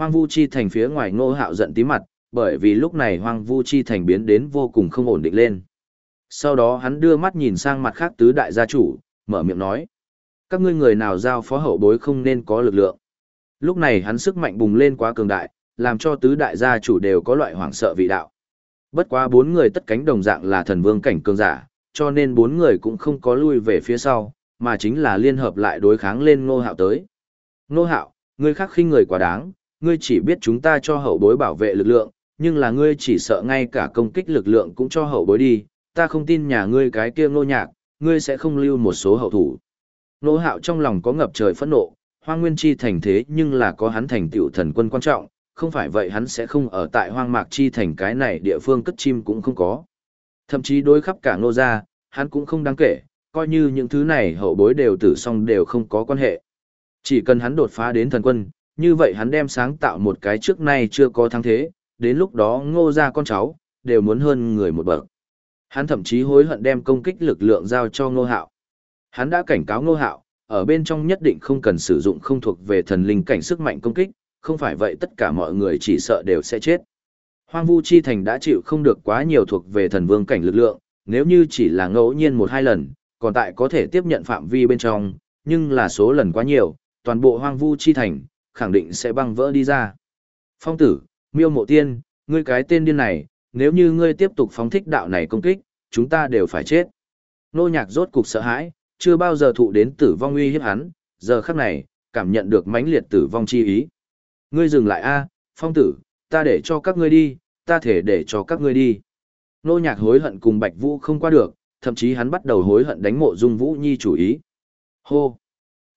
Hoang vu chi thành phía ngoài ngô hạo giận tí mặt, bởi vì lúc này hoang vu chi thành biến đến vô cùng không ổn định lên. Sau đó hắn đưa mắt nhìn sang mặt khác tứ đại gia chủ, mở miệng nói. Các ngươi người nào giao phó hậu bối không nên có lực lượng. Lúc này hắn sức mạnh bùng lên quá cường đại, làm cho tứ đại gia chủ đều có loại hoảng sợ vị đạo. Bất quá bốn người tất cánh đồng dạng là thần vương cảnh cường giả, cho nên bốn người cũng không có lui về phía sau, mà chính là liên hợp lại đối kháng lên ngô hạo tới. Ngô hạo, ngươi khác khinh người quá đáng, ngươi chỉ biết chúng ta cho hậu bối bảo vệ lực lượng, nhưng là ngươi chỉ sợ ngay cả công kích lực lượng cũng cho hậu bối đi, ta không tin nhà ngươi cái kia ngô nhạc, ngươi sẽ không lưu một số hậu thủ. Nô hạo trong lòng có ngập trời phẫn nộ, hoang nguyên chi thành thế nhưng là có hắn thành tựu thần quân quan trọng, không phải vậy hắn sẽ không ở tại hoang mạc chi thành cái này địa phương cất chim cũng không có. Thậm chí đối khắp cả ngô gia, hắn cũng không đáng kể, coi như những thứ này hậu bối đều tử xong đều không có quan hệ. Chỉ cần hắn đột phá đến thần quân, như vậy hắn đem sáng tạo một cái trước nay chưa có thắng thế, đến lúc đó ngô gia con cháu, đều muốn hơn người một bậc. Hắn thậm chí hối hận đem công kích lực lượng giao cho ngô hạo. Hắn đã cảnh cáo ngô hạo, ở bên trong nhất định không cần sử dụng không thuộc về thần linh cảnh sức mạnh công kích, không phải vậy tất cả mọi người chỉ sợ đều sẽ chết. Hoang Vu Chi Thành đã chịu không được quá nhiều thuộc về thần vương cảnh lực lượng, nếu như chỉ là ngẫu nhiên một hai lần, còn tại có thể tiếp nhận phạm vi bên trong, nhưng là số lần quá nhiều, toàn bộ Hoang Vu Chi Thành, khẳng định sẽ băng vỡ đi ra. Phong tử, miêu mộ tiên, ngươi cái tên điên này, nếu như ngươi tiếp tục phóng thích đạo này công kích, chúng ta đều phải chết. Nô nhạc rốt cục sợ hãi, chưa bao giờ thụ đến tử vong uy hiếp hắn, giờ khắc này, cảm nhận được mãnh liệt tử vong chi ý. Ngươi dừng lại a, phong tử, ta để cho các ngươi đi, ta thể để cho các ngươi đi. Nô nhạc hối hận cùng Bạch Vũ không qua được, thậm chí hắn bắt đầu hối hận đánh mộ dung Vũ Nhi chủ ý. Hô!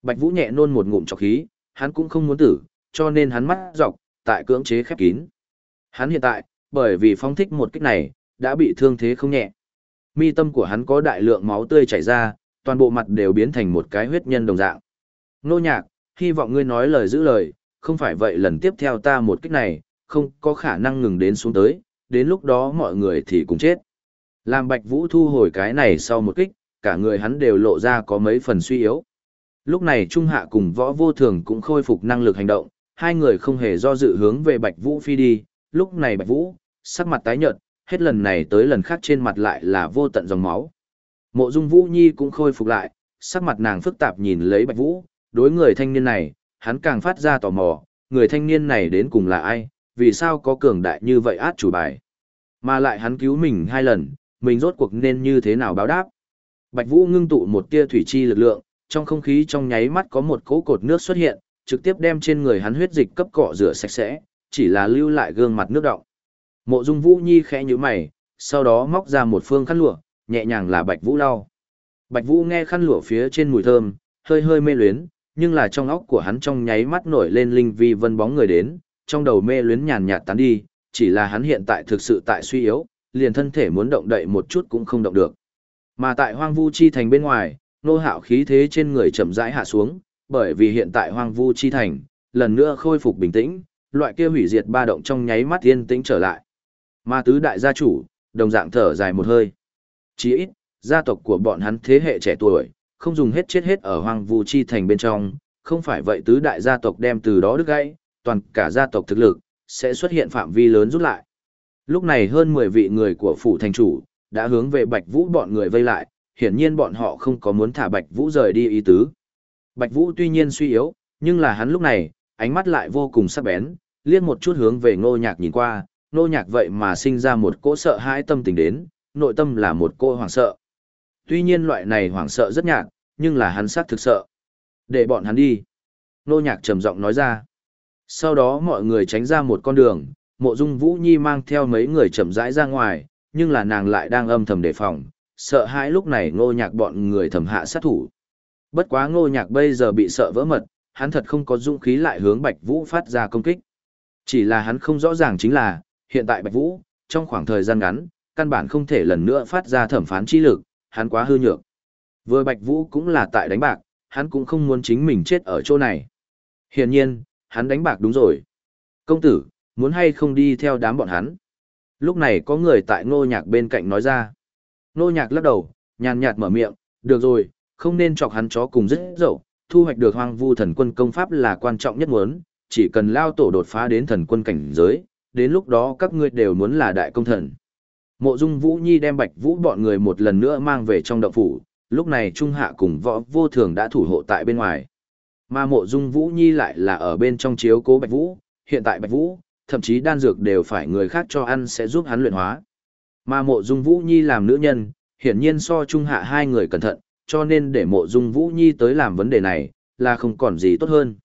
Bạch Vũ nhẹ nôn một ngụm trọc khí, hắn cũng không muốn tử, cho nên hắn mắt dọc, tại cưỡng chế khép kín. Hắn hiện tại, bởi vì phong thích một kích này, đã bị thương thế không nhẹ. Mi tâm của hắn có đại lượng máu tươi chảy ra, toàn bộ mặt đều biến thành một cái huyết nhân đồng dạng. Nô nhạc, hy vọng ngươi nói lời giữ lời, không phải vậy lần tiếp theo ta một kích này, không có khả năng ngừng đến xuống tới, đến lúc đó mọi người thì cũng chết. Làm Bạch Vũ thu hồi cái này sau một kích, cả người hắn đều lộ ra có mấy phần suy yếu. Lúc này Trung Hạ cùng võ vô thường cũng khôi phục năng lực hành động, hai người không hề do dự hướng về Bạch Vũ phi đi, lúc này Bạch Vũ, sắc mặt tái nhợt, hết lần này tới lần khác trên mặt lại là vô tận dòng máu. Mộ Dung Vũ Nhi cũng khôi phục lại, sắc mặt nàng phức tạp nhìn lấy Bạch Vũ, đối người thanh niên này, hắn càng phát ra tò mò, người thanh niên này đến cùng là ai, vì sao có cường đại như vậy át chủ bài. Mà lại hắn cứu mình hai lần, mình rốt cuộc nên như thế nào báo đáp. Bạch Vũ ngưng tụ một tia thủy chi lực lượng, trong không khí trong nháy mắt có một cỗ cột nước xuất hiện, trực tiếp đem trên người hắn huyết dịch cấp cọ rửa sạch sẽ, chỉ là lưu lại gương mặt nước động. Mộ Dung Vũ Nhi khẽ nhíu mày, sau đó móc ra một phương khăn lụa, nhẹ nhàng là Bạch Vũ lau. Bạch Vũ nghe khăn lụa phía trên mùi thơm, hơi hơi mê luyến, nhưng là trong óc của hắn trong nháy mắt nổi lên linh vi vân bóng người đến, trong đầu mê luyến nhàn nhạt tán đi, chỉ là hắn hiện tại thực sự tại suy yếu, liền thân thể muốn động đậy một chút cũng không động được. Mà tại hoang vu chi thành bên ngoài, nô hạo khí thế trên người chậm rãi hạ xuống, bởi vì hiện tại hoang vu chi thành, lần nữa khôi phục bình tĩnh, loại kia hủy diệt ba động trong nháy mắt yên tĩnh trở lại. Ma tứ đại gia chủ, đồng dạng thở dài một hơi. Chỉ ít, gia tộc của bọn hắn thế hệ trẻ tuổi, không dùng hết chết hết ở hoang vu chi thành bên trong, không phải vậy tứ đại gia tộc đem từ đó đứt gãy, toàn cả gia tộc thực lực, sẽ xuất hiện phạm vi lớn rút lại. Lúc này hơn 10 vị người của phủ thành chủ, đã hướng về Bạch Vũ bọn người vây lại, hiển nhiên bọn họ không có muốn thả Bạch Vũ rời đi ý tứ. Bạch Vũ tuy nhiên suy yếu, nhưng là hắn lúc này, ánh mắt lại vô cùng sắc bén, liên một chút hướng về ngô nhạc nhìn qua, ngô nhạc vậy mà sinh ra một cỗ sợ hãi tâm tình đến, nội tâm là một cô hoảng sợ. Tuy nhiên loại này hoảng sợ rất nhạt, nhưng là hắn xác thực sợ. Để bọn hắn đi. Ngô nhạc trầm giọng nói ra. Sau đó mọi người tránh ra một con đường, mộ dung Vũ Nhi mang theo mấy người chậm rãi ra ngoài, nhưng là nàng lại đang âm thầm đề phòng, sợ hãi lúc này ngô nhạc bọn người thầm hạ sát thủ. Bất quá ngô nhạc bây giờ bị sợ vỡ mật, hắn thật không có dũng khí lại hướng Bạch Vũ phát ra công kích. Chỉ là hắn không rõ ràng chính là, hiện tại Bạch Vũ, trong khoảng thời gian ngắn, căn bản không thể lần nữa phát ra thẩm phán chi lực, hắn quá hư nhược. Vừa Bạch Vũ cũng là tại đánh bạc, hắn cũng không muốn chính mình chết ở chỗ này. Hiển nhiên, hắn đánh bạc đúng rồi. Công tử, muốn hay không đi theo đám bọn hắn. Lúc này có người tại ngô nhạc bên cạnh nói ra nô nhạc lắc đầu, nhàn nhạt mở miệng, được rồi, không nên chọc hắn chó cùng rất dậu, thu hoạch được hoang vu thần quân công pháp là quan trọng nhất muốn, chỉ cần lao tổ đột phá đến thần quân cảnh giới, đến lúc đó các ngươi đều muốn là đại công thần. Mộ Dung Vũ Nhi đem Bạch Vũ bọn người một lần nữa mang về trong động phủ, lúc này Trung Hạ cùng võ vô thường đã thủ hộ tại bên ngoài. Mà Mộ Dung Vũ Nhi lại là ở bên trong chiếu cố Bạch Vũ, hiện tại Bạch Vũ, thậm chí đan dược đều phải người khác cho ăn sẽ giúp hắn luyện hóa. Mà Mộ Dung Vũ Nhi làm nữ nhân, hiển nhiên so Trung Hạ hai người cẩn thận, cho nên để Mộ Dung Vũ Nhi tới làm vấn đề này, là không còn gì tốt hơn.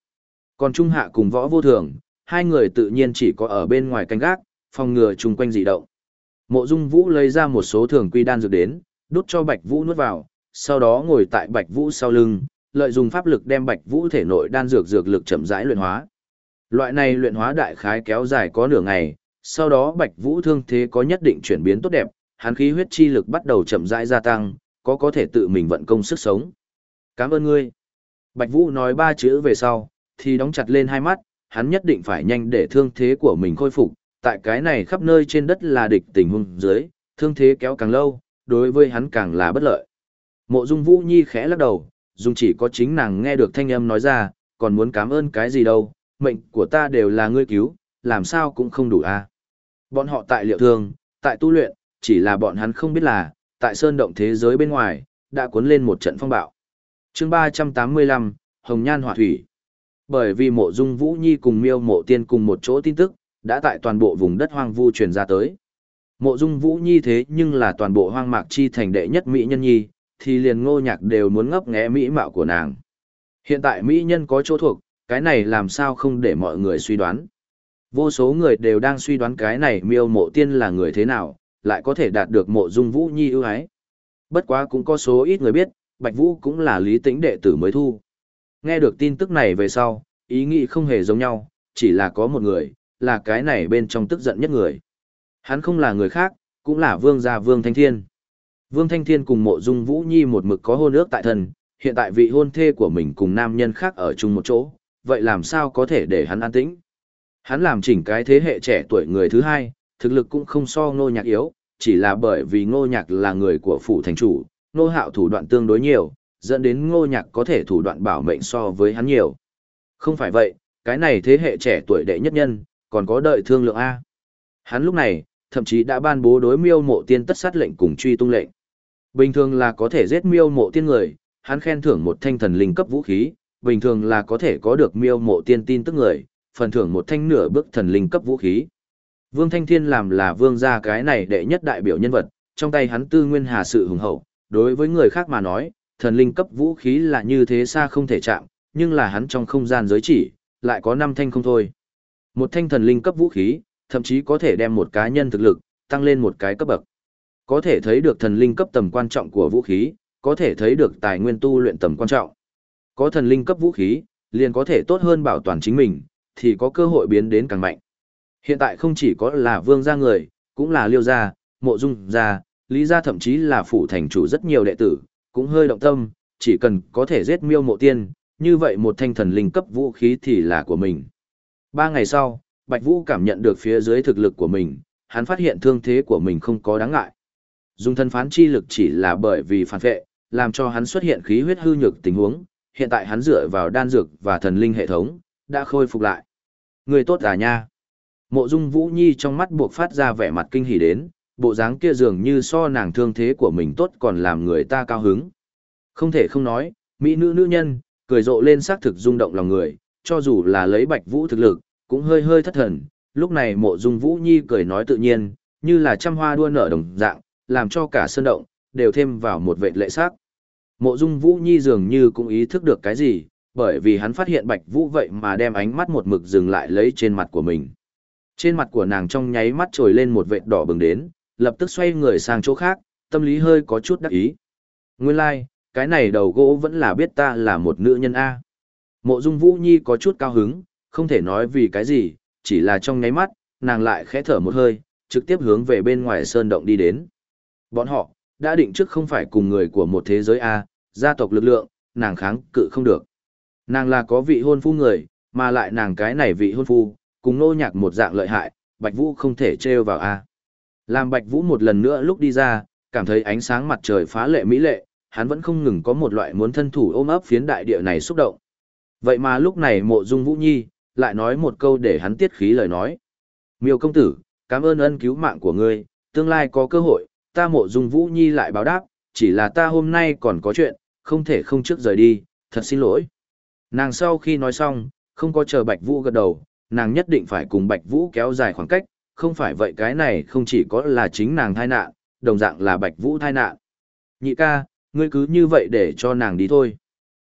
Còn Trung Hạ cùng võ vô thường, hai người tự nhiên chỉ có ở bên ngoài canh gác, phòng ngừa chung quanh dị động. Mộ Dung Vũ lấy ra một số thường quy đan dược đến, đút cho Bạch Vũ nuốt vào, sau đó ngồi tại Bạch Vũ sau lưng, lợi dụng pháp lực đem Bạch Vũ thể nội đan dược dược lực chậm rãi luyện hóa. Loại này luyện hóa đại khái kéo dài có nửa ngày, sau đó Bạch Vũ thương thế có nhất định chuyển biến tốt đẹp, hắn khí huyết chi lực bắt đầu chậm rãi gia tăng, có có thể tự mình vận công sức sống. Cảm ơn ngươi. Bạch Vũ nói ba chữ về sau, thì đóng chặt lên hai mắt, hắn nhất định phải nhanh để thương thế của mình khôi phục, tại cái này khắp nơi trên đất là địch tình huống dưới, thương thế kéo càng lâu, đối với hắn càng là bất lợi. Mộ Dung Vũ Nhi khẽ lắc đầu, dùng chỉ có chính nàng nghe được thanh âm nói ra, còn muốn cảm ơn cái gì đâu, mệnh của ta đều là ngươi cứu, làm sao cũng không đủ a. Bọn họ tại liệu thương, tại tu luyện, chỉ là bọn hắn không biết là, tại sơn động thế giới bên ngoài, đã cuốn lên một trận phong bạo. chương 385, Hồng Nhan Hỏa Thủy. Bởi vì mộ dung Vũ Nhi cùng miêu mộ tiên cùng một chỗ tin tức, đã tại toàn bộ vùng đất hoang vu truyền ra tới. Mộ dung Vũ Nhi thế nhưng là toàn bộ hoang mạc chi thành đệ nhất Mỹ nhân nhi, thì liền ngô nhạc đều muốn ngấp nghé Mỹ mạo của nàng. Hiện tại Mỹ nhân có chỗ thuộc, cái này làm sao không để mọi người suy đoán. Vô số người đều đang suy đoán cái này miêu mộ tiên là người thế nào, lại có thể đạt được mộ dung Vũ Nhi ưu ái. Bất quá cũng có số ít người biết, Bạch Vũ cũng là lý tĩnh đệ tử mới thu. Nghe được tin tức này về sau, ý nghĩ không hề giống nhau, chỉ là có một người, là cái này bên trong tức giận nhất người. Hắn không là người khác, cũng là vương gia Vương Thanh Thiên. Vương Thanh Thiên cùng mộ dung Vũ Nhi một mực có hôn ước tại thân, hiện tại vị hôn thê của mình cùng nam nhân khác ở chung một chỗ, vậy làm sao có thể để hắn an tĩnh? Hắn làm chỉnh cái thế hệ trẻ tuổi người thứ hai, thực lực cũng không so ngô nhạc yếu, chỉ là bởi vì ngô nhạc là người của phủ thành chủ, ngô hạo thủ đoạn tương đối nhiều, dẫn đến ngô nhạc có thể thủ đoạn bảo mệnh so với hắn nhiều. Không phải vậy, cái này thế hệ trẻ tuổi đệ nhất nhân, còn có đợi thương lượng A. Hắn lúc này, thậm chí đã ban bố đối miêu mộ tiên tất sát lệnh cùng truy tung lệnh. Bình thường là có thể giết miêu mộ tiên người, hắn khen thưởng một thanh thần linh cấp vũ khí, bình thường là có thể có được miêu mộ tiên tin tức người, phần thưởng một thanh nửa bước thần linh cấp vũ khí. Vương Thanh Thiên làm là vương gia cái này đệ nhất đại biểu nhân vật, trong tay hắn tư nguyên hà sự hùng hậu, đối với người khác mà nói, thần linh cấp vũ khí là như thế xa không thể chạm, nhưng là hắn trong không gian giới chỉ, lại có năm thanh không thôi. Một thanh thần linh cấp vũ khí, thậm chí có thể đem một cá nhân thực lực, tăng lên một cái cấp bậc. Có thể thấy được thần linh cấp tầm quan trọng của vũ khí, có thể thấy được tài nguyên tu luyện tầm quan trọng. Có thần linh cấp vũ khí, liền có thể tốt hơn bảo toàn chính mình, thì có cơ hội biến đến càng mạnh. Hiện tại không chỉ có là vương gia người, cũng là liêu gia, mộ dung gia, lý gia thậm chí là phủ thành chủ rất nhiều đệ tử, cũng hơi động tâm, chỉ cần có thể giết miêu mộ tiên, như vậy một thanh thần linh cấp vũ khí thì là của mình. Ba ngày sau, Bạch Vũ cảm nhận được phía dưới thực lực của mình, hắn phát hiện thương thế của mình không có đáng ngại. Dùng thân phán chi lực chỉ là bởi vì phản vệ, làm cho hắn xuất hiện khí huyết hư nhược tình huống, hiện tại hắn dựa vào đan dược và thần linh hệ thống, đã khôi phục lại. Người tốt à nha. Mộ Dung Vũ Nhi trong mắt buộc phát ra vẻ mặt kinh hỉ đến, bộ dáng kia dường như so nàng thương thế của mình tốt còn làm người ta cao hứng. Không thể không nói, mỹ nữ nữ nhân, cười rộ lên xác thực rung động lòng người, cho dù là lấy Bạch Vũ thực lực, cũng hơi hơi thất thần. Lúc này Mộ Dung Vũ Nhi cười nói tự nhiên, như là trăm hoa đua nở đồng dạng, làm cho cả sơn động đều thêm vào một vệt lệ sắc. Mộ Dung Vũ Nhi dường như cũng ý thức được cái gì, bởi vì hắn phát hiện Bạch Vũ vậy mà đem ánh mắt một mực dừng lại lấy trên mặt của mình. Trên mặt của nàng trong nháy mắt trồi lên một vệt đỏ bừng đến, lập tức xoay người sang chỗ khác, tâm lý hơi có chút đắc ý. Nguyên lai, like, cái này đầu gỗ vẫn là biết ta là một nữ nhân A. Mộ Dung Vũ Nhi có chút cao hứng, không thể nói vì cái gì, chỉ là trong nháy mắt, nàng lại khẽ thở một hơi, trực tiếp hướng về bên ngoài sơn động đi đến. Bọn họ, đã định trước không phải cùng người của một thế giới A, gia tộc lực lượng, nàng kháng cự không được. Nàng là có vị hôn phu người, mà lại nàng cái này vị hôn phu, cùng nô nhạc một dạng lợi hại, Bạch Vũ không thể trêu vào A. Làm Bạch Vũ một lần nữa lúc đi ra, cảm thấy ánh sáng mặt trời phá lệ mỹ lệ, hắn vẫn không ngừng có một loại muốn thân thủ ôm ấp phiến đại địa này xúc động. Vậy mà lúc này mộ dung Vũ Nhi, lại nói một câu để hắn tiết khí lời nói. Miêu công tử, cảm ơn ân cứu mạng của ngươi, tương lai có cơ hội, ta mộ dung Vũ Nhi lại báo đáp, chỉ là ta hôm nay còn có chuyện, không thể không trước rời đi, thật xin lỗi. Nàng sau khi nói xong, không có chờ Bạch Vũ gật đầu, nàng nhất định phải cùng Bạch Vũ kéo dài khoảng cách, không phải vậy cái này không chỉ có là chính nàng thai nạn, đồng dạng là Bạch Vũ thai nạn. Nhị ca, ngươi cứ như vậy để cho nàng đi thôi.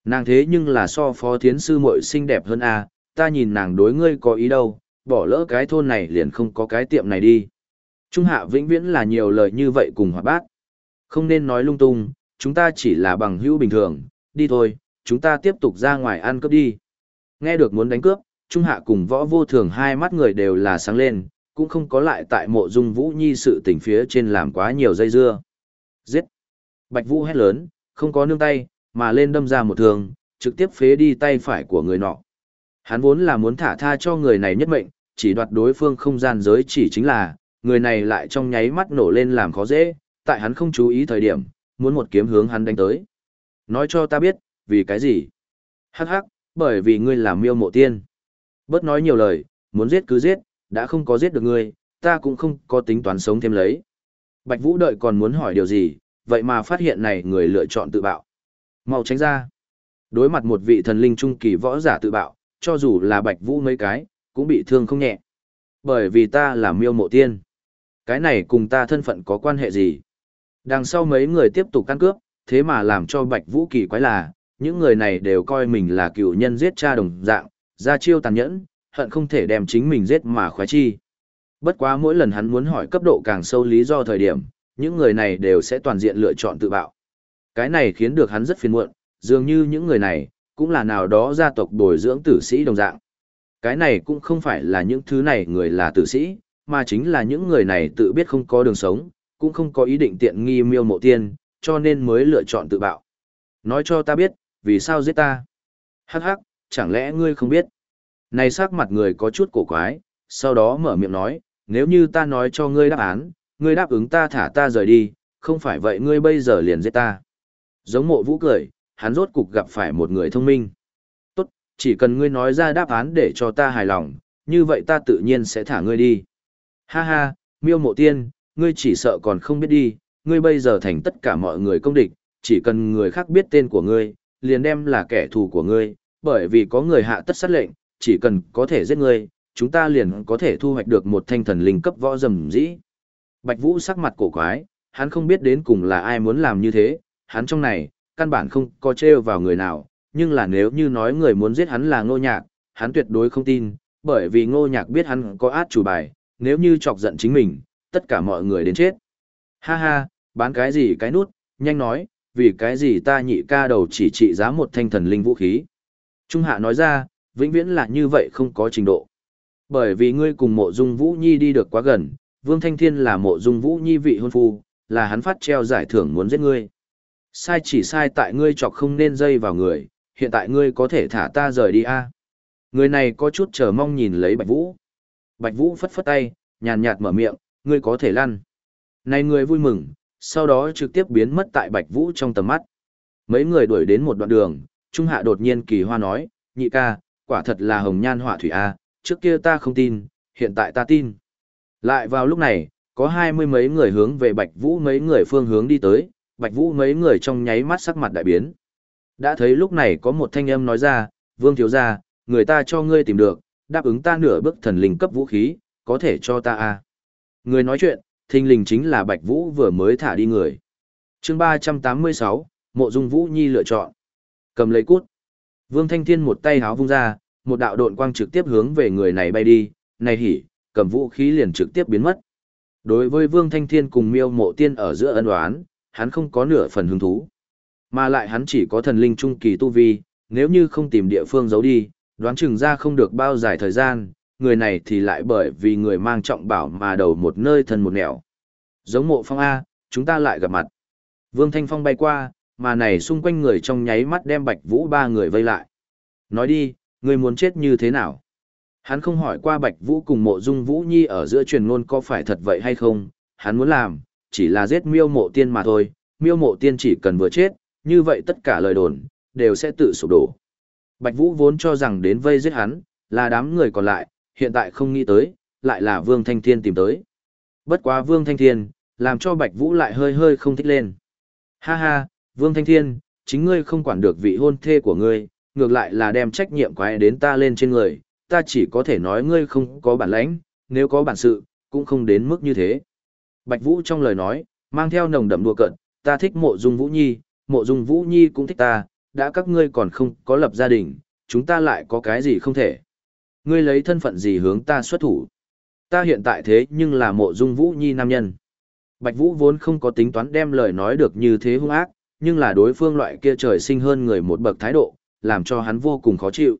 Nàng thế nhưng là so phó thiến sư muội xinh đẹp hơn a, ta nhìn nàng đối ngươi có ý đâu, bỏ lỡ cái thôn này liền không có cái tiệm này đi. Trung hạ vĩnh viễn là nhiều lời như vậy cùng hoạt bát. Không nên nói lung tung, chúng ta chỉ là bằng hữu bình thường, đi thôi, chúng ta tiếp tục ra ngoài ăn cướp đi. Nghe được muốn đánh cướp, Trung hạ cùng võ vô thường hai mắt người đều là sáng lên, cũng không có lại tại mộ dung vũ nhi sự tình phía trên làm quá nhiều dây dưa. Giết! Bạch vũ hét lớn, không có nương tay, mà lên đâm ra một thường, trực tiếp phế đi tay phải của người nọ. Hắn vốn là muốn thả tha cho người này nhất mệnh, chỉ đoạt đối phương không gian giới chỉ chính là, người này lại trong nháy mắt nổ lên làm khó dễ, tại hắn không chú ý thời điểm, muốn một kiếm hướng hắn đánh tới. Nói cho ta biết, vì cái gì? Hắc hắc, bởi vì ngươi là miêu mộ tiên. Bớt nói nhiều lời, muốn giết cứ giết, đã không có giết được ngươi, ta cũng không có tính toán sống thêm lấy. Bạch Vũ đợi còn muốn hỏi điều gì, vậy mà phát hiện này người lựa chọn tự bạo. Mau tránh ra. Đối mặt một vị thần linh trung kỳ võ giả tự bạo, cho dù là Bạch Vũ mấy cái, cũng bị thương không nhẹ. Bởi vì ta là miêu mộ tiên. Cái này cùng ta thân phận có quan hệ gì? Đằng sau mấy người tiếp tục căn cướp, thế mà làm cho Bạch Vũ kỳ quái là, những người này đều coi mình là cựu nhân giết cha đồng dạng, ra chiêu tàn nhẫn, hận không thể đem chính mình giết mà khoái chi. Bất quá mỗi lần hắn muốn hỏi cấp độ càng sâu lý do thời điểm, những người này đều sẽ toàn diện lựa chọn tự bạo. Cái này khiến được hắn rất phiền muộn, dường như những người này, cũng là nào đó gia tộc bồi dưỡng tử sĩ đồng dạng. Cái này cũng không phải là những thứ này người là tử sĩ, mà chính là những người này tự biết không có đường sống, cũng không có ý định tiện nghi miêu mộ tiên, cho nên mới lựa chọn tự bạo. Nói cho ta biết, vì sao giết ta? Hắc hắc, chẳng lẽ ngươi không biết? Này sắc mặt người có chút cổ quái, sau đó mở miệng nói, nếu như ta nói cho ngươi đáp án, ngươi đáp ứng ta thả ta rời đi, không phải vậy ngươi bây giờ liền giết ta. Giống mộ vũ cười, hắn rốt cục gặp phải một người thông minh. Tốt, chỉ cần ngươi nói ra đáp án để cho ta hài lòng, như vậy ta tự nhiên sẽ thả ngươi đi. Ha ha, miêu mộ tiên, ngươi chỉ sợ còn không biết đi, ngươi bây giờ thành tất cả mọi người công địch, chỉ cần người khác biết tên của ngươi, liền đem là kẻ thù của ngươi, bởi vì có người hạ tất sát lệnh, chỉ cần có thể giết ngươi, chúng ta liền có thể thu hoạch được một thanh thần linh cấp võ rầm dĩ. Bạch Vũ sắc mặt cổ quái, hắn không biết đến cùng là ai muốn làm như thế, hắn trong này, căn bản không có treo vào người nào, nhưng là nếu như nói người muốn giết hắn là ngô nhạc, hắn tuyệt đối không tin, bởi vì ngô nhạc biết hắn có át chủ bài, nếu như chọc giận chính mình, tất cả mọi người đến chết. Ha ha, bán cái gì cái nút, nhanh nói, vì cái gì ta nhị ca đầu chỉ trị giá một thanh thần linh vũ khí. Trung hạ nói ra, vĩnh viễn là như vậy không có trình độ. Bởi vì ngươi cùng mộ dung Vũ Nhi đi được quá gần, Vương Thanh Thiên là mộ dung Vũ Nhi vị hôn phu, là hắn phát treo giải thưởng muốn giết ngươi. Sai chỉ sai tại ngươi chọc không nên dây vào người, hiện tại ngươi có thể thả ta rời đi a. Người này có chút chờ mong nhìn lấy Bạch Vũ. Bạch Vũ phất phất tay, nhàn nhạt mở miệng, ngươi có thể lăn. Này người vui mừng, sau đó trực tiếp biến mất tại Bạch Vũ trong tầm mắt. Mấy người đuổi đến một đoạn đường, Trung Hạ đột nhiên kỳ hoa nói, nhị ca, quả thật là hồng nhan họa thủy A, trước kia ta không tin, hiện tại ta tin. Lại vào lúc này, có hai mươi mấy người hướng về Bạch Vũ mấy người phương hướng đi tới, Bạch Vũ mấy người trong nháy mắt sắc mặt đại biến. Đã thấy lúc này có một thanh âm nói ra, Vương thiếu gia, người ta cho ngươi tìm được, đáp ứng ta nửa bước thần linh cấp vũ khí, có thể cho ta a. Người nói chuyện, thình lình chính là Bạch Vũ vừa mới thả đi người. Chương ba trăm tám mươi sáu, Mộ Dung Vũ Nhi lựa chọn. Cầm lấy cút. Vương Thanh Thiên một tay háo vung ra, một đạo độn quang trực tiếp hướng về người này bay đi, này hỉ, cầm vũ khí liền trực tiếp biến mất. Đối với Vương Thanh Thiên cùng Miêu Mộ Tiên ở giữa ân oán, hắn không có nửa phần hứng thú. Mà lại hắn chỉ có thần linh trung kỳ tu vi, nếu như không tìm địa phương giấu đi, đoán chừng ra không được bao dài thời gian, người này thì lại bởi vì người mang trọng bảo mà đầu một nơi thân một nẻo. Giống mộ phong A, chúng ta lại gặp mặt. Vương Thanh Phong bay qua, mà này xung quanh người trong nháy mắt đem Bạch Vũ ba người vây lại. Nói đi, người muốn chết như thế nào? Hắn không hỏi qua Bạch Vũ cùng mộ dung Vũ Nhi ở giữa truyền ngôn có phải thật vậy hay không, hắn muốn làm, chỉ là giết miêu mộ tiên mà thôi, miêu mộ tiên chỉ cần vừa chết, như vậy tất cả lời đồn, đều sẽ tự sụp đổ. Bạch Vũ vốn cho rằng đến vây giết hắn, là đám người còn lại, hiện tại không nghĩ tới, lại là Vương Thanh Thiên tìm tới. Bất quá Vương Thanh Thiên, làm cho Bạch Vũ lại hơi hơi không thích lên. Ha ha, Vương Thanh Thiên, chính ngươi không quản được vị hôn thê của ngươi, ngược lại là đem trách nhiệm quái đến ta lên trên người, ta chỉ có thể nói ngươi không có bản lãnh, nếu có bản sự, cũng không đến mức như thế. Bạch Vũ trong lời nói, mang theo nồng đậm đùa cợt, ta thích mộ dung Vũ Nhi, mộ dung Vũ Nhi cũng thích ta, đã các ngươi còn không có lập gia đình, chúng ta lại có cái gì không thể. Ngươi lấy thân phận gì hướng ta xuất thủ. Ta hiện tại thế nhưng là mộ dung Vũ Nhi nam nhân. Bạch Vũ vốn không có tính toán đem lời nói được như thế hung ác, nhưng là đối phương loại kia trời sinh hơn người một bậc thái độ, làm cho hắn vô cùng khó chịu.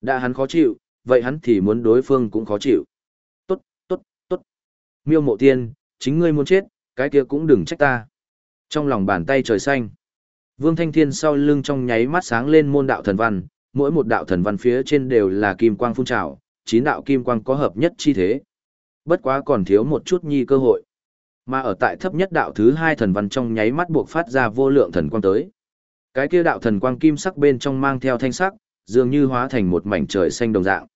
Đã hắn khó chịu, vậy hắn thì muốn đối phương cũng khó chịu. Tốt, tốt, tốt. Miêu mộ tiên, chính ngươi muốn chết, cái kia cũng đừng trách ta. Trong lòng bàn tay trời xanh, Vương Thanh Thiên sau lưng trong nháy mắt sáng lên môn đạo thần văn, mỗi một đạo thần văn phía trên đều là kim quang phun trào, chín đạo kim quang có hợp nhất chi thế. Bất quá còn thiếu một chút nhi cơ hội. Mà ở tại thấp nhất đạo thứ hai thần văn trong nháy mắt buộc phát ra vô lượng thần quang tới. Cái kia đạo thần quang kim sắc bên trong mang theo thanh sắc, dường như hóa thành một mảnh trời xanh đồng dạng.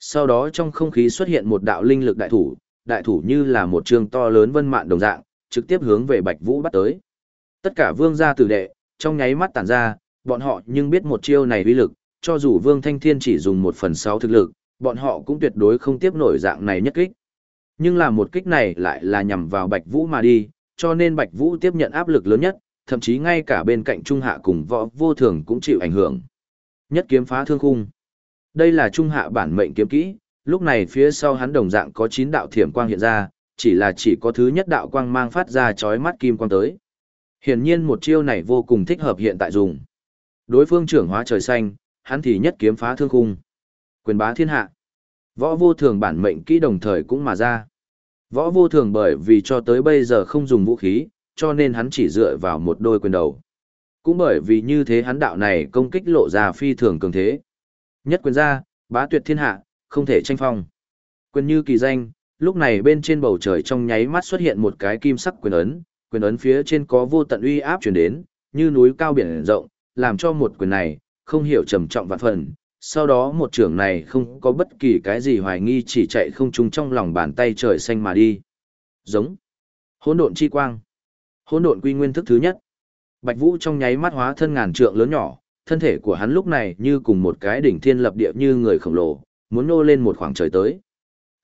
Sau đó trong không khí xuất hiện một đạo linh lực đại thủ, đại thủ như là một trường to lớn vân mạn đồng dạng, trực tiếp hướng về Bạch Vũ bắt tới. Tất cả vương gia tử đệ, trong nháy mắt tản ra, bọn họ nhưng biết một chiêu này uy lực, cho dù Vương Thanh Thiên chỉ dùng một phần sáu thực lực, bọn họ cũng tuyệt đối không tiếp nổi dạng này nhất kích. Nhưng là một kích này lại là nhằm vào Bạch Vũ mà đi, cho nên Bạch Vũ tiếp nhận áp lực lớn nhất, thậm chí ngay cả bên cạnh Trung Hạ cùng võ vô thường cũng chịu ảnh hưởng. Nhất kiếm phá thương khung. Đây là Trung Hạ bản mệnh kiếm kỹ, lúc này phía sau hắn đồng dạng có 9 đạo thiểm quang hiện ra, chỉ là chỉ có thứ nhất đạo quang mang phát ra chói mắt kim quang tới. Hiển nhiên một chiêu này vô cùng thích hợp hiện tại dùng. Đối phương trưởng hóa trời xanh, hắn thì nhất kiếm phá thương khung. Quyền bá thiên hạ. Võ vô thường bản mệnh kỹ đồng thời cũng mà ra. Võ vô thường bởi vì cho tới bây giờ không dùng vũ khí, cho nên hắn chỉ dựa vào một đôi quyền đầu. Cũng bởi vì như thế hắn đạo này công kích lộ ra phi thường cường thế. Nhất quyền ra, bá tuyệt thiên hạ, không thể tranh phong. Quyền như kỳ danh, lúc này bên trên bầu trời trong nháy mắt xuất hiện một cái kim sắc quyền ấn, quyền ấn phía trên có vô tận uy áp truyền đến, như núi cao biển rộng, làm cho một quyền này, không hiểu trầm trọng vạn phần. Sau đó một trưởng này không có bất kỳ cái gì hoài nghi chỉ chạy không trúng trong lòng bàn tay trời xanh mà đi. Giống. Hỗn độn chi quang. Hỗn độn quy nguyên thức thứ nhất. Bạch Vũ trong nháy mắt hóa thân ngàn trượng lớn nhỏ, thân thể của hắn lúc này như cùng một cái đỉnh thiên lập địa như người khổng lồ, muốn nô lên một khoảng trời tới.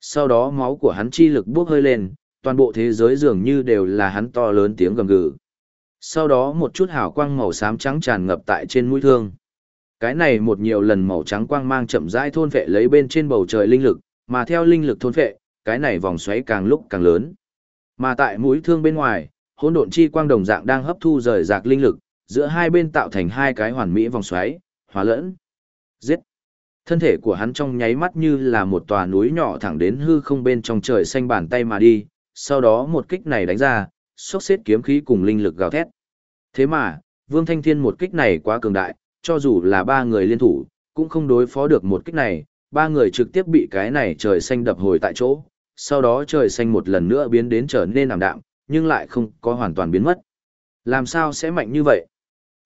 Sau đó máu của hắn chi lực bốc hơi lên, toàn bộ thế giới dường như đều là hắn to lớn tiếng gầm gừ. Sau đó một chút hào quang màu xám trắng tràn ngập tại trên mũi thương. Cái này một nhiều lần màu trắng quang mang chậm rãi thôn vệ lấy bên trên bầu trời linh lực, mà theo linh lực thôn vệ, cái này vòng xoáy càng lúc càng lớn. Mà tại mũi thương bên ngoài, hỗn độn chi quang đồng dạng đang hấp thu rời rạc linh lực, giữa hai bên tạo thành hai cái hoàn mỹ vòng xoáy, hòa lẫn. Giết. Thân thể của hắn trong nháy mắt như là một tòa núi nhỏ thẳng đến hư không bên trong trời xanh bàn tay mà đi, sau đó một kích này đánh ra, xốc xếp kiếm khí cùng linh lực gào thét. Thế mà, Vương Thanh Thiên một kích này quá cường đại, cho dù là ba người liên thủ, cũng không đối phó được một kích này, ba người trực tiếp bị cái này trời xanh đập hồi tại chỗ, sau đó trời xanh một lần nữa biến đến trở nên ảm đạm, nhưng lại không có hoàn toàn biến mất. Làm sao sẽ mạnh như vậy?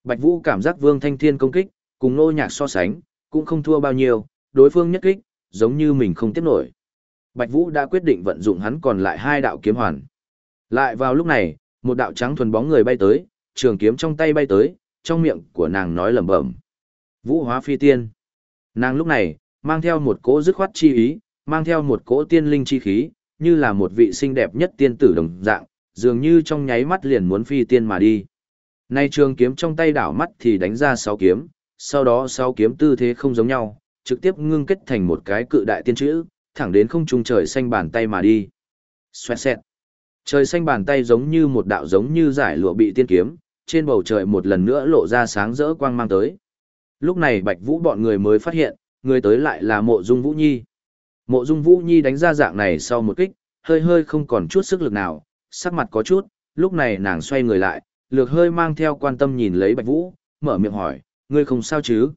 Bạch Vũ cảm giác Vương Thanh Thiên công kích, cùng nô nhạc so sánh, cũng không thua bao nhiêu, đối phương nhất kích, giống như mình không tiếp nổi. Bạch Vũ đã quyết định vận dụng hắn còn lại hai đạo kiếm hoàn. Lại vào lúc này, một đạo trắng thuần bóng người bay tới, trường kiếm trong tay bay tới, trong miệng của nàng nói lẩm bẩm. Vũ hóa phi tiên. Nàng lúc này, mang theo một cỗ dứt khoát chi ý, mang theo một cỗ tiên linh chi khí, như là một vị xinh đẹp nhất tiên tử đồng dạng, dường như trong nháy mắt liền muốn phi tiên mà đi. Nay trường kiếm trong tay đảo mắt thì đánh ra sáu kiếm, sau đó sáu kiếm tư thế không giống nhau, trực tiếp ngưng kết thành một cái cự đại tiên chữ, thẳng đến không trung trời xanh bàn tay mà đi. Xoẹt xẹt. Trời xanh bàn tay giống như một đạo giống như giải lụa bị tiên kiếm, trên bầu trời một lần nữa lộ ra sáng rỡ quang mang tới. Lúc này Bạch Vũ bọn người mới phát hiện, người tới lại là Mộ Dung Vũ Nhi. Mộ Dung Vũ Nhi đánh ra dạng này sau một kích, hơi hơi không còn chút sức lực nào, sắc mặt có chút, lúc này nàng xoay người lại, lược hơi mang theo quan tâm nhìn lấy Bạch Vũ, mở miệng hỏi, ngươi không sao chứ?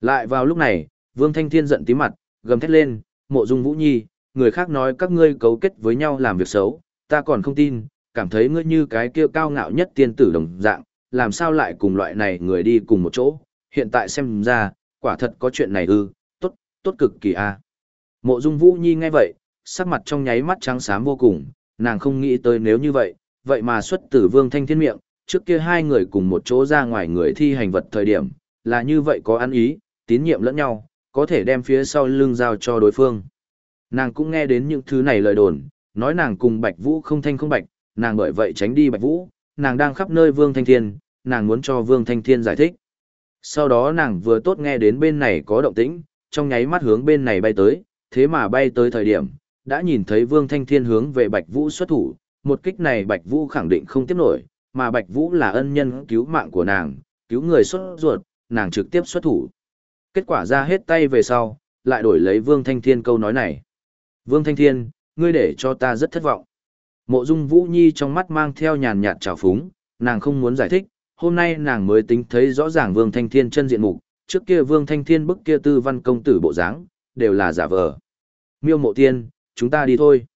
Lại vào lúc này, Vương Thanh Thiên giận tí mặt, gầm thét lên, mộ dung Vũ Nhi, người khác nói các ngươi cấu kết với nhau làm việc xấu, ta còn không tin, cảm thấy ngươi như cái kia cao ngạo nhất tiên tử đồng dạng, làm sao lại cùng loại này người đi cùng một chỗ, hiện tại xem ra, quả thật có chuyện này ư, tốt, tốt cực kỳ a. Mộ Dung Vũ Nhi nghe vậy, sắc mặt trong nháy mắt trắng xám vô cùng, nàng không nghĩ tới nếu như vậy, vậy mà xuất tử Vương Thanh Thiên miệng, trước kia hai người cùng một chỗ ra ngoài người thi hành vật thời điểm, là như vậy có ăn ý, tín nhiệm lẫn nhau, có thể đem phía sau lưng giao cho đối phương. Nàng cũng nghe đến những thứ này lời đồn, nói nàng cùng Bạch Vũ không thanh không bạch, nàng bởi vậy tránh đi Bạch Vũ, nàng đang khắp nơi Vương Thanh Thiên, nàng muốn cho Vương Thanh Thiên giải thích. Sau đó nàng vừa tốt nghe đến bên này có động tĩnh, trong nháy mắt hướng bên này bay tới, thế mà bay tới thời điểm, đã nhìn thấy Vương Thanh Thiên hướng về Bạch Vũ xuất thủ, một kích này Bạch Vũ khẳng định không tiếp nổi, mà Bạch Vũ là ân nhân cứu mạng của nàng, cứu người xuất ruột, nàng trực tiếp xuất thủ. Kết quả ra hết tay về sau, lại đổi lấy Vương Thanh Thiên câu nói này. Vương Thanh Thiên, ngươi để cho ta rất thất vọng. Mộ Dung Vũ Nhi trong mắt mang theo nhàn nhạt trào phúng, nàng không muốn giải thích, hôm nay nàng mới tính thấy rõ ràng Vương Thanh Thiên chân diện mục, trước kia Vương Thanh Thiên bức kia tư văn công tử bộ dáng, đều là giả vờ. Miêu Mộ Tiên, chúng ta đi thôi.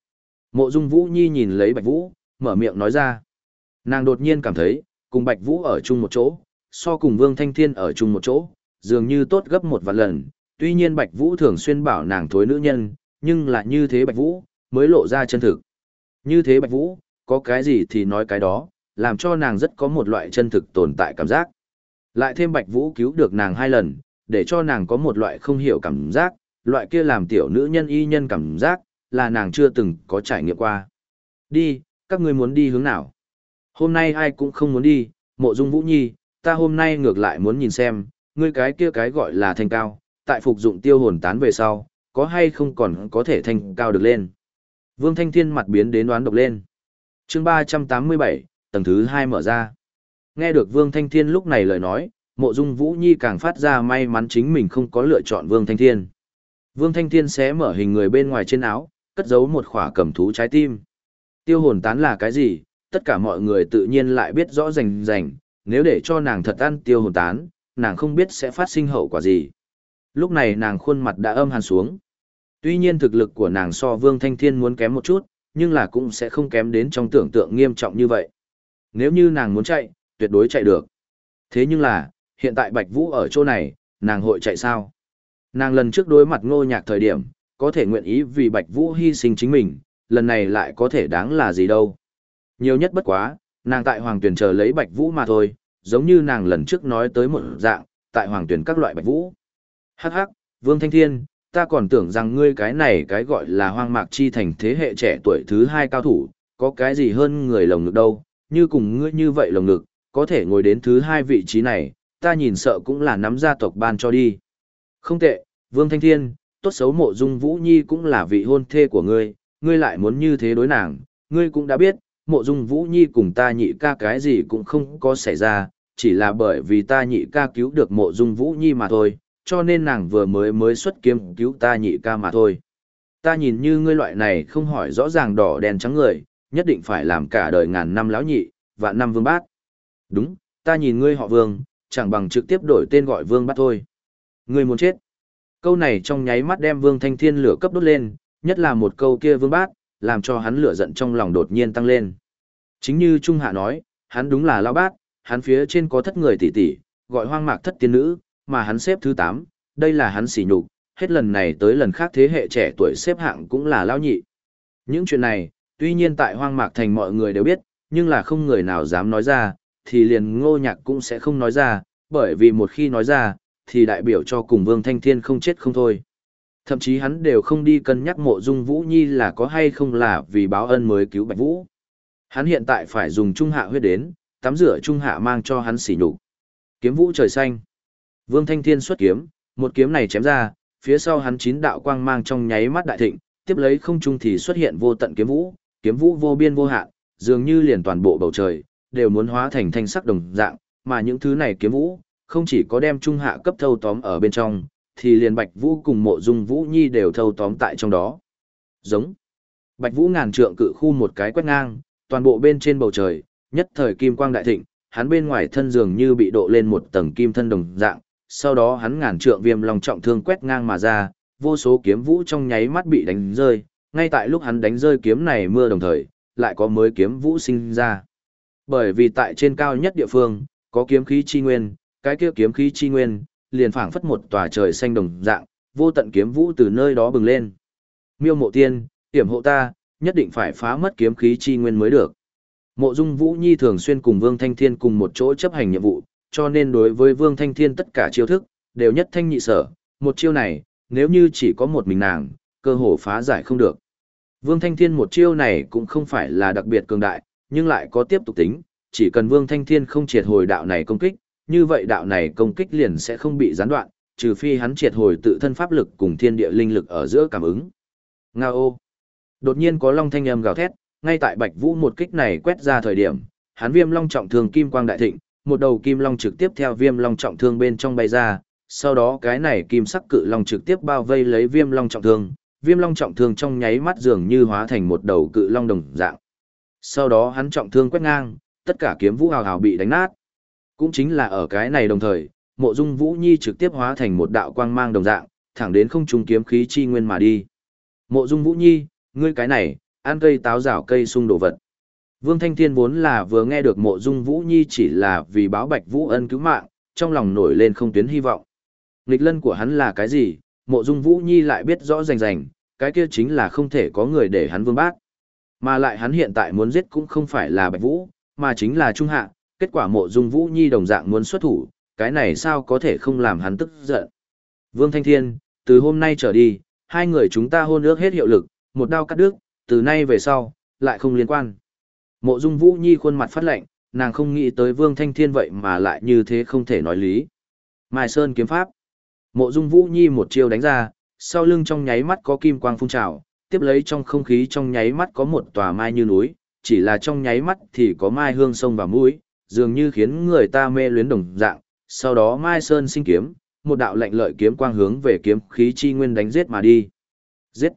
Mộ Dung Vũ Nhi nhìn lấy Bạch Vũ, mở miệng nói ra. Nàng đột nhiên cảm thấy, cùng Bạch Vũ ở chung một chỗ, so cùng Vương Thanh Thiên ở chung một chỗ, dường như tốt gấp một vạn lần. Tuy nhiên Bạch Vũ thường xuyên bảo nàng thối nữ nhân, nhưng là như thế Bạch Vũ, mới lộ ra chân thực. Như thế Bạch Vũ, có cái gì thì nói cái đó, làm cho nàng rất có một loại chân thực tồn tại cảm giác. Lại thêm Bạch Vũ cứu được nàng hai lần, để cho nàng có một loại không hiểu cảm giác, loại kia làm tiểu nữ nhân y nhân cảm giác, là nàng chưa từng có trải nghiệm qua. Đi, các ngươi muốn đi hướng nào? Hôm nay ai cũng không muốn đi, mộ dung vũ nhi, ta hôm nay ngược lại muốn nhìn xem, ngươi cái kia cái gọi là thanh cao, tại phục dụng tiêu hồn tán về sau, có hay không còn có thể thanh cao được lên. Vương Thanh Thiên mặt biến đến đoán độc lên. chương 387, tầng thứ 2 mở ra. Nghe được Vương Thanh Thiên lúc này lời nói, mộ dung Vũ Nhi càng phát ra may mắn chính mình không có lựa chọn Vương Thanh Thiên. Vương Thanh Thiên sẽ mở hình người bên ngoài trên áo, cất giấu một khỏa cầm thú trái tim. Tiêu hồn tán là cái gì, tất cả mọi người tự nhiên lại biết rõ rành rành, nếu để cho nàng thật ăn tiêu hồn tán, nàng không biết sẽ phát sinh hậu quả gì. Lúc này nàng khuôn mặt đã âm hàn xuống. Tuy nhiên thực lực của nàng so Vương Thanh Thiên muốn kém một chút, nhưng là cũng sẽ không kém đến trong tưởng tượng nghiêm trọng như vậy. Nếu như nàng muốn chạy, tuyệt đối chạy được. Thế nhưng là, hiện tại Bạch Vũ ở chỗ này, nàng hội chạy sao? Nàng lần trước đối mặt ngô nhạc thời điểm, có thể nguyện ý vì Bạch Vũ hy sinh chính mình, lần này lại có thể đáng là gì đâu. Nhiều nhất bất quá, nàng tại Hoàng Tuyền chờ lấy Bạch Vũ mà thôi, giống như nàng lần trước nói tới một dạng, tại Hoàng Tuyền các loại Bạch Vũ. Hắc hắc, Vương Thanh Thiên, ta còn tưởng rằng ngươi cái này cái gọi là hoang mạc chi thành thế hệ trẻ tuổi thứ hai cao thủ, có cái gì hơn người lồng ngực đâu, như cùng ngươi như vậy lồng ngực, có thể ngồi đến thứ hai vị trí này, ta nhìn sợ cũng là nắm gia tộc ban cho đi. Không tệ, Vương Thanh Thiên, tốt xấu mộ dung Vũ Nhi cũng là vị hôn thê của ngươi, ngươi lại muốn như thế đối nàng, ngươi cũng đã biết, mộ dung Vũ Nhi cùng ta nhị ca cái gì cũng không có xảy ra, chỉ là bởi vì ta nhị ca cứu được mộ dung Vũ Nhi mà thôi, cho nên nàng vừa mới mới xuất kiếm cứu ta nhị ca mà thôi. Ta nhìn như ngươi loại này không hỏi rõ ràng đỏ đen trắng người, nhất định phải làm cả đời ngàn năm lão nhị, và năm vương bát. Đúng, ta nhìn ngươi họ vương, chẳng bằng trực tiếp đổi tên gọi vương bát thôi. Ngươi muốn chết. Câu này trong nháy mắt đem vương thanh thiên lửa cấp đốt lên, nhất là một câu kia vương bát, làm cho hắn lửa giận trong lòng đột nhiên tăng lên. Chính như Trung Hạ nói, hắn đúng là lão bát, hắn phía trên có thất người tỷ tỷ, gọi hoang mạc thất tiên nữ, mà hắn xếp thứ 8, đây là hắn xỉ nhục, hết lần này tới lần khác thế hệ trẻ tuổi xếp hạng cũng là lão nhị. Những chuyện này, tuy nhiên tại hoang mạc thành mọi người đều biết, nhưng là không người nào dám nói ra, thì liền ngô nhạc cũng sẽ không nói ra, bởi vì một khi nói ra, thì đại biểu cho cùng Vương Thanh Thiên không chết không thôi. Thậm chí hắn đều không đi cân nhắc mộ dung Vũ Nhi là có hay không là vì báo ân mới cứu Bạch Vũ. Hắn hiện tại phải dùng trung hạ huyết đến, tắm rửa trung hạ mang cho hắn xỉ nhục. Kiếm vũ trời xanh. Vương Thanh Thiên xuất kiếm, một kiếm này chém ra, phía sau hắn chín đạo quang mang trong nháy mắt đại thịnh, tiếp lấy không trung thì xuất hiện vô tận kiếm vũ, kiếm vũ vô biên vô hạn, dường như liền toàn bộ bầu trời đều muốn hóa thành thanh sắc đồng dạng, mà những thứ này kiếm vũ, không chỉ có đem trung hạ cấp thâu tóm ở bên trong, thì liền Bạch Vũ cùng Mộ Dung Vũ Nhi đều thâu tóm tại trong đó. Giống. Bạch Vũ ngàn trượng cự khu một cái quét ngang, toàn bộ bên trên bầu trời, nhất thời kim quang đại thịnh, hắn bên ngoài thân dường như bị độ lên một tầng kim thân đồng dạng, sau đó hắn ngàn trượng viêm lòng trọng thương quét ngang mà ra, vô số kiếm vũ trong nháy mắt bị đánh rơi, ngay tại lúc hắn đánh rơi kiếm này mưa đồng thời, lại có mới kiếm vũ sinh ra. Bởi vì tại trên cao nhất địa phương, có kiếm khí chi nguyên, cái kia kiếm khí chi nguyên, liền phảng phất một tòa trời xanh đồng dạng, vô tận kiếm vũ từ nơi đó bừng lên. Miêu mộ tiên, hiểm hộ ta, nhất định phải phá mất kiếm khí chi nguyên mới được. Mộ Dung Vũ Nhi thường xuyên cùng Vương Thanh Thiên cùng một chỗ chấp hành nhiệm vụ, cho nên đối với Vương Thanh Thiên tất cả chiêu thức, đều nhất thanh nhị sở, một chiêu này, nếu như chỉ có một mình nàng, cơ hồ phá giải không được. Vương Thanh Thiên một chiêu này cũng không phải là đặc biệt cường đại, nhưng lại có tiếp tục tính, chỉ cần Vương Thanh Thiên không triệt hồi đạo này công kích, như vậy đạo này công kích liền sẽ không bị gián đoạn, trừ phi hắn triệt hồi tự thân pháp lực cùng thiên địa linh lực ở giữa cảm ứng. Ngao. Đột nhiên có long thanh âm gào thét, ngay tại Bạch Vũ một kích này quét ra thời điểm, hắn Viêm Long trọng thương kim quang đại thịnh, một đầu kim long trực tiếp theo Viêm Long trọng thương bên trong bay ra, sau đó cái này kim sắc cự long trực tiếp bao vây lấy Viêm Long trọng thương, Viêm Long trọng thương trong nháy mắt dường như hóa thành một đầu cự long đồng dạng. Sau đó hắn trọng thương quét ngang, tất cả kiếm vũ hào hào bị đánh nát. Cũng chính là ở cái này đồng thời, Mộ Dung Vũ Nhi trực tiếp hóa thành một đạo quang mang đồng dạng, thẳng đến không trung kiếm khí chi nguyên mà đi. Mộ Dung Vũ Nhi, ngươi cái này, ăn cây táo rào cây sung đồ vật. Vương Thanh Thiên vốn là vừa nghe được mộ dung Vũ Nhi chỉ là vì báo Bạch Vũ ân cứu mạng, trong lòng nổi lên không tuyến hy vọng. Nghịch lân của hắn là cái gì, mộ dung Vũ Nhi lại biết rõ rành rành, cái kia chính là không thể có người để hắn vương bác. Mà lại hắn hiện tại muốn giết cũng không phải là Bạch Vũ, mà chính là Trung Hạ, kết quả mộ dung Vũ Nhi đồng dạng muốn xuất thủ, cái này sao có thể không làm hắn tức giận. Vương Thanh Thiên, từ hôm nay trở đi, hai người chúng ta hôn ước hết hiệu lực, một đao cắt đứt, từ nay về sau, lại không liên quan. Mộ Dung Vũ Nhi khuôn mặt phát lạnh, nàng không nghĩ tới Vương Thanh Thiên vậy mà lại như thế không thể nói lý. Mai Sơn kiếm pháp. Mộ Dung Vũ Nhi một chiêu đánh ra, sau lưng trong nháy mắt có kim quang phun trào, tiếp lấy trong không khí trong nháy mắt có một tòa mai như núi, chỉ là trong nháy mắt thì có mai hương sông và mũi, dường như khiến người ta mê luyến đồng dạng. Sau đó Mai Sơn sinh kiếm, một đạo lệnh lợi kiếm quang hướng về kiếm khí chi nguyên đánh giết mà đi. Giết!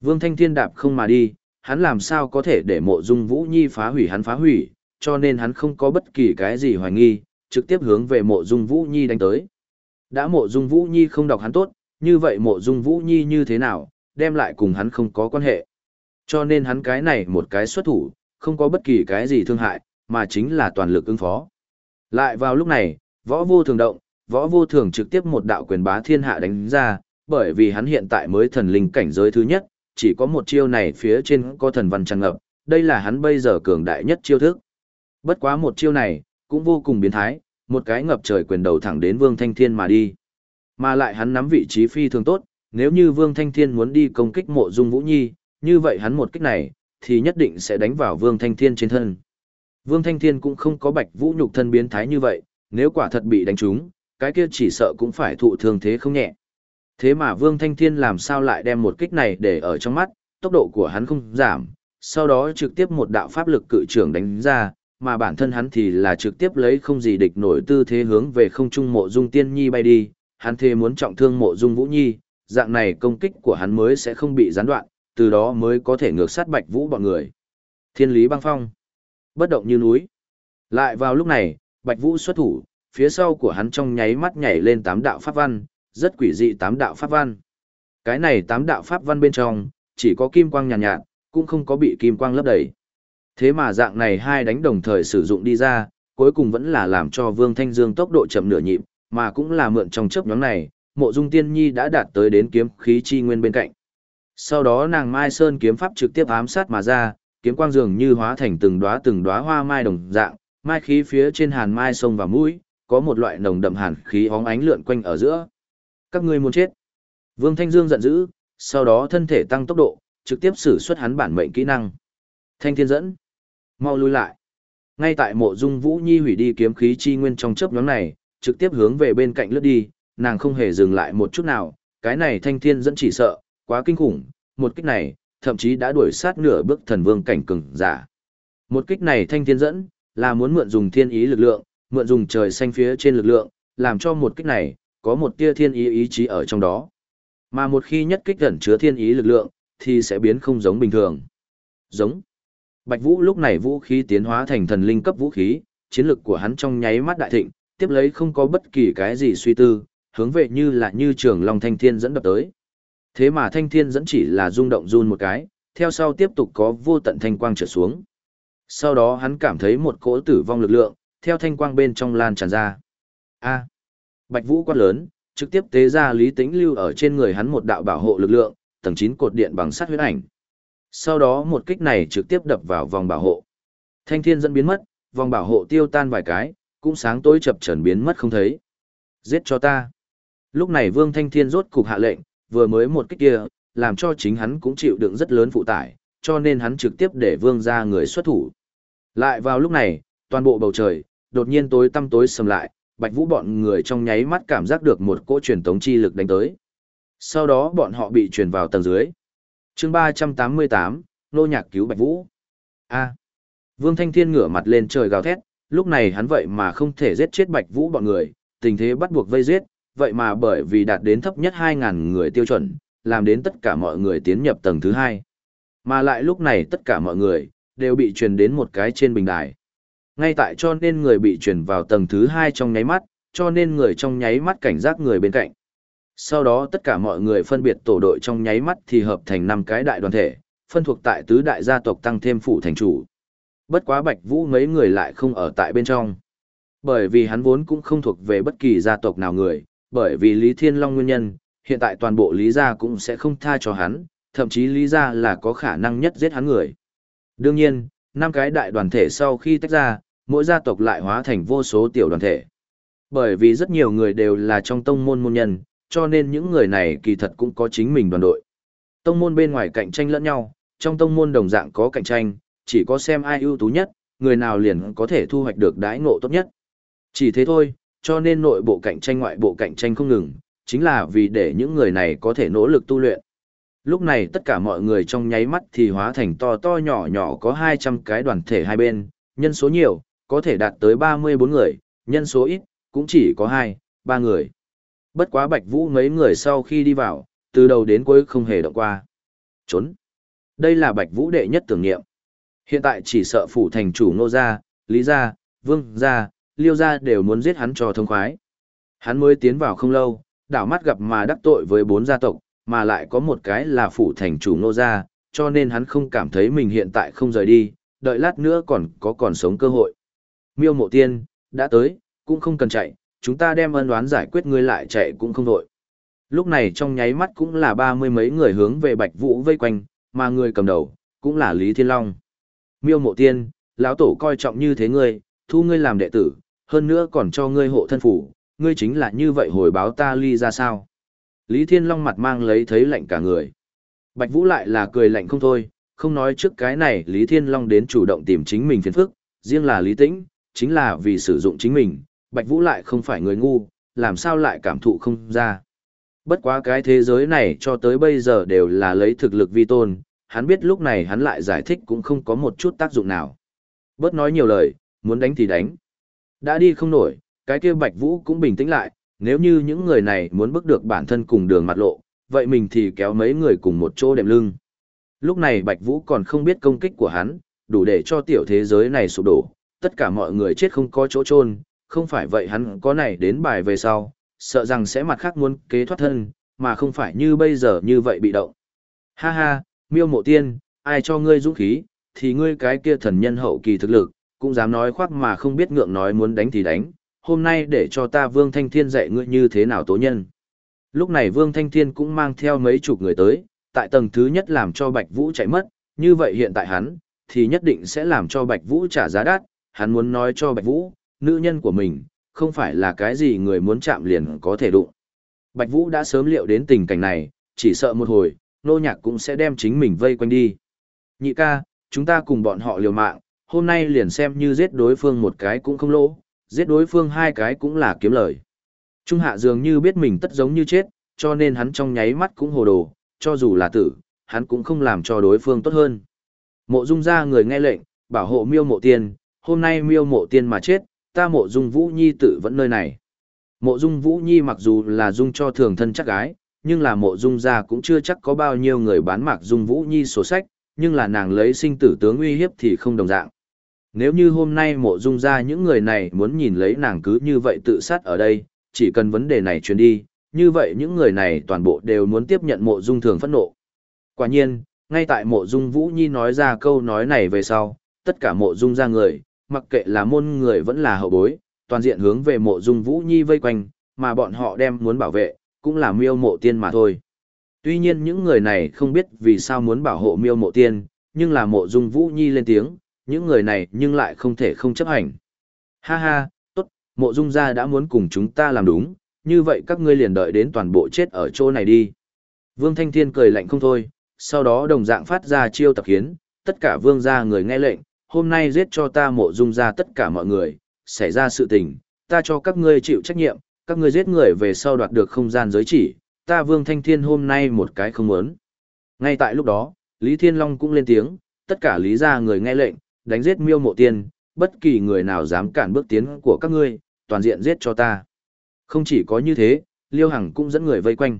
Vương Thanh Thiên đạp không mà đi, hắn làm sao có thể để mộ dung Vũ Nhi phá hủy hắn phá hủy, cho nên hắn không có bất kỳ cái gì hoài nghi, trực tiếp hướng về mộ dung Vũ Nhi đánh tới. Đã mộ dung Vũ Nhi không đọc hắn tốt, như vậy mộ dung Vũ Nhi như thế nào, đem lại cùng hắn không có quan hệ. Cho nên hắn cái này một cái xuất thủ, không có bất kỳ cái gì thương hại, mà chính là toàn lực ứng phó. Lại vào lúc này, võ vô thường động, võ vô thường trực tiếp một đạo quyền bá thiên hạ đánh ra, bởi vì hắn hiện tại mới thần linh cảnh giới thứ nhất, chỉ có một chiêu này phía trên có thần văn tràn ngập, đây là hắn bây giờ cường đại nhất chiêu thức. Bất quá một chiêu này, cũng vô cùng biến thái, một cái ngập trời quyền đầu thẳng đến Vương Thanh Thiên mà đi. Mà lại hắn nắm vị trí phi thường tốt, nếu như Vương Thanh Thiên muốn đi công kích mộ dung Vũ Nhi, như vậy hắn một kích này, thì nhất định sẽ đánh vào Vương Thanh Thiên trên thân. Vương Thanh Thiên cũng không có bạch vũ nhục thân biến thái như vậy, nếu quả thật bị đánh trúng, cái kia chỉ sợ cũng phải thụ thương thế không nhẹ. Thế mà Vương Thanh Thiên làm sao lại đem một kích này để ở trong mắt, tốc độ của hắn không giảm, sau đó trực tiếp một đạo pháp lực cự trưởng đánh ra, mà bản thân hắn thì là trực tiếp lấy không gì địch nổi tư thế hướng về không trung mộ dung tiên nhi bay đi, hắn thế muốn trọng thương mộ dung vũ nhi, dạng này công kích của hắn mới sẽ không bị gián đoạn, từ đó mới có thể ngược sát bạch vũ bọn người. Thiên lý băng phong, bất động như núi. Lại vào lúc này, bạch vũ xuất thủ, phía sau của hắn trong nháy mắt nhảy lên tám đạo pháp văn, rất quỷ dị tám đạo pháp văn. Cái này tám đạo pháp văn bên trong, chỉ có kim quang nhàn nhạt, nhạt, cũng không có bị kim quang lấp đầy. Thế mà dạng này hai đánh đồng thời sử dụng đi ra, cuối cùng vẫn là làm cho Vương Thanh Dương tốc độ chậm nửa nhịp, mà cũng là mượn trong chớp nhoáng này, Mộ Dung Tiên Nhi đã đạt tới đến kiếm khí chi nguyên bên cạnh. Sau đó nàng Mai Sơn kiếm pháp trực tiếp ám sát mà ra, kiếm quang dường như hóa thành từng đóa từng đóa hoa mai đồng dạng, mai khí phía trên hàn mai sông và mũi, có một loại nồng đậm hàn khí óng ánh lượn quanh ở giữa. Các ngươi muốn chết. Vương Thanh Dương giận dữ, sau đó thân thể tăng tốc độ, trực tiếp sử xuất hắn bản mệnh kỹ năng. Thanh thiên dẫn. Mau lui lại. Ngay tại mộ dung Vũ Nhi hủy đi kiếm khí chi nguyên trong chớp nhóm này, trực tiếp hướng về bên cạnh lướt đi, nàng không hề dừng lại một chút nào, cái này thanh thiên dẫn chỉ sợ, quá kinh khủng, một kích này, thậm chí đã đuổi sát nửa bước thần vương cảnh cường giả. Một kích này thanh thiên dẫn, là muốn mượn dùng thiên ý lực lượng, mượn dùng trời xanh phía trên lực lượng, làm cho một kích này, có một tia thiên ý ý chí ở trong đó. Mà một khi nhất kích gần chứa thiên ý lực lượng, thì sẽ biến không giống bình thường. Giống. Bạch Vũ lúc này vũ khí tiến hóa thành thần linh cấp vũ khí, chiến lực của hắn trong nháy mắt đại thịnh, tiếp lấy không có bất kỳ cái gì suy tư, hướng về như là như trường long thanh thiên dẫn đập tới. Thế mà thanh thiên dẫn chỉ là rung động run một cái, theo sau tiếp tục có vô tận thanh quang trở xuống. Sau đó hắn cảm thấy một cỗ tử vong lực lượng, theo thanh quang bên trong lan tràn ra. A. Bạch Vũ quát lớn, trực tiếp tế ra Lý Tĩnh lưu ở trên người hắn một đạo bảo hộ lực lượng, tầng 9 cột điện bằng sắt huyết ảnh. Sau đó một kích này trực tiếp đập vào vòng bảo hộ. Thanh thiên dẫn biến mất, vòng bảo hộ tiêu tan vài cái, cũng sáng tối chập chờn biến mất không thấy. Giết cho ta. Lúc này Vương Thanh Thiên rốt cục hạ lệnh, vừa mới một kích kia, làm cho chính hắn cũng chịu đựng rất lớn phụ tải, cho nên hắn trực tiếp để Vương ra người xuất thủ. Lại vào lúc này, toàn bộ bầu trời, đột nhiên tối tăm tối sầm lại, Bạch Vũ bọn người trong nháy mắt cảm giác được một cỗ truyền tống chi lực đánh tới. Sau đó bọn họ bị truyền vào tầng dưới. Chương 388, nô nhạc cứu Bạch Vũ. A. Vương Thanh Thiên ngửa mặt lên trời gào thét, lúc này hắn vậy mà không thể giết chết Bạch Vũ bọn người, tình thế bắt buộc vây giết, vậy mà bởi vì đạt đến thấp nhất 2.000 người tiêu chuẩn, làm đến tất cả mọi người tiến nhập tầng thứ hai. Mà lại lúc này tất cả mọi người, đều bị truyền đến một cái trên bình đài. Ngay tại cho nên người bị truyền vào tầng thứ hai trong nháy mắt, cho nên người trong nháy mắt cảnh giác người bên cạnh. Sau đó tất cả mọi người phân biệt tổ đội trong nháy mắt thì hợp thành năm cái đại đoàn thể, phân thuộc tại tứ đại gia tộc tăng thêm phủ thành chủ. Bất quá Bạch Vũ mấy người lại không ở tại bên trong. Bởi vì hắn vốn cũng không thuộc về bất kỳ gia tộc nào người, bởi vì Lý Thiên Long nguyên nhân, hiện tại toàn bộ Lý gia cũng sẽ không tha cho hắn, thậm chí Lý gia là có khả năng nhất giết hắn người. Đương nhiên, năm cái đại đoàn thể sau khi tách ra, mỗi gia tộc lại hóa thành vô số tiểu đoàn thể. Bởi vì rất nhiều người đều là trong tông môn môn nhân, cho nên những người này kỳ thật cũng có chính mình đoàn đội. Tông môn bên ngoài cạnh tranh lẫn nhau, trong tông môn đồng dạng có cạnh tranh, chỉ có xem ai ưu tú nhất, người nào liền có thể thu hoạch được đãi ngộ tốt nhất. Chỉ thế thôi, cho nên nội bộ cạnh tranh ngoại bộ cạnh tranh không ngừng, chính là vì để những người này có thể nỗ lực tu luyện. Lúc này tất cả mọi người trong nháy mắt thì hóa thành to to nhỏ nhỏ có 200 cái đoàn thể hai bên, nhân số nhiều, có thể đạt tới 34 người, nhân số ít, cũng chỉ có 2, 3 người. Bất quá Bạch Vũ mấy người sau khi đi vào, từ đầu đến cuối không hề động qua. Trốn. Đây là Bạch Vũ đệ nhất tưởng niệm. Hiện tại chỉ sợ phủ thành chủ Nô gia, Lý gia, Vương gia, Liêu gia đều muốn giết hắn cho thông khoái. Hắn mới tiến vào không lâu, đảo mắt gặp mà đắc tội với bốn gia tộc, mà lại có một cái là phủ thành chủ Nô gia, cho nên hắn không cảm thấy mình hiện tại không rời đi, đợi lát nữa còn có còn sống cơ hội. Miêu mộ tiên, đã tới, cũng không cần chạy, chúng ta đem ân đoán giải quyết ngươi lại chạy cũng không vội. Lúc này trong nháy mắt cũng là ba mươi mấy người hướng về Bạch Vũ vây quanh, mà người cầm đầu, cũng là Lý Thiên Long. Miêu mộ tiên, lão tổ coi trọng như thế ngươi, thu ngươi làm đệ tử, hơn nữa còn cho ngươi hộ thân phủ, ngươi chính là như vậy hồi báo ta ly ra sao. Lý Thiên Long mặt mang lấy thấy lạnh cả người. Bạch Vũ lại là cười lạnh không thôi, không nói trước cái này Lý Thiên Long đến chủ động tìm chính mình phiền phức, riêng là Lý Tĩnh, chính là vì sử dụng chính mình, Bạch Vũ lại không phải người ngu, làm sao lại cảm thụ không ra. Bất quá cái thế giới này cho tới bây giờ đều là lấy thực lực vi tôn, hắn biết lúc này hắn lại giải thích cũng không có một chút tác dụng nào. Bớt nói nhiều lời, muốn đánh thì đánh. Đã đi không nổi, cái kia Bạch Vũ cũng bình tĩnh lại, nếu như những người này muốn bước được bản thân cùng đường mặt lộ, vậy mình thì kéo mấy người cùng một chỗ đệm lưng. Lúc này Bạch Vũ còn không biết công kích của hắn, đủ để cho tiểu thế giới này sụp đổ, tất cả mọi người chết không có chỗ chôn, không phải vậy hắn có này đến bài về sau, sợ rằng sẽ mặt khác muốn kế thoát thân, mà không phải như bây giờ như vậy bị động. Ha ha, miêu mộ tiên, ai cho ngươi dũng khí, thì ngươi cái kia thần nhân hậu kỳ thực lực, cũng dám nói khoác mà không biết ngượng nói muốn đánh thì đánh, hôm nay để cho ta Vương Thanh Thiên dạy ngươi như thế nào tố nhân. Lúc này Vương Thanh Thiên cũng mang theo mấy chục người tới, tại tầng thứ nhất làm cho Bạch Vũ chạy mất, như vậy hiện tại hắn, thì nhất định sẽ làm cho Bạch Vũ trả giá đắt, hắn muốn nói cho Bạch Vũ, nữ nhân của mình, không phải là cái gì người muốn chạm liền có thể đụng. Bạch Vũ đã sớm liệu đến tình cảnh này, chỉ sợ một hồi, nô nhạc cũng sẽ đem chính mình vây quanh đi. Nhị ca, chúng ta cùng bọn họ liều mạng, hôm nay liền xem như giết đối phương một cái cũng không lỗ, giết đối phương hai cái cũng là kiếm lời. Trung hạ dường như biết mình tất giống như chết, cho nên hắn trong nháy mắt cũng hồ đồ, cho dù là tử, hắn cũng không làm cho đối phương tốt hơn. Mộ dung ra người nghe lệnh, bảo hộ miêu mộ tiên, hôm nay miêu mộ tiên mà chết, ta mộ dung vũ nhi tự vẫn nơi này. Mộ dung vũ nhi mặc dù là dung cho thường thân chắc gái, nhưng là mộ dung gia cũng chưa chắc có bao nhiêu người bán mạc dung vũ nhi sổ sách, nhưng là nàng lấy sinh tử tướng uy hiếp thì không đồng dạng. Nếu như hôm nay mộ dung gia những người này muốn nhìn lấy nàng cứ như vậy tự sát ở đây, chỉ cần vấn đề này truyền đi, như vậy những người này toàn bộ đều muốn tiếp nhận mộ dung thường phẫn nộ. Quả nhiên, ngay tại mộ dung vũ nhi nói ra câu nói này về sau, tất cả mộ dung gia người, mặc kệ là môn người vẫn là hậu bối, toàn diện hướng về mộ dung Vũ Nhi vây quanh, mà bọn họ đem muốn bảo vệ, cũng là miêu mộ tiên mà thôi. Tuy nhiên những người này không biết vì sao muốn bảo hộ miêu mộ tiên, nhưng là mộ dung vũ nhi lên tiếng, những người này nhưng lại không thể không chấp hành. Ha ha, tốt, mộ dung gia đã muốn cùng chúng ta làm đúng, như vậy các ngươi liền đợi đến toàn bộ chết ở chỗ này đi. Vương Thanh Thiên cười lạnh không thôi, sau đó đồng dạng phát ra chiêu tập hiến, tất cả vương gia người nghe lệnh, hôm nay giết cho ta mộ dung ra tất cả mọi người, xảy ra sự tình, ta cho các ngươi chịu trách nhiệm, các ngươi giết người về sau đoạt được không gian giới chỉ, ta Vương Thanh Thiên hôm nay một cái không muốn. Ngay tại lúc đó, Lý Thiên Long cũng lên tiếng, tất cả lý gia người nghe lệnh, đánh giết miêu mộ tiên, bất kỳ người nào dám cản bước tiến của các ngươi, toàn diện giết cho ta. Không chỉ có như thế, Liêu Hằng cũng dẫn người vây quanh.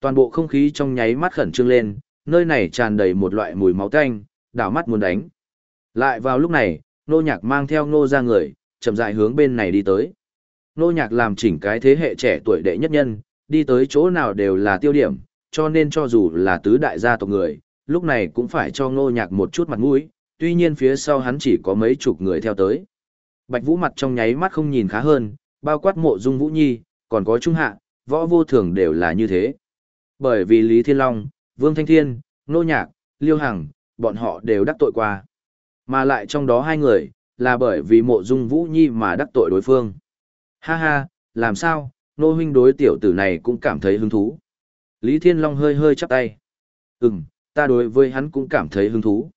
Toàn bộ không khí trong nháy mắt khẩn trương lên, nơi này tràn đầy một loại mùi máu tanh, đảo mắt muốn đánh. Lại vào lúc này, nô nhạc mang theo nô ra người, chậm rãi hướng bên này đi tới. Nô nhạc làm chỉnh cái thế hệ trẻ tuổi đệ nhất nhân, đi tới chỗ nào đều là tiêu điểm, cho nên cho dù là tứ đại gia tộc người, lúc này cũng phải cho nô nhạc một chút mặt mũi, tuy nhiên phía sau hắn chỉ có mấy chục người theo tới. Bạch Vũ mặt trong nháy mắt không nhìn khá hơn, bao quát mộ dung Vũ Nhi, còn có Trung Hạ, võ vô thường đều là như thế. Bởi vì Lý Thiên Long, Vương Thanh Thiên, Nô Nhạc, Liêu Hằng, bọn họ đều đắc tội qua. Mà lại trong đó hai người, là bởi vì mộ dung Vũ Nhi mà đắc tội đối phương. Ha ha, làm sao, nô huynh đối tiểu tử này cũng cảm thấy hứng thú. Lý Thiên Long hơi hơi chắp tay. Ừm, ta đối với hắn cũng cảm thấy hứng thú.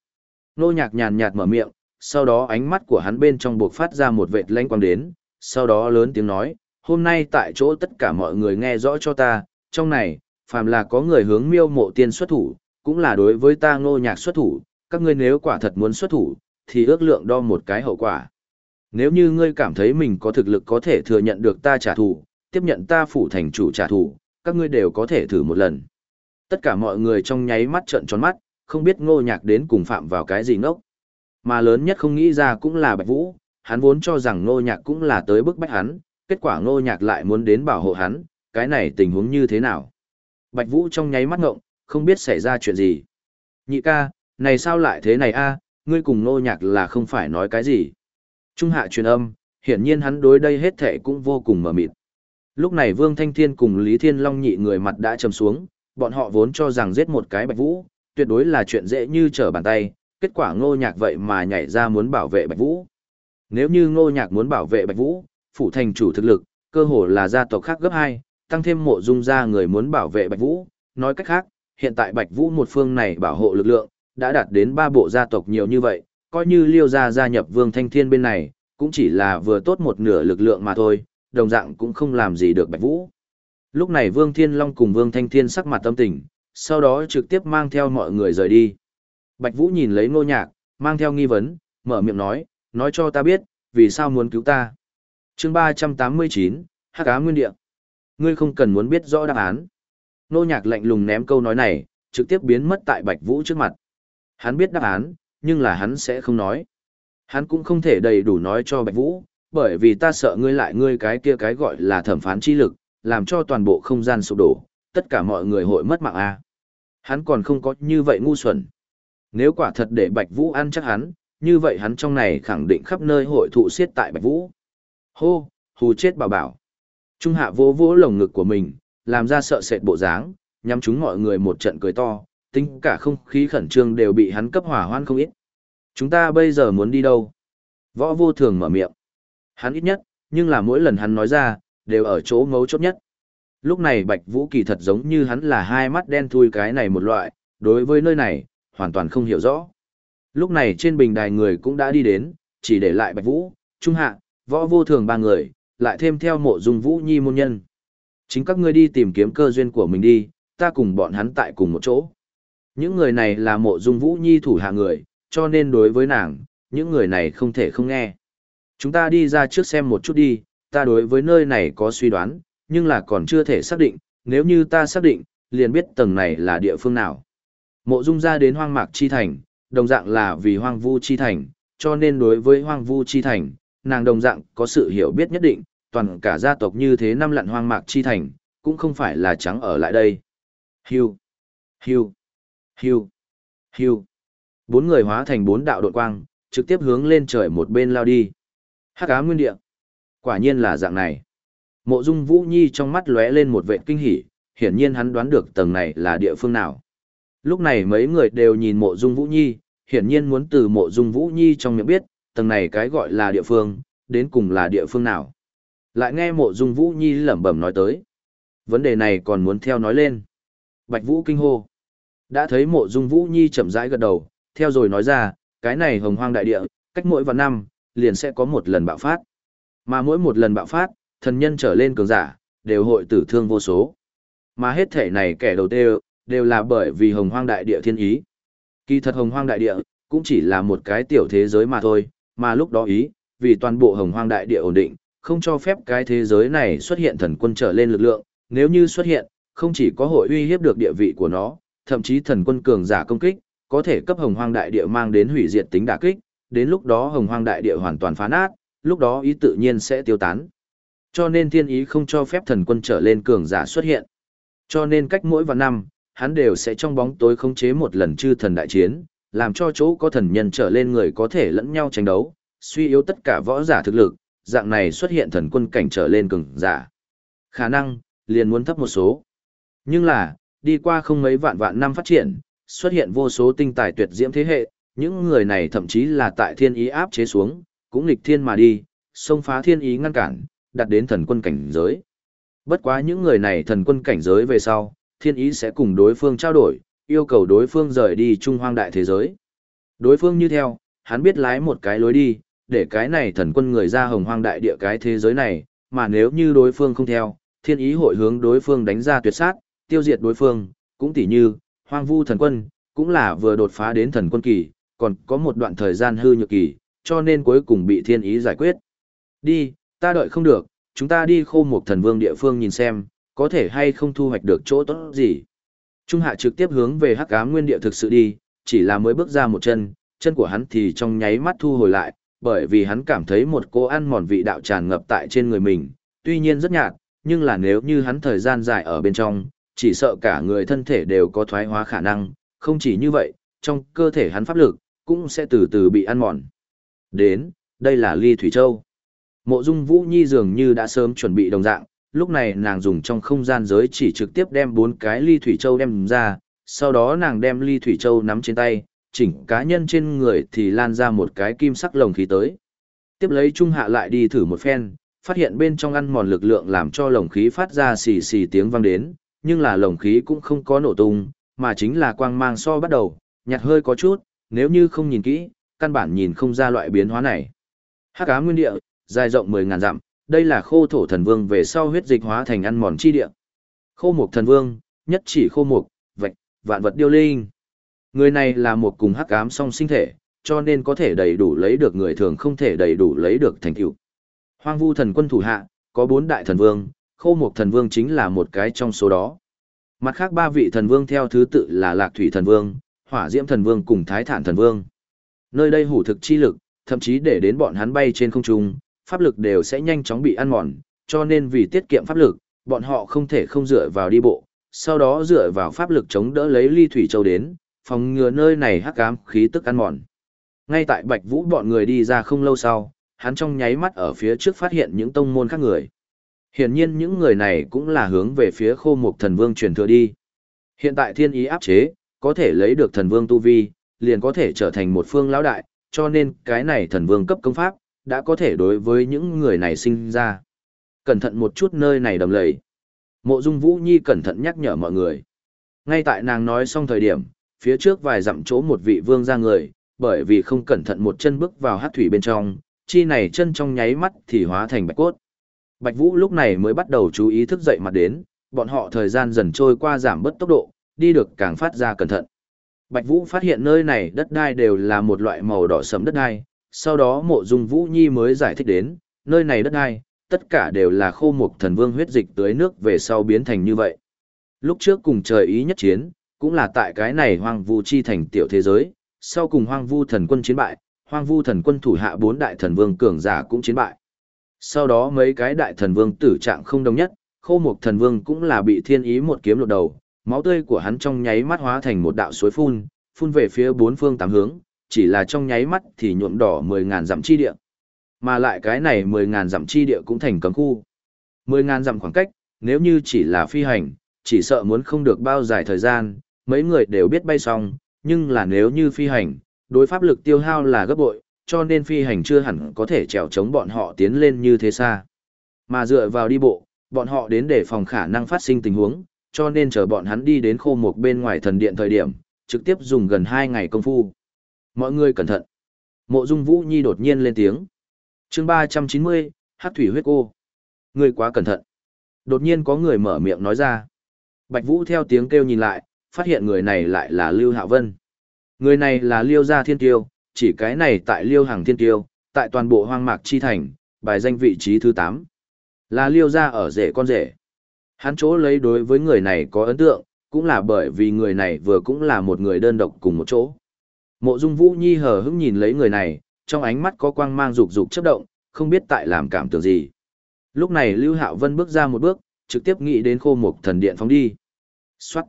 Nô nhạc nhàn nhạt mở miệng, sau đó ánh mắt của hắn bên trong buộc phát ra một vệt lanh quang đến, sau đó lớn tiếng nói, hôm nay tại chỗ tất cả mọi người nghe rõ cho ta, trong này, phàm là có người hướng miêu mộ tiên xuất thủ, cũng là đối với ta ngô nhạc xuất thủ, các ngươi nếu quả thật muốn xuất thủ, thì ước lượng đo một cái hậu quả. Nếu như ngươi cảm thấy mình có thực lực có thể thừa nhận được ta trả thù, tiếp nhận ta phủ thành chủ trả thù, các ngươi đều có thể thử một lần. Tất cả mọi người trong nháy mắt trợn tròn mắt, không biết ngô nhạc đến cùng phạm vào cái gì ngốc. Mà lớn nhất không nghĩ ra cũng là Bạch Vũ, hắn vốn cho rằng ngô nhạc cũng là tới bức bách hắn, kết quả ngô nhạc lại muốn đến bảo hộ hắn, cái này tình huống như thế nào. Bạch Vũ trong nháy mắt ngộng, không biết xảy ra chuyện gì. Nhị ca, này sao lại thế này a? ngươi cùng ngô nhạc là không phải nói cái gì. Trung hạ truyền âm, hiển nhiên hắn đối đây hết thệ cũng vô cùng mờ mịt. Lúc này Vương Thanh Thiên cùng Lý Thiên Long nhị người mặt đã trầm xuống, bọn họ vốn cho rằng giết một cái Bạch Vũ, tuyệt đối là chuyện dễ như trở bàn tay, kết quả ngô nhạc vậy mà nhảy ra muốn bảo vệ Bạch Vũ. Nếu như ngô nhạc muốn bảo vệ Bạch Vũ, phủ thành chủ thực lực, cơ hồ là gia tộc khác gấp hai, tăng thêm mộ dung gia người muốn bảo vệ Bạch Vũ, nói cách khác, hiện tại Bạch Vũ một phương này bảo hộ lực lượng, đã đạt đến ba bộ gia tộc nhiều như vậy, coi như liêu gia gia nhập Vương Thanh Thiên bên này, cũng chỉ là vừa tốt một nửa lực lượng mà thôi, đồng dạng cũng không làm gì được Bạch Vũ. Lúc này Vương Thiên Long cùng Vương Thanh Thiên sắc mặt tâm tình, sau đó trực tiếp mang theo mọi người rời đi. Bạch Vũ nhìn lấy ngô nhạc, mang theo nghi vấn, mở miệng nói, nói cho ta biết, vì sao muốn cứu ta. chương 389, Hắc Á Nguyên Địa. Ngươi không cần muốn biết rõ đáp án. Ngô nhạc lạnh lùng ném câu nói này, trực tiếp biến mất tại Bạch Vũ trước mặt. Hắn biết đáp án, nhưng là hắn sẽ không nói. Hắn cũng không thể đầy đủ nói cho Bạch Vũ, bởi vì ta sợ ngươi lại ngươi cái kia cái gọi là thẩm phán chi lực, làm cho toàn bộ không gian sụp đổ, tất cả mọi người hội mất mạng a. Hắn còn không có như vậy ngu xuẩn. Nếu quả thật để Bạch Vũ ăn chắc hắn, như vậy hắn trong này khẳng định khắp nơi hội thụ siết tại Bạch Vũ. Hô, hù chết bảo bảo. Trung hạ vỗ vỗ lồng ngực của mình, làm ra sợ sệt bộ dáng, nhắm chúng mọi người một trận cười to, tính cả không khí khẩn trương đều bị hắn cấp hỏa hoan không ít. Chúng ta bây giờ muốn đi đâu? Võ vô thường mở miệng. Hắn ít nhất, nhưng là mỗi lần hắn nói ra, đều ở chỗ ngấu chốt nhất. Lúc này Bạch Vũ kỳ thật giống như hắn là hai mắt đen thui cái này một loại, đối với nơi này, hoàn toàn không hiểu rõ. Lúc này trên bình đài người cũng đã đi đến, chỉ để lại Bạch Vũ, Trung Hạ, Võ Vô Thường ba người, lại thêm theo mộ dung Vũ Nhi môn nhân. Chính các ngươi đi tìm kiếm cơ duyên của mình đi, ta cùng bọn hắn tại cùng một chỗ. Những người này là mộ dung Vũ Nhi thủ hạ người, cho nên đối với nàng, những người này không thể không nghe. Chúng ta đi ra trước xem một chút đi, ta đối với nơi này có suy đoán, nhưng là còn chưa thể xác định, nếu như ta xác định, liền biết tầng này là địa phương nào. Mộ dung ra đến hoang mạc chi thành, đồng dạng là vì hoang vu chi thành, cho nên đối với hoang vu chi thành, nàng đồng dạng có sự hiểu biết nhất định, toàn cả gia tộc như thế năm lặn hoang mạc chi thành, cũng không phải là trắng ở lại đây. Hưu, hưu, hưu, hưu. Bốn người hóa thành bốn đạo độn quang, trực tiếp hướng lên trời một bên lao đi. Hắc ám nguyên địa. Quả nhiên là dạng này. Mộ Dung Vũ Nhi trong mắt lóe lên một vẻ kinh hỉ, hiển nhiên hắn đoán được tầng này là địa phương nào. Lúc này mấy người đều nhìn Mộ Dung Vũ Nhi, hiển nhiên muốn từ Mộ Dung Vũ Nhi trong miệng biết, tầng này cái gọi là địa phương, đến cùng là địa phương nào. Lại nghe Mộ Dung Vũ Nhi lẩm bẩm nói tới. Vấn đề này còn muốn theo nói lên. Bạch Vũ kinh hô. Đã thấy Mộ Dung Vũ Nhi chậm rãi gật đầu, theo rồi nói ra, cái này hồng hoang đại địa, cách mỗi vạn năm, liền sẽ có một lần bạo phát. Mà mỗi một lần bạo phát, thần nhân trở lên cường giả, đều hội tử thương vô số. Mà hết thể này kẻ đầu tiên, đều là bởi vì hồng hoang đại địa thiên ý. Kỳ thật hồng hoang đại địa, cũng chỉ là một cái tiểu thế giới mà thôi, mà lúc đó ý, vì toàn bộ hồng hoang đại địa ổn định, không cho phép cái thế giới này xuất hiện thần quân trở lên lực lượng, nếu như xuất hiện, không chỉ có hội uy hiếp được địa vị của nó, thậm chí thần quân cường giả công kích, có thể cấp hồng hoang đại địa mang đến hủy diệt tính đả kích, đến lúc đó hồng hoang đại địa hoàn toàn phá nát, lúc đó ý tự nhiên sẽ tiêu tán. Cho nên thiên ý không cho phép thần quân trở lên cường giả xuất hiện. Cho nên cách mỗi vài năm, hắn đều sẽ trong bóng tối khống chế một lần chư thần đại chiến, làm cho chỗ có thần nhân trở lên người có thể lẫn nhau tranh đấu, suy yếu tất cả võ giả thực lực, dạng này xuất hiện thần quân cảnh trở lên cường giả. Khả năng, liền muốn thấp một số. Nhưng là, đi qua không mấy vạn vạn năm phát triển, xuất hiện vô số tinh tài tuyệt diễm thế hệ, những người này thậm chí là tại thiên ý áp chế xuống, cũng nghịch thiên mà đi, xông phá thiên ý ngăn cản, đặt đến thần quân cảnh giới. Bất quá những người này thần quân cảnh giới về sau, thiên ý sẽ cùng đối phương trao đổi, yêu cầu đối phương rời đi trung hoang đại thế giới. Đối phương như theo, hắn biết lái một cái lối đi, để cái này thần quân người ra hồng hoang đại địa cái thế giới này, mà nếu như đối phương không theo, thiên ý hội hướng đối phương đánh ra tuyệt sát, tiêu diệt đối phương, cũng tỉ như, hoang vu thần quân, cũng là vừa đột phá đến thần quân kỳ, còn có một đoạn thời gian hư nhược kỳ, cho nên cuối cùng bị thiên ý giải quyết. Đi, ta đợi không được, chúng ta đi khô một thần vương địa phương nhìn xem, có thể hay không thu hoạch được chỗ tốt gì. Trung hạ trực tiếp hướng về hắc ám nguyên địa thực sự đi, chỉ là mới bước ra một chân, chân của hắn thì trong nháy mắt thu hồi lại, bởi vì hắn cảm thấy một cô ăn mòn vị đạo tràn ngập tại trên người mình, tuy nhiên rất nhạt, nhưng là nếu như hắn thời gian dài ở bên trong, chỉ sợ cả người thân thể đều có thoái hóa khả năng, không chỉ như vậy, trong cơ thể hắn pháp lực, cũng sẽ từ từ bị ăn mòn. Đến, đây là ly thủy châu. Mộ dung Vũ Nhi dường như đã sớm chuẩn bị đồng dạng, lúc này nàng dùng trong không gian giới chỉ trực tiếp đem bốn cái ly thủy châu đem ra, sau đó nàng đem ly thủy châu nắm trên tay, chỉnh cá nhân trên người thì lan ra một cái kim sắc lồng khí tới. Tiếp lấy trung hạ lại đi thử một phen, phát hiện bên trong ăn mòn lực lượng làm cho lồng khí phát ra xì xì tiếng vang đến, nhưng là lồng khí cũng không có nổ tung, mà chính là quang mang so bắt đầu, nhạt hơi có chút, nếu như không nhìn kỹ, căn bản nhìn không ra loại biến hóa này. Hắc ám nguyên địa, dài rộng 10.000 dặm, đây là khô thổ thần vương về sau huyết dịch hóa thành ăn mòn chi địa. Khô mục thần vương, nhất chỉ khô mục, vạch, vạn vật điêu linh. Người này là một cùng hắc ám song sinh thể, cho nên có thể đầy đủ lấy được người thường không thể đầy đủ lấy được thành tựu. Hoang vu thần quân thủ hạ, có bốn đại thần vương, khô mục thần vương chính là một cái trong số đó. Mặt khác ba vị thần vương theo thứ tự là lạc thủy thần vương, hỏa diễm thần vương cùng thái thản thần vương. Nơi đây hủ thực chi lực, thậm chí để đến bọn hắn bay trên không trung, pháp lực đều sẽ nhanh chóng bị ăn mòn, cho nên vì tiết kiệm pháp lực, bọn họ không thể không dựa vào đi bộ, sau đó dựa vào pháp lực chống đỡ lấy ly thủy châu đến, phòng ngừa nơi này hắc ám khí tức ăn mòn. Ngay tại Bạch Vũ bọn người đi ra không lâu sau, hắn trong nháy mắt ở phía trước phát hiện những tông môn khác người. Hiển nhiên những người này cũng là hướng về phía khô mục thần vương truyền thừa đi. Hiện tại thiên ý áp chế, có thể lấy được thần vương tu vi, liền có thể trở thành một phương lão đại, cho nên cái này thần vương cấp công pháp, đã có thể đối với những người này sinh ra. Cẩn thận một chút nơi này đầm lầy. Mộ Dung Vũ Nhi cẩn thận nhắc nhở mọi người. Ngay tại nàng nói xong thời điểm, phía trước vài dặm chỗ một vị vương ra người, bởi vì không cẩn thận một chân bước vào hát thủy bên trong, chi này chân trong nháy mắt thì hóa thành bạch cốt. Bạch Vũ lúc này mới bắt đầu chú ý thức dậy mặt đến, bọn họ thời gian dần trôi qua giảm bớt tốc độ, đi được càng phát ra cẩn thận. Bạch Vũ phát hiện nơi này đất đai đều là một loại màu đỏ sẫm đất đai, sau đó mộ dung Vũ Nhi mới giải thích đến, nơi này đất đai, tất cả đều là khô mục thần vương huyết dịch tưới nước về sau biến thành như vậy. Lúc trước cùng trời ý nhất chiến, cũng là tại cái này hoang vu chi thành tiểu thế giới, sau cùng hoang vu thần quân chiến bại, hoang vu thần quân thủ hạ bốn đại thần vương cường giả cũng chiến bại. Sau đó mấy cái đại thần vương tử trạng không đồng nhất, khô mục thần vương cũng là bị thiên ý một kiếm lột đầu, máu tươi của hắn trong nháy mắt hóa thành một đạo suối phun, phun về phía bốn phương tám hướng, chỉ là trong nháy mắt thì nhuộm đỏ mười ngàn dặm chi địa. Mà lại cái này mười ngàn dặm chi địa cũng thành cấm khu. Mười ngàn dặm khoảng cách, nếu như chỉ là phi hành, chỉ sợ muốn không được bao dài thời gian, mấy người đều biết bay xong, nhưng là nếu như phi hành, đối pháp lực tiêu hao là gấp bội, cho nên phi hành chưa hẳn có thể trèo chống bọn họ tiến lên như thế xa. Mà dựa vào đi bộ, bọn họ đến để phòng khả năng phát sinh tình huống, cho nên chờ bọn hắn đi đến khô mục bên ngoài thần điện thời điểm, trực tiếp dùng gần 2 ngày công phu. Mọi người cẩn thận. Mộ Dung Vũ Nhi đột nhiên lên tiếng. chương 390, Hát Thủy huyết cô. Người quá cẩn thận. Đột nhiên có người mở miệng nói ra. Bạch Vũ theo tiếng kêu nhìn lại, phát hiện người này lại là Lưu Hạo Vân. Người này là Liêu Gia Thiên Tiêu, chỉ cái này tại Liêu Hàng Thiên Tiêu, tại toàn bộ hoang mạc chi thành, bài danh vị trí thứ 8. Là Liêu Gia ở rể con rể. Hắn chỗ lấy đối với người này có ấn tượng, cũng là bởi vì người này vừa cũng là một người đơn độc cùng một chỗ. Mộ Dung Vũ Nhi hờ hững nhìn lấy người này, trong ánh mắt có quang mang dục dục chớp động, không biết tại làm cảm tưởng gì. Lúc này Lưu Hạo Vân bước ra một bước, trực tiếp nghĩ đến khô mục thần điện phóng đi. Xoát.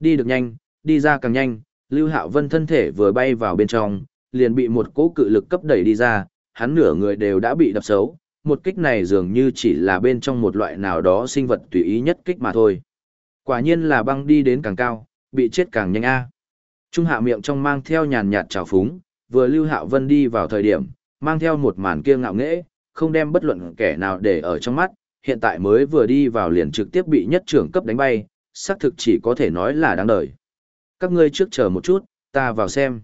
Đi được nhanh, đi ra càng nhanh, Lưu Hạo Vân thân thể vừa bay vào bên trong, liền bị một cỗ cự lực cấp đẩy đi ra, hắn nửa người đều đã bị đập xấu, một kích này dường như chỉ là bên trong một loại nào đó sinh vật tùy ý nhất kích mà thôi. Quả nhiên là băng đi đến càng cao, bị chết càng nhanh a. Trung hạ miệng trong mang theo nhàn nhạt trào phúng, vừa Lưu Hạo Vân đi vào thời điểm, mang theo một màn kia ngạo nghễ, không đem bất luận kẻ nào để ở trong mắt, hiện tại mới vừa đi vào liền trực tiếp bị nhất trưởng cấp đánh bay, xác thực chỉ có thể nói là đáng đời. Các ngươi trước chờ một chút, ta vào xem.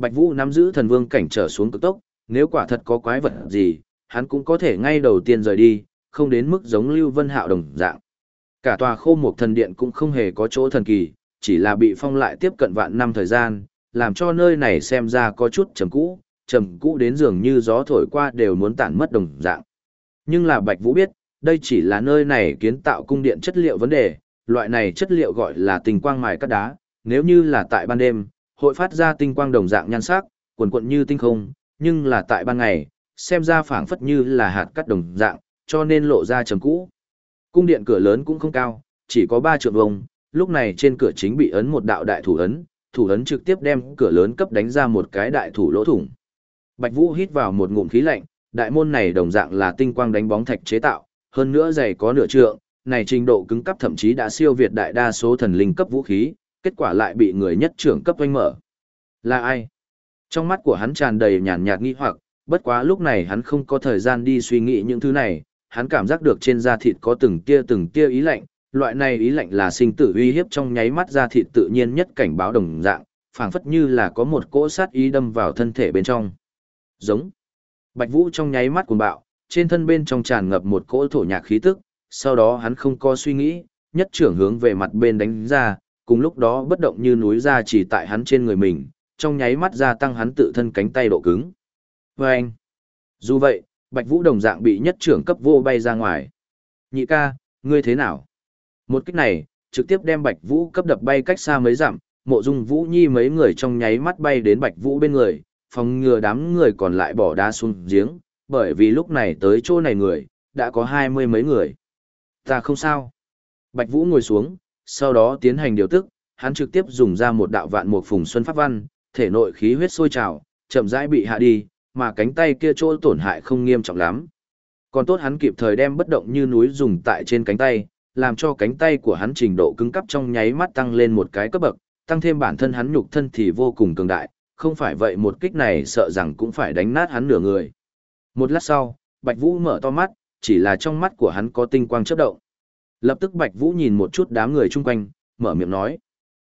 Bạch Vũ nắm giữ thần vương cảnh trở xuống cực tốc, nếu quả thật có quái vật gì, hắn cũng có thể ngay đầu tiên rời đi, không đến mức giống Lưu Vân Hạo đồng dạng. Cả tòa khô một thần điện cũng không hề có chỗ thần kỳ, chỉ là bị phong lại tiếp cận vạn năm thời gian, làm cho nơi này xem ra có chút trầm cũ, trầm cũ đến dường như gió thổi qua đều muốn tản mất đồng dạng. Nhưng là Bạch Vũ biết, đây chỉ là nơi này kiến tạo cung điện chất liệu vấn đề, loại này chất liệu gọi là tình quang mài cắt đá, nếu như là tại ban đêm, hội phát ra tinh quang đồng dạng nhan sắc, quần quận như tinh không, nhưng là tại ban ngày, xem ra phảng phất như là hạt cắt đồng dạng, cho nên lộ ra trầm cũ. Cung điện cửa lớn cũng không cao, chỉ có 3 trượng vuông, lúc này trên cửa chính bị ấn một đạo đại thủ ấn, thủ ấn trực tiếp đem cửa lớn cấp đánh ra một cái đại thủ lỗ thủng. Bạch Vũ hít vào một ngụm khí lạnh, đại môn này đồng dạng là tinh quang đánh bóng thạch chế tạo, hơn nữa dày có nửa trượng, này trình độ cứng cấp thậm chí đã siêu việt đại đa số thần linh cấp vũ khí, kết quả lại bị người nhất trưởng cấp oanh mở. Là ai? Trong mắt của hắn tràn đầy nhàn nhạt nghi hoặc, bất quá lúc này hắn không có thời gian đi suy nghĩ những thứ này, hắn cảm giác được trên da thịt có từng tia từng tia ý lạnh, loại này ý lạnh là sinh tử uy hiếp trong nháy mắt da thịt tự nhiên nhất cảnh báo đồng dạng, phảng phất như là có một cỗ sát ý đâm vào thân thể bên trong. Giống. Bạch Vũ trong nháy mắt cuồng bạo, trên thân bên trong tràn ngập một cỗ thổ nhạc khí tức, sau đó hắn không có suy nghĩ, nhất trưởng hướng về mặt bên đánh ra, cùng lúc đó bất động như núi ra chỉ tại hắn trên người mình, trong nháy mắt gia tăng hắn tự thân cánh tay độ cứng. Và anh, dù vậy, Bạch Vũ đồng dạng bị nhất trưởng cấp vô bay ra ngoài. Nhị ca, ngươi thế nào? Một kích này, trực tiếp đem Bạch Vũ cấp đập bay cách xa mấy dặm, mộ dung Vũ Nhi mấy người trong nháy mắt bay đến Bạch Vũ bên người, phòng ngừa đám người còn lại bỏ đá xuống giếng, bởi vì lúc này tới chỗ này người, đã có hai mươi mấy người. Ta không sao. Bạch Vũ ngồi xuống, sau đó tiến hành điều tức, hắn trực tiếp dùng ra một đạo vạn mục phùng xuân pháp văn, thể nội khí huyết sôi trào, chậm rãi bị hạ đi, mà cánh tay kia chỗ tổn hại không nghiêm trọng lắm. Còn tốt hắn kịp thời đem bất động như núi dùng tại trên cánh tay, làm cho cánh tay của hắn trình độ cứng cắp trong nháy mắt tăng lên một cái cấp bậc, tăng thêm bản thân hắn nhục thân thì vô cùng cường đại, không phải vậy một kích này sợ rằng cũng phải đánh nát hắn nửa người. Một lát sau, Bạch Vũ mở to mắt, chỉ là trong mắt của hắn có tinh quang chớp động. Lập tức Bạch Vũ nhìn một chút đám người chung quanh, mở miệng nói.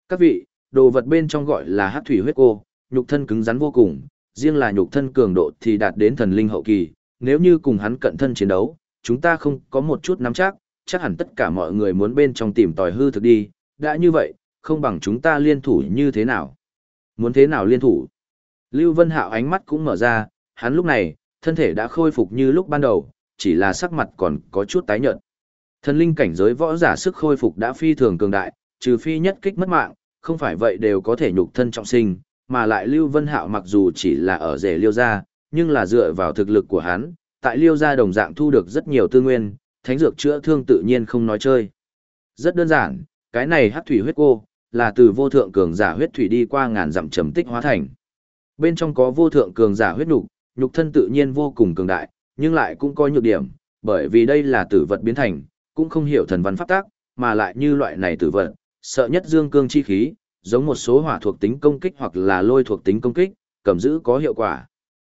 Các vị, đồ vật bên trong gọi là hát thủy huyết cô, nhục thân cứng rắn vô cùng, riêng là nhục thân cường độ thì đạt đến thần linh hậu kỳ, nếu như cùng hắn cận thân chiến đấu, chúng ta không có một chút nắm chắc, chắc hẳn tất cả mọi người muốn bên trong tìm tòi hư thực đi, đã như vậy, không bằng chúng ta liên thủ như thế nào. Muốn thế nào liên thủ? Lưu Vân Hạo ánh mắt cũng mở ra, hắn lúc này, thân thể đã khôi phục như lúc ban đầu, chỉ là sắc mặt còn có chút tái nhợt. Thần linh cảnh giới võ giả sức khôi phục đã phi thường cường đại, trừ phi nhất kích mất mạng, không phải vậy đều có thể nhục thân trọng sinh, mà lại Lưu Vân Hạo mặc dù chỉ là ở rể Liêu gia, nhưng là dựa vào thực lực của hắn, tại Liêu gia đồng dạng thu được rất nhiều tư nguyên, thánh dược chữa thương tự nhiên không nói chơi. Rất đơn giản, cái này hắc thủy huyết cô, là từ vô thượng cường giả huyết thủy đi qua ngàn dặm trầm tích hóa thành. Bên trong có vô thượng cường giả huyết nhục, nhục thân tự nhiên vô cùng cường đại, nhưng lại cũng có nhược điểm, bởi vì đây là tử vật biến thành, cũng không hiểu thần văn pháp tác, mà lại như loại này tử vật, sợ nhất dương cương chi khí, giống một số hỏa thuộc tính công kích hoặc là lôi thuộc tính công kích, cầm giữ có hiệu quả.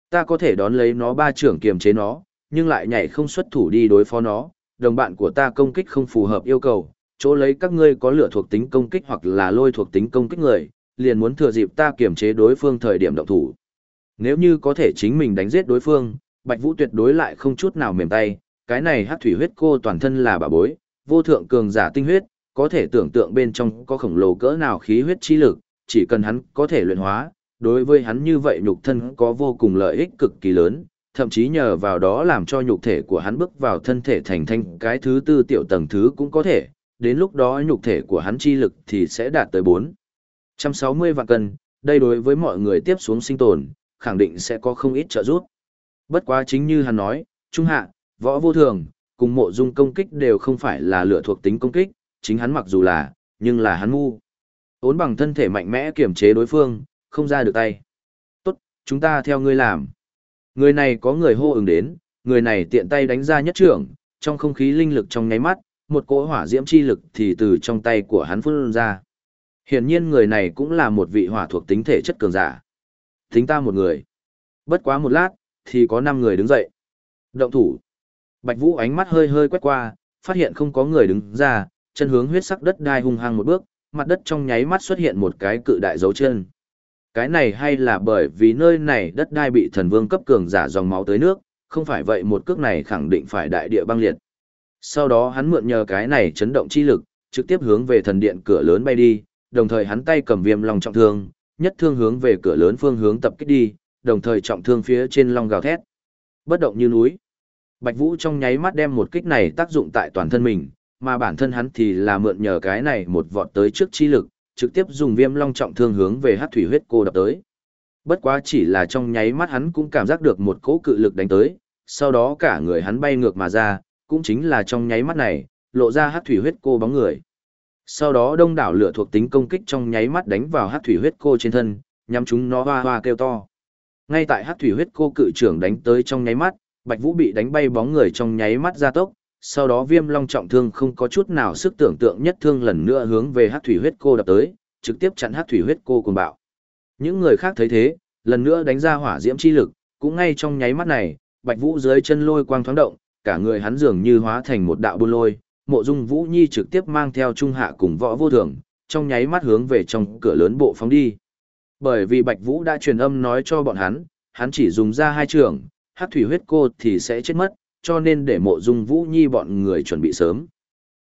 Ta có thể đón lấy nó ba trưởng kiềm chế nó, nhưng lại nhảy không xuất thủ đi đối phó nó, đồng bạn của ta công kích không phù hợp yêu cầu, chỗ lấy các ngươi có lửa thuộc tính công kích hoặc là lôi thuộc tính công kích người, liền muốn thừa dịp ta kiềm chế đối phương thời điểm động thủ. Nếu như có thể chính mình đánh giết đối phương, Bạch Vũ tuyệt đối lại không chút nào mềm tay, cái này hắc thủy huyết cô toàn thân là bà bối, vô thượng cường giả tinh huyết, có thể tưởng tượng bên trong có khổng lồ cỡ nào khí huyết chi lực, chỉ cần hắn có thể luyện hóa, đối với hắn như vậy nhục thân có vô cùng lợi ích cực kỳ lớn, thậm chí nhờ vào đó làm cho nhục thể của hắn bước vào thân thể thành thanh cái thứ tư tiểu tầng thứ cũng có thể, đến lúc đó nhục thể của hắn chi lực thì sẽ đạt tới 460 vạn cân, đây đối với mọi người tiếp xuống sinh tồn, khẳng định sẽ có không ít trợ giúp. Bất quá chính như hắn nói, trung hạ, võ vô thường, cùng mộ dung công kích đều không phải là lựa thuộc tính công kích, chính hắn mặc dù là, nhưng là hắn ngu. Ốn bằng thân thể mạnh mẽ kiểm chế đối phương, không ra được tay. Tốt, chúng ta theo ngươi làm. Người này có người hô ứng đến, người này tiện tay đánh ra nhất trưởng, trong không khí linh lực trong nháy mắt, một cỗ hỏa diễm chi lực thì từ trong tay của hắn phun ra. Hiển nhiên người này cũng là một vị hỏa thuộc tính thể chất cường giả. Tính ta một người. Bất quá một lát, thì có năm người đứng dậy. Động thủ. Bạch Vũ ánh mắt hơi hơi quét qua, phát hiện không có người đứng ra, chân hướng huyết sắc đất đai hung hăng một bước, mặt đất trong nháy mắt xuất hiện một cái cự đại dấu chân. Cái này hay là bởi vì nơi này đất đai bị thần vương cấp cường giả dòng máu tới nước, không phải vậy một cước này khẳng định phải đại địa băng liệt. Sau đó hắn mượn nhờ cái này chấn động chi lực, trực tiếp hướng về thần điện cửa lớn bay đi, đồng thời hắn tay cầm viêm long trọng thương, nhất thương hướng về cửa lớn phương hướng tập kích đi, đồng thời trọng thương phía trên long gào thét. Bất động như núi. Bạch Vũ trong nháy mắt đem một kích này tác dụng tại toàn thân mình, mà bản thân hắn thì là mượn nhờ cái này một vọt tới trước chi lực, trực tiếp dùng viêm long trọng thương hướng về hát thủy huyết cô đập tới. Bất quá chỉ là trong nháy mắt hắn cũng cảm giác được một cỗ cự lực đánh tới, sau đó cả người hắn bay ngược mà ra, cũng chính là trong nháy mắt này, lộ ra hát thủy huyết cô bóng người. Sau đó đông đảo lửa thuộc tính công kích trong nháy mắt đánh vào hát thủy huyết cô trên thân, nhắm chúng nó hoa hoa kêu to. Ngay tại hát thủy huyết cô cự trưởng đánh tới trong nháy mắt, Bạch Vũ bị đánh bay bóng người trong nháy mắt ra tốc, sau đó viêm long trọng thương không có chút nào sức tưởng tượng nhất thương lần nữa hướng về Hắc thủy huyết cô đập tới, trực tiếp chặn Hắc thủy huyết cô cùng bạo. Những người khác thấy thế, lần nữa đánh ra hỏa diễm chi lực, cũng ngay trong nháy mắt này, Bạch Vũ dưới chân lôi quang thoáng động, cả người hắn dường như hóa thành một đạo buôn lôi, mộ dung Vũ Nhi trực tiếp mang theo trung hạ cùng võ vô thường, trong nháy mắt hướng về trong cửa lớn bộ phóng đi. Bởi vì Bạch Vũ đã truyền âm nói cho bọn hắn, hắn chỉ dùng ra hai trường, hát thủy huyết cô thì sẽ chết mất, cho nên để mộ dung Vũ Nhi bọn người chuẩn bị sớm.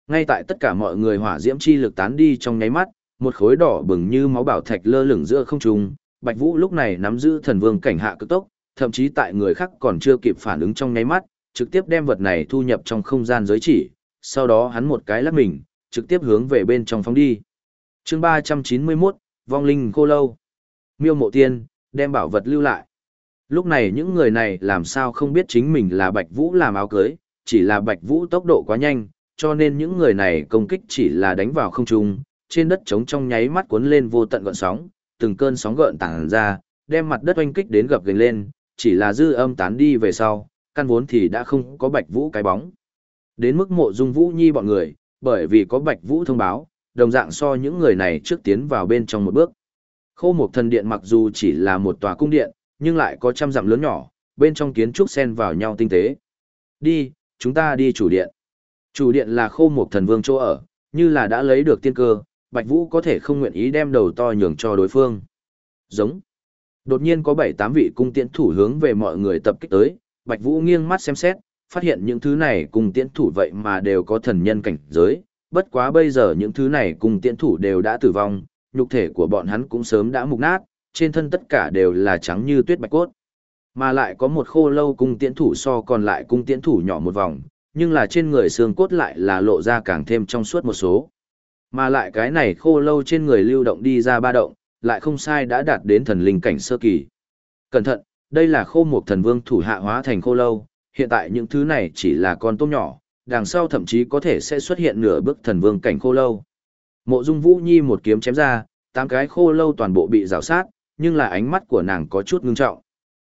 Ngay tại tất cả mọi người hỏa diễm chi lực tán đi trong nháy mắt, một khối đỏ bừng như máu bảo thạch lơ lửng giữa không trung, Bạch Vũ lúc này nắm giữ thần vương cảnh hạ cực tốc, thậm chí tại người khác còn chưa kịp phản ứng trong nháy mắt, trực tiếp đem vật này thu nhập trong không gian giới chỉ, sau đó hắn một cái lắc mình, trực tiếp hướng về bên trong phóng đi. Chương 391, Vong linh cô lâu. Miêu Mộ Tiên đem bảo vật lưu lại. Lúc này những người này làm sao không biết chính mình là Bạch Vũ làm áo cưới, chỉ là Bạch Vũ tốc độ quá nhanh, cho nên những người này công kích chỉ là đánh vào không trung, trên đất trống trong nháy mắt cuốn lên vô tận gợn sóng, từng cơn sóng gợn tản ra, đem mặt đất oanh kích đến gập ghềnh lên, chỉ là dư âm tán đi về sau, căn vốn thì đã không có Bạch Vũ cái bóng. Đến mức mộ dung Vũ Nhi bọn người, bởi vì có Bạch Vũ thông báo, đồng dạng so những người này trước tiến vào bên trong một bước. Khô một Thần Điện mặc dù chỉ là một tòa cung điện, nhưng lại có trăm dặm lớn nhỏ, bên trong kiến trúc xen vào nhau tinh tế. Đi, chúng ta đi chủ điện. Chủ điện là Khô một Thần Vương chỗ ở, như là đã lấy được tiên cơ, Bạch Vũ có thể không nguyện ý đem đầu to nhường cho đối phương. Giống. Đột nhiên có bảy tám vị cung tiễn thủ hướng về mọi người tập kích tới, Bạch Vũ nghiêng mắt xem xét, phát hiện những thứ này cung tiễn thủ vậy mà đều có thần nhân cảnh giới, bất quá bây giờ những thứ này cung tiễn thủ đều đã tử vong, nhục thể của bọn hắn cũng sớm đã mục nát, trên thân tất cả đều là trắng như tuyết bạch cốt. Mà lại có một khô lâu cung tiễn thủ so còn lại cung tiễn thủ nhỏ một vòng, nhưng là trên người xương cốt lại là lộ ra càng thêm trong suốt một số. Mà lại cái này khô lâu trên người lưu động đi ra ba động, lại không sai đã đạt đến thần linh cảnh sơ kỳ. Cẩn thận, đây là khô một thần vương thủ hạ hóa thành khô lâu, hiện tại những thứ này chỉ là con tôm nhỏ, đằng sau thậm chí có thể sẽ xuất hiện nửa bước thần vương cảnh khô lâu. Mộ Dung Vũ Nhi một kiếm chém ra, tám cái khô lâu toàn bộ bị rào sát, nhưng là ánh mắt của nàng có chút ngưng trọng.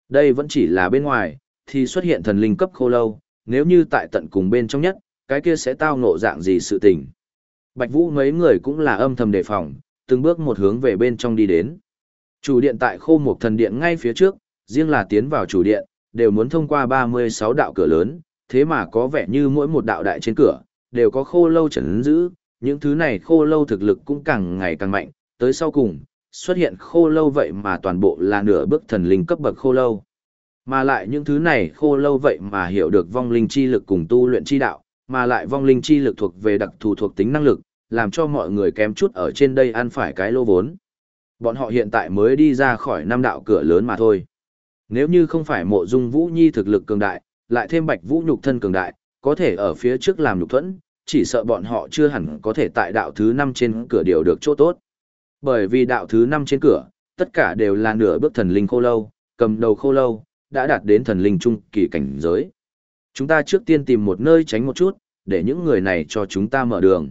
Đây vẫn chỉ là bên ngoài, thì xuất hiện thần linh cấp khô lâu, nếu như tại tận cùng bên trong nhất, cái kia sẽ tao ngộ dạng gì sự tình. Bạch Vũ mấy người cũng là âm thầm đề phòng, từng bước một hướng về bên trong đi đến. Chủ điện tại khô một thần điện ngay phía trước, riêng là tiến vào chủ điện, đều muốn thông qua 36 đạo cửa lớn, thế mà có vẻ như mỗi một đạo đại trên cửa, đều có khô lâu trấn giữ, những thứ này khô lâu thực lực cũng càng ngày càng mạnh, tới sau cùng, xuất hiện khô lâu vậy mà toàn bộ là nửa bước thần linh cấp bậc khô lâu. Mà lại những thứ này khô lâu vậy mà hiểu được vong linh chi lực cùng tu luyện chi đạo, mà lại vong linh chi lực thuộc về đặc thù thuộc tính năng lực, làm cho mọi người kém chút ở trên đây ăn phải cái lô vốn. Bọn họ hiện tại mới đi ra khỏi năm đạo cửa lớn mà thôi. Nếu như không phải mộ dung vũ nhi thực lực cường đại, lại thêm bạch vũ nhục thân cường đại, có thể ở phía trước làm nhục thuẫn, chỉ sợ bọn họ chưa hẳn có thể tại đạo thứ năm trên cửa điều được chỗ tốt. Bởi vì đạo thứ năm trên cửa, tất cả đều là nửa bước thần linh khô lâu, cầm đầu khô lâu, đã đạt đến thần linh trung kỳ cảnh giới. Chúng ta trước tiên tìm một nơi tránh một chút, để những người này cho chúng ta mở đường.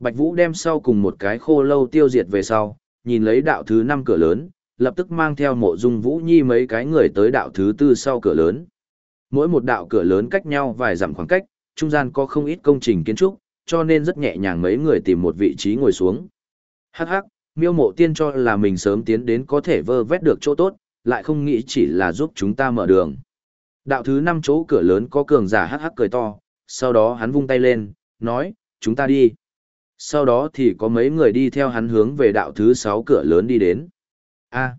Bạch Vũ đem sau cùng một cái khô lâu tiêu diệt về sau, nhìn lấy đạo thứ năm cửa lớn, lập tức mang theo mộ dung Vũ Nhi mấy cái người tới đạo thứ tư sau cửa lớn. Mỗi một đạo cửa lớn cách nhau vài dặm khoảng cách, trung gian có không ít công trình kiến trúc, cho nên rất nhẹ nhàng mấy người tìm một vị trí ngồi xuống. Hắc hắc, miêu mộ tiên cho là mình sớm tiến đến có thể vơ vét được chỗ tốt, lại không nghĩ chỉ là giúp chúng ta mở đường. Đạo thứ năm chỗ cửa lớn có cường giả hắc hắc cười to, sau đó hắn vung tay lên, nói, chúng ta đi. Sau đó thì có mấy người đi theo hắn hướng về đạo thứ sáu cửa lớn đi đến. A. À,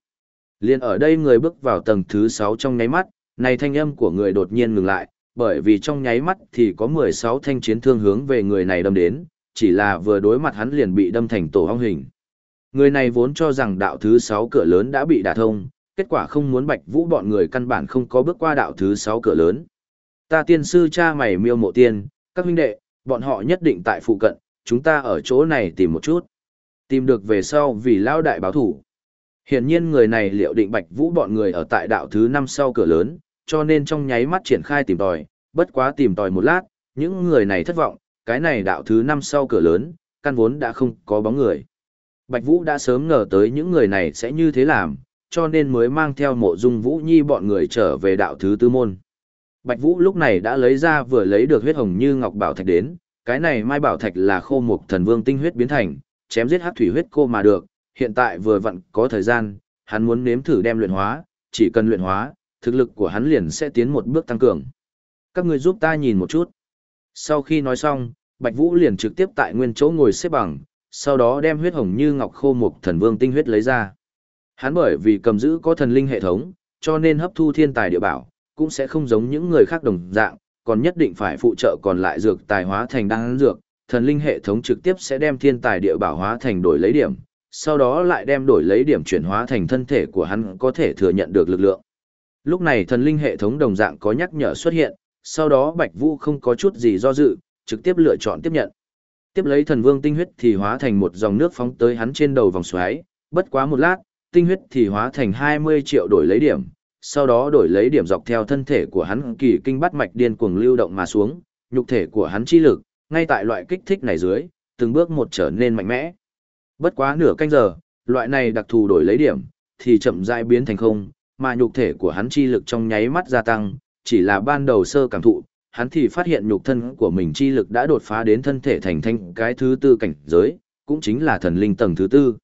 liền ở đây người bước vào tầng thứ sáu trong nháy mắt, này thanh âm của người đột nhiên ngừng lại, bởi vì trong nháy mắt thì có 16 thanh chiến thương hướng về người này đâm đến, chỉ là vừa đối mặt hắn liền bị đâm thành tổ hong hình. Người này vốn cho rằng đạo thứ sáu cửa lớn đã bị đả thông, kết quả không muốn bạch vũ bọn người căn bản không có bước qua đạo thứ sáu cửa lớn. Ta tiên sư cha mày miêu mộ tiên, các huynh đệ, bọn họ nhất định tại phụ cận, chúng ta ở chỗ này tìm một chút. Tìm được về sau vì lao đại báo thủ. Hiển nhiên người này liệu định bạch vũ bọn người ở tại đạo thứ năm sau cửa lớn, cho nên trong nháy mắt triển khai tìm tòi, bất quá tìm tòi một lát, những người này thất vọng, cái này đạo thứ năm sau cửa lớn, căn vốn đã không có bóng người. Bạch Vũ đã sớm ngờ tới những người này sẽ như thế làm, cho nên mới mang theo mộ dung Vũ Nhi bọn người trở về đạo thứ tư môn. Bạch Vũ lúc này đã lấy ra vừa lấy được huyết hồng như ngọc bảo thạch đến, cái này mai bảo thạch là khô mục thần vương tinh huyết biến thành, chém giết hắc thủy huyết cô mà được, hiện tại vừa vặn có thời gian, hắn muốn nếm thử đem luyện hóa, chỉ cần luyện hóa, thực lực của hắn liền sẽ tiến một bước tăng cường. Các người giúp ta nhìn một chút. Sau khi nói xong, Bạch Vũ liền trực tiếp tại nguyên chỗ ngồi xếp bằng, sau đó đem huyết hồng như ngọc khô mục thần vương tinh huyết lấy ra. Hắn bởi vì cầm giữ có thần linh hệ thống, cho nên hấp thu thiên tài địa bảo, cũng sẽ không giống những người khác đồng dạng, còn nhất định phải phụ trợ còn lại dược tài hóa thành đan dược, thần linh hệ thống trực tiếp sẽ đem thiên tài địa bảo hóa thành đổi lấy điểm, sau đó lại đem đổi lấy điểm chuyển hóa thành thân thể của hắn có thể thừa nhận được lực lượng. Lúc này thần linh hệ thống đồng dạng có nhắc nhở xuất hiện, sau đó Bạch Vũ không có chút gì do dự, trực tiếp lựa chọn tiếp nhận. Tiếp lấy thần vương tinh huyết thì hóa thành một dòng nước phóng tới hắn trên đầu vòng xoáy, bất quá một lát, tinh huyết thì hóa thành 20 triệu đổi lấy điểm, sau đó đổi lấy điểm dọc theo thân thể của hắn kỳ kinh bắt mạch điên cuồng lưu động mà xuống, nhục thể của hắn chi lực, ngay tại loại kích thích này dưới, từng bước một trở nên mạnh mẽ. Bất quá nửa canh giờ, loại này đặc thù đổi lấy điểm, thì chậm rãi biến thành không, mà nhục thể của hắn chi lực trong nháy mắt gia tăng, chỉ là ban đầu sơ cảm thụ, hắn thì phát hiện nhục thân của mình chi lực đã đột phá đến thân thể thành thanh cái thứ tư cảnh giới, cũng chính là thần linh tầng thứ tư.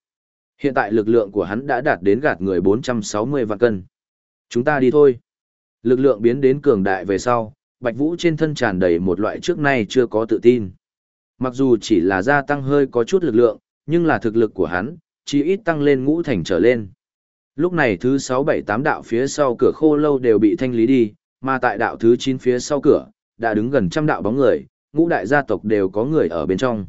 Hiện tại lực lượng của hắn đã đạt đến gạt người 460 vạn cân. Chúng ta đi thôi. Lực lượng biến đến cường đại về sau, Bạch Vũ trên thân tràn đầy một loại trước nay chưa có tự tin. Mặc dù chỉ là gia tăng hơi có chút lực lượng, nhưng là thực lực của hắn, chỉ ít tăng lên ngũ thành trở lên. Lúc này thứ 6 7 8 đạo phía sau cửa khô lâu đều bị thanh lý đi, mà tại đạo thứ 9 phía sau cửa, đã đứng gần trăm đạo bóng người, ngũ đại gia tộc đều có người ở bên trong.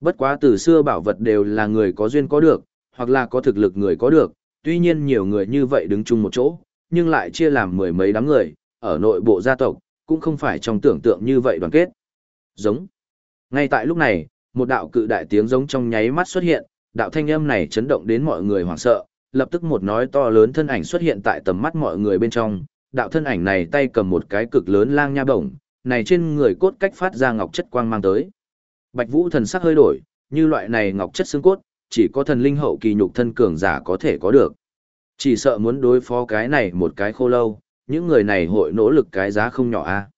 Bất quá từ xưa bảo vật đều là người có duyên có được, hoặc là có thực lực người có được, tuy nhiên nhiều người như vậy đứng chung một chỗ, nhưng lại chia làm mười mấy đám người, ở nội bộ gia tộc, cũng không phải trong tưởng tượng như vậy đoàn kết. Giống. Ngay tại lúc này, một đạo cự đại tiếng giống trong nháy mắt xuất hiện, đạo thanh âm này chấn động đến mọi người hoảng sợ, lập tức một nói to lớn thân ảnh xuất hiện tại tầm mắt mọi người bên trong, đạo thân ảnh này tay cầm một cái cực lớn lang nha bổng, này trên người cốt cách phát ra ngọc chất quang mang tới. Bạch Vũ thần sắc hơi đổi, như loại này ngọc chất xương cốt, chỉ có thần linh hậu kỳ nhục thân cường giả có thể có được. Chỉ sợ muốn đối phó cái này một cái khô lâu, những người này hội nỗ lực cái giá không nhỏ a.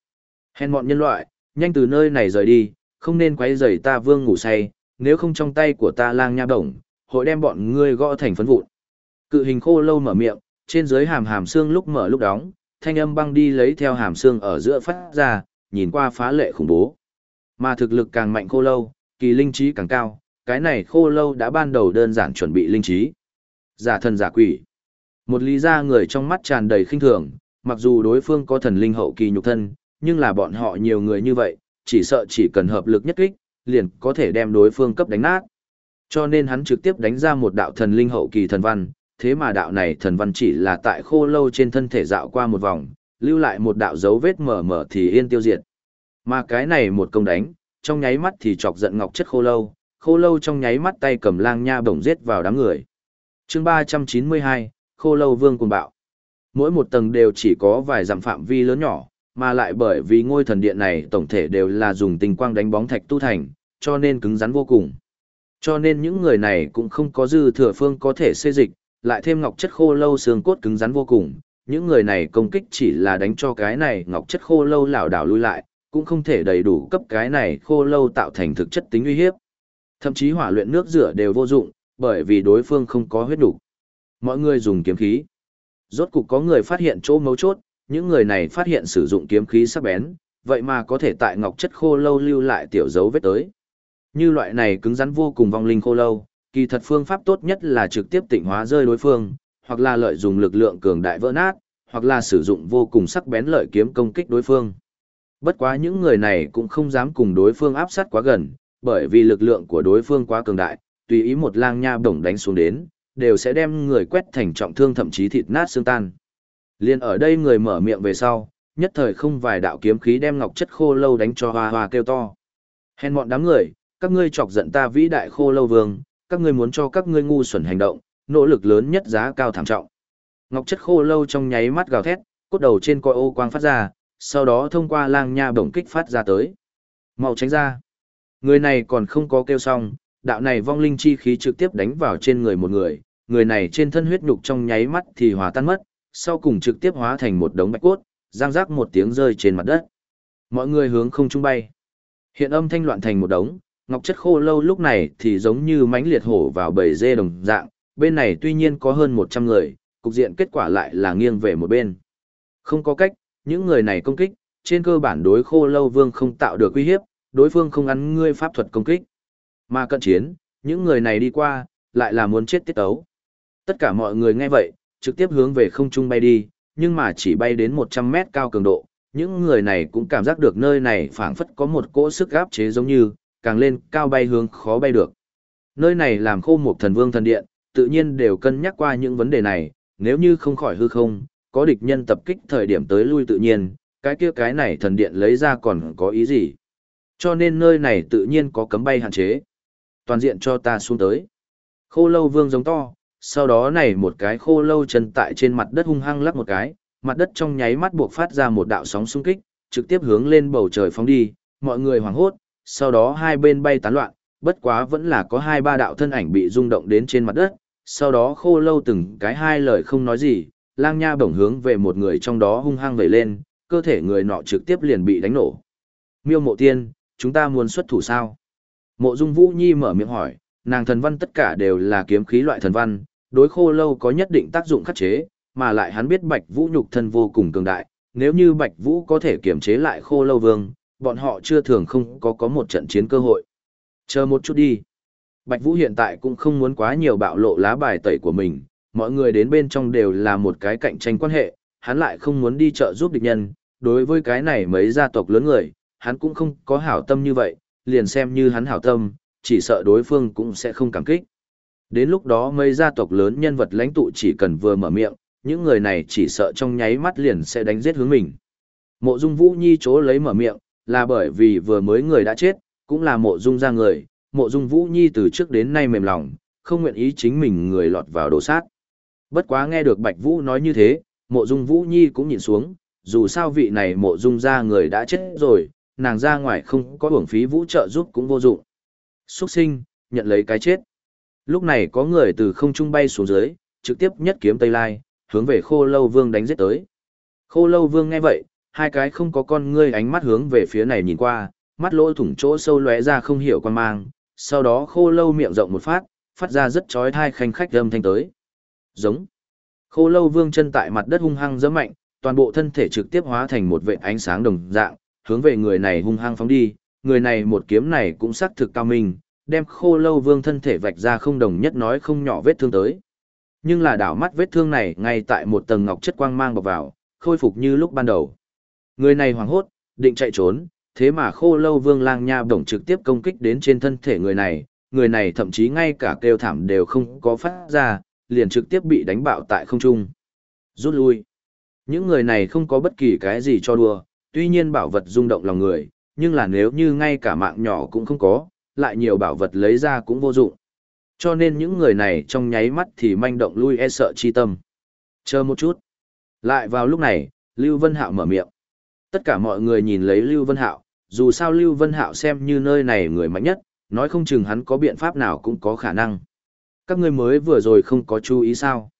Hèn mọn nhân loại, nhanh từ nơi này rời đi, không nên quấy rầy ta vương ngủ say, nếu không trong tay của ta lang nha đồng, hội đem bọn ngươi gõ thành phấn vụn. Cự hình khô lâu mở miệng, trên dưới hàm hàm xương lúc mở lúc đóng, thanh âm băng đi lấy theo hàm xương ở giữa phát ra, nhìn qua phá lệ khủng bố. Mà thực lực càng mạnh khô lâu, kỳ linh trí càng cao, cái này khô lâu đã ban đầu đơn giản chuẩn bị linh trí. Giả thần giả quỷ. Một lý ra người trong mắt tràn đầy khinh thường, mặc dù đối phương có thần linh hậu kỳ nhục thân, nhưng là bọn họ nhiều người như vậy, chỉ sợ chỉ cần hợp lực nhất kích, liền có thể đem đối phương cấp đánh nát. Cho nên hắn trực tiếp đánh ra một đạo thần linh hậu kỳ thần văn, thế mà đạo này thần văn chỉ là tại khô lâu trên thân thể dạo qua một vòng, lưu lại một đạo dấu vết mờ mờ thì yên tiêu diệt. Mà cái này một công đánh, trong nháy mắt thì chọc giận ngọc chất khô lâu, khô lâu trong nháy mắt tay cầm lang nha bổng giết vào đám người. chương 392, khô lâu vương cùng bạo. Mỗi một tầng đều chỉ có vài dặm phạm vi lớn nhỏ, mà lại bởi vì ngôi thần điện này tổng thể đều là dùng tinh quang đánh bóng thạch tu thành, cho nên cứng rắn vô cùng. Cho nên những người này cũng không có dư thừa phương có thể xê dịch, lại thêm ngọc chất khô lâu xương cốt cứng rắn vô cùng. Những người này công kích chỉ là đánh cho cái này ngọc chất khô lâu lảo đảo lui lại, cũng không thể đầy đủ cấp cái này khô lâu tạo thành thực chất tính uy hiếp. Thậm chí hỏa luyện nước rửa đều vô dụng, bởi vì đối phương không có huyết đủ. Mọi người dùng kiếm khí. Rốt cục có người phát hiện chỗ mấu chốt, những người này phát hiện sử dụng kiếm khí sắc bén, vậy mà có thể tại ngọc chất khô lâu lưu lại tiểu dấu vết tới. Như loại này cứng rắn vô cùng vong linh khô lâu, kỳ thật phương pháp tốt nhất là trực tiếp tịnh hóa rơi đối phương, hoặc là lợi dụng lực lượng cường đại vỡ nát, hoặc là sử dụng vô cùng sắc bén lợi kiếm công kích đối phương. Bất quá những người này cũng không dám cùng đối phương áp sát quá gần, bởi vì lực lượng của đối phương quá cường đại, tùy ý một lang nha bổng đánh xuống đến, đều sẽ đem người quét thành trọng thương thậm chí thịt nát xương tan. Liên ở đây người mở miệng về sau, nhất thời không vài đạo kiếm khí đem ngọc chất khô lâu đánh cho hoa hoa kêu to. Hèn mọn đám người, các ngươi chọc giận ta vĩ đại khô lâu vương, các ngươi muốn cho các ngươi ngu xuẩn hành động, nỗ lực lớn nhất giá cao thảm trọng. Ngọc chất khô lâu trong nháy mắt gào thét, cốt đầu trên coi ô quang phát ra, sau đó thông qua lang nha bổng kích phát ra tới. Mau tránh ra. Người này còn không có kêu xong, đạo này vong linh chi khí trực tiếp đánh vào trên người một người, người này trên thân huyết nhục trong nháy mắt thì hòa tan mất, sau cùng trực tiếp hóa thành một đống bạch cốt, giang rác một tiếng rơi trên mặt đất. Mọi người hướng không trung bay. Hiện âm thanh loạn thành một đống, ngọc chất khô lâu lúc này thì giống như mãnh liệt hổ vào bầy dê đồng dạng, bên này tuy nhiên có hơn 100 người, cục diện kết quả lại là nghiêng về một bên. Không có cách, những người này công kích, trên cơ bản đối khô lâu vương không tạo được uy hiếp, đối phương không ăn ngươi pháp thuật công kích. Mà cận chiến, những người này đi qua, lại là muốn chết tiết tấu. Tất cả mọi người nghe vậy, trực tiếp hướng về không trung bay đi, nhưng mà chỉ bay đến 100 mét cao cường độ, những người này cũng cảm giác được nơi này phảng phất có một cỗ sức áp chế giống như, càng lên cao bay hướng khó bay được. Nơi này làm khô một thần vương thần điện, tự nhiên đều cân nhắc qua những vấn đề này, nếu như không khỏi hư không, có địch nhân tập kích thời điểm tới lui tự nhiên, cái kia cái này thần điện lấy ra còn có ý gì. Cho nên nơi này tự nhiên có cấm bay hạn chế. Toàn diện cho ta xuống tới. Khô lâu vương giống to, sau đó này một cái khô lâu chân tại trên mặt đất hung hăng lắc một cái, mặt đất trong nháy mắt buộc phát ra một đạo sóng xung kích, trực tiếp hướng lên bầu trời phóng đi, mọi người hoảng hốt, sau đó hai bên bay tán loạn, bất quá vẫn là có hai ba đạo thân ảnh bị rung động đến trên mặt đất, sau đó khô lâu từng cái hai lời không nói gì, lang nha bổng hướng về một người trong đó hung hăng vẩy lên, cơ thể người nọ trực tiếp liền bị đánh nổ. Miêu mộ tiên, chúng ta muốn xuất thủ sao? Mộ dung vũ nhi mở miệng hỏi, nàng thần văn tất cả đều là kiếm khí loại thần văn, đối khô lâu có nhất định tác dụng khắc chế, mà lại hắn biết bạch vũ nhục thân vô cùng cường đại, nếu như bạch vũ có thể kiểm chế lại khô lâu vương, bọn họ chưa thường không có có một trận chiến cơ hội. Chờ một chút đi. Bạch Vũ hiện tại cũng không muốn quá nhiều bạo lộ lá bài tẩy của mình, mọi người đến bên trong đều là một cái cạnh tranh quan hệ, hắn lại không muốn đi trợ giúp địch nhân, đối với cái này mấy gia tộc lớn người, hắn cũng không có hảo tâm như vậy, liền xem như hắn hảo tâm, chỉ sợ đối phương cũng sẽ không cảm kích. Đến lúc đó mấy gia tộc lớn nhân vật lãnh tụ chỉ cần vừa mở miệng, những người này chỉ sợ trong nháy mắt liền sẽ đánh giết hướng mình. Mộ Dung Vũ Nhi chỗ lấy mở miệng, là bởi vì vừa mới người đã chết, cũng là mộ dung ra người, mộ dung Vũ Nhi từ trước đến nay mềm lòng, không nguyện ý chính mình người lọt vào đồ sát. Bất quá nghe được Bạch Vũ nói như thế, mộ dung Vũ Nhi cũng nhìn xuống, dù sao vị này mộ dung ra người đã chết rồi, nàng ra ngoài không có hưởng phí vũ trợ giúp cũng vô dụng. Xuất sinh, nhận lấy cái chết. Lúc này có người từ không trung bay xuống dưới, trực tiếp nhất kiếm Tây Lai, hướng về khô lâu vương đánh giết tới. Khô lâu vương nghe vậy, hai cái không có con ngươi ánh mắt hướng về phía này nhìn qua, mắt lỗ thủng chỗ sâu lóe ra không hiểu quan mang, sau đó khô lâu miệng rộng một phát, phát ra rất chói tai khanh khách âm thanh tới. Giống. Khô lâu vương chân tại mặt đất hung hăng giẫm mạnh, toàn bộ thân thể trực tiếp hóa thành một vệt ánh sáng đồng dạng, hướng về người này hung hăng phóng đi, người này một kiếm này cũng sắc thực cao minh, đem khô lâu vương thân thể vạch ra không đồng nhất nói không nhỏ vết thương tới. Nhưng là đảo mắt vết thương này ngay tại một tầng ngọc chất quang mang bọc vào, khôi phục như lúc ban đầu. Người này hoảng hốt, định chạy trốn, thế mà khô lâu vương lang nha bổng trực tiếp công kích đến trên thân thể người này, người này thậm chí ngay cả kêu thảm đều không có phát ra, liền trực tiếp bị đánh bạo tại không trung. Rút lui. Những người này không có bất kỳ cái gì cho đùa, tuy nhiên bảo vật rung động lòng người, nhưng là nếu như ngay cả mạng nhỏ cũng không có, lại nhiều bảo vật lấy ra cũng vô dụng. Cho nên những người này trong nháy mắt thì manh động lui e sợ chi tâm. Chờ một chút. Lại vào lúc này, Lưu Vân Hạo mở miệng. Tất cả mọi người nhìn lấy Lưu Vân Hạo, dù sao Lưu Vân Hạo xem như nơi này người mạnh nhất, nói không chừng hắn có biện pháp nào cũng có khả năng. Các ngươi mới vừa rồi không có chú ý sao.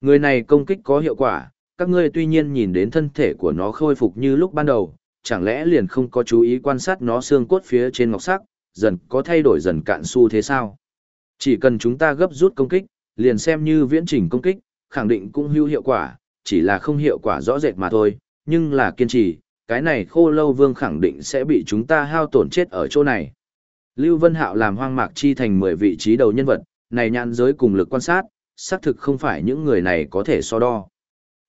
Người này công kích có hiệu quả, các ngươi tuy nhiên nhìn đến thân thể của nó khôi phục như lúc ban đầu, chẳng lẽ liền không có chú ý quan sát nó xương cốt phía trên ngọc sắc, dần có thay đổi dần cạn xu thế sao? Chỉ cần chúng ta gấp rút công kích, liền xem như viễn trình công kích, khẳng định cũng hữu hiệu quả, chỉ là không hiệu quả rõ rệt mà thôi, nhưng là kiên trì, cái này khô lâu vương khẳng định sẽ bị chúng ta hao tổn chết ở chỗ này. Lưu Vân Hạo làm hoang mạc chi thành 10 vị trí đầu nhân vật, này nhãn giới cùng lực quan sát, xác thực không phải những người này có thể so đo.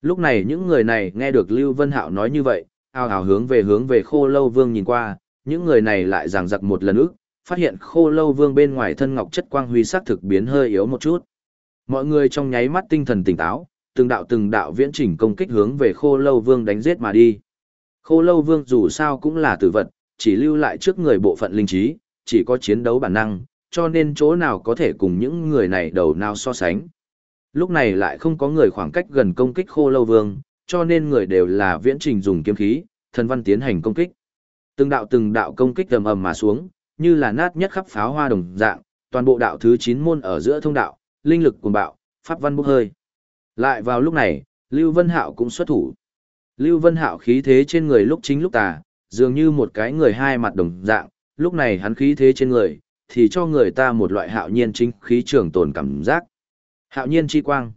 Lúc này những người này nghe được Lưu Vân Hạo nói như vậy, ao ào hướng về hướng về khô lâu vương nhìn qua, những người này lại giằng giặc một lần ức, phát hiện khô lâu vương bên ngoài thân ngọc chất quang huy sắc thực biến hơi yếu một chút. Mọi người trong nháy mắt tinh thần tỉnh táo, từng đạo từng đạo viễn chỉnh công kích hướng về khô lâu vương đánh giết mà đi. Khô lâu vương dù sao cũng là tử vật, chỉ lưu lại trước người bộ phận linh trí, chỉ có chiến đấu bản năng, cho nên chỗ nào có thể cùng những người này đầu nào so sánh. Lúc này lại không có người khoảng cách gần công kích khô lâu vương, cho nên người đều là viễn trình dùng kiếm khí, thần văn tiến hành công kích. Từng đạo từng đạo công kích ầm ầm mà xuống, như là nát nhất khắp pháo hoa đồng dạng, toàn bộ đạo thứ 9 môn ở giữa thông đạo, linh lực cuồng bạo, pháp văn bốc hơi. Lại vào lúc này, Lưu Vân Hạo cũng xuất thủ. Lưu Vân Hạo khí thế trên người lúc chính lúc tà, dường như một cái người hai mặt đồng dạng, lúc này hắn khí thế trên người, thì cho người ta một loại hạo nhiên chính khí trường tồn cảm giác. Hạo nhiên chi quang.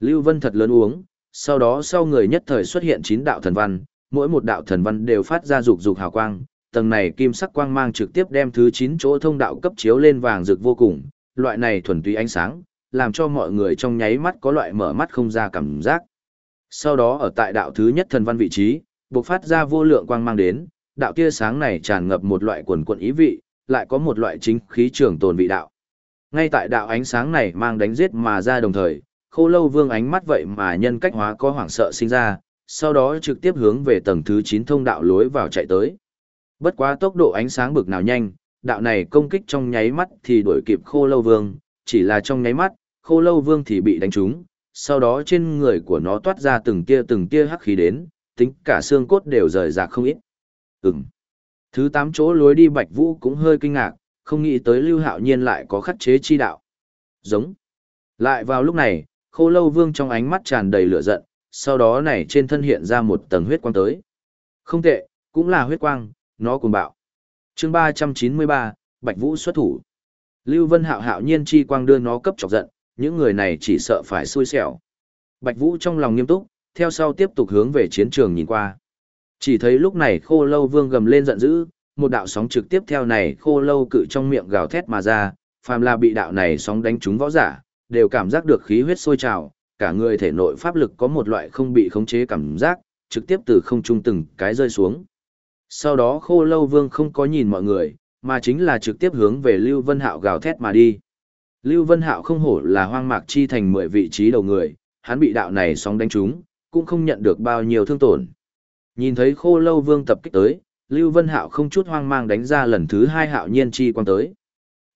Lưu Vân thật lớn uống, sau đó sau người nhất thời xuất hiện chín đạo thần văn, mỗi một đạo thần văn đều phát ra dục dục hào quang, tầng này kim sắc quang mang trực tiếp đem thứ 9 chỗ thông đạo cấp chiếu lên vàng rực vô cùng, loại này thuần túy ánh sáng, làm cho mọi người trong nháy mắt có loại mở mắt không ra cảm giác. Sau đó ở tại đạo thứ nhất thần văn vị trí, bộc phát ra vô lượng quang mang đến, đạo tia sáng này tràn ngập một loại quần quần ý vị, lại có một loại chính khí trường tồn vị đạo. Ngay tại đạo ánh sáng này mang đánh giết mà ra đồng thời, khô lâu vương ánh mắt vậy mà nhân cách hóa có hoảng sợ sinh ra, sau đó trực tiếp hướng về tầng thứ 9 thông đạo lối vào chạy tới. Bất quá tốc độ ánh sáng bực nào nhanh, đạo này công kích trong nháy mắt thì đuổi kịp khô lâu vương, chỉ là trong nháy mắt, khô lâu vương thì bị đánh trúng, sau đó trên người của nó toát ra từng tia từng tia hắc khí đến, tính cả xương cốt đều rời rạc không ít. Ừm. Thứ tám chỗ lối đi Bạch Vũ cũng hơi kinh ngạc, không nghĩ tới Lưu Hạo Nhiên lại có khắc chế chi đạo. Giống. Lại vào lúc này, khô lâu vương trong ánh mắt tràn đầy lửa giận, sau đó này trên thân hiện ra một tầng huyết quang tới. Không tệ, cũng là huyết quang, nó cùng bạo. chương 393, Bạch Vũ xuất thủ. Lưu Vân Hạo hạo nhiên chi quang đưa nó cấp chọc giận, những người này chỉ sợ phải xui xẻo. Bạch Vũ trong lòng nghiêm túc, theo sau tiếp tục hướng về chiến trường nhìn qua. Chỉ thấy lúc này khô lâu vương gầm lên giận dữ, một đạo sóng trực tiếp theo này khô lâu cự trong miệng gào thét mà ra, phàm là bị đạo này sóng đánh trúng võ giả, đều cảm giác được khí huyết sôi trào, cả người thể nội pháp lực có một loại không bị khống chế cảm giác, trực tiếp từ không trung từng cái rơi xuống. Sau đó khô lâu vương không có nhìn mọi người, mà chính là trực tiếp hướng về Lưu Vân Hạo gào thét mà đi. Lưu Vân Hạo không hổ là hoang mạc chi thành 10 vị trí đầu người, hắn bị đạo này sóng đánh trúng, cũng không nhận được bao nhiêu thương tổn. Nhìn thấy khô lâu vương tập kích tới, Lưu Vân Hạo không chút hoang mang đánh ra lần thứ hai hạo nhiên chi quang tới.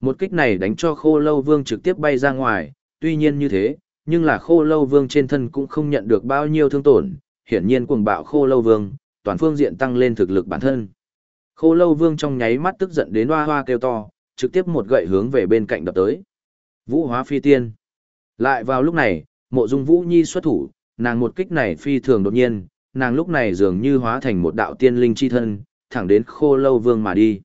Một kích này đánh cho khô lâu vương trực tiếp bay ra ngoài, tuy nhiên như thế, nhưng là khô lâu vương trên thân cũng không nhận được bao nhiêu thương tổn, hiển nhiên cuồng bạo khô lâu vương, toàn phương diện tăng lên thực lực bản thân. Khô lâu vương trong nháy mắt tức giận đến hoa hoa kêu to, trực tiếp một gậy hướng về bên cạnh đập tới. Vũ hóa phi tiên. Lại vào lúc này, mộ dung vũ nhi xuất thủ, nàng một kích này phi thường đột nhiên, nàng lúc này dường như hóa thành một đạo tiên linh chi thân, thẳng đến khô lâu vương mà đi.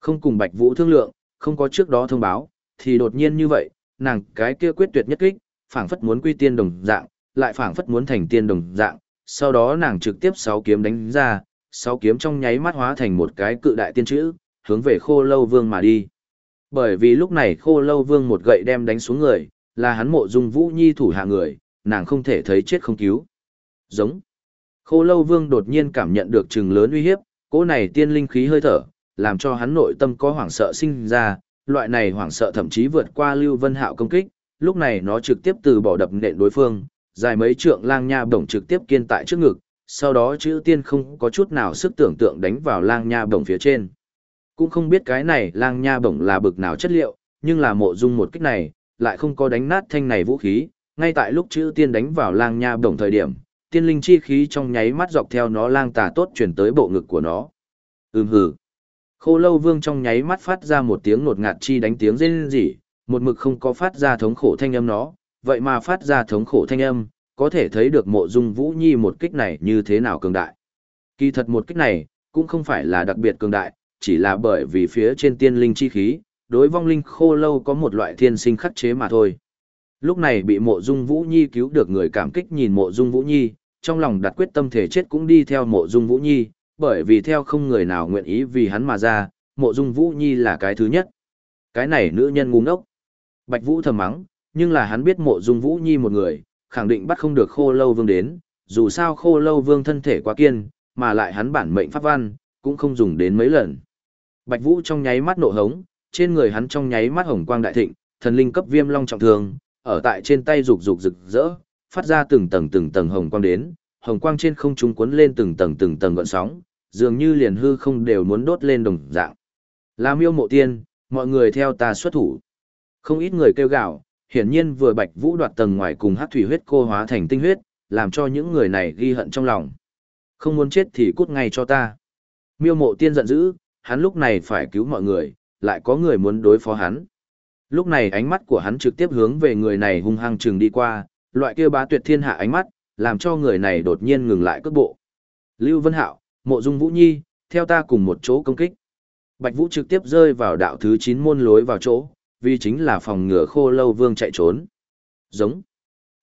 Không cùng Bạch Vũ thương lượng, không có trước đó thông báo, thì đột nhiên như vậy, nàng cái kia quyết tuyệt nhất kích, phảng phất muốn quy tiên đồng dạng, lại phảng phất muốn thành tiên đồng dạng, sau đó nàng trực tiếp sáu kiếm đánh ra, sáu kiếm trong nháy mắt hóa thành một cái cự đại tiên chữ, hướng về khô lâu vương mà đi. Bởi vì lúc này khô lâu vương một gậy đem đánh xuống người, là hắn mộ dung vũ nhi thủ hạ người, nàng không thể thấy chết không cứu. Giống. Khô lâu vương đột nhiên cảm nhận được chừng lớn uy hiếp, cỗ này tiên linh khí hơi thở, làm cho hắn nội tâm có hoảng sợ sinh ra, loại này hoảng sợ thậm chí vượt qua Lưu Vân Hạo công kích, lúc này nó trực tiếp từ bỏ đập nện đối phương, dài mấy trượng lang nha bổng trực tiếp kiên tại trước ngực, sau đó chữ tiên không có chút nào sức tưởng tượng đánh vào lang nha bổng phía trên. Cũng không biết cái này lang nha bổng là bực nào chất liệu, nhưng là mộ dung một kích này, lại không có đánh nát thanh này vũ khí, ngay tại lúc chữ tiên đánh vào lang nha bổng thời điểm, tiên linh chi khí trong nháy mắt dọc theo nó lang tà tốt chuyển tới bộ ngực của nó. Ừm hừ. Khô lâu vương trong nháy mắt phát ra một tiếng nột ngạt chi đánh tiếng rên rỉ, một mực không có phát ra thống khổ thanh âm nó, vậy mà phát ra thống khổ thanh âm, có thể thấy được mộ dung vũ nhi một kích này như thế nào cường đại. Kỳ thật một kích này, cũng không phải là đặc biệt cường đại, chỉ là bởi vì phía trên tiên linh chi khí, đối vong linh khô lâu có một loại thiên sinh khắc chế mà thôi. Lúc này bị mộ dung Vũ Nhi cứu được người cảm kích nhìn mộ dung Vũ Nhi, trong lòng đặt quyết tâm thể chết cũng đi theo mộ dung Vũ Nhi, bởi vì theo không người nào nguyện ý vì hắn mà ra, mộ dung Vũ Nhi là cái thứ nhất. Cái này nữ nhân ngu ngốc. Bạch Vũ thầm mắng, nhưng là hắn biết mộ dung Vũ Nhi một người, khẳng định bắt không được khô lâu vương đến, dù sao khô lâu vương thân thể quá kiên, mà lại hắn bản mệnh pháp văn, cũng không dùng đến mấy lần. Bạch Vũ trong nháy mắt nộ hống, trên người hắn trong nháy mắt hồng quang đại thịnh, thần linh cấp viêm long trọng thương, ở tại trên tay rục rục rực rỡ, phát ra từng tầng từng tầng hồng quang đến, hồng quang trên không trung cuốn lên từng tầng từng tầng gợn sóng, dường như liền hư không đều muốn đốt lên đồng dạng. Là miêu mộ tiên, mọi người theo ta xuất thủ. Không ít người kêu gào, hiển nhiên vừa Bạch Vũ đoạt tầng ngoài cùng hắc thủy huyết cô hóa thành tinh huyết, làm cho những người này ghi hận trong lòng. Không muốn chết thì cút ngay cho ta. Miêu mộ tiên giận dữ, hắn lúc này phải cứu mọi người, lại có người muốn đối phó hắn. Lúc này ánh mắt của hắn trực tiếp hướng về người này hung hăng chừng đi qua, loại kia bá tuyệt thiên hạ ánh mắt, làm cho người này đột nhiên ngừng lại cước bộ. Lưu Vân Hạo, Mộ Dung Vũ Nhi, theo ta cùng một chỗ công kích. Bạch Vũ trực tiếp rơi vào đạo thứ 9 môn lối vào chỗ, vì chính là phòng ngừa khô lâu vương chạy trốn. Giống.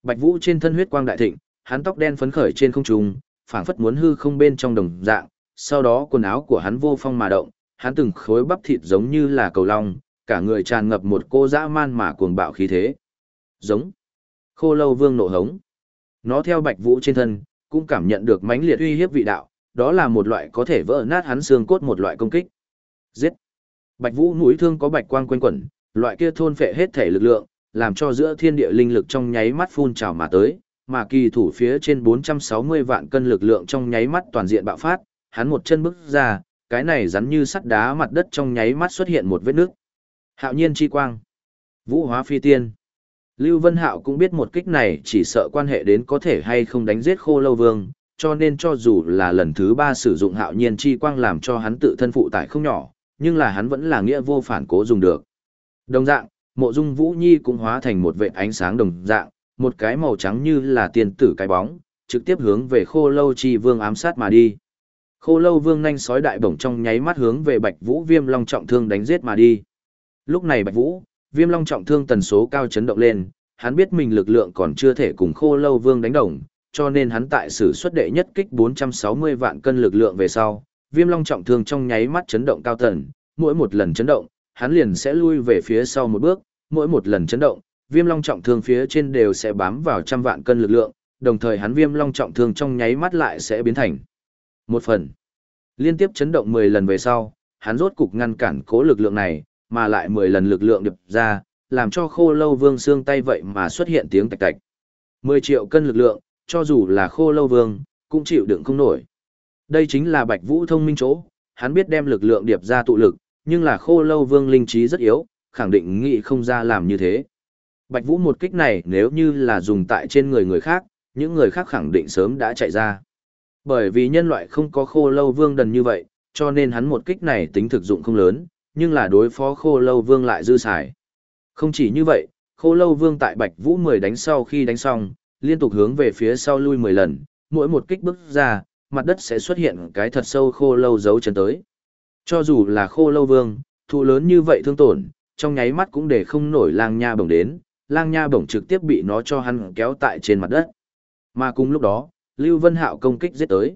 Bạch Vũ trên thân huyết quang đại thịnh, hắn tóc đen phấn khởi trên không trung, phảng phất muốn hư không bên trong đồng dạng, sau đó quần áo của hắn vô phong mà động, hắn từng khối bắp thịt giống như là cầu long, cả người tràn ngập một cô dã man mà cuồng bạo khí thế. Giống. Khô lâu vương nộ hống. Nó theo bạch vũ trên thân, cũng cảm nhận được mãnh liệt uy hiếp vị đạo, đó là một loại có thể vỡ nát hắn xương cốt một loại công kích. Giết. Bạch vũ mũi thương có bạch quang quanh quẩn, loại kia thôn phệ hết thể lực lượng, làm cho giữa thiên địa linh lực trong nháy mắt phun trào mà tới, mà kỳ thủ phía trên 460 vạn cân lực lượng trong nháy mắt toàn diện bạo phát, hắn một chân bước ra, cái này rắn như sắt đá mặt đất trong nháy mắt xuất hiện một vết nước. Hạo nhiên chi quang. Vũ hóa phi tiên. Lưu Vân Hạo cũng biết một kích này chỉ sợ quan hệ đến có thể hay không đánh giết khô lâu vương, cho nên cho dù là lần thứ ba sử dụng hạo nhiên chi quang làm cho hắn tự thân phụ tải không nhỏ, nhưng là hắn vẫn là nghĩa vô phản cố dùng được. Đồng dạng, mộ dung Vũ Nhi cũng hóa thành một vệ ánh sáng đồng dạng, một cái màu trắng như là tiền tử cái bóng, trực tiếp hướng về khô lâu chi vương ám sát mà đi. Khô lâu vương nhanh sói đại bổng trong nháy mắt hướng về bạch vũ viêm long trọng thương đánh giết mà đi. Lúc này Bạch Vũ, Viêm Long trọng thương tần số cao chấn động lên, hắn biết mình lực lượng còn chưa thể cùng Khô Lâu Vương đánh đồng, cho nên hắn tại sử xuất đệ nhất kích 460 vạn cân lực lượng về sau, Viêm Long trọng thương trong nháy mắt chấn động cao tần, mỗi một lần chấn động, hắn liền sẽ lui về phía sau một bước, mỗi một lần chấn động, Viêm Long trọng thương phía trên đều sẽ bám vào trăm vạn cân lực lượng, đồng thời hắn Viêm Long trọng thương trong nháy mắt lại sẽ biến thành một phần. Liên tiếp chấn động 10 lần về sau, hắn rốt cục ngăn cản cố lực lượng này, mà lại 10 lần lực lượng điệp ra, làm cho khô lâu vương xương tay vậy mà xuất hiện tiếng tạch tạch. 10 triệu cân lực lượng, cho dù là khô lâu vương, cũng chịu đựng không nổi. Đây chính là bạch vũ thông minh chỗ, hắn biết đem lực lượng điệp ra tụ lực, nhưng là khô lâu vương linh trí rất yếu, khẳng định nghị không ra làm như thế. Bạch vũ một kích này nếu như là dùng tại trên người người khác, những người khác khẳng định sớm đã chạy ra. Bởi vì nhân loại không có khô lâu vương đần như vậy, cho nên hắn một kích này tính thực dụng không lớn, nhưng là đối phó khô lâu vương lại dư xài. Không chỉ như vậy, khô lâu vương tại bạch vũ 10 đánh sau khi đánh xong, liên tục hướng về phía sau lui 10 lần, mỗi một kích bước ra, mặt đất sẽ xuất hiện cái thật sâu khô lâu dấu chân tới. Cho dù là khô lâu vương, thụ lớn như vậy thương tổn, trong nháy mắt cũng để không nổi lang nha bổng đến, lang nha bổng trực tiếp bị nó cho hắn kéo tại trên mặt đất. Mà cùng lúc đó, Lưu Vân Hạo công kích giết tới.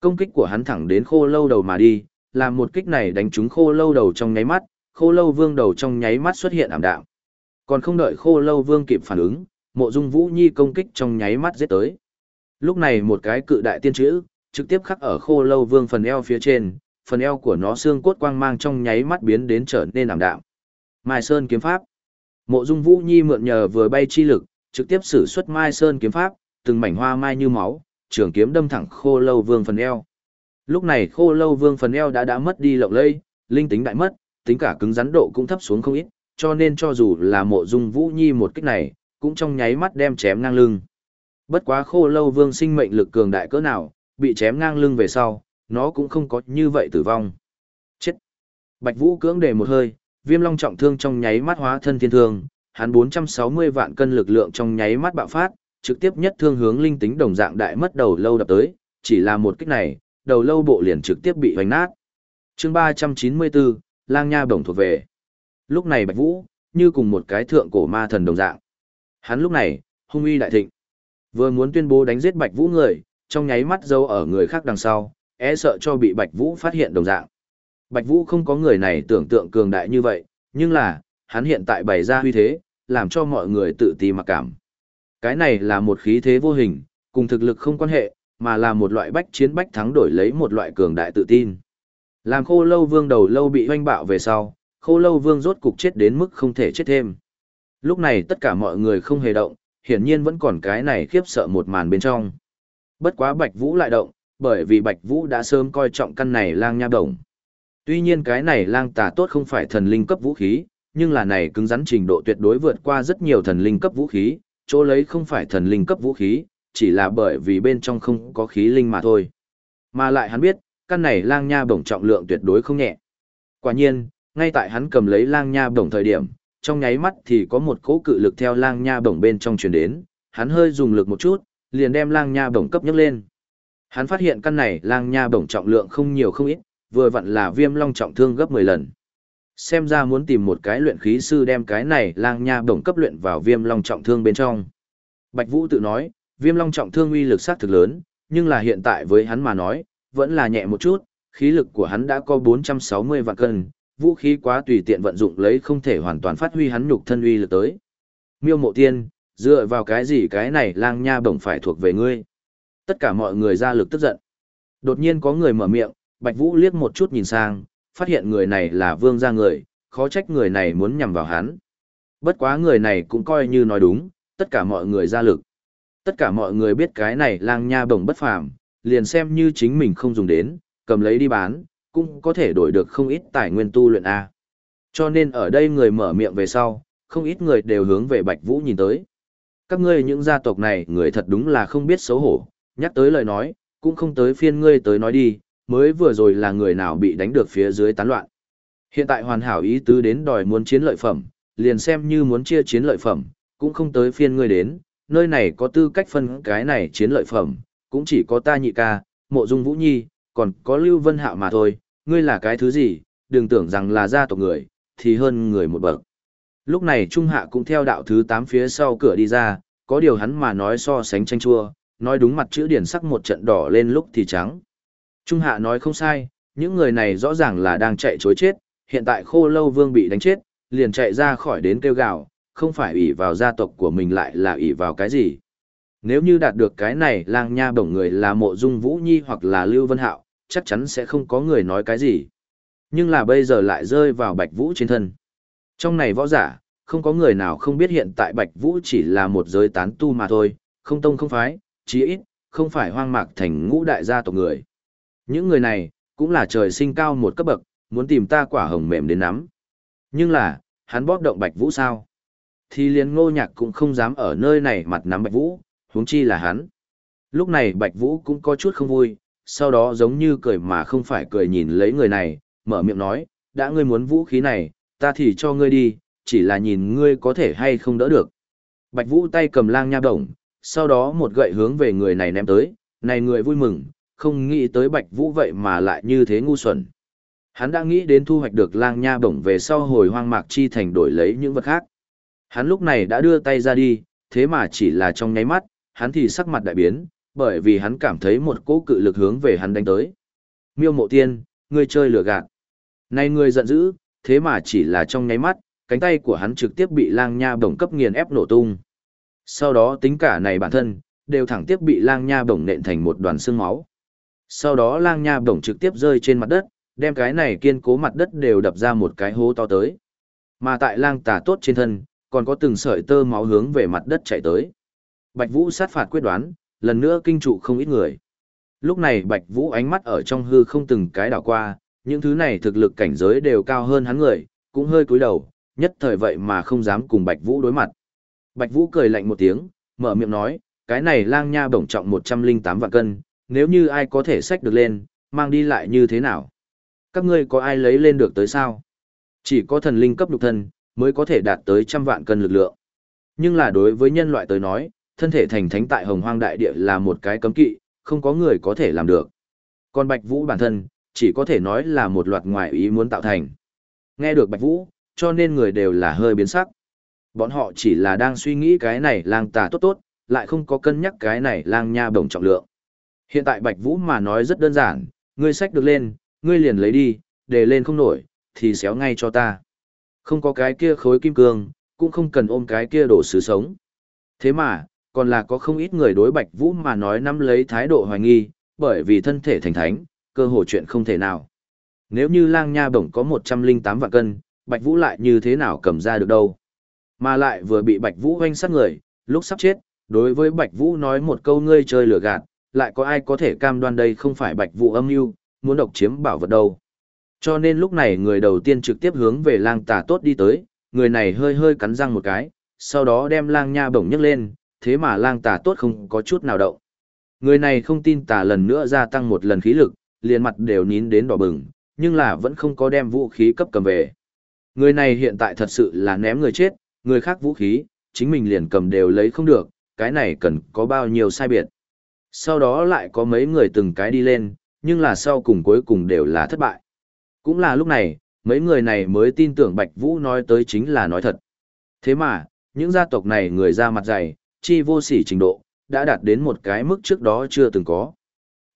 Công kích của hắn thẳng đến khô lâu đầu mà đi, làm một kích này đánh trúng khô lâu đầu trong nháy mắt, khô lâu vương đầu trong nháy mắt xuất hiện ảm đạm. Còn không đợi khô lâu vương kịp phản ứng, mộ dung vũ nhi công kích trong nháy mắt giết tới. Lúc này một cái cự đại tiên chữ, trực tiếp khắc ở khô lâu vương phần eo phía trên, phần eo của nó xương cốt quang mang trong nháy mắt biến đến trở nên ảm đạm. Mai Sơn kiếm pháp. Mộ Dung Vũ Nhi mượn nhờ vừa bay chi lực, trực tiếp sử xuất Mai Sơn kiếm pháp, từng mảnh hoa mai như máu, trường kiếm đâm thẳng Khô Lâu Vương phần eo. Lúc này Khô Lâu Vương phần eo đã đã mất đi lộng lây, linh tính đại mất, tính cả cứng rắn độ cũng thấp xuống không ít, cho nên cho dù là Mộ Dung Vũ Nhi một kích này, cũng trong nháy mắt đem chém ngang lưng. Bất quá Khô Lâu Vương sinh mệnh lực cường đại cỡ nào, bị chém ngang lưng về sau, nó cũng không có như vậy tử vong. Chết. Bạch Vũ cưỡng đề một hơi, Viêm Long trọng thương trong nháy mắt hóa thân thiên thương, hắn 460 vạn cân lực lượng trong nháy mắt bạo phát, trực tiếp nhất thương hướng linh tính đồng dạng đại mất đầu lâu đập tới, chỉ là một kích này, đầu lâu bộ liền trực tiếp bị hoành nát. Chương 394, Lang Nha bổng thuộc về. Lúc này Bạch Vũ, như cùng một cái thượng cổ ma thần đồng dạng. Hắn lúc này, hung uy đại thịnh. Vừa muốn tuyên bố đánh giết Bạch Vũ người, trong nháy mắt dấu ở người khác đằng sau, e sợ cho bị Bạch Vũ phát hiện đồng dạng. Bạch Vũ không có người này tưởng tượng cường đại như vậy, nhưng là, hắn hiện tại bày ra huy thế, làm cho mọi người tự ti mặc cảm. Cái này là một khí thế vô hình, cùng thực lực không quan hệ, mà là một loại bách chiến bách thắng đổi lấy một loại cường đại tự tin. Làm khô lâu vương đầu lâu bị hoanh bạo về sau, khô lâu vương rốt cục chết đến mức không thể chết thêm. Lúc này tất cả mọi người không hề động, hiển nhiên vẫn còn cái này khiếp sợ một màn bên trong. Bất quá Bạch Vũ lại động, bởi vì Bạch Vũ đã sớm coi trọng căn này lang nha đồng. Tuy nhiên cái này lang tà tốt không phải thần linh cấp vũ khí, nhưng là này cứng rắn trình độ tuyệt đối vượt qua rất nhiều thần linh cấp vũ khí, chỗ lấy không phải thần linh cấp vũ khí, chỉ là bởi vì bên trong không có khí linh mà thôi. Mà lại hắn biết, căn này lang nha bổng trọng lượng tuyệt đối không nhẹ. Quả nhiên, ngay tại hắn cầm lấy lang nha bổng thời điểm, trong nháy mắt thì có một cỗ cự lực theo lang nha bổng bên trong truyền đến, hắn hơi dùng lực một chút, liền đem lang nha bổng cấp nhấc lên. Hắn phát hiện căn này lang nha bổng trọng lượng không nhiều không ít, vừa vặn là viêm long trọng thương gấp 10 lần. Xem ra muốn tìm một cái luyện khí sư đem cái này lang nha bổng cấp luyện vào viêm long trọng thương bên trong. Bạch Vũ tự nói, viêm long trọng thương uy lực sát thực lớn, nhưng là hiện tại với hắn mà nói, vẫn là nhẹ một chút, khí lực của hắn đã có 460 vạn cân, vũ khí quá tùy tiện vận dụng lấy không thể hoàn toàn phát huy hắn nhục thân uy lực tới. Miêu mộ tiên, dựa vào cái gì cái này lang nha bổng phải thuộc về ngươi. Tất cả mọi người ra lực tức giận. Đột nhiên có người mở miệng, Bạch Vũ liếc một chút nhìn sang, phát hiện người này là vương gia người, khó trách người này muốn nhằm vào hắn. Bất quá người này cũng coi như nói đúng, tất cả mọi người ra lực. Tất cả mọi người biết cái này lang nha bổng bất phàm, liền xem như chính mình không dùng đến, cầm lấy đi bán, cũng có thể đổi được không ít tài nguyên tu luyện A. Cho nên ở đây người mở miệng về sau, không ít người đều hướng về Bạch Vũ nhìn tới. Các ngươi những gia tộc này người thật đúng là không biết xấu hổ, nhắc tới lời nói, cũng không tới phiên ngươi tới nói đi, mới vừa rồi là người nào bị đánh được phía dưới tán loạn. Hiện tại hoàn hảo ý tứ đến đòi muốn chiến lợi phẩm, liền xem như muốn chia chiến lợi phẩm, cũng không tới phiên ngươi đến, nơi này có tư cách phân cái này chiến lợi phẩm, cũng chỉ có ta nhị ca, mộ dung vũ nhi, còn có lưu vân hạo mà thôi, ngươi là cái thứ gì, đừng tưởng rằng là gia tộc người, thì hơn người một bậc. Lúc này Trung Hạ cũng theo đạo thứ 8 phía sau cửa đi ra, có điều hắn mà nói so sánh tranh chua, nói đúng mặt chữ điển sắc một trận đỏ lên lúc thì trắng. Trung Hạ nói không sai, những người này rõ ràng là đang chạy chối chết, hiện tại khô lâu vương bị đánh chết, liền chạy ra khỏi đến kêu gào, không phải ủy vào gia tộc của mình lại là ủy vào cái gì. Nếu như đạt được cái này lang nha bổng người là mộ dung vũ nhi hoặc là lưu vân hạo, chắc chắn sẽ không có người nói cái gì. Nhưng là bây giờ lại rơi vào bạch vũ trên thân. Trong này võ giả, không có người nào không biết hiện tại bạch vũ chỉ là một giới tán tu mà thôi, không tông không phái, chí ít, không phải hoang mạc thành ngũ đại gia tộc người. Những người này, cũng là trời sinh cao một cấp bậc, muốn tìm ta quả hồng mềm đến nắm. Nhưng là, hắn bóp động Bạch Vũ sao? Thì liền ngô nhạc cũng không dám ở nơi này mặt nắm Bạch Vũ, huống chi là hắn. Lúc này Bạch Vũ cũng có chút không vui, sau đó giống như cười mà không phải cười nhìn lấy người này, mở miệng nói, đã ngươi muốn vũ khí này, ta thì cho ngươi đi, chỉ là nhìn ngươi có thể hay không đỡ được. Bạch Vũ tay cầm lang nha đồng, sau đó một gậy hướng về người này ném tới, này người vui mừng, không nghĩ tới Bạch Vũ vậy mà lại như thế ngu xuẩn. Hắn đã nghĩ đến thu hoạch được lang nha bổng về sau hồi hoang mạc chi thành đổi lấy những vật khác. Hắn lúc này đã đưa tay ra đi, thế mà chỉ là trong nháy mắt, hắn thì sắc mặt đại biến, bởi vì hắn cảm thấy một cỗ cự lực hướng về hắn đánh tới. Miêu mộ tiên, ngươi chơi lừa gạt. Này ngươi giận dữ, thế mà chỉ là trong nháy mắt, cánh tay của hắn trực tiếp bị lang nha bổng cấp nghiền ép nổ tung. Sau đó tính cả này bản thân, đều thẳng tiếp bị lang nha bổng nện thành một đoàn xương máu. Sau đó lang nha bổng trực tiếp rơi trên mặt đất, đem cái này kiên cố mặt đất đều đập ra một cái hố to tới. Mà tại lang tà tốt trên thân, còn có từng sợi tơ máu hướng về mặt đất chạy tới. Bạch Vũ sát phạt quyết đoán, lần nữa kinh trụ không ít người. Lúc này Bạch Vũ ánh mắt ở trong hư không từng cái đảo qua, những thứ này thực lực cảnh giới đều cao hơn hắn người, cũng hơi cúi đầu, nhất thời vậy mà không dám cùng Bạch Vũ đối mặt. Bạch Vũ cười lạnh một tiếng, mở miệng nói, cái này lang nha bổng trọng 108 vạn cân, nếu như ai có thể xách được lên, mang đi lại như thế nào? Các ngươi có ai lấy lên được tới sao? Chỉ có thần linh cấp lục thân, mới có thể đạt tới trăm vạn cân lực lượng. Nhưng là đối với nhân loại tới nói, thân thể thành thánh tại hồng hoang đại địa là một cái cấm kỵ, không có người có thể làm được. Còn Bạch Vũ bản thân, chỉ có thể nói là một loạt ngoại ý muốn tạo thành. Nghe được Bạch Vũ, cho nên người đều là hơi biến sắc. Bọn họ chỉ là đang suy nghĩ cái này lang tà tốt tốt, lại không có cân nhắc cái này lang nha bổng trọng lượng. Hiện tại Bạch Vũ mà nói rất đơn giản, ngươi sách được lên, ngươi liền lấy đi, để lên không nổi, thì xéo ngay cho ta. Không có cái kia khối kim cương, cũng không cần ôm cái kia đổ sứ sống. Thế mà, còn là có không ít người đối Bạch Vũ mà nói nắm lấy thái độ hoài nghi, bởi vì thân thể thành thánh, cơ hội chuyện không thể nào. Nếu như lang nha bổng có 108 vạn cân, Bạch Vũ lại như thế nào cầm ra được đâu. Mà lại vừa bị Bạch Vũ hoanh sát người, lúc sắp chết, đối với Bạch Vũ nói một câu ngươi chơi lừa gạt, lại có ai có thể cam đoan đây không phải Bạch Vũ âm mưu, muốn độc chiếm bảo vật đâu. Cho nên lúc này người đầu tiên trực tiếp hướng về lang tà tốt đi tới, người này hơi hơi cắn răng một cái, sau đó đem lang nha bổng nhấc lên, thế mà lang tà tốt không có chút nào động. Người này không tin tà lần nữa gia tăng một lần khí lực, liền mặt đều nín đến đỏ bừng, nhưng là vẫn không có đem vũ khí cấp cầm về. Người này hiện tại thật sự là ném người chết, người khác vũ khí, chính mình liền cầm đều lấy không được, cái này cần có bao nhiêu sai biệt. Sau đó lại có mấy người từng cái đi lên, nhưng là sau cùng cuối cùng đều là thất bại. Cũng là lúc này, mấy người này mới tin tưởng Bạch Vũ nói tới chính là nói thật. Thế mà, những gia tộc này người ra mặt dày, chi vô sỉ trình độ, đã đạt đến một cái mức trước đó chưa từng có.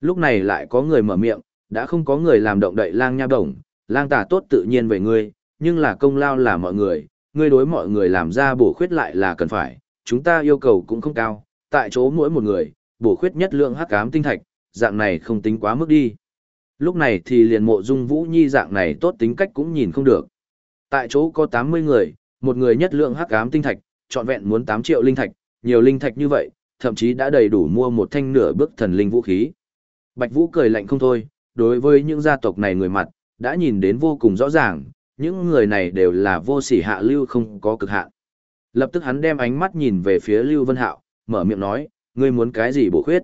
Lúc này lại có người mở miệng, đã không có người làm động đậy lang nha đồng, lang tà tốt tự nhiên về ngươi, nhưng là công lao là mọi người, ngươi đối mọi người làm ra bổ khuyết lại là cần phải, chúng ta yêu cầu cũng không cao, tại chỗ mỗi một người, bổ khuyết nhất lượng hắc ám tinh thạch, dạng này không tính quá mức đi. Lúc này thì liền mộ dung vũ nhi dạng này tốt tính cách cũng nhìn không được. Tại chỗ có 80 người, một người nhất lượng hắc ám tinh thạch, trọn vẹn muốn 8 triệu linh thạch, nhiều linh thạch như vậy, thậm chí đã đầy đủ mua một thanh nửa bước thần linh vũ khí. Bạch Vũ cười lạnh không thôi, đối với những gia tộc này người mặt, đã nhìn đến vô cùng rõ ràng, những người này đều là vô sỉ hạ lưu không có cực hạn. Lập tức hắn đem ánh mắt nhìn về phía Lưu Vân Hạo, mở miệng nói, ngươi muốn cái gì bổ khuyết?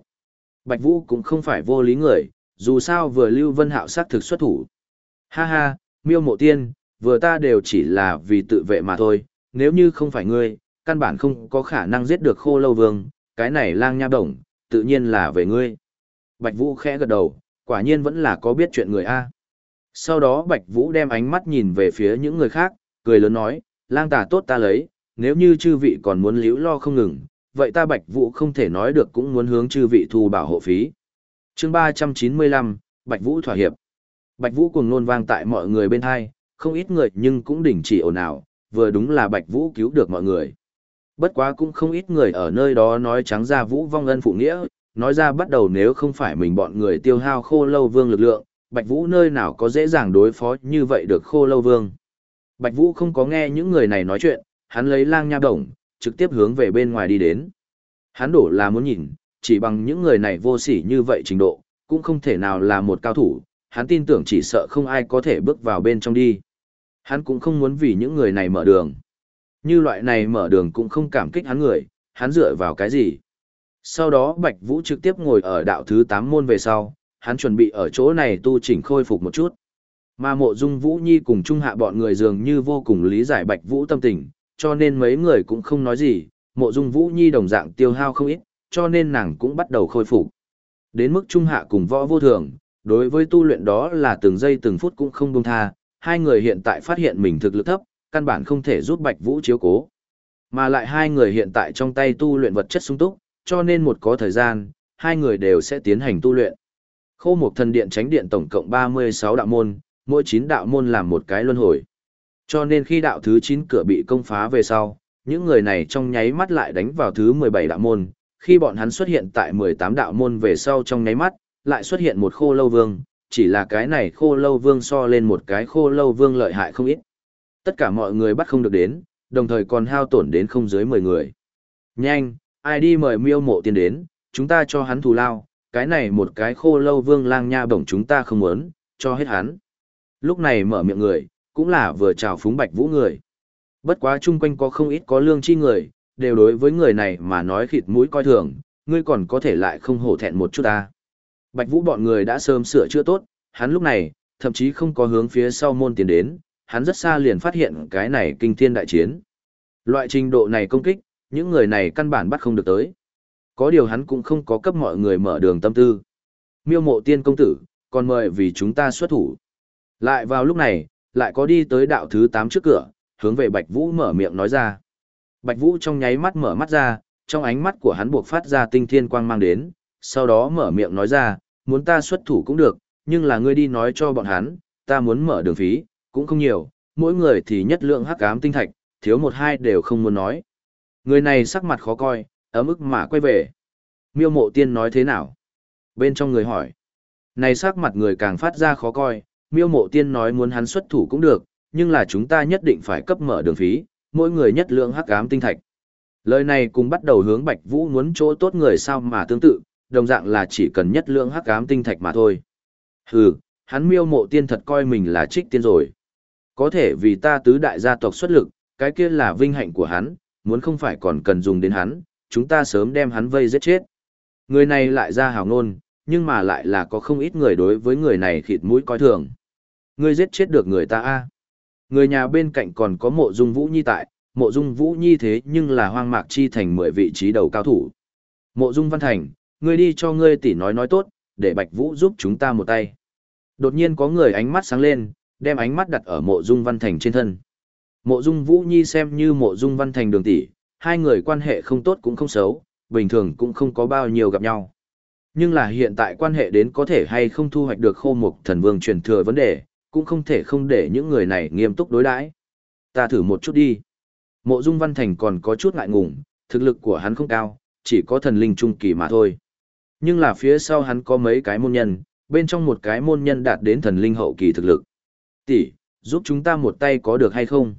Bạch Vũ cũng không phải vô lý người, dù sao vừa Lưu Vân Hạo sát thực xuất thủ. Ha ha, miêu mộ tiên, vừa ta đều chỉ là vì tự vệ mà thôi, nếu như không phải ngươi, căn bản không có khả năng giết được khô lâu vương, cái này lang nha đồng, tự nhiên là về ngươi. Bạch Vũ khẽ gật đầu, quả nhiên vẫn là có biết chuyện người A. Sau đó Bạch Vũ đem ánh mắt nhìn về phía những người khác, cười lớn nói, lang tà tốt ta lấy, nếu như chư vị còn muốn liễu lo không ngừng, vậy ta Bạch Vũ không thể nói được cũng muốn hướng chư vị thu bảo hộ phí. chương 395, Bạch Vũ thỏa hiệp. Bạch Vũ cuồng nôn vang tại mọi người bên hai, không ít người nhưng cũng đình chỉ ồn ào, vừa đúng là Bạch Vũ cứu được mọi người. Bất quá cũng không ít người ở nơi đó nói trắng ra Vũ vong ân phụ nghĩa, nói ra bắt đầu nếu không phải mình bọn người tiêu hao khô lâu vương lực lượng, Bạch Vũ nơi nào có dễ dàng đối phó như vậy được khô lâu vương. Bạch Vũ không có nghe những người này nói chuyện, hắn lấy lang nha đồng, trực tiếp hướng về bên ngoài đi đến. Hắn đổ là muốn nhìn, chỉ bằng những người này vô sỉ như vậy trình độ, cũng không thể nào là một cao thủ, hắn tin tưởng chỉ sợ không ai có thể bước vào bên trong đi. Hắn cũng không muốn vì những người này mở đường. Như loại này mở đường cũng không cảm kích hắn người, hắn dựa vào cái gì. Sau đó Bạch Vũ trực tiếp ngồi ở đạo thứ 8 môn về sau, hắn chuẩn bị ở chỗ này tu chỉnh khôi phục một chút. Mà mộ dung Vũ Nhi cùng trung hạ bọn người dường như vô cùng lý giải Bạch Vũ tâm tình, cho nên mấy người cũng không nói gì, mộ dung Vũ Nhi đồng dạng tiêu hao không ít, cho nên nàng cũng bắt đầu khôi phục. Đến mức trung hạ cùng võ vô thường, đối với tu luyện đó là từng giây từng phút cũng không buông tha, hai người hiện tại phát hiện mình thực lực thấp, căn bản không thể giúp Bạch Vũ chiếu cố. Mà lại hai người hiện tại trong tay tu luyện vật chất sung túc, cho nên một có thời gian, hai người đều sẽ tiến hành tu luyện. Khô một Thần Điện Tránh Điện tổng cộng 36 đạo môn, mỗi 9 đạo môn làm một cái luân hồi. Cho nên khi đạo thứ 9 cửa bị công phá về sau, những người này trong nháy mắt lại đánh vào thứ 17 đạo môn, khi bọn hắn xuất hiện tại 18 đạo môn về sau trong nháy mắt, lại xuất hiện một khô lâu vương, chỉ là cái này khô lâu vương so lên một cái khô lâu vương lợi hại không ít. Tất cả mọi người bắt không được đến, đồng thời còn hao tổn đến không dưới 10 người. Nhanh, ai đi mời miêu mộ tiền đến, chúng ta cho hắn thù lao, cái này một cái khô lâu vương lang nha bổng chúng ta không muốn, cho hết hắn. Lúc này mở miệng người, cũng là vừa chào phúng bạch vũ người. Bất quá chung quanh có không ít có lương chi người, đều đối với người này mà nói khịt mũi coi thường, ngươi còn có thể lại không hổ thẹn một chút ta. Bạch vũ bọn người đã sớm sửa chữa tốt, hắn lúc này, thậm chí không có hướng phía sau môn tiến đến, hắn rất xa liền phát hiện cái này kinh thiên đại chiến. Loại trình độ này công kích, những người này căn bản bắt không được tới. Có điều hắn cũng không có cấp mọi người mở đường tâm tư. Miêu mộ tiên công tử, còn mời vì chúng ta xuất thủ. Lại vào lúc này, lại có đi tới đạo thứ 8 trước cửa, hướng về Bạch Vũ mở miệng nói ra. Bạch Vũ trong nháy mắt mở mắt ra, trong ánh mắt của hắn buộc phát ra tinh thiên quang mang đến, sau đó mở miệng nói ra, muốn ta xuất thủ cũng được, nhưng là ngươi đi nói cho bọn hắn, ta muốn mở đường phí, cũng không nhiều, mỗi người thì nhất lượng hắc ám tinh thạch, thiếu một hai đều không muốn nói. Người này sắc mặt khó coi, ấm ức mà quay về. Miêu mộ tiên nói thế nào? Bên trong người hỏi. Này sắc mặt người càng phát ra khó coi, miêu mộ tiên nói muốn hắn xuất thủ cũng được, nhưng là chúng ta nhất định phải cấp mở đường phí, mỗi người nhất lượng hắc ám tinh thạch. Lời này cùng bắt đầu hướng Bạch Vũ muốn chỗ tốt người sao mà tương tự, đồng dạng là chỉ cần nhất lượng hắc ám tinh thạch mà thôi. Hừ, hắn miêu mộ tiên thật coi mình là trích tiên rồi. Có thể vì ta tứ đại gia tộc xuất lực, cái kia là vinh hạnh của hắn, muốn không phải còn cần dùng đến hắn, chúng ta sớm đem hắn vây giết chết. Người này lại ra hào ngôn, nhưng mà lại là có không ít người đối với người này khịt mũi coi thường. Ngươi giết chết được người ta a Người nhà bên cạnh còn có mộ dung vũ nhi tại, mộ dung vũ nhi thế nhưng là hoang mạc chi thành mười vị trí đầu cao thủ. Mộ dung văn thành, ngươi đi cho ngươi tỷ nói nói tốt, để bạch vũ giúp chúng ta một tay. Đột nhiên có người ánh mắt sáng lên, đem ánh mắt đặt ở mộ dung văn thành trên thân. Mộ dung vũ nhi xem như mộ dung văn thành đường tỷ, hai người quan hệ không tốt cũng không xấu, bình thường cũng không có bao nhiêu gặp nhau. Nhưng là hiện tại quan hệ đến có thể hay không thu hoạch được khô mục thần vương truyền thừa vấn đề, cũng không thể không để những người này nghiêm túc đối đãi. Ta thử một chút đi. Mộ Dung Văn Thành còn có chút ngại ngùng, thực lực của hắn không cao, chỉ có thần linh trung kỳ mà thôi. Nhưng là phía sau hắn có mấy cái môn nhân, bên trong một cái môn nhân đạt đến thần linh hậu kỳ thực lực. Tỷ, giúp chúng ta một tay có được hay không?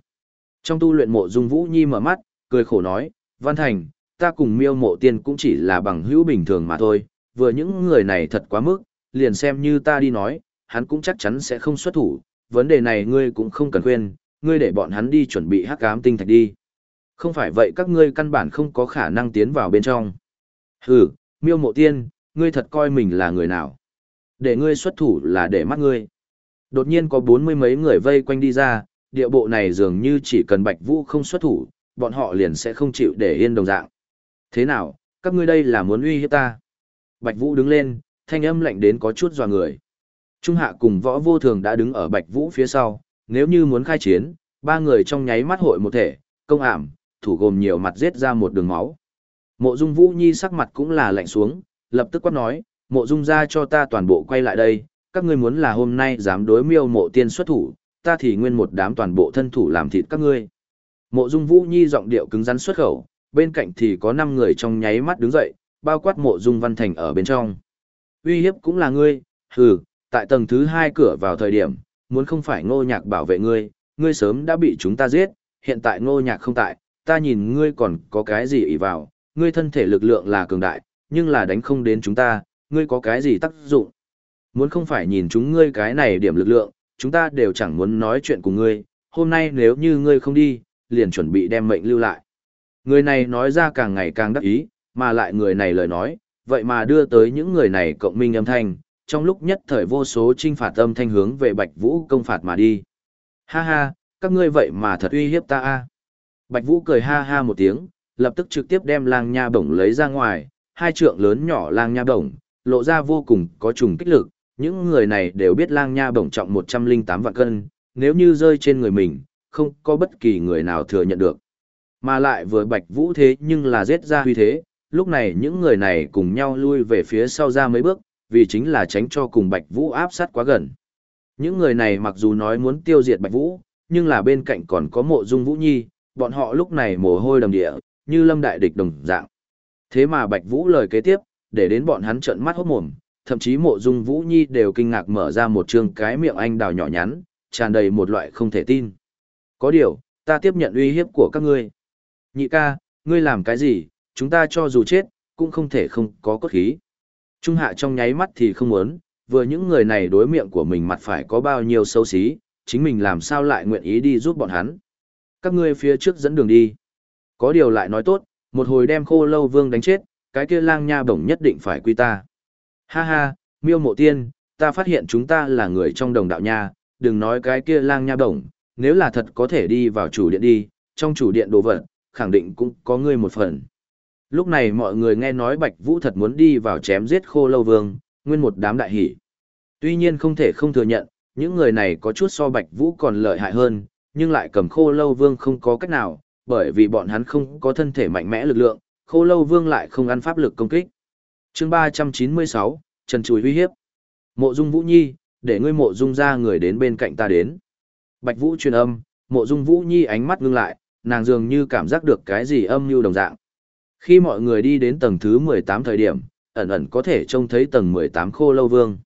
Trong tu luyện mộ Dung Vũ Nhi mở mắt, cười khổ nói, Văn Thành, ta cùng miêu mộ tiên cũng chỉ là bằng hữu bình thường mà thôi, vừa những người này thật quá mức, liền xem như ta đi nói, hắn cũng chắc chắn sẽ không xuất thủ, vấn đề này ngươi cũng không cần khuyên, ngươi để bọn hắn đi chuẩn bị hắc ám tinh thạch đi. Không phải vậy các ngươi căn bản không có khả năng tiến vào bên trong. Hừ, miêu mộ tiên, ngươi thật coi mình là người nào. Để ngươi xuất thủ là để mắt ngươi. Đột nhiên có bốn mươi mấy người vây quanh đi ra, địa bộ này dường như chỉ cần Bạch Vũ không xuất thủ, bọn họ liền sẽ không chịu để yên đồng dạng. Thế nào, các ngươi đây là muốn uy hiếp ta? Bạch Vũ đứng lên, thanh âm lạnh đến có chút dò người. Trung hạ cùng võ vô thường đã đứng ở Bạch Vũ phía sau, nếu như muốn khai chiến, ba người trong nháy mắt hội một thể, công ảm, thủ gồm nhiều mặt giết ra một đường máu. Mộ Dung Vũ Nhi sắc mặt cũng là lạnh xuống, lập tức quát nói, Mộ Dung gia cho ta toàn bộ quay lại đây, các ngươi muốn là hôm nay dám đối miêu mộ tiên xuất thủ, ta thì nguyên một đám toàn bộ thân thủ làm thịt các ngươi. Mộ Dung Vũ Nhi giọng điệu cứng rắn xuất khẩu, bên cạnh thì có 5 người trong nháy mắt đứng dậy, bao quát Mộ Dung Văn Thành ở bên trong. Uy hiếp cũng là ngươi, hừ, tại tầng thứ hai cửa vào thời điểm, muốn không phải ngô nhạc bảo vệ ngươi, ngươi sớm đã bị chúng ta giết, hiện tại ngô nhạc không tại, ta nhìn ngươi còn có cái gì ỷ vào, ngươi thân thể lực lượng là cường đại, nhưng là đánh không đến chúng ta, ngươi có cái gì tác dụng. Muốn không phải nhìn chúng ngươi cái này điểm lực lượng, chúng ta đều chẳng muốn nói chuyện cùng ngươi, hôm nay nếu như ngươi không đi, liền chuẩn bị đem mệnh lưu lại. Người này nói ra càng ngày càng đắc ý, mà lại người này lời nói, vậy mà đưa tới những người này cộng minh âm thanh, trong lúc nhất thời vô số trinh phạt âm thanh hướng về Bạch Vũ công phạt mà đi. Ha ha, các ngươi vậy mà thật uy hiếp ta a. Bạch Vũ cười ha ha một tiếng, lập tức trực tiếp đem lang nha bổng lấy ra ngoài, hai trượng lớn nhỏ lang nha bổng, lộ ra vô cùng có trùng kích lực, những người này đều biết lang nha bổng trọng 108 vạn cân, nếu như rơi trên người mình, không có bất kỳ người nào thừa nhận được. Mà lại vừa bạch vũ thế nhưng là giết ra huy thế, lúc này những người này cùng nhau lui về phía sau ra mấy bước, vì chính là tránh cho cùng bạch vũ áp sát quá gần. Những người này mặc dù nói muốn tiêu diệt bạch vũ, nhưng là bên cạnh còn có mộ dung vũ nhi, bọn họ lúc này mồ hôi đầm địa, như lâm đại địch đồng dạng. Thế mà bạch vũ lời kế tiếp, để đến bọn hắn trợn mắt hốt mồm, thậm chí mộ dung vũ nhi đều kinh ngạc mở ra một trường cái miệng anh đào nhỏ nhắn, tràn đầy một loại không thể tin. Có điều, ta tiếp nhận uy hiếp của các ngươi. Nhị ca, ngươi làm cái gì, chúng ta cho dù chết, cũng không thể không có cốt khí. Trung hạ trong nháy mắt thì không muốn, vừa những người này đối miệng của mình mặt phải có bao nhiêu xấu xí, chính mình làm sao lại nguyện ý đi giúp bọn hắn. Các ngươi phía trước dẫn đường đi. Có điều lại nói tốt, một hồi đem khô lâu vương đánh chết, cái kia lang nha bổng nhất định phải quy ta. Ha ha, miêu mộ tiên, ta phát hiện chúng ta là người trong đồng đạo nha, đừng nói cái kia lang nha bổng, nếu là thật có thể đi vào chủ điện đi, trong chủ điện đồ vật, khẳng định cũng có ngươi một phần. Lúc này mọi người nghe nói Bạch Vũ thật muốn đi vào chém giết khô lâu vương, nguyên một đám đại hỉ. Tuy nhiên không thể không thừa nhận, những người này có chút so Bạch Vũ còn lợi hại hơn, nhưng lại cầm khô lâu vương không có cách nào, bởi vì bọn hắn không có thân thể mạnh mẽ lực lượng, khô lâu vương lại không ăn pháp lực công kích. chương 396, Trần Chùi uy hiếp. Mộ Dung Vũ Nhi, để ngươi mộ dung ra người đến bên cạnh ta đến. Bạch Vũ truyền âm, mộ dung Vũ Nhi ánh mắt ngưng lại, nàng dường như cảm giác được cái gì âm mưu đồng dạng. Khi mọi người đi đến tầng thứ 18 thời điểm, ẩn ẩn có thể trông thấy tầng 18 khô lâu vương.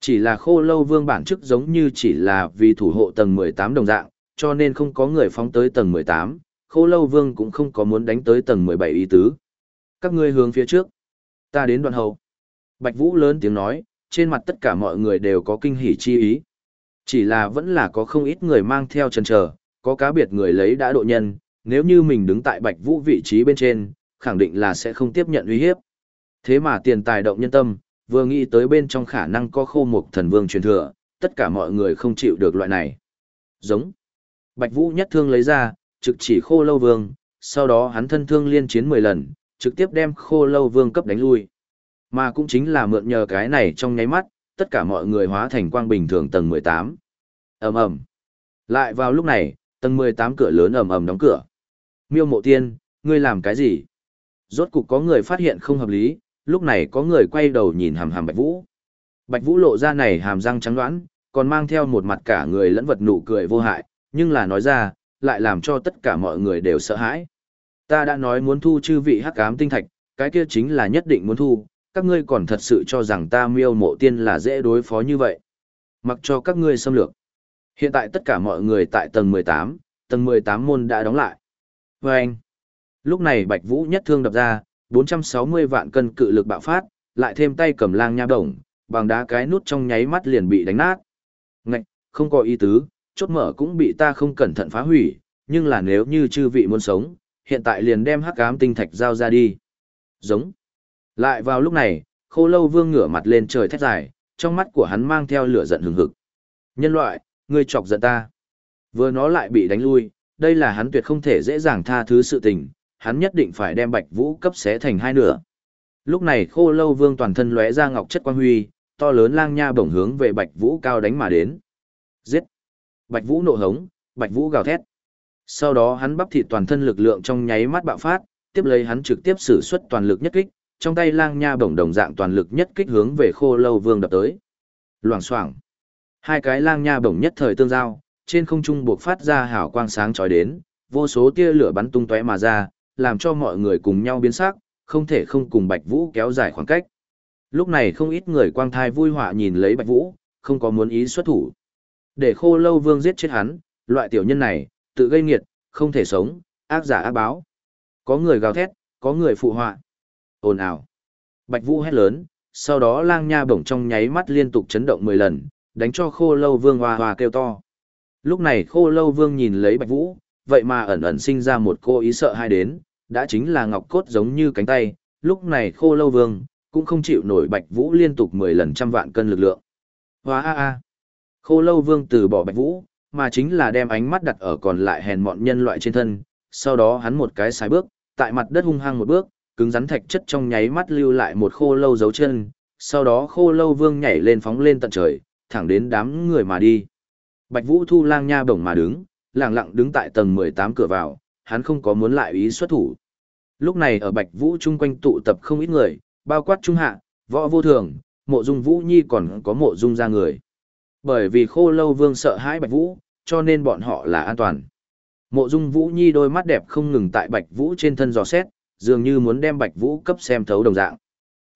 Chỉ là khô lâu vương bản chức giống như chỉ là vì thủ hộ tầng 18 đồng dạng, cho nên không có người phóng tới tầng 18, khô lâu vương cũng không có muốn đánh tới tầng 17 ý tứ. Các ngươi hướng phía trước. Ta đến đoạn hậu. Bạch Vũ lớn tiếng nói, trên mặt tất cả mọi người đều có kinh hỉ chi ý. Chỉ là vẫn là có không ít người mang theo chân chờ, có cá biệt người lấy đã độ nhân, nếu như mình đứng tại Bạch Vũ vị trí bên trên, khẳng định là sẽ không tiếp nhận uy hiếp. Thế mà tiền tài động nhân tâm, vừa nghĩ tới bên trong khả năng có khô mục thần vương truyền thừa, tất cả mọi người không chịu được loại này. Giống. Bạch Vũ nhất thương lấy ra, trực chỉ khô lâu vương, sau đó hắn thân thương liên chiến 10 lần, trực tiếp đem khô lâu vương cấp đánh lui. Mà cũng chính là mượn nhờ cái này trong nháy mắt, tất cả mọi người hóa thành quang bình thường tầng 18. ầm ầm Lại vào lúc này, tầng 18 cửa lớn ầm ầm đóng cửa. Miêu mộ tiên, ngươi làm cái gì? Rốt cục có người phát hiện không hợp lý, lúc này có người quay đầu nhìn hàm hàm Bạch Vũ. Bạch Vũ lộ ra này hàm răng trắng đoán, còn mang theo một mặt cả người lẫn vật nụ cười vô hại, nhưng là nói ra, lại làm cho tất cả mọi người đều sợ hãi. Ta đã nói muốn thu chư vị hắc ám tinh thạch, cái kia chính là nhất định muốn thu, các ngươi còn thật sự cho rằng ta miêu mộ tiên là dễ đối phó như vậy. Mặc cho các ngươi xâm lược. Hiện tại tất cả mọi người tại tầng 18, tầng 18 môn đã đóng lại. Và anh, lúc này Bạch Vũ nhất thương đập ra, 460 vạn cân cự lực bạo phát, lại thêm tay cầm lang nha đồng, bằng đá cái nút trong nháy mắt liền bị đánh nát. Ngạch, không có ý tứ, chốt mở cũng bị ta không cẩn thận phá hủy, nhưng là nếu như chư vị muốn sống, hiện tại liền đem hắc ám tinh thạch giao ra đi. Giống. Lại vào lúc này, khô lâu vương ngửa mặt lên trời thét dài, trong mắt của hắn mang theo lửa giận hừng hực. Nhân loại, ngươi chọc giận ta. Vừa nó lại bị đánh lui, đây là hắn tuyệt không thể dễ dàng tha thứ sự tình, hắn nhất định phải đem bạch vũ cấp xé thành hai nửa. Lúc này khô lâu vương toàn thân lóe ra ngọc chất quang huy, to lớn lang nha bổng hướng về bạch vũ cao đánh mà đến. Giết! Bạch vũ nộ hống, bạch vũ gào thét. Sau đó hắn bắp thịt toàn thân lực lượng trong nháy mắt bạo phát, tiếp lấy hắn trực tiếp sử xuất toàn lực nhất kích, trong tay lang nha bổng đồng dạng toàn lực nhất kích hướng về khô lâu vương đập tới. Loảng xoảng Hai cái lang nha bổng nhất thời tương giao, trên không trung buộc phát ra hào quang sáng chói đến, vô số tia lửa bắn tung tóe mà ra, làm cho mọi người cùng nhau biến sắc, không thể không cùng Bạch Vũ kéo dài khoảng cách. Lúc này không ít người quang thai vui họa nhìn lấy Bạch Vũ, không có muốn ý xuất thủ. Để khô lâu vương giết chết hắn, loại tiểu nhân này, tự gây nghiệt, không thể sống, ác giả ác báo. Có người gào thét, có người phụ họa ồn ào. Bạch Vũ hét lớn, sau đó lang nha bổng trong nháy mắt liên tục chấn động 10 lần, đánh cho khô lâu vương hoa hoa kêu to. Lúc này khô lâu vương nhìn lấy Bạch Vũ, vậy mà ẩn ẩn sinh ra một cô ý sợ hai đến, đã chính là ngọc cốt giống như cánh tay, lúc này khô lâu vương, cũng không chịu nổi Bạch Vũ liên tục 10 lần trăm vạn cân lực lượng. hóa a a. Khô lâu vương từ bỏ Bạch Vũ, mà chính là đem ánh mắt đặt ở còn lại hèn mọn nhân loại trên thân, sau đó hắn một cái sai bước, tại mặt đất hung hăng một bước, cứng rắn thạch chất trong nháy mắt lưu lại một khô lâu dấu chân, sau đó khô lâu vương nhảy lên phóng lên tận trời, thẳng đến đám người mà đi. Bạch Vũ Thu lang nha bổng mà đứng, lẳng lặng đứng tại tầng 18 cửa vào, hắn không có muốn lại ý xuất thủ. Lúc này ở Bạch Vũ chung quanh tụ tập không ít người, bao quát trung hạ, võ vô thường, mộ dung Vũ Nhi còn có mộ dung ra người. Bởi vì khô lâu vương sợ hãi Bạch Vũ, cho nên bọn họ là an toàn. Mộ dung Vũ Nhi đôi mắt đẹp không ngừng tại Bạch Vũ trên thân dò xét, dường như muốn đem Bạch Vũ cấp xem thấu đồng dạng.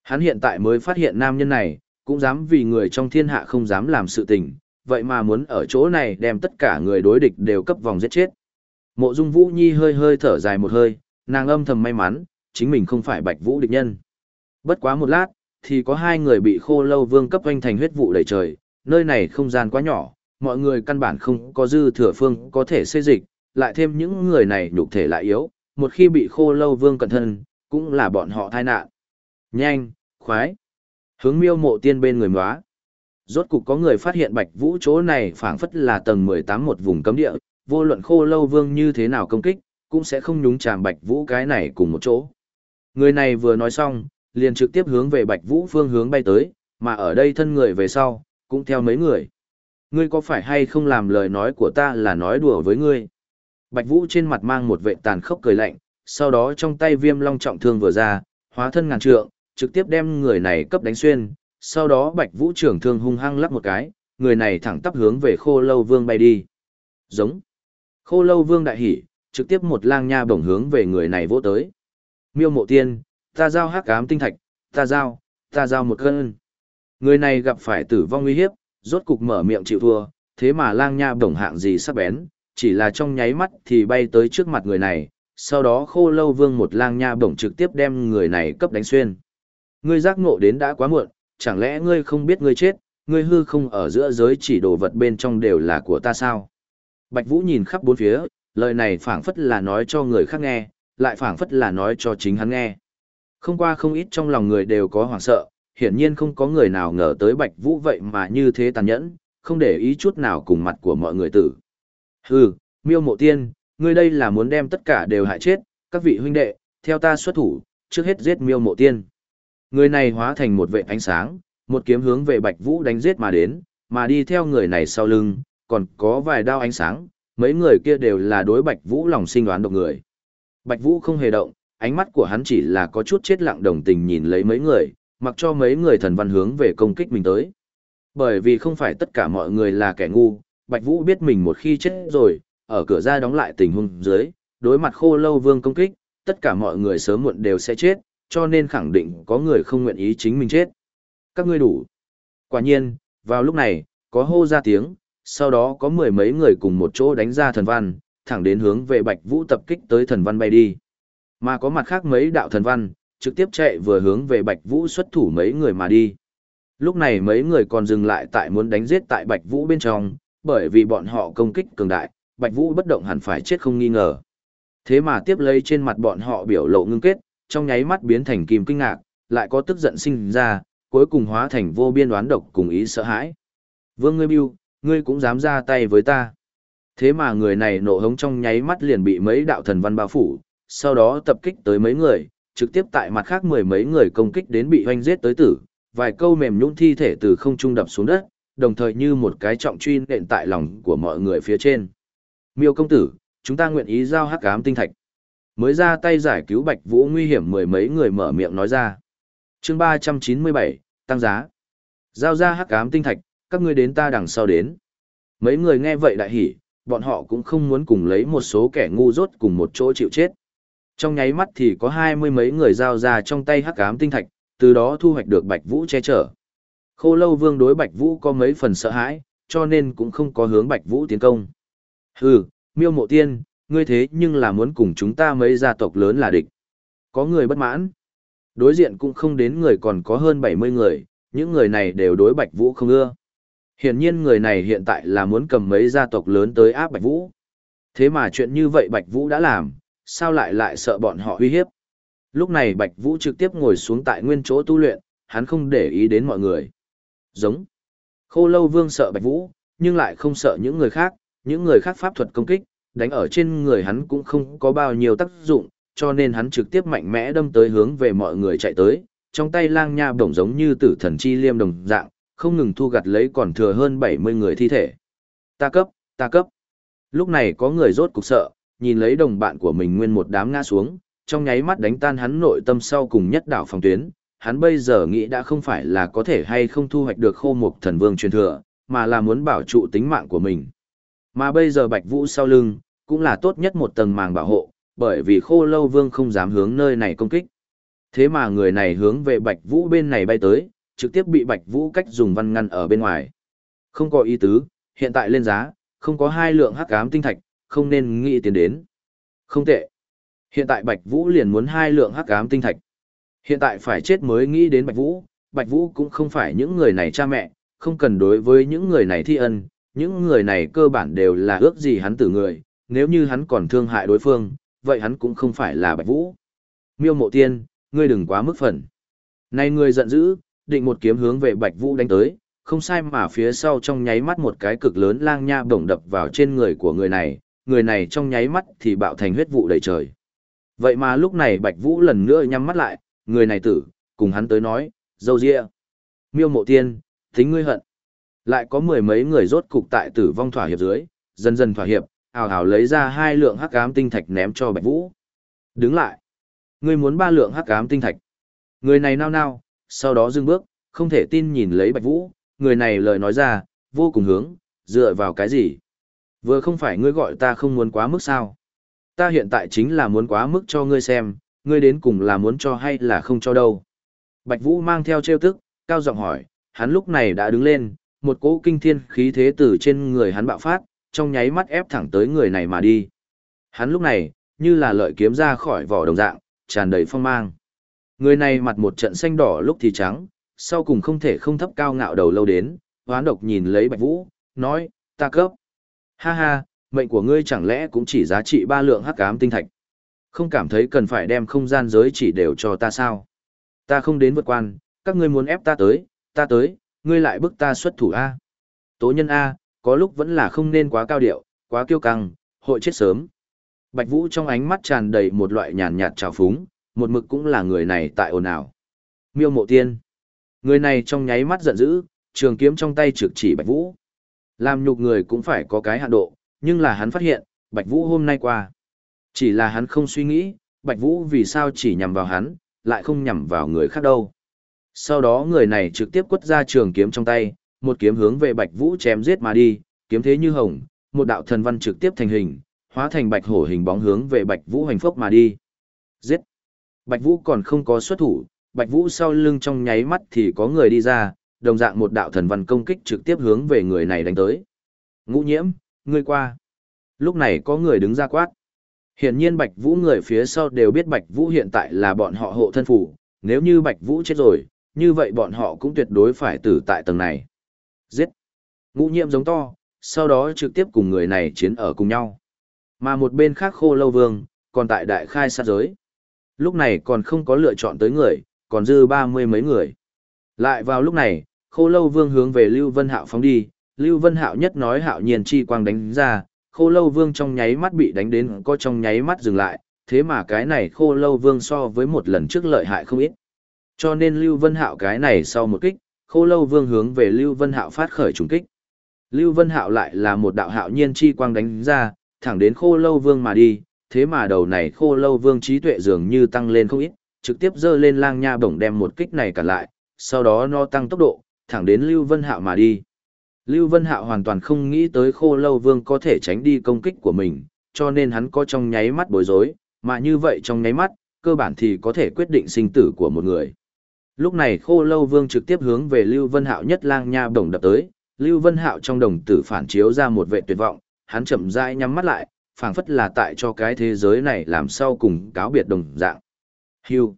Hắn hiện tại mới phát hiện nam nhân này, cũng dám vì người trong thiên hạ không dám làm sự tình, vậy mà muốn ở chỗ này đem tất cả người đối địch đều cấp vòng giết chết. Mộ Dung Vũ Nhi hơi hơi thở dài một hơi, nàng âm thầm may mắn, chính mình không phải Bạch Vũ địch nhân. Bất quá một lát, thì có hai người bị khô lâu vương cấp hoanh thành huyết vụ đầy trời, nơi này không gian quá nhỏ, mọi người căn bản không có dư thừa phương có thể xây dịch, lại thêm những người này nhục thể lại yếu, một khi bị khô lâu vương cẩn thân, cũng là bọn họ tai nạn. Nhanh, khoái. Hướng miêu mộ tiên bên người móa. Rốt cục có người phát hiện Bạch Vũ chỗ này phảng phất là tầng 18 một vùng cấm địa, vô luận khô lâu vương như thế nào công kích, cũng sẽ không nhúng chàm Bạch Vũ cái này cùng một chỗ. Người này vừa nói xong, liền trực tiếp hướng về Bạch Vũ phương hướng bay tới, mà ở đây thân người về sau, cũng theo mấy người. Ngươi có phải hay không làm lời nói của ta là nói đùa với ngươi? Bạch Vũ trên mặt mang một vệ tàn khốc cười lạnh, sau đó trong tay viêm long trọng thương vừa ra, hóa thân ngàn trượng, trực tiếp đem người này cấp đánh xuyên, sau đó Bạch Vũ trưởng thương hung hăng lắc một cái, người này thẳng tắp hướng về Khô Lâu Vương bay đi. Giống. Khô Lâu Vương đại hỉ, trực tiếp một lang nha bổng hướng về người này vỗ tới. Miêu Mộ Tiên, ta giao hắc ám tinh thạch, ta giao, ta giao một cân. Người này gặp phải tử vong nguy hiếp, rốt cục mở miệng chịu thua, thế mà lang nha bổng hạng gì sắc bén, chỉ là trong nháy mắt thì bay tới trước mặt người này, sau đó khô lâu vương một lang nha bổng trực tiếp đem người này cấp đánh xuyên. Ngươi giác ngộ đến đã quá muộn, chẳng lẽ ngươi không biết ngươi chết, ngươi hư không ở giữa giới chỉ đồ vật bên trong đều là của ta sao? Bạch Vũ nhìn khắp bốn phía, lời này phảng phất là nói cho người khác nghe, lại phảng phất là nói cho chính hắn nghe. Không qua không ít trong lòng người đều có hoảng sợ, hiển nhiên không có người nào ngờ tới Bạch Vũ vậy mà như thế tàn nhẫn, không để ý chút nào cùng mặt của mọi người tử. Hừ, miêu mộ tiên, ngươi đây là muốn đem tất cả đều hại chết, các vị huynh đệ, theo ta xuất thủ, trước hết giết miêu mộ tiên. Người này hóa thành một vệ ánh sáng, một kiếm hướng về Bạch Vũ đánh giết mà đến, mà đi theo người này sau lưng, còn có vài đao ánh sáng, mấy người kia đều là đối Bạch Vũ lòng sinh đoán độc người. Bạch Vũ không hề động, ánh mắt của hắn chỉ là có chút chết lặng đồng tình nhìn lấy mấy người, mặc cho mấy người thần văn hướng về công kích mình tới. Bởi vì không phải tất cả mọi người là kẻ ngu, Bạch Vũ biết mình một khi chết rồi, ở cửa ra đóng lại tình huống dưới, đối mặt khô lâu vương công kích, tất cả mọi người sớm muộn đều sẽ chết, cho nên khẳng định có người không nguyện ý chính mình chết. Các ngươi đủ. Quả nhiên, vào lúc này, có hô ra tiếng, sau đó có mười mấy người cùng một chỗ đánh ra thần văn, thẳng đến hướng về Bạch Vũ tập kích tới thần văn bay đi. Mà có mặt khác mấy đạo thần văn, trực tiếp chạy vừa hướng về Bạch Vũ xuất thủ mấy người mà đi. Lúc này mấy người còn dừng lại tại muốn đánh giết tại Bạch Vũ bên trong, bởi vì bọn họ công kích cường đại, Bạch Vũ bất động hẳn phải chết không nghi ngờ. Thế mà tiếp lấy trên mặt bọn họ biểu lộ ngưng kết, trong nháy mắt biến thành kim kinh ngạc, lại có tức giận sinh ra, cuối cùng hóa thành vô biên đoán độc cùng ý sợ hãi. Vương ngươi biêu, ngươi cũng dám ra tay với ta. Thế mà người này nộ hống trong nháy mắt liền bị mấy đạo thần văn bao phủ, sau đó tập kích tới mấy người, trực tiếp tại mặt khác mười mấy người công kích đến bị hoanh giết tới tử, vài câu mềm nhũn thi thể từ không trung đập xuống đất, đồng thời như một cái trọng truy nện tại lòng của mọi người phía trên. Miêu công tử, chúng ta nguyện ý giao hắc ám tinh thạch. Mới ra tay giải cứu Bạch Vũ nguy hiểm mười mấy người mở miệng nói ra. Chương 397, tăng giá. Giao ra hắc ám tinh thạch, các ngươi đến ta đằng sau đến. Mấy người nghe vậy đại hỉ, bọn họ cũng không muốn cùng lấy một số kẻ ngu dốt cùng một chỗ chịu chết. Trong nháy mắt thì có hai mươi mấy người giao ra trong tay hắc ám tinh thạch, từ đó thu hoạch được Bạch Vũ che chở. Khô lâu vương đối Bạch Vũ có mấy phần sợ hãi, cho nên cũng không có hướng Bạch Vũ tiến công. Hừ, miêu mộ tiên, ngươi thế nhưng là muốn cùng chúng ta mấy gia tộc lớn là địch. Có người bất mãn. Đối diện cũng không đến người còn có hơn 70 người, những người này đều đối Bạch Vũ không ưa. Hiển nhiên người này hiện tại là muốn cầm mấy gia tộc lớn tới áp Bạch Vũ. Thế mà chuyện như vậy Bạch Vũ đã làm, sao lại lại sợ bọn họ uy hiếp. Lúc này Bạch Vũ trực tiếp ngồi xuống tại nguyên chỗ tu luyện, hắn không để ý đến mọi người. Giống. Khô lâu vương sợ Bạch Vũ, nhưng lại không sợ những người khác, những người khác pháp thuật công kích, đánh ở trên người hắn cũng không có bao nhiêu tác dụng, cho nên hắn trực tiếp mạnh mẽ đâm tới hướng về mọi người chạy tới, trong tay lang nha bổng giống như tử thần chi liêm đồng dạng, không ngừng thu gặt lấy còn thừa hơn 70 người thi thể. Ta cấp, ta cấp. Lúc này có người rốt cục sợ, nhìn lấy đồng bạn của mình nguyên một đám ngã xuống, trong nháy mắt đánh tan hắn nội tâm sau cùng nhất đảo phòng tuyến, hắn bây giờ nghĩ đã không phải là có thể hay không thu hoạch được khô mục thần vương truyền thừa, mà là muốn bảo trụ tính mạng của mình. Mà bây giờ Bạch Vũ sau lưng, cũng là tốt nhất một tầng màng bảo hộ, bởi vì khô lâu vương không dám hướng nơi này công kích. Thế mà người này hướng về Bạch Vũ bên này bay tới, trực tiếp bị Bạch Vũ cách dùng văn ngăn ở bên ngoài. Không có ý tứ, hiện tại lên giá, không có hai lượng hắc ám tinh thạch, không nên nghĩ tiền đến. Không tệ. Hiện tại Bạch Vũ liền muốn hai lượng hắc ám tinh thạch. Hiện tại phải chết mới nghĩ đến Bạch Vũ, Bạch Vũ cũng không phải những người này cha mẹ, không cần đối với những người này thi ân, những người này cơ bản đều là ước gì hắn tử người, nếu như hắn còn thương hại đối phương, vậy hắn cũng không phải là Bạch Vũ. Miêu Mộ Tiên, ngươi đừng quá mức phần. Này ngươi giận dữ, định một kiếm hướng về Bạch Vũ đánh tới, không sai mà phía sau trong nháy mắt một cái cực lớn lang nha bổng đập vào trên người của người này, người này trong nháy mắt thì bạo thành huyết vụ đầy trời. Vậy mà lúc này Bạch Vũ lần nữa nhắm mắt lại, người này tử, cùng hắn tới nói, dâu dịa. Miêu mộ tiên, tính ngươi hận. Lại có mười mấy người rốt cục tại tử vong thỏa hiệp dưới, dần dần thỏa hiệp, hào hào lấy ra hai lượng hắc ám tinh thạch ném cho Bạch Vũ. Đứng lại. Ngươi muốn ba lượng hắc ám tinh thạch. Người này nao nao, sau đó dừng bước, không thể tin nhìn lấy Bạch Vũ, người này lời nói ra, vô cùng hướng, dựa vào cái gì? Vừa không phải ngươi gọi ta không muốn quá mức sao? Ta hiện tại chính là muốn quá mức cho ngươi xem, ngươi đến cùng là muốn cho hay là không cho đâu. Bạch Vũ mang theo trêu tức, cao giọng hỏi, hắn lúc này đã đứng lên, một cỗ kinh thiên khí thế từ trên người hắn bạo phát, trong nháy mắt ép thẳng tới người này mà đi. Hắn lúc này, như là lợi kiếm ra khỏi vỏ đồng dạng, tràn đầy phong mang. Người này mặt một trận xanh đỏ lúc thì trắng, sau cùng không thể không thấp cao ngạo đầu lâu đến, hoán độc nhìn lấy Bạch Vũ, nói, ta cấp. Ha ha, mệnh của ngươi chẳng lẽ cũng chỉ giá trị ba lượng hắc ám tinh thạch. Không cảm thấy cần phải đem không gian giới chỉ đều cho ta sao. Ta không đến vượt quan, các ngươi muốn ép ta tới, ta tới, ngươi lại bức ta xuất thủ A. Tố nhân A, có lúc vẫn là không nên quá cao điệu, quá kiêu căng, hội chết sớm. Bạch Vũ trong ánh mắt tràn đầy một loại nhàn nhạt trào phúng, một mực cũng là người này tại ồn ào. Miêu mộ tiên. Người này trong nháy mắt giận dữ, trường kiếm trong tay trực chỉ Bạch Vũ. Làm nhục người cũng phải có cái hạn độ, nhưng là hắn phát hiện, Bạch Vũ hôm nay qua. Chỉ là hắn không suy nghĩ, Bạch Vũ vì sao chỉ nhằm vào hắn, lại không nhằm vào người khác đâu. Sau đó người này trực tiếp quất ra trường kiếm trong tay, một kiếm hướng về Bạch Vũ chém giết mà đi, kiếm thế như hồng, một đạo thần văn trực tiếp thành hình, hóa thành bạch hổ hình bóng hướng về Bạch Vũ hành phốc mà đi. Giết! Bạch Vũ còn không có xuất thủ, Bạch Vũ sau lưng trong nháy mắt thì có người đi ra, đồng dạng một đạo thần văn công kích trực tiếp hướng về người này đánh tới. Ngũ nhiễm, ngươi qua. Lúc này có người đứng ra quát. Hiển nhiên Bạch Vũ người phía sau đều biết Bạch Vũ hiện tại là bọn họ hộ thân phủ, nếu như Bạch Vũ chết rồi, như vậy bọn họ cũng tuyệt đối phải tử tại tầng này. Giết! Ngũ nhiễm giống to, sau đó trực tiếp cùng người này chiến ở cùng nhau. Mà một bên khác khô lâu vương, còn tại đại khai sát giới. Lúc này còn không có lựa chọn tới người, còn dư ba mươi mấy người. Lại vào lúc này, khô lâu vương hướng về Lưu Vân Hạo phóng đi, Lưu Vân Hạo nhất nói hạo nhiên chi quang đánh ra, khô lâu vương trong nháy mắt bị đánh đến có trong nháy mắt dừng lại, thế mà cái này khô lâu vương so với một lần trước lợi hại không ít. Cho nên Lưu Vân Hạo cái này sau một kích, khô lâu vương hướng về Lưu Vân Hạo phát khởi trùng kích. Lưu Vân Hạo lại là một đạo hạo nhiên chi quang đánh ra, thẳng đến khô lâu vương mà đi, thế mà đầu này khô lâu vương trí tuệ dường như tăng lên không ít, trực tiếp dơ lên lang nha bổng đem một kích này cả lại, sau đó nó tăng tốc độ, thẳng đến Lưu Vân Hạo mà đi. Lưu Vân Hạo hoàn toàn không nghĩ tới khô lâu vương có thể tránh đi công kích của mình, cho nên hắn có trong nháy mắt bối rối, mà như vậy trong nháy mắt, cơ bản thì có thể quyết định sinh tử của một người. Lúc này khô lâu vương trực tiếp hướng về Lưu Vân Hạo nhất lang nha đồng đập tới, Lưu Vân Hạo trong đồng tử phản chiếu ra một vệ tuyệt vọng, hắn chậm rãi nhắm mắt lại, phảng phất là tại cho cái thế giới này làm sao cùng cáo biệt đồng dạng. Hưu.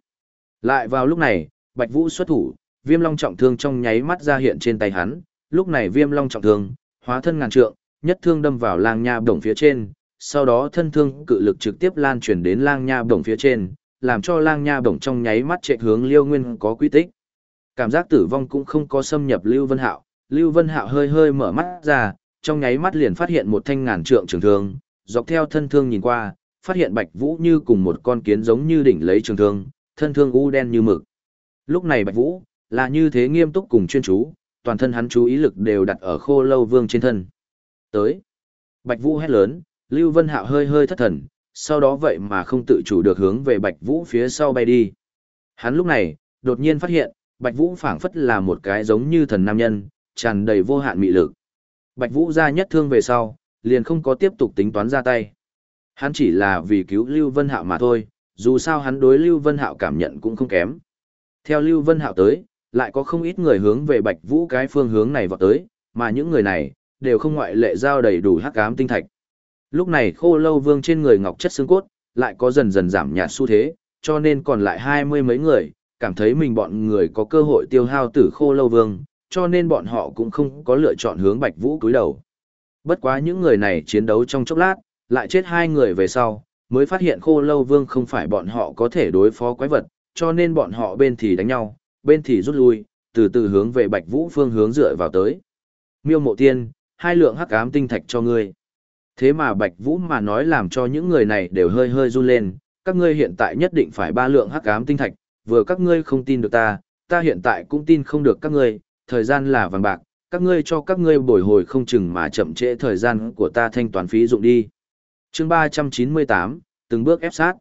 Lại vào lúc này, Bạch Vũ xuất thủ, Viêm Long trọng thương trong nháy mắt ra hiện trên tay hắn, lúc này Viêm Long trọng thương, hóa thân ngàn trượng, nhất thương đâm vào lang nha đồng phía trên, sau đó thân thương cự lực trực tiếp lan truyền đến lang nha đồng phía trên, làm cho lang nha bổng trong nháy mắt chạy hướng Liêu Nguyên có quy tích. Cảm giác tử vong cũng không có xâm nhập Lưu Vân Hạo, Lưu Vân Hạo hơi hơi mở mắt ra, trong nháy mắt liền phát hiện một thanh ngàn trượng trường thương, dọc theo thân thương nhìn qua, phát hiện Bạch Vũ như cùng một con kiến giống như đỉnh lấy trường thương, thân thương u đen như mực. Lúc này Bạch Vũ, là như thế nghiêm túc cùng chuyên chú, toàn thân hắn chú ý lực đều đặt ở khô lâu vương trên thân. Tới. Bạch Vũ hét lớn, Lưu Vân Hạo hơi hơi thất thần, sau đó vậy mà không tự chủ được hướng về Bạch Vũ phía sau bay đi. Hắn lúc này, đột nhiên phát hiện, Bạch Vũ phảng phất là một cái giống như thần nam nhân, tràn đầy vô hạn mị lực. Bạch Vũ ra nhất thương về sau, liền không có tiếp tục tính toán ra tay. Hắn chỉ là vì cứu Lưu Vân Hạo mà thôi, dù sao hắn đối Lưu Vân Hạo cảm nhận cũng không kém. Theo Lưu Vân Hạo tới, lại có không ít người hướng về Bạch Vũ cái phương hướng này vọt tới, mà những người này đều không ngoại lệ giao đầy đủ hắc ám tinh thạch. Lúc này Khô Lâu Vương trên người ngọc chất xương cốt lại có dần dần giảm nhạt xu thế, cho nên còn lại hai mươi mấy người, cảm thấy mình bọn người có cơ hội tiêu hao tử Khô Lâu Vương, cho nên bọn họ cũng không có lựa chọn hướng Bạch Vũ cúi đầu. Bất quá những người này chiến đấu trong chốc lát, lại chết hai người về sau, mới phát hiện Khô Lâu Vương không phải bọn họ có thể đối phó quái vật, cho nên bọn họ bên thì đánh nhau, bên thì rút lui, từ từ hướng về Bạch Vũ phương hướng dựa vào tới. Miêu Mộ Tiên, hai lượng hắc ám tinh thạch cho ngươi. Thế mà Bạch Vũ mà nói làm cho những người này đều hơi hơi run lên, các ngươi hiện tại nhất định phải ba lượng hắc ám tinh thạch, vừa các ngươi không tin được ta, ta hiện tại cũng tin không được các ngươi, thời gian là vàng bạc, các ngươi cho các ngươi bồi hồi không chừng mà chậm trễ thời gian của ta thanh toán phí dụng đi. Chương 398, từng bước ép sát.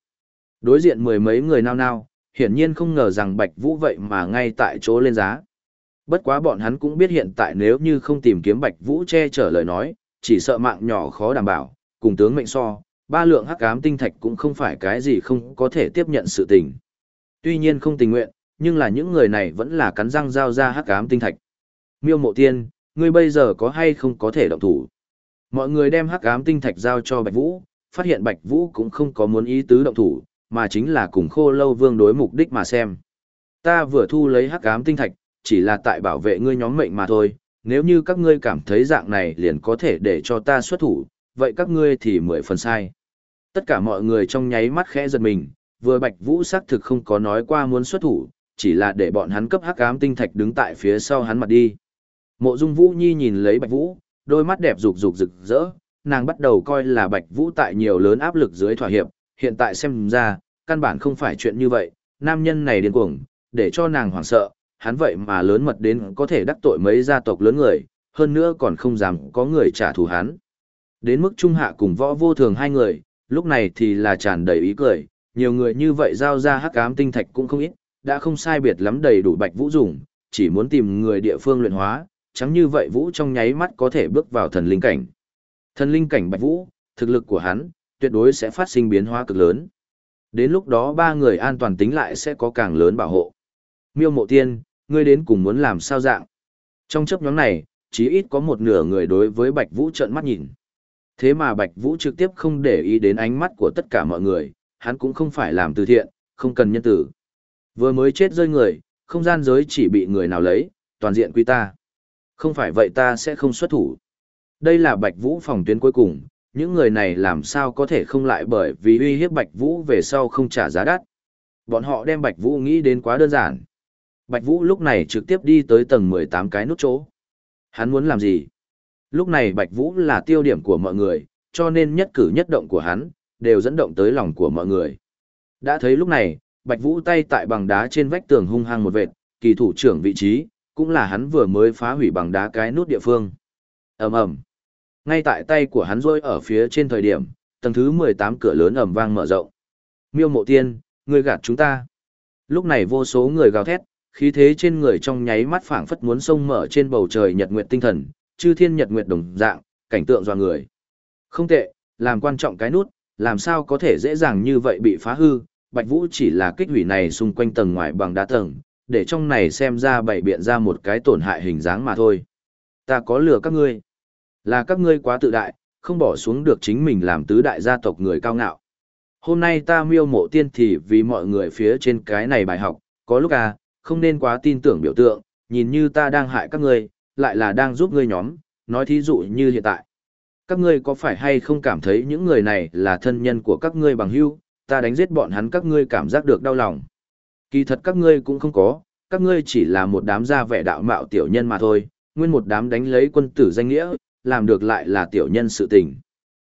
Đối diện mười mấy người nao nao, hiển nhiên không ngờ rằng Bạch Vũ vậy mà ngay tại chỗ lên giá. Bất quá bọn hắn cũng biết hiện tại nếu như không tìm kiếm Bạch Vũ che chở lời nói, chỉ sợ mạng nhỏ khó đảm bảo, cùng tướng mệnh so, ba lượng hắc ám tinh thạch cũng không phải cái gì không có thể tiếp nhận sự tình. Tuy nhiên không tình nguyện, nhưng là những người này vẫn là cắn răng giao ra hắc ám tinh thạch. Miêu Mộ Tiên, ngươi bây giờ có hay không có thể động thủ? Mọi người đem hắc ám tinh thạch giao cho Bạch Vũ, phát hiện Bạch Vũ cũng không có muốn ý tứ động thủ, mà chính là cùng Khô Lâu Vương đối mục đích mà xem. Ta vừa thu lấy hắc ám tinh thạch, chỉ là tại bảo vệ ngươi nhóm mệnh mà thôi, nếu như các ngươi cảm thấy dạng này liền có thể để cho ta xuất thủ, vậy các ngươi thì mười phần sai. Tất cả mọi người trong nháy mắt khẽ giật mình, vừa Bạch Vũ xác thực không có nói qua muốn xuất thủ, chỉ là để bọn hắn cấp hắc ám tinh thạch đứng tại phía sau hắn mặt đi. Mộ Dung Vũ Nhi nhìn lấy Bạch Vũ, đôi mắt đẹp rục rục rực rỡ, nàng bắt đầu coi là Bạch Vũ tại nhiều lớn áp lực dưới thỏa hiệp, hiện tại xem ra, căn bản không phải chuyện như vậy, nam nhân này điên cuồng, để cho nàng hoảng sợ, hắn vậy mà lớn mật đến có thể đắc tội mấy gia tộc lớn người, hơn nữa còn không dám có người trả thù hắn. Đến mức trung hạ cùng võ vô thường hai người, lúc này thì là tràn đầy ý cười, nhiều người như vậy giao ra hắc ám tinh thạch cũng không ít, đã không sai biệt lắm đầy đủ bạch vũ dùng, chỉ muốn tìm người địa phương luyện hóa, chẳng như vậy vũ trong nháy mắt có thể bước vào thần linh cảnh. Thần linh cảnh bạch vũ, thực lực của hắn, tuyệt đối sẽ phát sinh biến hóa cực lớn. Đến lúc đó ba người an toàn tính lại sẽ có càng lớn bảo hộ. Miêu mộ tiên, ngươi đến cùng muốn làm sao dạng. Trong chấp nhóm này, chí ít có một nửa người đối với Bạch Vũ trợn mắt nhìn. Thế mà Bạch Vũ trực tiếp không để ý đến ánh mắt của tất cả mọi người, hắn cũng không phải làm từ thiện, không cần nhân tử. Vừa mới chết rơi người, không gian giới chỉ bị người nào lấy, toàn diện quy ta. Không phải vậy ta sẽ không xuất thủ. Đây là Bạch Vũ phòng tuyến cuối cùng, những người này làm sao có thể không lại bởi vì uy hiếp Bạch Vũ về sau không trả giá đắt. Bọn họ đem Bạch Vũ nghĩ đến quá đơn giản. Bạch Vũ lúc này trực tiếp đi tới tầng 18 cái nút chỗ. Hắn muốn làm gì? Lúc này Bạch Vũ là tiêu điểm của mọi người, cho nên nhất cử nhất động của hắn, đều dẫn động tới lòng của mọi người. Đã thấy lúc này, Bạch Vũ tay tại bằng đá trên vách tường hung hăng một vệt, kỳ thủ trưởng vị trí, cũng là hắn vừa mới phá hủy bằng đá cái nút địa phương. ầm ầm Ngay tại tay của hắn rôi ở phía trên thời điểm, tầng thứ 18 cửa lớn ầm vang mở rộng. Miêu mộ tiên, ngươi gạt chúng ta. Lúc này vô số người gào thét, khí thế trên người trong nháy mắt phảng phất muốn sông mở trên bầu trời nhật nguyệt tinh thần, chư thiên nhật nguyệt đồng dạng, cảnh tượng doa người. Không tệ, làm quan trọng cái nút, làm sao có thể dễ dàng như vậy bị phá hư, Bạch Vũ chỉ là kích hủy này xung quanh tầng ngoài bằng đá tầng, để trong này xem ra bảy biện ra một cái tổn hại hình dáng mà thôi. Ta có lừa các ngươi. Là các ngươi quá tự đại, không bỏ xuống được chính mình làm tứ đại gia tộc người cao ngạo. Hôm nay ta miêu mộ tiên thì vì mọi người phía trên cái này bài học, có lúc à, không nên quá tin tưởng biểu tượng, nhìn như ta đang hại các ngươi, lại là đang giúp ngươi nhóm, nói thí dụ như hiện tại. Các ngươi có phải hay không cảm thấy những người này là thân nhân của các ngươi bằng hữu, ta đánh giết bọn hắn các ngươi cảm giác được đau lòng. Kỳ thật các ngươi cũng không có, các ngươi chỉ là một đám gia vẻ đạo mạo tiểu nhân mà thôi, nguyên một đám đánh lấy quân tử danh nghĩa, làm được lại là tiểu nhân sự tình.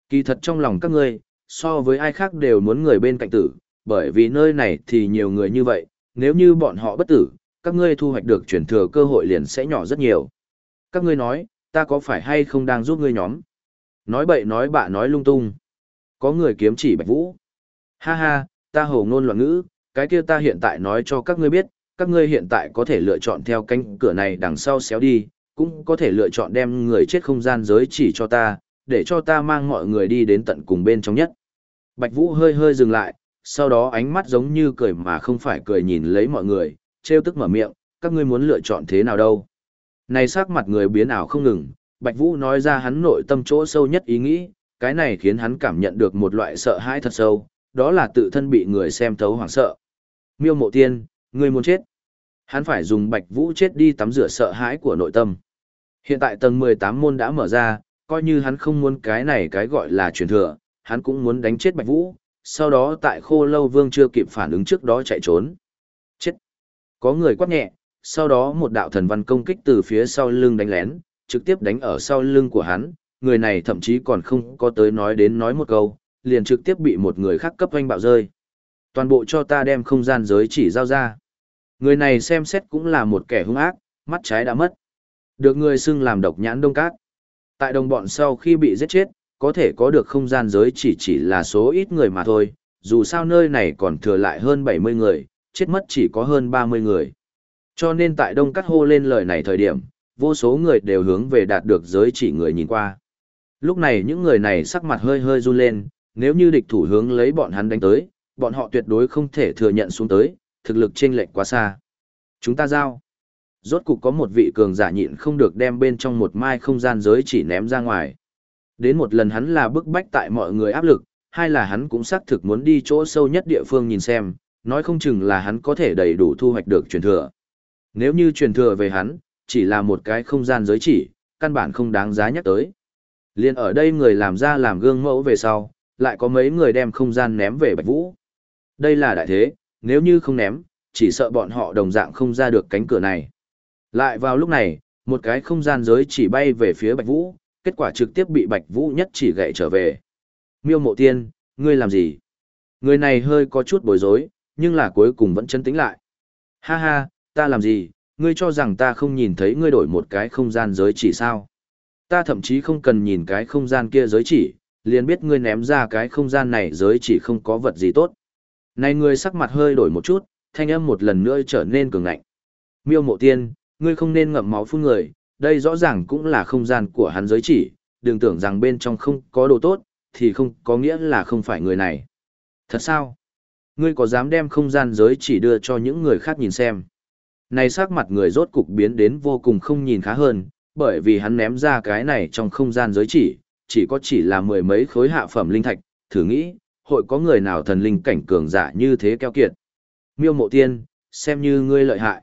Kỳ thật trong lòng các ngươi, so với ai khác đều muốn người bên cạnh tử, bởi vì nơi này thì nhiều người như vậy, nếu như bọn họ bất tử, các ngươi thu hoạch được chuyển thừa cơ hội liền sẽ nhỏ rất nhiều. Các ngươi nói, ta có phải hay không đang giúp ngươi nhóm? Nói bậy nói bạ nói lung tung. Có người kiếm chỉ Bạch Vũ. Ha ha, ta hồ ngôn loạn ngữ, cái kia ta hiện tại nói cho các ngươi biết, các ngươi hiện tại có thể lựa chọn theo cánh cửa này đằng sau xéo đi, cũng có thể lựa chọn đem người chết không gian giới chỉ cho ta, để cho ta mang mọi người đi đến tận cùng bên trong nhất. Bạch Vũ hơi hơi dừng lại, sau đó ánh mắt giống như cười mà không phải cười nhìn lấy mọi người, trêu tức mở miệng, các ngươi muốn lựa chọn thế nào đâu. Này sắc mặt người biến ảo không ngừng, Bạch Vũ nói ra hắn nội tâm chỗ sâu nhất ý nghĩ, cái này khiến hắn cảm nhận được một loại sợ hãi thật sâu, đó là tự thân bị người xem thấu hoảng sợ. Miêu mộ tiên, ngươi muốn chết. Hắn phải dùng Bạch Vũ chết đi tắm rửa sợ hãi của nội tâm. Hiện tại tầng 18 môn đã mở ra, coi như hắn không muốn cái này cái gọi là truyền thừa, hắn cũng muốn đánh chết Bạch Vũ, sau đó tại khô lâu vương chưa kịp phản ứng trước đó chạy trốn. Chết! Có người quát nhẹ, sau đó một đạo thần văn công kích từ phía sau lưng đánh lén, trực tiếp đánh ở sau lưng của hắn, người này thậm chí còn không có tới nói đến nói một câu, liền trực tiếp bị một người khác cấp hoanh bạo rơi. Toàn bộ cho ta đem không gian giới chỉ giao ra. Người này xem xét cũng là một kẻ hung ác, mắt trái đã mất. Được người xưng làm độc nhãn đông cát. Tại đồng bọn sau khi bị giết chết, có thể có được không gian giới chỉ chỉ là số ít người mà thôi, dù sao nơi này còn thừa lại hơn 70 người, chết mất chỉ có hơn 30 người. Cho nên tại đông cát hô lên lời này thời điểm, vô số người đều hướng về đạt được giới chỉ người nhìn qua. Lúc này những người này sắc mặt hơi hơi run lên, nếu như địch thủ hướng lấy bọn hắn đánh tới, bọn họ tuyệt đối không thể thừa nhận xuống tới, thực lực chênh lệch quá xa. Chúng ta giao. Rốt cục có một vị cường giả nhịn không được đem bên trong một mai không gian giới chỉ ném ra ngoài. Đến một lần hắn là bức bách tại mọi người áp lực, hai là hắn cũng xác thực muốn đi chỗ sâu nhất địa phương nhìn xem, nói không chừng là hắn có thể đầy đủ thu hoạch được truyền thừa. Nếu như truyền thừa về hắn, chỉ là một cái không gian giới chỉ, căn bản không đáng giá nhắc tới. Liên ở đây người làm ra làm gương mẫu về sau, lại có mấy người đem không gian ném về Bạch Vũ. Đây là đại thế, nếu như không ném, chỉ sợ bọn họ đồng dạng không ra được cánh cửa này. Lại vào lúc này, một cái không gian giới chỉ bay về phía Bạch Vũ, kết quả trực tiếp bị Bạch Vũ nhất chỉ gậy trở về. Miêu mộ tiên, ngươi làm gì? Người này hơi có chút bối rối, nhưng là cuối cùng vẫn chân tĩnh lại. Ha ha, ta làm gì, ngươi cho rằng ta không nhìn thấy ngươi đổi một cái không gian giới chỉ sao? Ta thậm chí không cần nhìn cái không gian kia giới chỉ, liền biết ngươi ném ra cái không gian này giới chỉ không có vật gì tốt. Này ngươi sắc mặt hơi đổi một chút, thanh âm một lần nữa trở nên cường ngạnh. Miêu mộ tiên, ngươi không nên ngậm máu phun người, đây rõ ràng cũng là không gian của hắn giới chỉ, đừng tưởng rằng bên trong không có đồ tốt, thì không có nghĩa là không phải người này. Thật sao? Ngươi có dám đem không gian giới chỉ đưa cho những người khác nhìn xem? Này sắc mặt người rốt cục biến đến vô cùng không nhìn khá hơn, bởi vì hắn ném ra cái này trong không gian giới chỉ, chỉ có chỉ là mười mấy khối hạ phẩm linh thạch, thử nghĩ, hội có người nào thần linh cảnh cường giả như thế keo kiệt. Miêu mộ tiên, xem như ngươi lợi hại.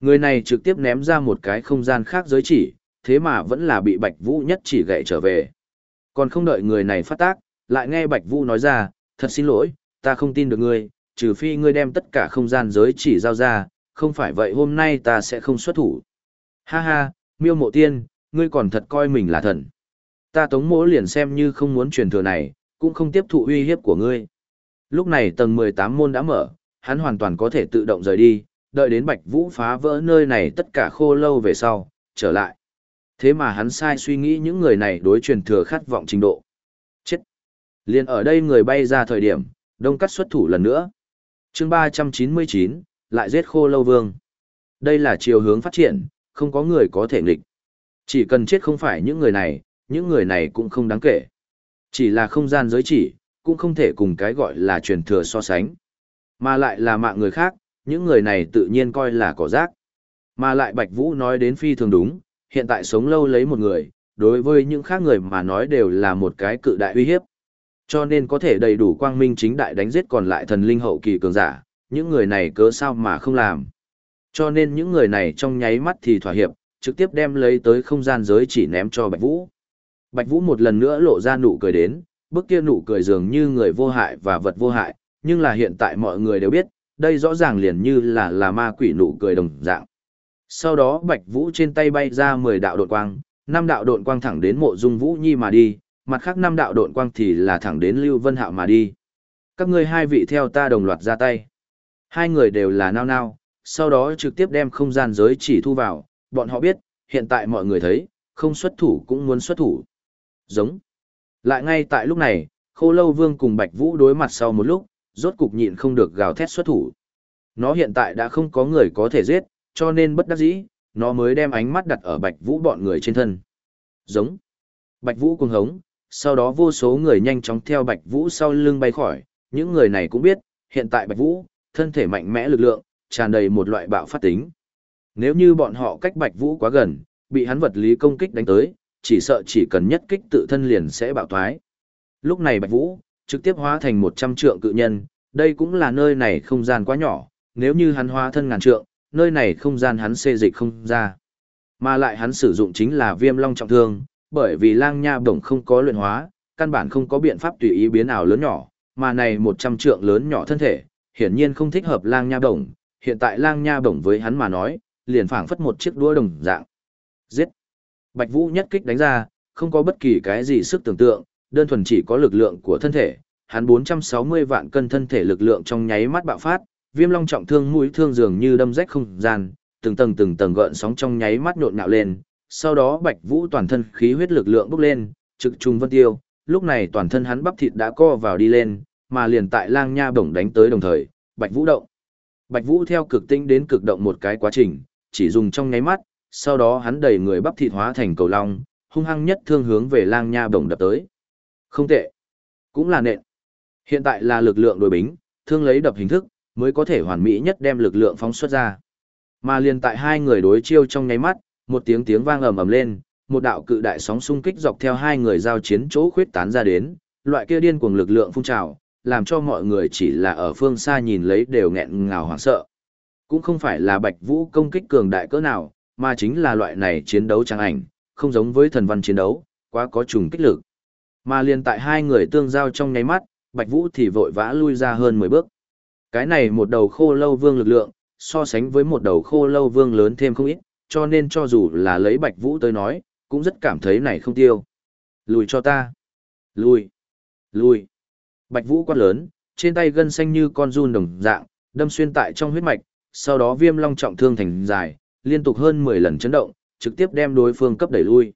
Người này trực tiếp ném ra một cái không gian khác giới chỉ, thế mà vẫn là bị Bạch Vũ nhất chỉ gậy trở về. Còn không đợi người này phát tác, lại nghe Bạch Vũ nói ra, thật xin lỗi, ta không tin được ngươi, trừ phi ngươi đem tất cả không gian giới chỉ giao ra, không phải vậy hôm nay ta sẽ không xuất thủ. Ha ha, miêu mộ tiên, ngươi còn thật coi mình là thần. Ta tống mỗ liền xem như không muốn truyền thừa này, cũng không tiếp thụ uy hiếp của ngươi. Lúc này tầng 18 môn đã mở, hắn hoàn toàn có thể tự động rời đi, đợi đến Bạch Vũ phá vỡ nơi này tất cả khô lâu về sau, trở lại. Thế mà hắn sai suy nghĩ những người này đối truyền thừa khát vọng trình độ. Chết! Liên ở đây người bay ra thời điểm, đông cắt xuất thủ lần nữa. chương 399, lại giết khô lâu vương. Đây là chiều hướng phát triển, không có người có thể nghịch. Chỉ cần chết không phải những người này, những người này cũng không đáng kể. Chỉ là không gian giới chỉ, cũng không thể cùng cái gọi là truyền thừa so sánh. Mà lại là mạng người khác, những người này tự nhiên coi là cỏ rác. Mà lại Bạch Vũ nói đến phi thường đúng, hiện tại sống lâu lấy một người, đối với những khác người mà nói đều là một cái cự đại uy hiếp. Cho nên có thể đầy đủ quang minh chính đại đánh giết còn lại thần linh hậu kỳ cường giả, những người này cớ sao mà không làm. Cho nên những người này trong nháy mắt thì thỏa hiệp, trực tiếp đem lấy tới không gian giới chỉ ném cho Bạch Vũ. Bạch Vũ một lần nữa lộ ra nụ cười đến, bức kia nụ cười dường như người vô hại và vật vô hại, nhưng là hiện tại mọi người đều biết, đây rõ ràng liền như là là ma quỷ nụ cười đồng dạng. Sau đó Bạch Vũ trên tay bay ra 10 đạo độn quang, năm đạo độn quang thẳng đến mộ dung Vũ Nhi mà đi, mặt khác năm đạo độn quang thì là thẳng đến Lưu Vân Hạo mà đi. Các ngươi hai vị theo ta đồng loạt ra tay. Hai người đều là nao nao, sau đó trực tiếp đem không gian giới chỉ thu vào, bọn họ biết, hiện tại mọi người thấy, không xuất thủ cũng muốn xuất thủ. Giống. Lại ngay tại lúc này, khô lâu vương cùng Bạch Vũ đối mặt sau một lúc, rốt cục nhịn không được gào thét xuất thủ. Nó hiện tại đã không có người có thể giết, cho nên bất đắc dĩ, nó mới đem ánh mắt đặt ở Bạch Vũ bọn người trên thân. Giống. Bạch Vũ cuồng hống, sau đó vô số người nhanh chóng theo Bạch Vũ sau lưng bay khỏi, những người này cũng biết, hiện tại Bạch Vũ, thân thể mạnh mẽ lực lượng, tràn đầy một loại bạo phát tính. Nếu như bọn họ cách Bạch Vũ quá gần, bị hắn vật lý công kích đánh tới, chỉ sợ chỉ cần nhất kích tự thân liền sẽ bạo thoái. Lúc này Bạch Vũ, trực tiếp hóa thành một trăm trượng cự nhân, đây cũng là nơi này không gian quá nhỏ, nếu như hắn hóa thân ngàn trượng, nơi này không gian hắn xê dịch không ra. Mà lại hắn sử dụng chính là viêm long trọng thương, bởi vì lang nha bổng không có luyện hóa, căn bản không có biện pháp tùy ý biến ảo lớn nhỏ, mà này một trăm trượng lớn nhỏ thân thể, hiển nhiên không thích hợp lang nha bổng, hiện tại lang nha bổng với hắn mà nói, liền phảng phất một chiếc đũa đồng dạng. Giết! Bạch Vũ nhất kích đánh ra, không có bất kỳ cái gì sức tưởng tượng, đơn thuần chỉ có lực lượng của thân thể, hắn 460 vạn cân thân thể lực lượng trong nháy mắt bạo phát, viêm long trọng thương mũi thương dường như đâm rách không gian, từng tầng từng tầng gợn sóng trong nháy mắt nhộn nhạo lên, sau đó Bạch Vũ toàn thân khí huyết lực lượng bốc lên, trực trùng vân tiêu, lúc này toàn thân hắn bắp thịt đã co vào đi lên, mà liền tại lang nha bổng đánh tới đồng thời, Bạch Vũ động. Bạch Vũ theo cực tinh đến cực động một cái quá trình, chỉ dùng trong nháy mắt, sau đó hắn đẩy người bắp thịt hóa thành cầu long, hung hăng nhất thương hướng về lang nha bổng đập tới. Không tệ. Cũng là nện. Hiện tại là lực lượng đối bính, thương lấy đập hình thức, mới có thể hoàn mỹ nhất đem lực lượng phóng xuất ra. Mà liền tại hai người đối chiêu trong nháy mắt, một tiếng tiếng vang ầm ầm lên, một đạo cự đại sóng xung kích dọc theo hai người giao chiến chỗ khuyết tán ra đến, loại kia điên cuồng lực lượng phun trào, làm cho mọi người chỉ là ở phương xa nhìn lấy đều nghẹn ngào hoảng sợ. Cũng không phải là Bạch Vũ công kích cường đại cỡ nào, mà chính là loại này chiến đấu trang ảnh, không giống với thần văn chiến đấu, quá có trùng kích lực. Mà liền tại hai người tương giao trong nháy mắt, Bạch Vũ thì vội vã lui ra hơn 10 bước. Cái này một đầu khô lâu vương lực lượng, so sánh với một đầu khô lâu vương lớn thêm không ít, cho nên cho dù là lấy Bạch Vũ tới nói, cũng rất cảm thấy này không tiêu. Lùi cho ta. Lùi. Lùi. Bạch Vũ quát lớn, trên tay gân xanh như con run đồng dạng, đâm xuyên tại trong huyết mạch, sau đó viêm long trọng thương thành dài, liên tục hơn 10 lần chấn động, trực tiếp đem đối phương cấp đẩy lui.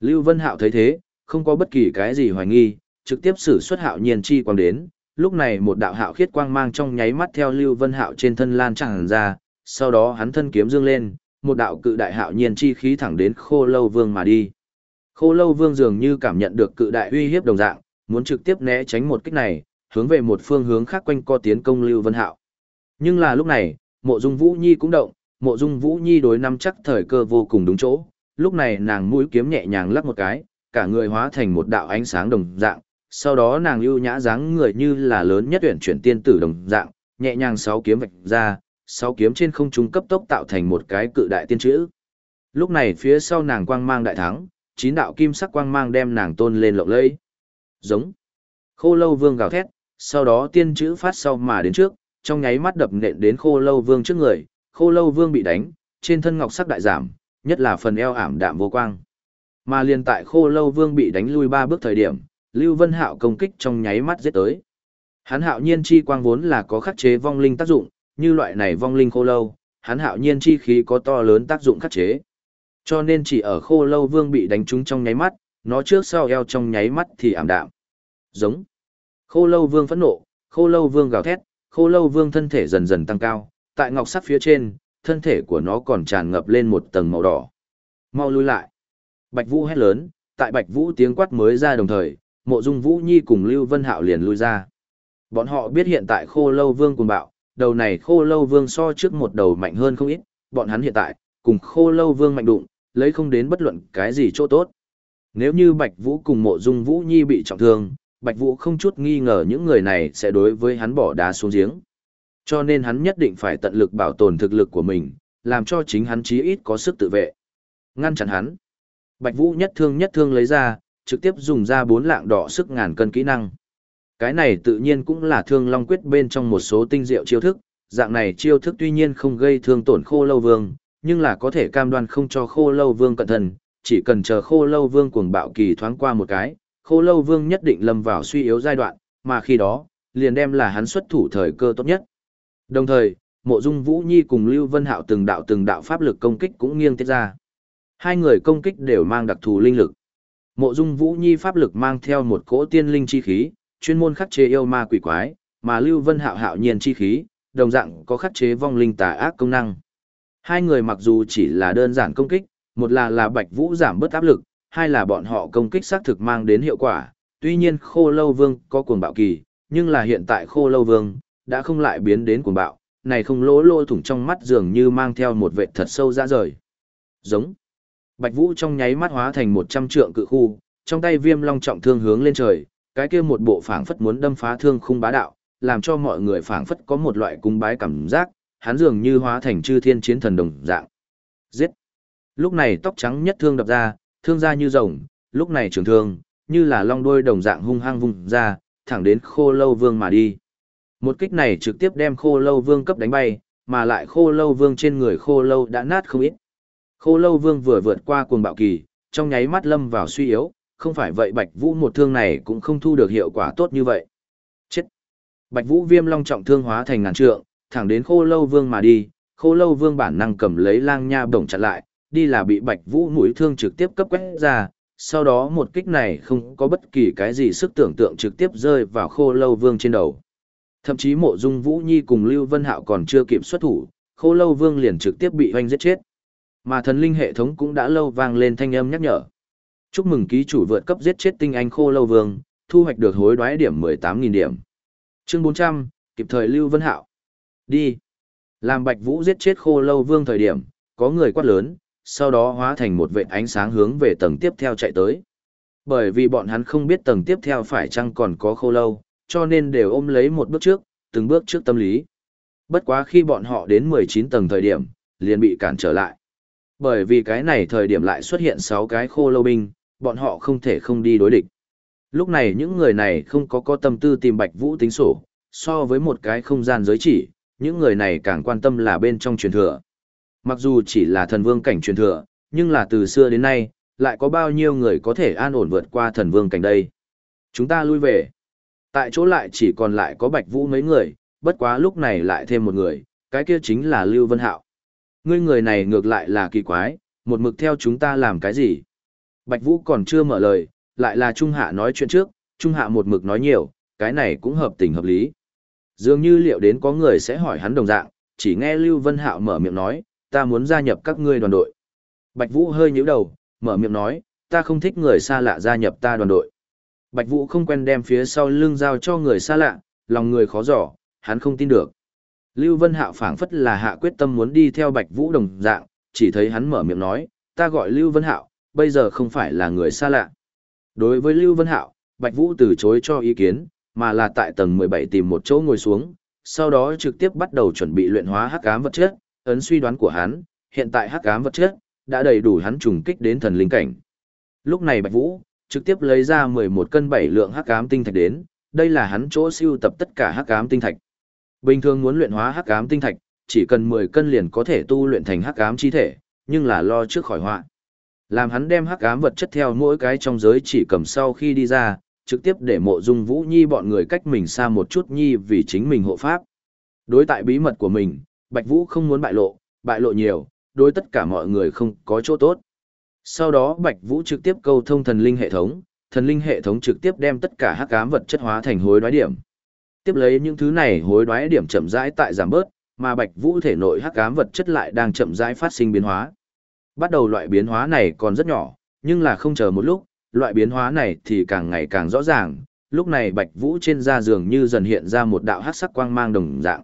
Lưu Vân Hạo thấy thế, không có bất kỳ cái gì hoài nghi, trực tiếp sử xuất hạo nhiên chi quang đến, lúc này một đạo hạo khiết quang mang trong nháy mắt theo Lưu Vân Hạo trên thân lan tràn ra, sau đó hắn thân kiếm dương lên, một đạo cự đại hạo nhiên chi khí thẳng đến Khô Lâu Vương mà đi. Khô Lâu Vương dường như cảm nhận được cự đại uy hiếp đồng dạng, muốn trực tiếp né tránh một kích này, hướng về một phương hướng khác quanh co tiến công Lưu Vân Hạo. Nhưng là lúc này, Mộ Dung Vũ Nhi cũng động, Mộ Dung Vũ Nhi đối năm chắc thời cơ vô cùng đúng chỗ, lúc này nàng mũi kiếm nhẹ nhàng lắc một cái, cả người hóa thành một đạo ánh sáng đồng dạng, sau đó nàng ưu nhã dáng người như là lớn nhất tuyển chuyển tiên tử đồng dạng, nhẹ nhàng sáu kiếm vạch ra, sáu kiếm trên không trung cấp tốc tạo thành một cái cự đại tiên chữ. Lúc này phía sau nàng quang mang đại thắng, chín đạo kim sắc quang mang đem nàng tôn lên lộng lẫy. Giống. Khô lâu vương gào thét, sau đó tiên chữ phát sau mà đến trước, trong nháy mắt đập nện đến khô lâu vương trước người, khô lâu vương bị đánh, trên thân ngọc sắc đại giảm, nhất là phần eo ảm đạm vô quang. Mà liền tại khô lâu vương bị đánh lui ba bước thời điểm, Lưu Vân Hạo công kích trong nháy mắt giết tới. Hắn hạo nhiên chi quang vốn là có khắc chế vong linh tác dụng, như loại này vong linh khô lâu, hắn hạo nhiên chi khí có to lớn tác dụng khắc chế. Cho nên chỉ ở khô lâu vương bị đánh trúng trong nháy mắt, nó trước sau eo trong nháy mắt thì ảm đạm. Giống. Khô lâu vương phẫn nộ, khô lâu vương gào thét, khô lâu vương thân thể dần dần tăng cao, tại ngọc sắc phía trên, thân thể của nó còn tràn ngập lên một tầng màu đỏ. Mau lui lại. Bạch Vũ hét lớn, tại Bạch Vũ tiếng quát mới ra đồng thời, Mộ Dung Vũ Nhi cùng Lưu Vân Hạo liền lui ra. Bọn họ biết hiện tại Khô Lâu Vương cuồng bạo, đầu này Khô Lâu Vương so trước một đầu mạnh hơn không ít, bọn hắn hiện tại cùng Khô Lâu Vương mạnh đụng, lấy không đến bất luận cái gì chỗ tốt. Nếu như Bạch Vũ cùng Mộ Dung Vũ Nhi bị trọng thương, Bạch Vũ không chút nghi ngờ những người này sẽ đối với hắn bỏ đá xuống giếng. Cho nên hắn nhất định phải tận lực bảo tồn thực lực của mình, làm cho chính hắn chí ít có sức tự vệ. Ngăn chặn hắn. Bạch Vũ nhất thương nhất thương lấy ra, trực tiếp dùng ra bốn lạng đỏ sức ngàn cân kỹ năng. Cái này tự nhiên cũng là thương long quyết bên trong một số tinh diệu chiêu thức, dạng này chiêu thức tuy nhiên không gây thương tổn khô lâu vương, nhưng là có thể cam đoan không cho khô lâu vương cẩn thận, chỉ cần chờ khô lâu vương cuồng bạo kỳ thoáng qua một cái, khô lâu vương nhất định lâm vào suy yếu giai đoạn, mà khi đó, liền đem là hắn xuất thủ thời cơ tốt nhất. Đồng thời, Mộ Dung Vũ Nhi cùng Lưu Vân Hạo từng đạo từng đạo pháp lực công kích cũng nghiêng tiết ra. Hai người công kích đều mang đặc thù linh lực. Mộ Dung Vũ Nhi pháp lực mang theo một cỗ tiên linh chi khí, chuyên môn khắc chế yêu ma quỷ quái, mà Lưu Vân Hạo hạo nhiên chi khí, đồng dạng có khắc chế vong linh tà ác công năng. Hai người mặc dù chỉ là đơn giản công kích, một là là Bạch Vũ giảm bớt áp lực, hai là bọn họ công kích xác thực mang đến hiệu quả. Tuy nhiên Khô Lâu Vương có cuồng bạo kỳ, nhưng là hiện tại Khô Lâu Vương đã không lại biến đến cuồng bạo, này không lỗ lỗ thủng trong mắt dường như mang theo một vệ thật sâu ra rời. Giống. Bạch Vũ trong nháy mắt hóa thành một trăm trượng cự khu, trong tay viêm long trọng thương hướng lên trời, cái kia một bộ phảng phất muốn đâm phá thương khung bá đạo, làm cho mọi người phảng phất có một loại cung bái cảm giác, hắn dường như hóa thành chư thiên chiến thần đồng dạng. Giết! Lúc này tóc trắng nhất thương đập ra, thương ra như rồng, lúc này trường thương, như là long đuôi đồng dạng hung hăng vùng ra, thẳng đến khô lâu vương mà đi. Một kích này trực tiếp đem khô lâu vương cấp đánh bay, mà lại khô lâu vương trên người khô lâu đã nát không ít. Khô lâu vương vừa vượt qua cuồng bạo kỳ, trong nháy mắt lâm vào suy yếu, không phải vậy Bạch Vũ một thương này cũng không thu được hiệu quả tốt như vậy. Chết! Bạch Vũ viêm long trọng thương hóa thành ngàn trượng, thẳng đến khô lâu vương mà đi, khô lâu vương bản năng cầm lấy lang nha bổng chặn lại, đi là bị Bạch Vũ mũi thương trực tiếp cấp quét ra, sau đó một kích này không có bất kỳ cái gì sức tưởng tượng trực tiếp rơi vào khô lâu vương trên đầu. Thậm chí mộ dung Vũ Nhi cùng Lưu Vân Hạo còn chưa kịp xuất thủ, khô lâu vương liền trực tiếp bị hoanh giết chết. Mà thần linh hệ thống cũng đã lâu vang lên thanh âm nhắc nhở. Chúc mừng ký chủ vượt cấp giết chết tinh anh khô lâu vương, thu hoạch được hối đoái điểm 18.000 điểm. Chương 400, kịp thời Lưu Vân Hạo. Đi. Làm Bạch Vũ giết chết khô lâu vương thời điểm, có người quát lớn, sau đó hóa thành một vệt ánh sáng hướng về tầng tiếp theo chạy tới. Bởi vì bọn hắn không biết tầng tiếp theo phải chăng còn có khô lâu, cho nên đều ôm lấy một bước trước, từng bước trước tâm lý. Bất quá khi bọn họ đến 19 tầng thời điểm, liền bị cản trở lại. Bởi vì cái này thời điểm lại xuất hiện 6 cái khô lâu binh, bọn họ không thể không đi đối địch. Lúc này những người này không có có tâm tư tìm Bạch Vũ tính sổ, so với một cái không gian giới chỉ, những người này càng quan tâm là bên trong truyền thừa. Mặc dù chỉ là thần vương cảnh truyền thừa, nhưng là từ xưa đến nay, lại có bao nhiêu người có thể an ổn vượt qua thần vương cảnh đây. Chúng ta lui về. Tại chỗ lại chỉ còn lại có Bạch Vũ mấy người, bất quá lúc này lại thêm một người, cái kia chính là Lưu Vân Hạo. Ngươi người này ngược lại là kỳ quái, một mực theo chúng ta làm cái gì? Bạch Vũ còn chưa mở lời, lại là Trung Hạ nói chuyện trước, Trung Hạ một mực nói nhiều, cái này cũng hợp tình hợp lý. Dường như liệu đến có người sẽ hỏi hắn đồng dạng, chỉ nghe Lưu Vân Hạo mở miệng nói, ta muốn gia nhập các ngươi đoàn đội. Bạch Vũ hơi nhíu đầu, mở miệng nói, ta không thích người xa lạ gia nhập ta đoàn đội. Bạch Vũ không quen đem phía sau lưng giao cho người xa lạ, lòng người khó dò, hắn không tin được. Lưu Vân Hạo phảng phất là hạ quyết tâm muốn đi theo Bạch Vũ đồng dạng, chỉ thấy hắn mở miệng nói, ta gọi Lưu Vân Hạo, bây giờ không phải là người xa lạ. Đối với Lưu Vân Hạo, Bạch Vũ từ chối cho ý kiến, mà là tại tầng 17 tìm một chỗ ngồi xuống, sau đó trực tiếp bắt đầu chuẩn bị luyện hóa hắc ám vật chất, ấn suy đoán của hắn, hiện tại hắc ám vật chất đã đầy đủ hắn trùng kích đến thần linh cảnh. Lúc này Bạch Vũ trực tiếp lấy ra 11 cân 7 lượng hắc ám tinh thạch đến, đây là hắn chỗ siêu tập tất cả hắc ám tinh thạch. Bình thường muốn luyện hóa hắc ám tinh thạch, chỉ cần 10 cân liền có thể tu luyện thành hắc ám chi thể, nhưng là lo trước khỏi họa. Làm hắn đem hắc ám vật chất theo mỗi cái trong giới chỉ cầm sau khi đi ra, trực tiếp để mộ dung vũ nhi bọn người cách mình xa một chút nhi vì chính mình hộ pháp. Đối tại bí mật của mình, Bạch Vũ không muốn bại lộ, bại lộ nhiều, đối tất cả mọi người không có chỗ tốt. Sau đó Bạch Vũ trực tiếp câu thông thần linh hệ thống, thần linh hệ thống trực tiếp đem tất cả hắc ám vật chất hóa thành hối đoái điểm. Tiếp lấy những thứ này hối đoái điểm chậm rãi tại giảm bớt, mà Bạch Vũ thể nội hắc ám vật chất lại đang chậm rãi phát sinh biến hóa. Bắt đầu loại biến hóa này còn rất nhỏ, nhưng là không chờ một lúc, loại biến hóa này thì càng ngày càng rõ ràng, lúc này Bạch Vũ trên da giường như dần hiện ra một đạo hắc sắc quang mang đồng dạng.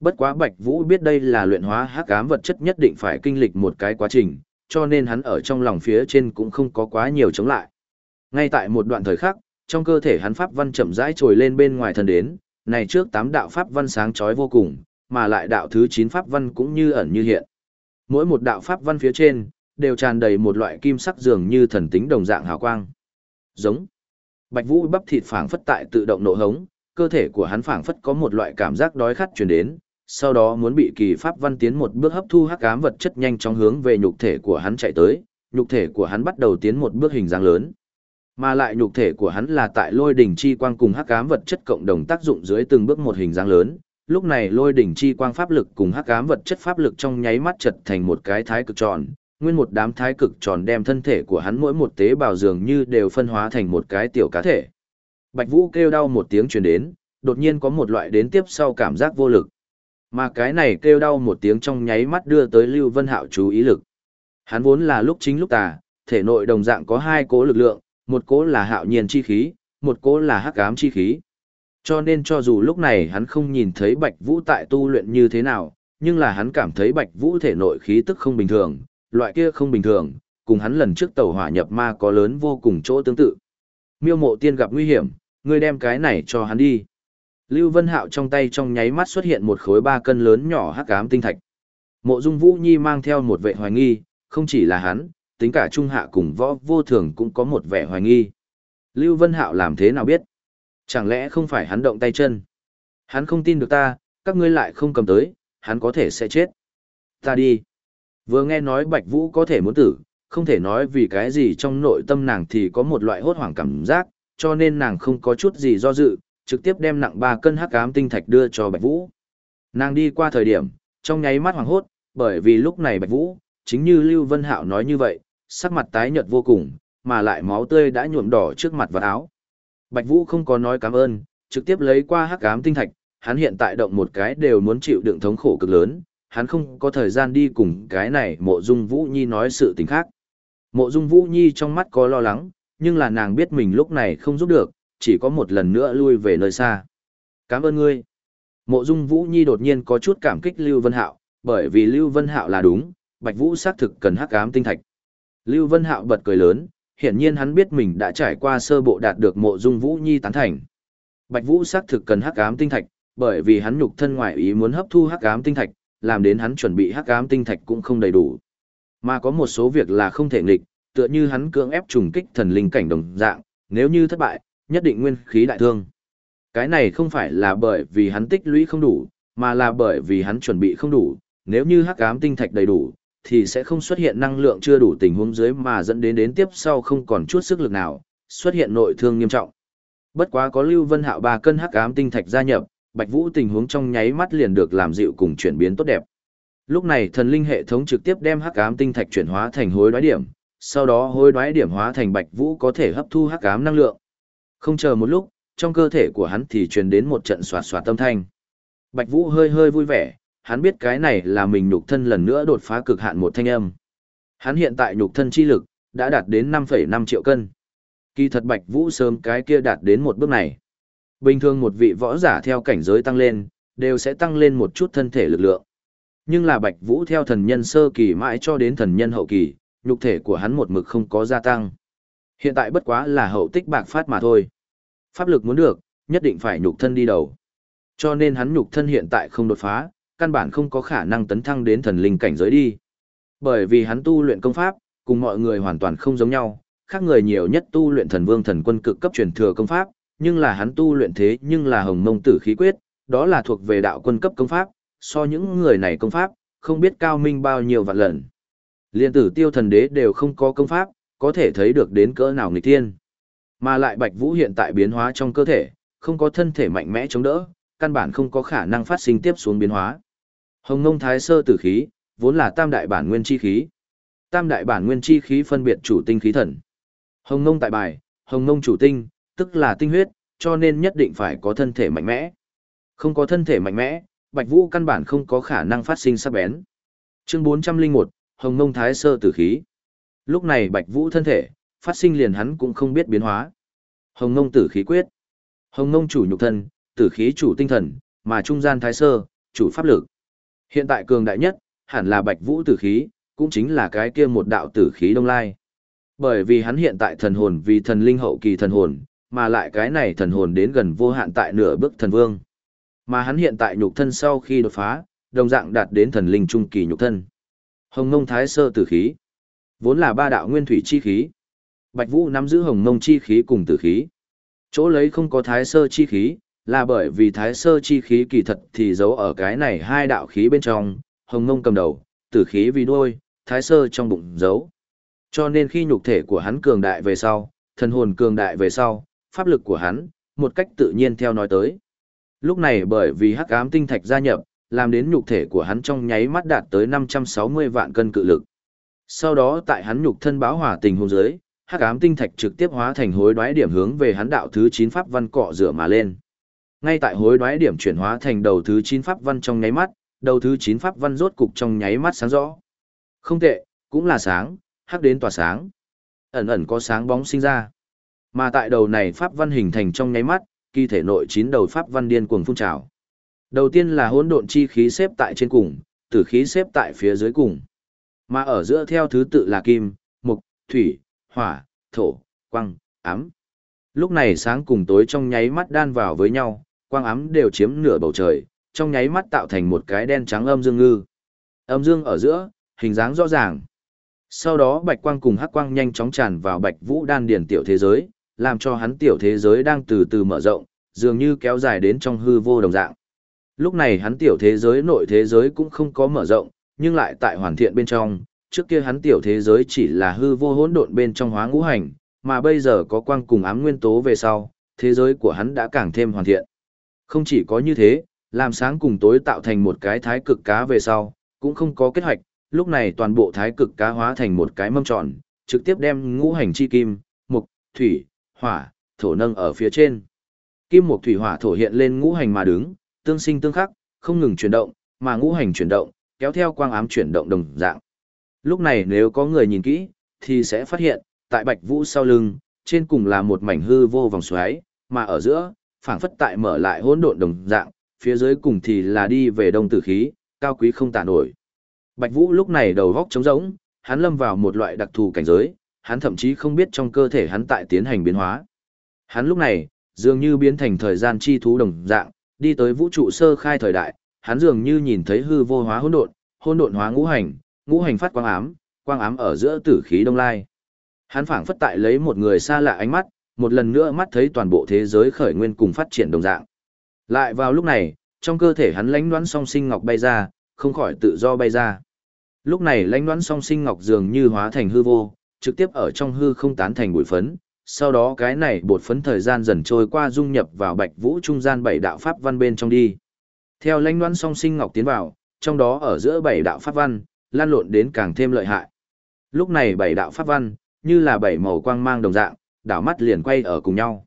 Bất quá Bạch Vũ biết đây là luyện hóa hắc ám vật chất nhất định phải kinh lịch một cái quá trình, cho nên hắn ở trong lòng phía trên cũng không có quá nhiều chống lại. Ngay tại một đoạn thời khắc, trong cơ thể hắn pháp văn chậm rãi trồi lên bên ngoài thân đến, này trước tám đạo pháp văn sáng chói vô cùng, mà lại đạo thứ 9 pháp văn cũng như ẩn như hiện. Mỗi một đạo pháp văn phía trên, đều tràn đầy một loại kim sắc dường như thần tính đồng dạng hào quang. Giống. Bạch Vũ bắp thịt phảng phất tại tự động nổ hống, cơ thể của hắn phảng phất có một loại cảm giác đói khát truyền đến, sau đó muốn bị kỳ pháp văn tiến một bước hấp thu hắc ám vật chất nhanh chóng hướng về nhục thể của hắn chạy tới, nhục thể của hắn bắt đầu tiến một bước hình dáng lớn. Mà lại nhục thể của hắn là tại lôi đỉnh chi quang cùng hắc ám vật chất cộng đồng tác dụng dưới từng bước một hình dáng lớn, lúc này lôi đỉnh chi quang pháp lực cùng hắc ám vật chất pháp lực trong nháy mắt chật thành một cái thái cực tròn, nguyên một đám thái cực tròn đem thân thể của hắn mỗi một tế bào dường như đều phân hóa thành một cái tiểu cá thể. Bạch Vũ kêu đau một tiếng truyền đến, đột nhiên có một loại đến tiếp sau cảm giác vô lực. Mà cái này kêu đau một tiếng trong nháy mắt đưa tới Lưu Vân Hạo chú ý lực. Hắn vốn là lúc chính lúc tà, thể nội đồng dạng có hai cố lực lượng, một cỗ là hạo nhiên chi khí, một cỗ là hắc ám chi khí. Cho nên cho dù lúc này hắn không nhìn thấy Bạch Vũ tại tu luyện như thế nào, nhưng là hắn cảm thấy Bạch Vũ thể nội khí tức không bình thường, loại kia không bình thường, cùng hắn lần trước tàu hỏa nhập ma có lớn vô cùng chỗ tương tự. Miêu mộ tiên gặp nguy hiểm, ngươi đem cái này cho hắn đi. Lưu Vân Hạo trong tay trong nháy mắt xuất hiện một khối ba cân lớn nhỏ hắc ám tinh thạch. Mộ Dung Vũ Nhi mang theo một vệ hoài nghi, không chỉ là hắn, tính cả Trung Hạ cùng võ vô thường cũng có một vẻ hoài nghi. Lưu Vân Hạo làm thế nào biết? Chẳng lẽ không phải hắn động tay chân? Hắn không tin được ta, các ngươi lại không cầm tới, hắn có thể sẽ chết. Ta đi. Vừa nghe nói Bạch Vũ có thể muốn tử, không thể nói vì cái gì trong nội tâm nàng thì có một loại hốt hoảng cảm giác, cho nên nàng không có chút gì do dự, trực tiếp đem nặng 3 cân hắc ám tinh thạch đưa cho Bạch Vũ. Nàng đi qua thời điểm, trong nháy mắt hoảng hốt, bởi vì lúc này Bạch Vũ, chính như Lưu Vân Hạo nói như vậy, sắc mặt tái nhợt vô cùng, mà lại máu tươi đã nhuộm đỏ trước mặt và áo. Bạch Vũ không có nói cảm ơn, trực tiếp lấy qua hắc ám tinh thạch, hắn hiện tại động một cái đều muốn chịu đựng thống khổ cực lớn, hắn không có thời gian đi cùng cái này mộ dung Vũ Nhi nói sự tình khác. Mộ dung Vũ Nhi trong mắt có lo lắng, nhưng là nàng biết mình lúc này không giúp được, chỉ có một lần nữa lui về nơi xa. Cảm ơn ngươi. Mộ dung Vũ Nhi đột nhiên có chút cảm kích Lưu Vân Hạo, bởi vì Lưu Vân Hạo là đúng, Bạch Vũ xác thực cần hắc ám tinh thạch. Lưu Vân Hạo bật cười lớn, hiển nhiên hắn biết mình đã trải qua sơ bộ đạt được mộ dung Vũ Nhi tán thành. Bạch Vũ xác thực cần hắc ám tinh thạch, bởi vì hắn nhục thân ngoại ý muốn hấp thu hắc ám tinh thạch, làm đến hắn chuẩn bị hắc ám tinh thạch cũng không đầy đủ. Mà có một số việc là không thể nghịch, tựa như hắn cưỡng ép trùng kích thần linh cảnh đồng dạng, nếu như thất bại, nhất định nguyên khí đại thương. Cái này không phải là bởi vì hắn tích lũy không đủ, mà là bởi vì hắn chuẩn bị không đủ, nếu như hắc ám tinh thạch đầy đủ, thì sẽ không xuất hiện năng lượng chưa đủ tình huống dưới mà dẫn đến đến tiếp sau không còn chút sức lực nào, xuất hiện nội thương nghiêm trọng. Bất quá có Lưu Vân Hạo ba cân hắc ám tinh thạch gia nhập, Bạch Vũ tình huống trong nháy mắt liền được làm dịu cùng chuyển biến tốt đẹp. Lúc này thần linh hệ thống trực tiếp đem hắc ám tinh thạch chuyển hóa thành hối đoái điểm, sau đó hối đoái điểm hóa thành Bạch Vũ có thể hấp thu hắc ám năng lượng. Không chờ một lúc, trong cơ thể của hắn thì truyền đến một trận xoạt xoạt tâm thanh. Bạch Vũ hơi hơi vui vẻ, hắn biết cái này là mình nhục thân lần nữa đột phá cực hạn một thanh âm. Hắn hiện tại nhục thân chi lực đã đạt đến 5,5 triệu cân. Kỳ thật Bạch Vũ sớm cái kia đạt đến một bước này. Bình thường một vị võ giả theo cảnh giới tăng lên, đều sẽ tăng lên một chút thân thể lực lượng. Nhưng là Bạch Vũ theo thần nhân sơ kỳ mãi cho đến thần nhân hậu kỳ, nhục thể của hắn một mực không có gia tăng. Hiện tại bất quá là hậu tích bạc phát mà thôi. Pháp lực muốn được, nhất định phải nhục thân đi đầu. Cho nên hắn nhục thân hiện tại không đột phá, căn bản không có khả năng tấn thăng đến thần linh cảnh giới đi. Bởi vì hắn tu luyện công pháp, cùng mọi người hoàn toàn không giống nhau, khác người nhiều nhất tu luyện thần vương thần quân cực cấp truyền thừa công pháp, nhưng là hắn tu luyện thế nhưng là hồng mông tử khí quyết, đó là thuộc về đạo quân cấp công pháp, so những người này công pháp, không biết cao minh bao nhiêu vạn lần. Liên tử tiêu thần đế đều không có công pháp, có thể thấy được đến cỡ nào nghịch tiên. Mà lại Bạch Vũ hiện tại biến hóa trong cơ thể, không có thân thể mạnh mẽ chống đỡ, căn bản không có khả năng phát sinh tiếp xuống biến hóa. Hồng Ngông Thái Sơ Tử khí, vốn là tam đại bản nguyên chi khí. Tam đại bản nguyên chi khí phân biệt chủ tinh khí thần. Hồng Ngông tại bài, Hồng Ngông chủ tinh, tức là tinh huyết, cho nên nhất định phải có thân thể mạnh mẽ. Không có thân thể mạnh mẽ, Bạch Vũ căn bản không có khả năng phát sinh sắc bén. Chương 401, Hồng Ngông Thái Sơ Tử khí. Lúc này Bạch Vũ thân thể, phát sinh liền hắn cũng không biết biến hóa. Hồng Ngông Tử khí quyết. Hồng Ngông chủ nhục thân, tử khí chủ tinh thần, mà trung gian Thái Sơ, chủ pháp lực. Hiện tại cường đại nhất, hẳn là Bạch Vũ tử khí, cũng chính là cái kia một đạo tử khí đông lai. Bởi vì hắn hiện tại thần hồn vì thần linh hậu kỳ thần hồn, mà lại cái này thần hồn đến gần vô hạn tại nửa bước thần vương. Mà hắn hiện tại nhục thân sau khi đột phá, đồng dạng đạt đến thần linh trung kỳ nhục thân. Hồng Ngông Thái Sơ tử khí, vốn là ba đạo nguyên thủy chi khí. Bạch Vũ nắm giữ Hồng Ngông chi khí cùng tử khí. Chỗ lấy không có Thái Sơ chi khí, là bởi vì Thái Sơ chi khí kỳ thật thì giấu ở cái này hai đạo khí bên trong, Hồng Ngông cầm đầu, tử khí vì đuôi, Thái Sơ trong bụng giấu. Cho nên khi nhục thể của hắn cường đại về sau, thần hồn cường đại về sau, pháp lực của hắn, một cách tự nhiên theo nói tới. Lúc này bởi vì hắc ám tinh thạch gia nhập, làm đến nhục thể của hắn trong nháy mắt đạt tới 560 vạn cân cự lực. Sau đó tại hắn nhục thân báo hỏa tình hôn giới, hắc ám tinh thạch trực tiếp hóa thành hối đoái điểm hướng về hắn đạo thứ 9 pháp văn cọ rửa mà lên. Ngay tại hối đoái điểm chuyển hóa thành đầu thứ 9 pháp văn trong nháy mắt, đầu thứ 9 pháp văn rốt cục trong nháy mắt sáng rõ. Không tệ, cũng là sáng, hắc đến tỏa sáng. Ẩn ẩn có sáng bóng sinh ra. Mà tại đầu này pháp văn hình thành trong nháy mắt, kỳ thể nội chín đầu pháp văn điên cuồng phun trào. Đầu tiên là hỗn độn chi khí xếp tại trên cùng, tử khí xếp tại phía dưới cùng. Mà ở giữa theo thứ tự là kim, mục, thủy, hỏa, thổ, quang, ám. Lúc này sáng cùng tối trong nháy mắt đan vào với nhau, quang ám đều chiếm nửa bầu trời, trong nháy mắt tạo thành một cái đen trắng âm dương ngư. Âm dương ở giữa, hình dáng rõ ràng. Sau đó bạch quang cùng hắc quang nhanh chóng tràn vào bạch vũ đan điển tiểu thế giới, làm cho hắn tiểu thế giới đang từ từ mở rộng, dường như kéo dài đến trong hư vô đồng dạng. Lúc này hắn tiểu thế giới nội thế giới cũng không có mở rộng, nhưng lại tại hoàn thiện bên trong, trước kia hắn tiểu thế giới chỉ là hư vô hỗn độn bên trong hóa ngũ hành, mà bây giờ có quang cùng ám nguyên tố về sau, thế giới của hắn đã càng thêm hoàn thiện. Không chỉ có như thế, làm sáng cùng tối tạo thành một cái thái cực cá về sau, cũng không có kết hoạch, lúc này toàn bộ thái cực cá hóa thành một cái mâm tròn, trực tiếp đem ngũ hành chi kim, mục, thủy, hỏa, thổ nâng ở phía trên. Kim mục thủy hỏa thổ hiện lên ngũ hành mà đứng, tương sinh tương khắc, không ngừng chuyển động, mà ngũ hành chuyển động, kéo theo quang ám chuyển động đồng dạng. Lúc này nếu có người nhìn kỹ, thì sẽ phát hiện, tại Bạch Vũ sau lưng, trên cùng là một mảnh hư vô vòng xoáy, mà ở giữa, phảng phất tại mở lại hỗn độn đồng dạng, phía dưới cùng thì là đi về đông tử khí, cao quý không tả nổi. Bạch Vũ lúc này đầu góc trống rỗng, hắn lâm vào một loại đặc thù cảnh giới, hắn thậm chí không biết trong cơ thể hắn tại tiến hành biến hóa. Hắn lúc này, dường như biến thành thời gian chi thú đồng dạng, đi tới vũ trụ sơ khai thời đại, hắn dường như nhìn thấy hư vô hóa hỗn độn, hỗn độn hóa ngũ hành, ngũ hành phát quang ám, quang ám ở giữa tử khí đông lai. Hắn phảng phất tại lấy một người xa lạ ánh mắt, một lần nữa mắt thấy toàn bộ thế giới khởi nguyên cùng phát triển đồng dạng. Lại vào lúc này, trong cơ thể hắn lãnh đoán song sinh ngọc bay ra, không khỏi tự do bay ra. Lúc này lãnh đoán song sinh ngọc dường như hóa thành hư vô, trực tiếp ở trong hư không tán thành bụi phấn, sau đó cái này bột phấn thời gian dần trôi qua dung nhập vào bạch vũ trung gian bảy đạo pháp văn bên trong đi. Theo lãnh đoán song sinh ngọc tiến vào, trong đó ở giữa bảy đạo pháp văn, lan lộn đến càng thêm lợi hại. Lúc này bảy đạo pháp văn, như là bảy màu quang mang đồng dạng, đảo mắt liền quay ở cùng nhau.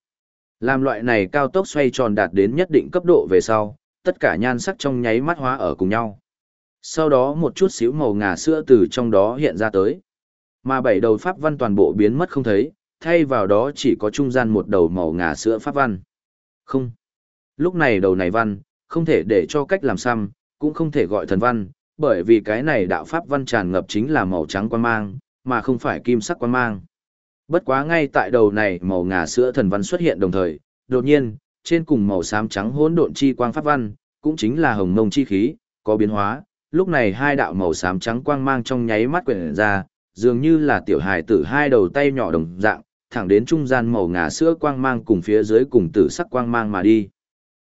Làm loại này cao tốc xoay tròn đạt đến nhất định cấp độ về sau, tất cả nhan sắc trong nháy mắt hóa ở cùng nhau. Sau đó một chút xíu màu ngà sữa từ trong đó hiện ra tới. Mà bảy đầu pháp văn toàn bộ biến mất không thấy, thay vào đó chỉ có trung gian một đầu màu ngà sữa pháp văn. Không. Lúc này đầu này văn, không thể để cho cách làm xăm, cũng không thể gọi thần văn, bởi vì cái này đạo pháp văn tràn ngập chính là màu trắng quan mang, mà không phải kim sắc quan mang. Bất quá ngay tại đầu này màu ngà sữa thần văn xuất hiện đồng thời, đột nhiên, trên cùng màu xám trắng hỗn độn chi quang pháp văn, cũng chính là hồng mông chi khí, có biến hóa. Lúc này hai đạo màu xám trắng quang mang trong nháy mắt quyển ra, dường như là tiểu hài tử hai đầu tay nhỏ đồng dạng, thẳng đến trung gian màu ngà sữa quang mang cùng phía dưới cùng tử sắc quang mang mà đi.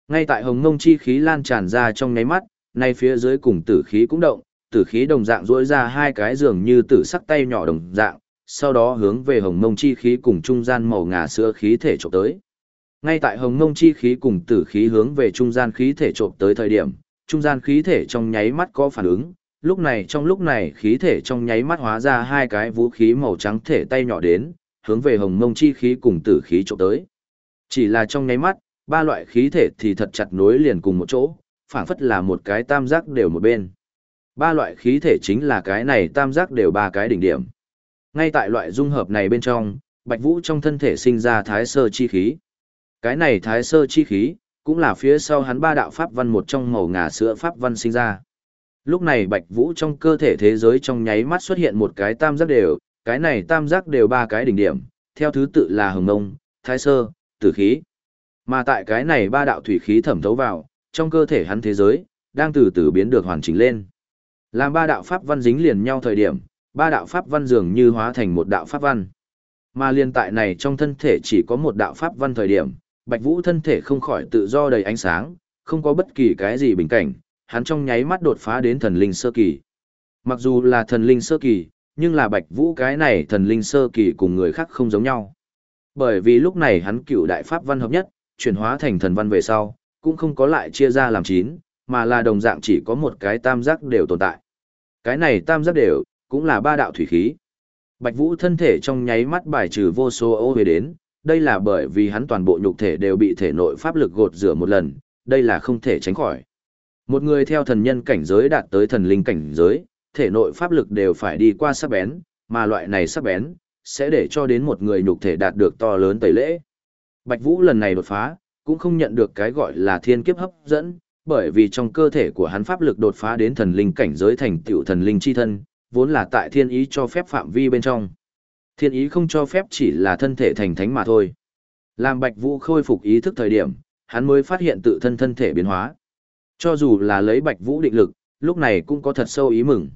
Ngay tại hồng mông chi khí lan tràn ra trong nháy mắt, nay phía dưới cùng tử khí cũng động, tử khí đồng dạng rỗi ra hai cái dường như tử sắc tay nhỏ đồng dạng, sau đó hướng về hồng mông chi khí cùng trung gian màu ngà sữa khí thể trộm tới. Ngay tại hồng mông chi khí cùng tử khí hướng về trung gian khí thể trộm tới thời điểm, trung gian khí thể trong nháy mắt có phản ứng, lúc này trong lúc này khí thể trong nháy mắt hóa ra hai cái vũ khí màu trắng thể tay nhỏ đến, hướng về hồng mông chi khí cùng tử khí trộm tới. Chỉ là trong nháy mắt, ba loại khí thể thì thật chặt nối liền cùng một chỗ, phảng phất là một cái tam giác đều một bên. Ba loại khí thể chính là cái này tam giác đều ba cái đỉnh điểm. Ngay tại loại dung hợp này bên trong, Bạch Vũ trong thân thể sinh ra thái sơ chi khí. Cái này thái sơ chi khí, cũng là phía sau hắn ba đạo pháp văn một trong màu ngà sữa pháp văn sinh ra. Lúc này Bạch Vũ trong cơ thể thế giới trong nháy mắt xuất hiện một cái tam giác đều, cái này tam giác đều ba cái đỉnh điểm, theo thứ tự là hồng ngông, thái sơ, tử khí. Mà tại cái này ba đạo thủy khí thẩm thấu vào, trong cơ thể hắn thế giới, đang từ từ biến được hoàn chỉnh lên. Làm ba đạo pháp văn dính liền nhau thời điểm, ba đạo pháp văn dường như hóa thành một đạo pháp văn. Mà liên tại này trong thân thể chỉ có một đạo pháp văn thời điểm, Bạch Vũ thân thể không khỏi tự do đầy ánh sáng, không có bất kỳ cái gì bình cảnh, hắn trong nháy mắt đột phá đến thần linh sơ kỳ. Mặc dù là thần linh sơ kỳ, nhưng là Bạch Vũ cái này thần linh sơ kỳ cùng người khác không giống nhau. Bởi vì lúc này hắn cựu đại pháp văn hợp nhất, chuyển hóa thành thần văn về sau, cũng không có lại chia ra làm chín, mà là đồng dạng chỉ có một cái tam giác đều tồn tại. Cái này tam giác đều, cũng là ba đạo thủy khí. Bạch Vũ thân thể trong nháy mắt bài trừ vô số ô về đến, đây là bởi vì hắn toàn bộ nhục thể đều bị thể nội pháp lực gột rửa một lần, đây là không thể tránh khỏi. Một người theo thần nhân cảnh giới đạt tới thần linh cảnh giới, thể nội pháp lực đều phải đi qua sắc bén, mà loại này sắc bén, sẽ để cho đến một người nhục thể đạt được to lớn tẩy lễ. Bạch Vũ lần này đột phá, cũng không nhận được cái gọi là thiên kiếp hấp dẫn, bởi vì trong cơ thể của hắn pháp lực đột phá đến thần linh cảnh giới thành tiểu thần linh chi thân, vốn là tại thiên ý cho phép phạm vi bên trong. Thiên ý không cho phép chỉ là thân thể thành thánh mà thôi. Làm Bạch Vũ khôi phục ý thức thời điểm, hắn mới phát hiện tự thân thân thể biến hóa. Cho dù là lấy Bạch Vũ định lực, lúc này cũng có thật sâu ý mừng.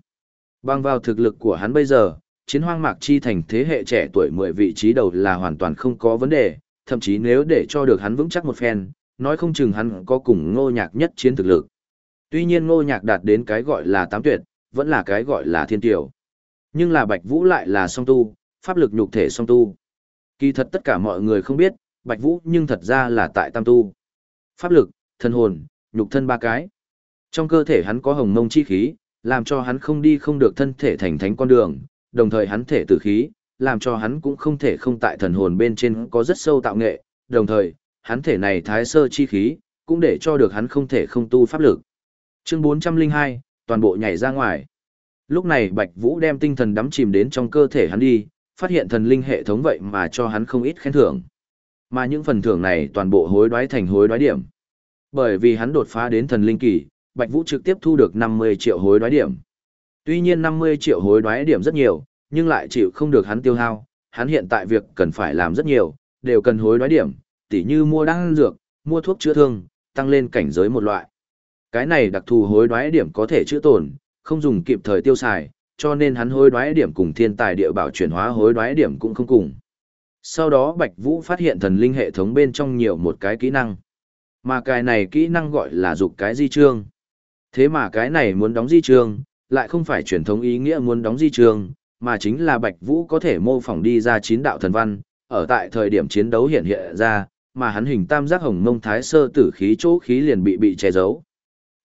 Bằng vào thực lực của hắn bây giờ, chiến hoang mạc chi thành thế hệ trẻ tuổi 10 vị trí đầu là hoàn toàn không có vấn đề, thậm chí nếu để cho được hắn vững chắc một phen, nói không chừng hắn có cùng ngô nhạc nhất chiến thực lực. Tuy nhiên ngô nhạc đạt đến cái gọi là tám tuyệt, vẫn là cái gọi là thiên tiểu. Nhưng là Bạch Vũ lại là song tu, pháp lực nhục thể song tu. Kỳ thật tất cả mọi người không biết, Bạch Vũ nhưng thật ra là tại tam tu. Pháp lực, thân hồn, nhục thân ba cái. Trong cơ thể hắn có hồng mông chi khí, làm cho hắn không đi không được thân thể thành thánh con đường, đồng thời hắn thể tử khí, làm cho hắn cũng không thể không tại thần hồn bên trên có rất sâu tạo nghệ, đồng thời, hắn thể này thái sơ chi khí, cũng để cho được hắn không thể không tu pháp lực. Chương 402, toàn bộ nhảy ra ngoài. Lúc này Bạch Vũ đem tinh thần đắm chìm đến trong cơ thể hắn đi, phát hiện thần linh hệ thống vậy mà cho hắn không ít khen thưởng. Mà những phần thưởng này toàn bộ hối đoái thành hối đoái điểm. Bởi vì hắn đột phá đến thần linh kỳ, Bạch Vũ trực tiếp thu được 50 triệu hối đoái điểm. Tuy nhiên 50 triệu hối đoái điểm rất nhiều, nhưng lại chịu không được hắn tiêu hao, hắn hiện tại việc cần phải làm rất nhiều, đều cần hối đoái điểm, tỉ như mua đan dược, mua thuốc chữa thương, tăng lên cảnh giới một loại. Cái này đặc thù hối đoái điểm có thể chữa tổn, không dùng kịp thời tiêu xài, cho nên hắn hối đoái điểm cùng thiên tài địa bảo chuyển hóa hối đoái điểm cũng không cùng. Sau đó Bạch Vũ phát hiện thần linh hệ thống bên trong nhiều một cái kỹ năng. Mà cái này kỹ năng gọi là dục cái di trương. Thế mà cái này muốn đóng di trương, lại không phải truyền thống ý nghĩa muốn đóng di trương, mà chính là Bạch Vũ có thể mô phỏng đi ra chín đạo thần văn, ở tại thời điểm chiến đấu hiện hiện ra, mà hắn hình tam giác hồng mông thái sơ tử khí chỗ khí liền bị bị che giấu.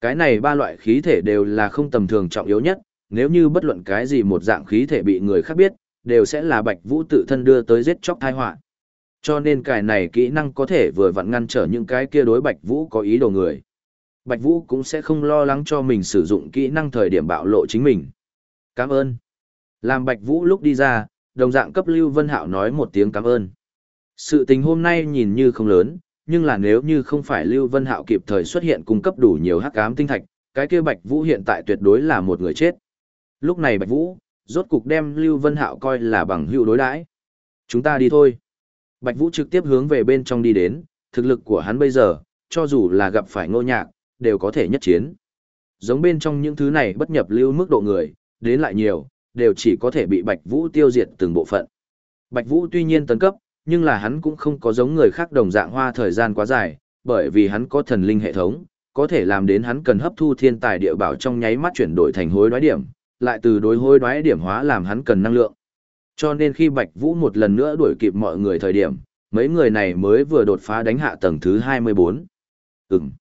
Cái này ba loại khí thể đều là không tầm thường trọng yếu nhất, nếu như bất luận cái gì một dạng khí thể bị người khác biết, đều sẽ là Bạch Vũ tự thân đưa tới giết chóc tai họa. Cho nên cái này kỹ năng có thể vừa vặn ngăn trở những cái kia đối Bạch Vũ có ý đồ người. Bạch Vũ cũng sẽ không lo lắng cho mình sử dụng kỹ năng thời điểm bạo lộ chính mình. Cảm ơn. Làm Bạch Vũ lúc đi ra, đồng dạng cấp Lưu Vân Hạo nói một tiếng cảm ơn. Sự tình hôm nay nhìn như không lớn, nhưng là nếu như không phải Lưu Vân Hạo kịp thời xuất hiện cung cấp đủ nhiều hắc ám tinh thạch, cái kia Bạch Vũ hiện tại tuyệt đối là một người chết. Lúc này Bạch Vũ, rốt cục đem Lưu Vân Hạo coi là bằng hữu đối đãi. Chúng ta đi thôi. Bạch Vũ trực tiếp hướng về bên trong đi đến, thực lực của hắn bây giờ, cho dù là gặp phải ngô nhạc, đều có thể nhất chiến. Giống bên trong những thứ này bất nhập lưu mức độ người, đến lại nhiều, đều chỉ có thể bị Bạch Vũ tiêu diệt từng bộ phận. Bạch Vũ tuy nhiên tấn cấp, nhưng là hắn cũng không có giống người khác đồng dạng hoa thời gian quá dài, bởi vì hắn có thần linh hệ thống, có thể làm đến hắn cần hấp thu thiên tài địa bảo trong nháy mắt chuyển đổi thành hối đoái điểm, lại từ đối hối đoái điểm hóa làm hắn cần năng lượng. Cho nên khi Bạch Vũ một lần nữa đuổi kịp mọi người thời điểm, mấy người này mới vừa đột phá đánh hạ tầng thứ 24. Ừm.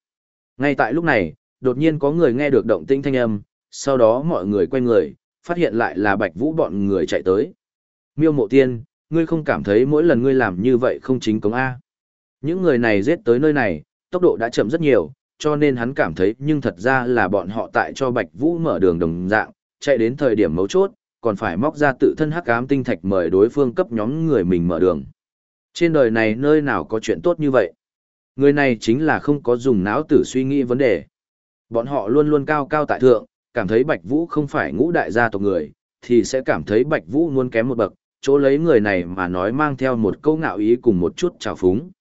Ngay tại lúc này, đột nhiên có người nghe được động tĩnh thanh âm, sau đó mọi người quay người, phát hiện lại là Bạch Vũ bọn người chạy tới. Miêu Mộ Tiên, ngươi không cảm thấy mỗi lần ngươi làm như vậy không chính cống A. Những người này giết tới nơi này, tốc độ đã chậm rất nhiều, cho nên hắn cảm thấy nhưng thật ra là bọn họ tại cho Bạch Vũ mở đường đồng dạng, chạy đến thời điểm mấu chốt, còn phải móc ra tự thân hắc ám tinh thạch mời đối phương cấp nhóm người mình mở đường. Trên đời này nơi nào có chuyện tốt như vậy? Người này chính là không có dùng não tử suy nghĩ vấn đề. Bọn họ luôn luôn cao cao tại thượng, cảm thấy Bạch Vũ không phải ngũ đại gia tộc người, thì sẽ cảm thấy Bạch Vũ luôn kém một bậc, chỗ lấy người này mà nói mang theo một câu ngạo ý cùng một chút trào phúng.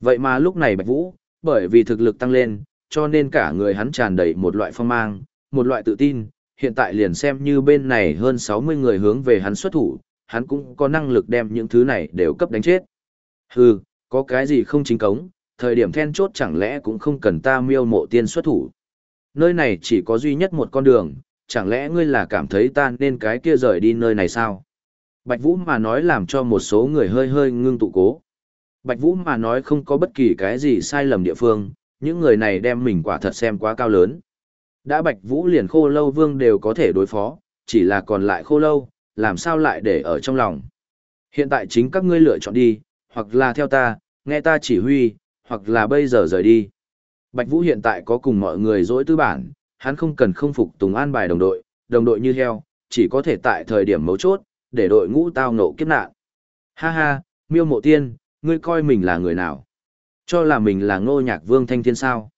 Vậy mà lúc này Bạch Vũ, bởi vì thực lực tăng lên, cho nên cả người hắn tràn đầy một loại phong mang, một loại tự tin, hiện tại liền xem như bên này hơn 60 người hướng về hắn xuất thủ, hắn cũng có năng lực đem những thứ này đều cấp đánh chết. Hừ, có cái gì không chính cống, thời điểm then chốt chẳng lẽ cũng không cần ta miêu mộ tiên xuất thủ. Nơi này chỉ có duy nhất một con đường, chẳng lẽ ngươi là cảm thấy ta nên cái kia rời đi nơi này sao? Bạch Vũ mà nói làm cho một số người hơi hơi ngưng tụ cố. Bạch Vũ mà nói không có bất kỳ cái gì sai lầm địa phương, những người này đem mình quả thật xem quá cao lớn. Đã Bạch Vũ liền khô lâu vương đều có thể đối phó, chỉ là còn lại khô lâu, làm sao lại để ở trong lòng. Hiện tại chính các ngươi lựa chọn đi, hoặc là theo ta, nghe ta chỉ huy, hoặc là bây giờ rời đi. Bạch Vũ hiện tại có cùng mọi người dỗi tư bản, hắn không cần không phục tùng an bài đồng đội, đồng đội như heo, chỉ có thể tại thời điểm mấu chốt, để đội ngũ tao nộ kiếp nạn. Ha ha, miêu mộ tiên, ngươi coi mình là người nào? Cho là mình là ngô nhạc vương thanh thiên sao?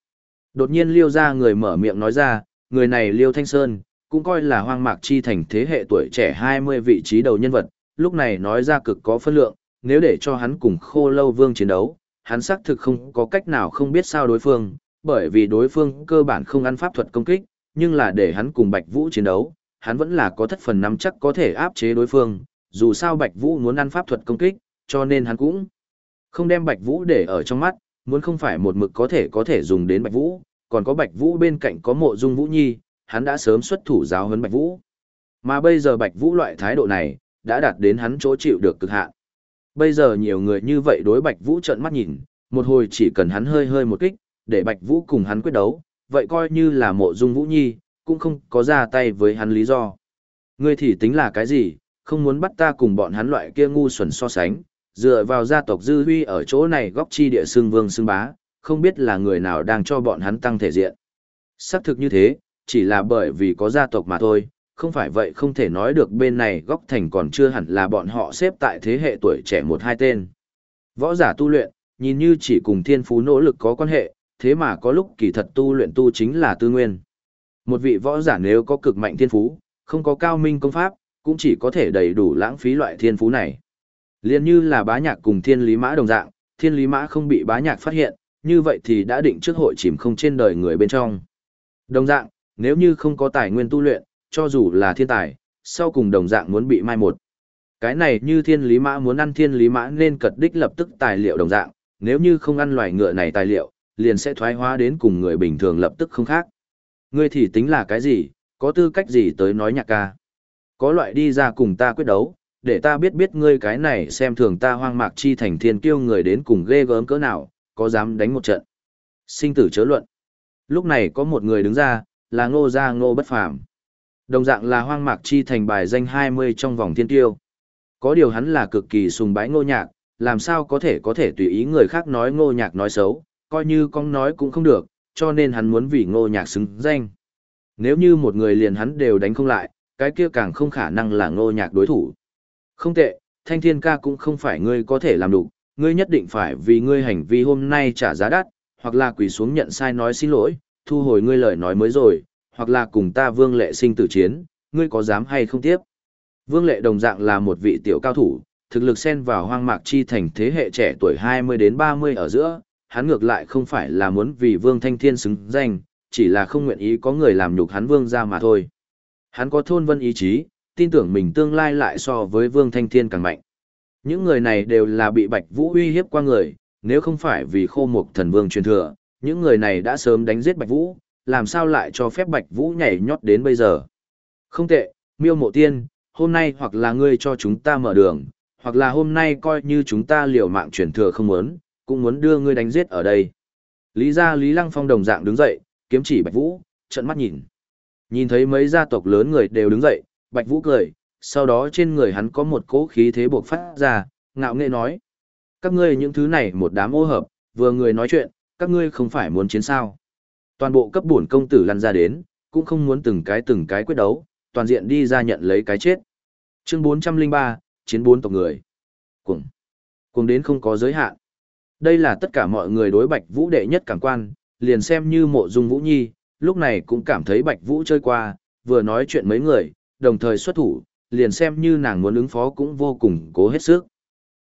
Đột nhiên liêu ra người mở miệng nói ra, người này liêu thanh sơn, cũng coi là hoang mạc chi thành thế hệ tuổi trẻ 20 vị trí đầu nhân vật, lúc này nói ra cực có phân lượng, nếu để cho hắn cùng khô lâu vương chiến đấu, hắn xác thực không có cách nào không biết sao đối phương, bởi vì đối phương cơ bản không ăn pháp thuật công kích, nhưng là để hắn cùng Bạch Vũ chiến đấu, hắn vẫn là có thất phần nắm chắc có thể áp chế đối phương, dù sao Bạch Vũ muốn ăn pháp thuật công kích, cho nên hắn cũng không đem Bạch Vũ để ở trong mắt, muốn không phải một mực có thể có thể dùng đến Bạch Vũ, còn có Bạch Vũ bên cạnh có mộ dung Vũ Nhi, hắn đã sớm xuất thủ giáo huấn Bạch Vũ. Mà bây giờ Bạch Vũ loại thái độ này, đã đạt đến hắn chỗ chịu được cực hạn. Bây giờ nhiều người như vậy đối Bạch Vũ trợn mắt nhìn, một hồi chỉ cần hắn hơi hơi một kích, để Bạch Vũ cùng hắn quyết đấu, vậy coi như là mộ dung Vũ Nhi, cũng không có ra tay với hắn lý do. Ngươi thì tính là cái gì, không muốn bắt ta cùng bọn hắn loại kia ngu xuẩn so sánh, dựa vào gia tộc dư huy ở chỗ này góc chi địa xương vương xương bá, không biết là người nào đang cho bọn hắn tăng thể diện. Xác thực như thế, chỉ là bởi vì có gia tộc mà thôi, không phải vậy không thể nói được bên này góc thành còn chưa hẳn là bọn họ xếp tại thế hệ tuổi trẻ một hai tên. Võ giả tu luyện, nhìn như chỉ cùng thiên phú nỗ lực có quan hệ, thế mà có lúc kỳ thật tu luyện tu chính là tư nguyên. Một vị võ giả nếu có cực mạnh thiên phú, không có cao minh công pháp, cũng chỉ có thể đầy đủ lãng phí loại thiên phú này. Liên như là bá nhạc cùng thiên lý mã đồng dạng, thiên lý mã không bị bá nhạc phát hiện, như vậy thì đã định trước hội chìm không trên đời người bên trong. Đồng dạng, nếu như không có tài nguyên tu luyện, cho dù là thiên tài, sau cùng đồng dạng muốn bị mai một. Cái này như thiên lý mã muốn ăn thiên lý mã nên cật đích lập tức tài liệu đồng dạng, nếu như không ăn loài ngựa này tài liệu, liền sẽ thoái hóa đến cùng người bình thường lập tức không khác. Ngươi thì tính là cái gì, có tư cách gì tới nói nhạc ca. Có loại đi ra cùng ta quyết đấu, để ta biết biết ngươi cái này xem thường ta hoang mạc chi thành thiên kiêu người đến cùng ghê gớm cỡ nào, có dám đánh một trận. Sinh tử chớ luận. Lúc này có một người đứng ra, là ngô gia ngô bất phàm. Đồng dạng là hoang mạc chi thành bài danh 20 trong vòng thiên tiêu. Có điều hắn là cực kỳ sùng bái ngô nhạc, làm sao có thể có thể tùy ý người khác nói ngô nhạc nói xấu, coi như con nói cũng không được, cho nên hắn muốn vì ngô nhạc xứng danh. Nếu như một người liền hắn đều đánh không lại, cái kia càng không khả năng là ngô nhạc đối thủ. Không tệ, thanh thiên ca cũng không phải ngươi có thể làm đủ, ngươi nhất định phải vì ngươi hành vi hôm nay trả giá đắt, hoặc là quỳ xuống nhận sai nói xin lỗi, thu hồi ngươi lời nói mới rồi, hoặc là cùng ta vương lệ sinh tử chiến, ngươi có dám hay không tiếp. Vương lệ đồng dạng là một vị tiểu cao thủ, thực lực xen vào hoang mạc chi thành thế hệ trẻ tuổi 20 đến 30 ở giữa, hắn ngược lại không phải là muốn vì vương thanh thiên xứng danh, chỉ là không nguyện ý có người làm nhục hắn vương ra mà thôi. Hắn có thôn vân ý chí, tin tưởng mình tương lai lại so với vương thanh thiên càng mạnh. Những người này đều là bị Bạch Vũ uy hiếp qua người, nếu không phải vì khô mục thần vương truyền thừa, những người này đã sớm đánh giết Bạch Vũ, làm sao lại cho phép Bạch Vũ nhảy nhót đến bây giờ. Không tệ, miêu mộ tiên, hôm nay hoặc là ngươi cho chúng ta mở đường, hoặc là hôm nay coi như chúng ta liều mạng truyền thừa không muốn, cũng muốn đưa ngươi đánh giết ở đây. Lý gia Lý Lăng Phong đồng dạng đứng dậy, kiếm chỉ Bạch Vũ, trận mắt nhìn. Nhìn thấy mấy gia tộc lớn người đều đứng dậy, Bạch Vũ cười, sau đó trên người hắn có một cỗ khí thế buộc phát ra, ngạo nghễ nói. Các ngươi những thứ này một đám ô hợp, vừa người nói chuyện, các ngươi không phải muốn chiến sao. Toàn bộ cấp bổn công tử lăn ra đến, cũng không muốn từng cái từng cái quyết đấu, toàn diện đi ra nhận lấy cái chết. Chương 403, chiến bốn tộc người. Cùng. Cùng đến không có giới hạn. Đây là tất cả mọi người đối Bạch Vũ đệ nhất cảm quan, liền xem như mộ dung Vũ Nhi, lúc này cũng cảm thấy Bạch Vũ chơi qua, vừa nói chuyện mấy người, đồng thời xuất thủ, liền xem như nàng muốn ứng phó cũng vô cùng cố hết sức.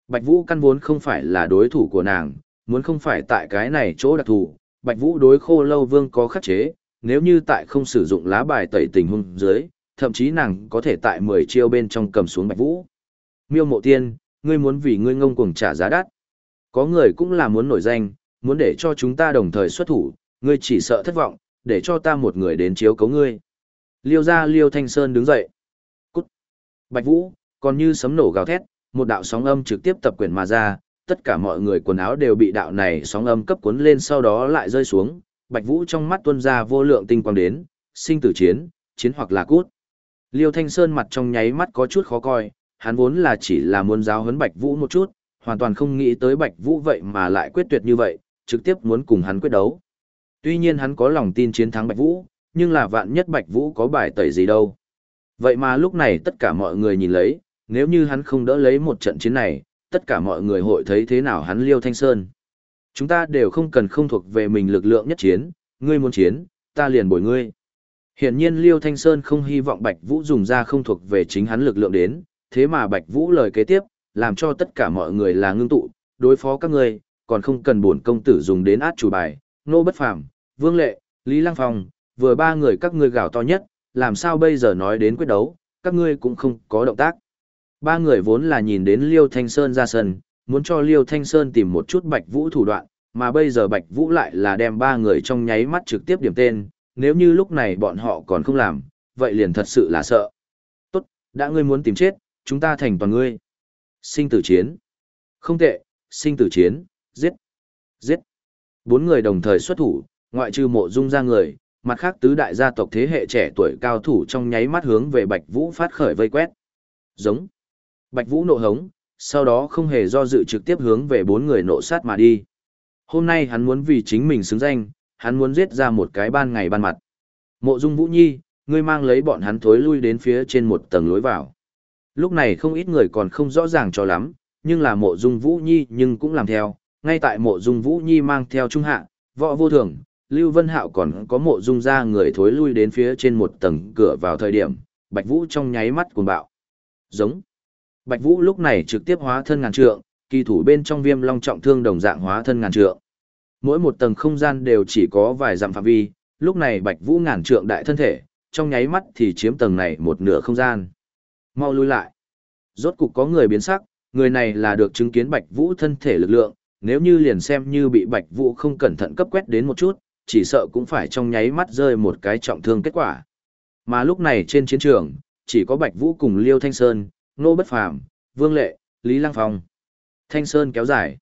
Bạch Vũ căn vốn không phải là đối thủ của nàng, muốn không phải tại cái này chỗ đặc thù, Bạch Vũ đối khô lâu vương có khắc chế, nếu như tại không sử dụng lá bài tẩy tình huống dưới, thậm chí nàng có thể tại 10 chiêu bên trong cầm xuống Bạch Vũ. Miêu Mộ Tiên, ngươi muốn vì ngươi ngông cuồng trả giá đắt. Có người cũng là muốn nổi danh, muốn để cho chúng ta đồng thời xuất thủ, ngươi chỉ sợ thất vọng, để cho ta một người đến chiếu cấu ngươi. Liêu gia Liêu Thanh Sơn đứng dậy. Cút. Bạch Vũ, còn như sấm nổ gào thét, một đạo sóng âm trực tiếp tập quyển mà ra, tất cả mọi người quần áo đều bị đạo này sóng âm cấp cuốn lên sau đó lại rơi xuống, Bạch Vũ trong mắt tuôn ra vô lượng tinh quang đến, sinh tử chiến, chiến hoặc là cút. Liêu Thanh Sơn mặt trong nháy mắt có chút khó coi, hắn vốn là chỉ là muốn giáo huấn Bạch Vũ một chút, hoàn toàn không nghĩ tới Bạch Vũ vậy mà lại quyết tuyệt như vậy, trực tiếp muốn cùng hắn quyết đấu. Tuy nhiên hắn có lòng tin chiến thắng Bạch Vũ, nhưng là vạn nhất Bạch Vũ có bài tẩy gì đâu. Vậy mà lúc này tất cả mọi người nhìn lấy, nếu như hắn không đỡ lấy một trận chiến này, tất cả mọi người hội thấy thế nào hắn Liêu Thanh Sơn. Chúng ta đều không cần không thuộc về mình lực lượng nhất chiến, ngươi muốn chiến, ta liền bồi ngươi. Hiển nhiên Liêu Thanh Sơn không hy vọng Bạch Vũ dùng ra không thuộc về chính hắn lực lượng đến, thế mà Bạch Vũ lời kế tiếp, làm cho tất cả mọi người là ngưng tụ, đối phó các ngươi, còn không cần bổn công tử dùng đến át chủ bài, nô bất phàm, vương lệ, Lý Lăng Phong, vừa ba người các ngươi gào to nhất, làm sao bây giờ nói đến quyết đấu, các ngươi cũng không có động tác. Ba người vốn là nhìn đến Liêu Thanh Sơn ra sân, muốn cho Liêu Thanh Sơn tìm một chút Bạch Vũ thủ đoạn, mà bây giờ Bạch Vũ lại là đem ba người trong nháy mắt trực tiếp điểm tên, nếu như lúc này bọn họ còn không làm, vậy liền thật sự là sợ. Tốt, đã ngươi muốn tìm chết, chúng ta thành toàn ngươi. Sinh tử chiến. Không tệ, sinh tử chiến, giết, giết. Bốn người đồng thời xuất thủ, ngoại trừ mộ dung ra người, mặt khác tứ đại gia tộc thế hệ trẻ tuổi cao thủ trong nháy mắt hướng về Bạch Vũ phát khởi vây quét. Giống. Bạch Vũ nộ hống, sau đó không hề do dự trực tiếp hướng về bốn người nộ sát mà đi. Hôm nay hắn muốn vì chính mình xứng danh, hắn muốn giết ra một cái ban ngày ban mặt. Mộ Dung Vũ Nhi, ngươi mang lấy bọn hắn thối lui đến phía trên một tầng lối vào. Lúc này không ít người còn không rõ ràng cho lắm, nhưng là Mộ Dung Vũ Nhi nhưng cũng làm theo, ngay tại Mộ Dung Vũ Nhi mang theo trung hạ, võ vô thường, Lưu Vân Hạo còn có Mộ Dung ra người thối lui đến phía trên một tầng cửa vào thời điểm, Bạch Vũ trong nháy mắt cuồng bạo. Giống. Bạch Vũ lúc này trực tiếp hóa thân ngàn trượng, kỳ thủ bên trong viêm long trọng thương đồng dạng hóa thân ngàn trượng. Mỗi một tầng không gian đều chỉ có vài dặm phạm vi, lúc này Bạch Vũ ngàn trượng đại thân thể, trong nháy mắt thì chiếm tầng này một nửa không gian. Mau lui lại. Rốt cục có người biến sắc, người này là được chứng kiến Bạch Vũ thân thể lực lượng, nếu như liền xem như bị Bạch Vũ không cẩn thận cấp quét đến một chút, chỉ sợ cũng phải trong nháy mắt rơi một cái trọng thương kết quả. Mà lúc này trên chiến trường, chỉ có Bạch Vũ cùng Liêu Thanh Sơn, Nô Bất Phàm, Vương Lệ, Lý Lăng Phong. Thanh Sơn kéo dài.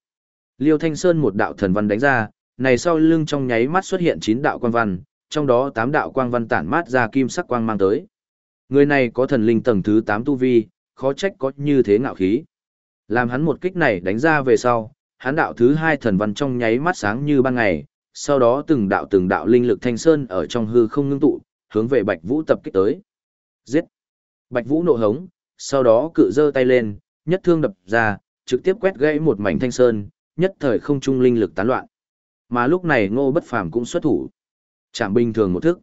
Liêu Thanh Sơn một đạo thần văn đánh ra, này sau lưng trong nháy mắt xuất hiện chín đạo quang văn, trong đó tám đạo quang văn tản mát ra kim sắc quang mang tới. Người này có thần linh tầng thứ 8 tu vi, khó trách có như thế ngạo khí. Làm hắn một kích này đánh ra về sau, hắn đạo thứ hai thần văn trong nháy mắt sáng như ban ngày, sau đó từng đạo từng đạo linh lực thanh sơn ở trong hư không ngưng tụ, hướng về Bạch Vũ tập kích tới. Giết! Bạch Vũ nộ hống, sau đó cự giơ tay lên, nhất thương đập ra, trực tiếp quét gãy một mảnh thanh sơn, nhất thời không trung linh lực tán loạn. Mà lúc này Ngô Bất Phàm cũng xuất thủ. Chạm bình thường một thức.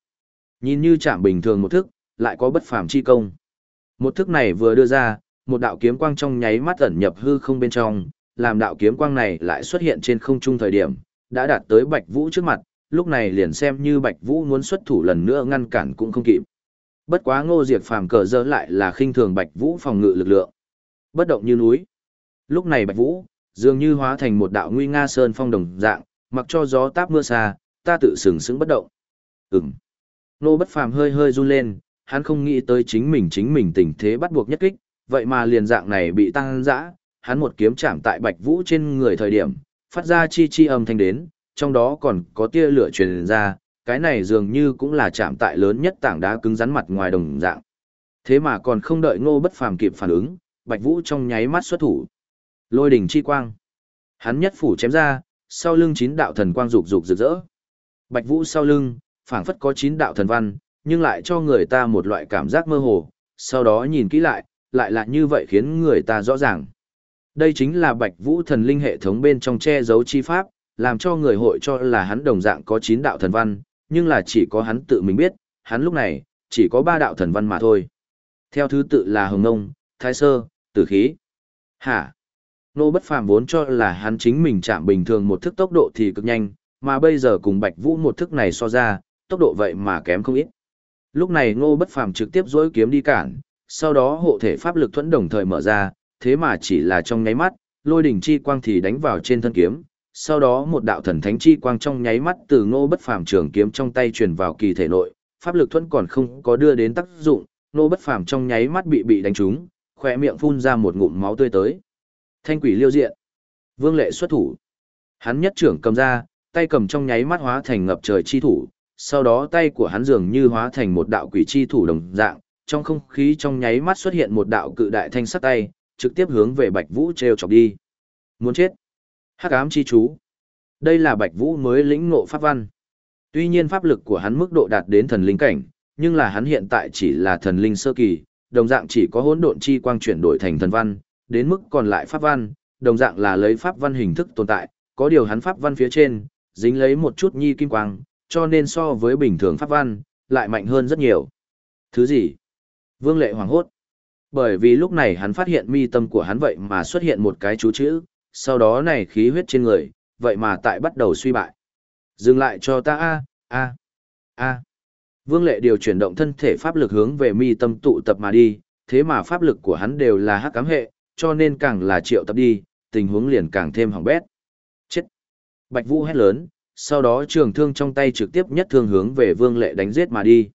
Nhìn như chạm bình thường một thức, lại có bất phàm chi công. Một thức này vừa đưa ra, một đạo kiếm quang trong nháy mắt ẩn nhập hư không bên trong, làm đạo kiếm quang này lại xuất hiện trên không trung thời điểm, đã đạt tới Bạch Vũ trước mặt, lúc này liền xem như Bạch Vũ muốn xuất thủ lần nữa ngăn cản cũng không kịp. Bất quá Ngô Diệp Phàm cờ dơ lại là khinh thường Bạch Vũ phòng ngự lực lượng. Bất động như núi. Lúc này Bạch Vũ, dường như hóa thành một đạo nguy nga sơn phong đồng dạng, mặc cho gió táp mưa xa, ta tự sừng sững bất động. Ừm. Nô bất phàm hơi hơi run lên, hắn không nghĩ tới chính mình chính mình tình thế bắt buộc nhất kích, vậy mà liền dạng này bị tăng dã, hắn một kiếm chạm tại Bạch Vũ trên người thời điểm, phát ra chi chi âm thanh đến, trong đó còn có tia lửa truyền ra, cái này dường như cũng là chạm tại lớn nhất tảng đá cứng rắn mặt ngoài đồng dạng. Thế mà còn không đợi Ngô Bất Phàm kịp phản ứng, Bạch Vũ trong nháy mắt xuất thủ. Lôi đỉnh chi quang. Hắn nhất phủ chém ra, sau lưng chín đạo thần quang rục rục rực rỡ. Bạch Vũ sau lưng, phảng phất có chín đạo thần văn, nhưng lại cho người ta một loại cảm giác mơ hồ, sau đó nhìn kỹ lại, lại là như vậy khiến người ta rõ ràng. Đây chính là Bạch Vũ thần linh hệ thống bên trong che giấu chi pháp, làm cho người hội cho là hắn đồng dạng có chín đạo thần văn, nhưng là chỉ có hắn tự mình biết, hắn lúc này, chỉ có ba đạo thần văn mà thôi. Theo thứ tự là Hồng Ngông, Thái Sơ, Tử Khí. Hả? Nô bất phàm vốn cho là hắn chính mình chạm bình thường một thức tốc độ thì cực nhanh, mà bây giờ cùng Bạch Vũ một thức này so ra, tốc độ vậy mà kém không ít. Lúc này Ngô bất phàm trực tiếp dối kiếm đi cản, sau đó hộ thể pháp lực thuẫn đồng thời mở ra, thế mà chỉ là trong nháy mắt, lôi đỉnh chi quang thì đánh vào trên thân kiếm, sau đó một đạo thần thánh chi quang trong nháy mắt từ Ngô bất phàm trường kiếm trong tay truyền vào kỳ thể nội, pháp lực thuẫn còn không có đưa đến tác dụng, Ngô bất phàm trong nháy mắt bị bị đánh trúng, khỏe miệng phun ra một ngụm máu tươi tới. Thanh quỷ liêu diện. Vương Lệ xuất thủ. Hắn nhất trưởng cầm ra, tay cầm trong nháy mắt hóa thành ngập trời chi thủ, sau đó tay của hắn dường như hóa thành một đạo quỷ chi thủ đồng dạng, trong không khí trong nháy mắt xuất hiện một đạo cự đại thanh sắt tay, trực tiếp hướng về Bạch Vũ treo chọc đi. Muốn chết. Hắc ám chi chú. Đây là Bạch Vũ mới lĩnh ngộ pháp văn. Tuy nhiên pháp lực của hắn mức độ đạt đến thần linh cảnh, nhưng là hắn hiện tại chỉ là thần linh sơ kỳ, đồng dạng chỉ có hỗn độn chi quang chuyển đổi thành thần văn, đến mức còn lại pháp văn, đồng dạng là lấy pháp văn hình thức tồn tại, có điều hắn pháp văn phía trên, dính lấy một chút nhi kim quang, cho nên so với bình thường pháp văn, lại mạnh hơn rất nhiều. Thứ gì? Vương lệ hoàng hốt. Bởi vì lúc này hắn phát hiện mi tâm của hắn vậy mà xuất hiện một cái chú chữ, sau đó này khí huyết trên người, vậy mà tại bắt đầu suy bại. Dừng lại cho ta a a a Vương lệ điều chuyển động thân thể pháp lực hướng về mi tâm tụ tập mà đi, thế mà pháp lực của hắn đều là hắc cám hệ, cho nên càng là triệu tập đi, tình huống liền càng thêm hỏng bét. Chết! Bạch Vũ hét lớn, sau đó trường thương trong tay trực tiếp nhất thương hướng về vương lệ đánh giết mà đi.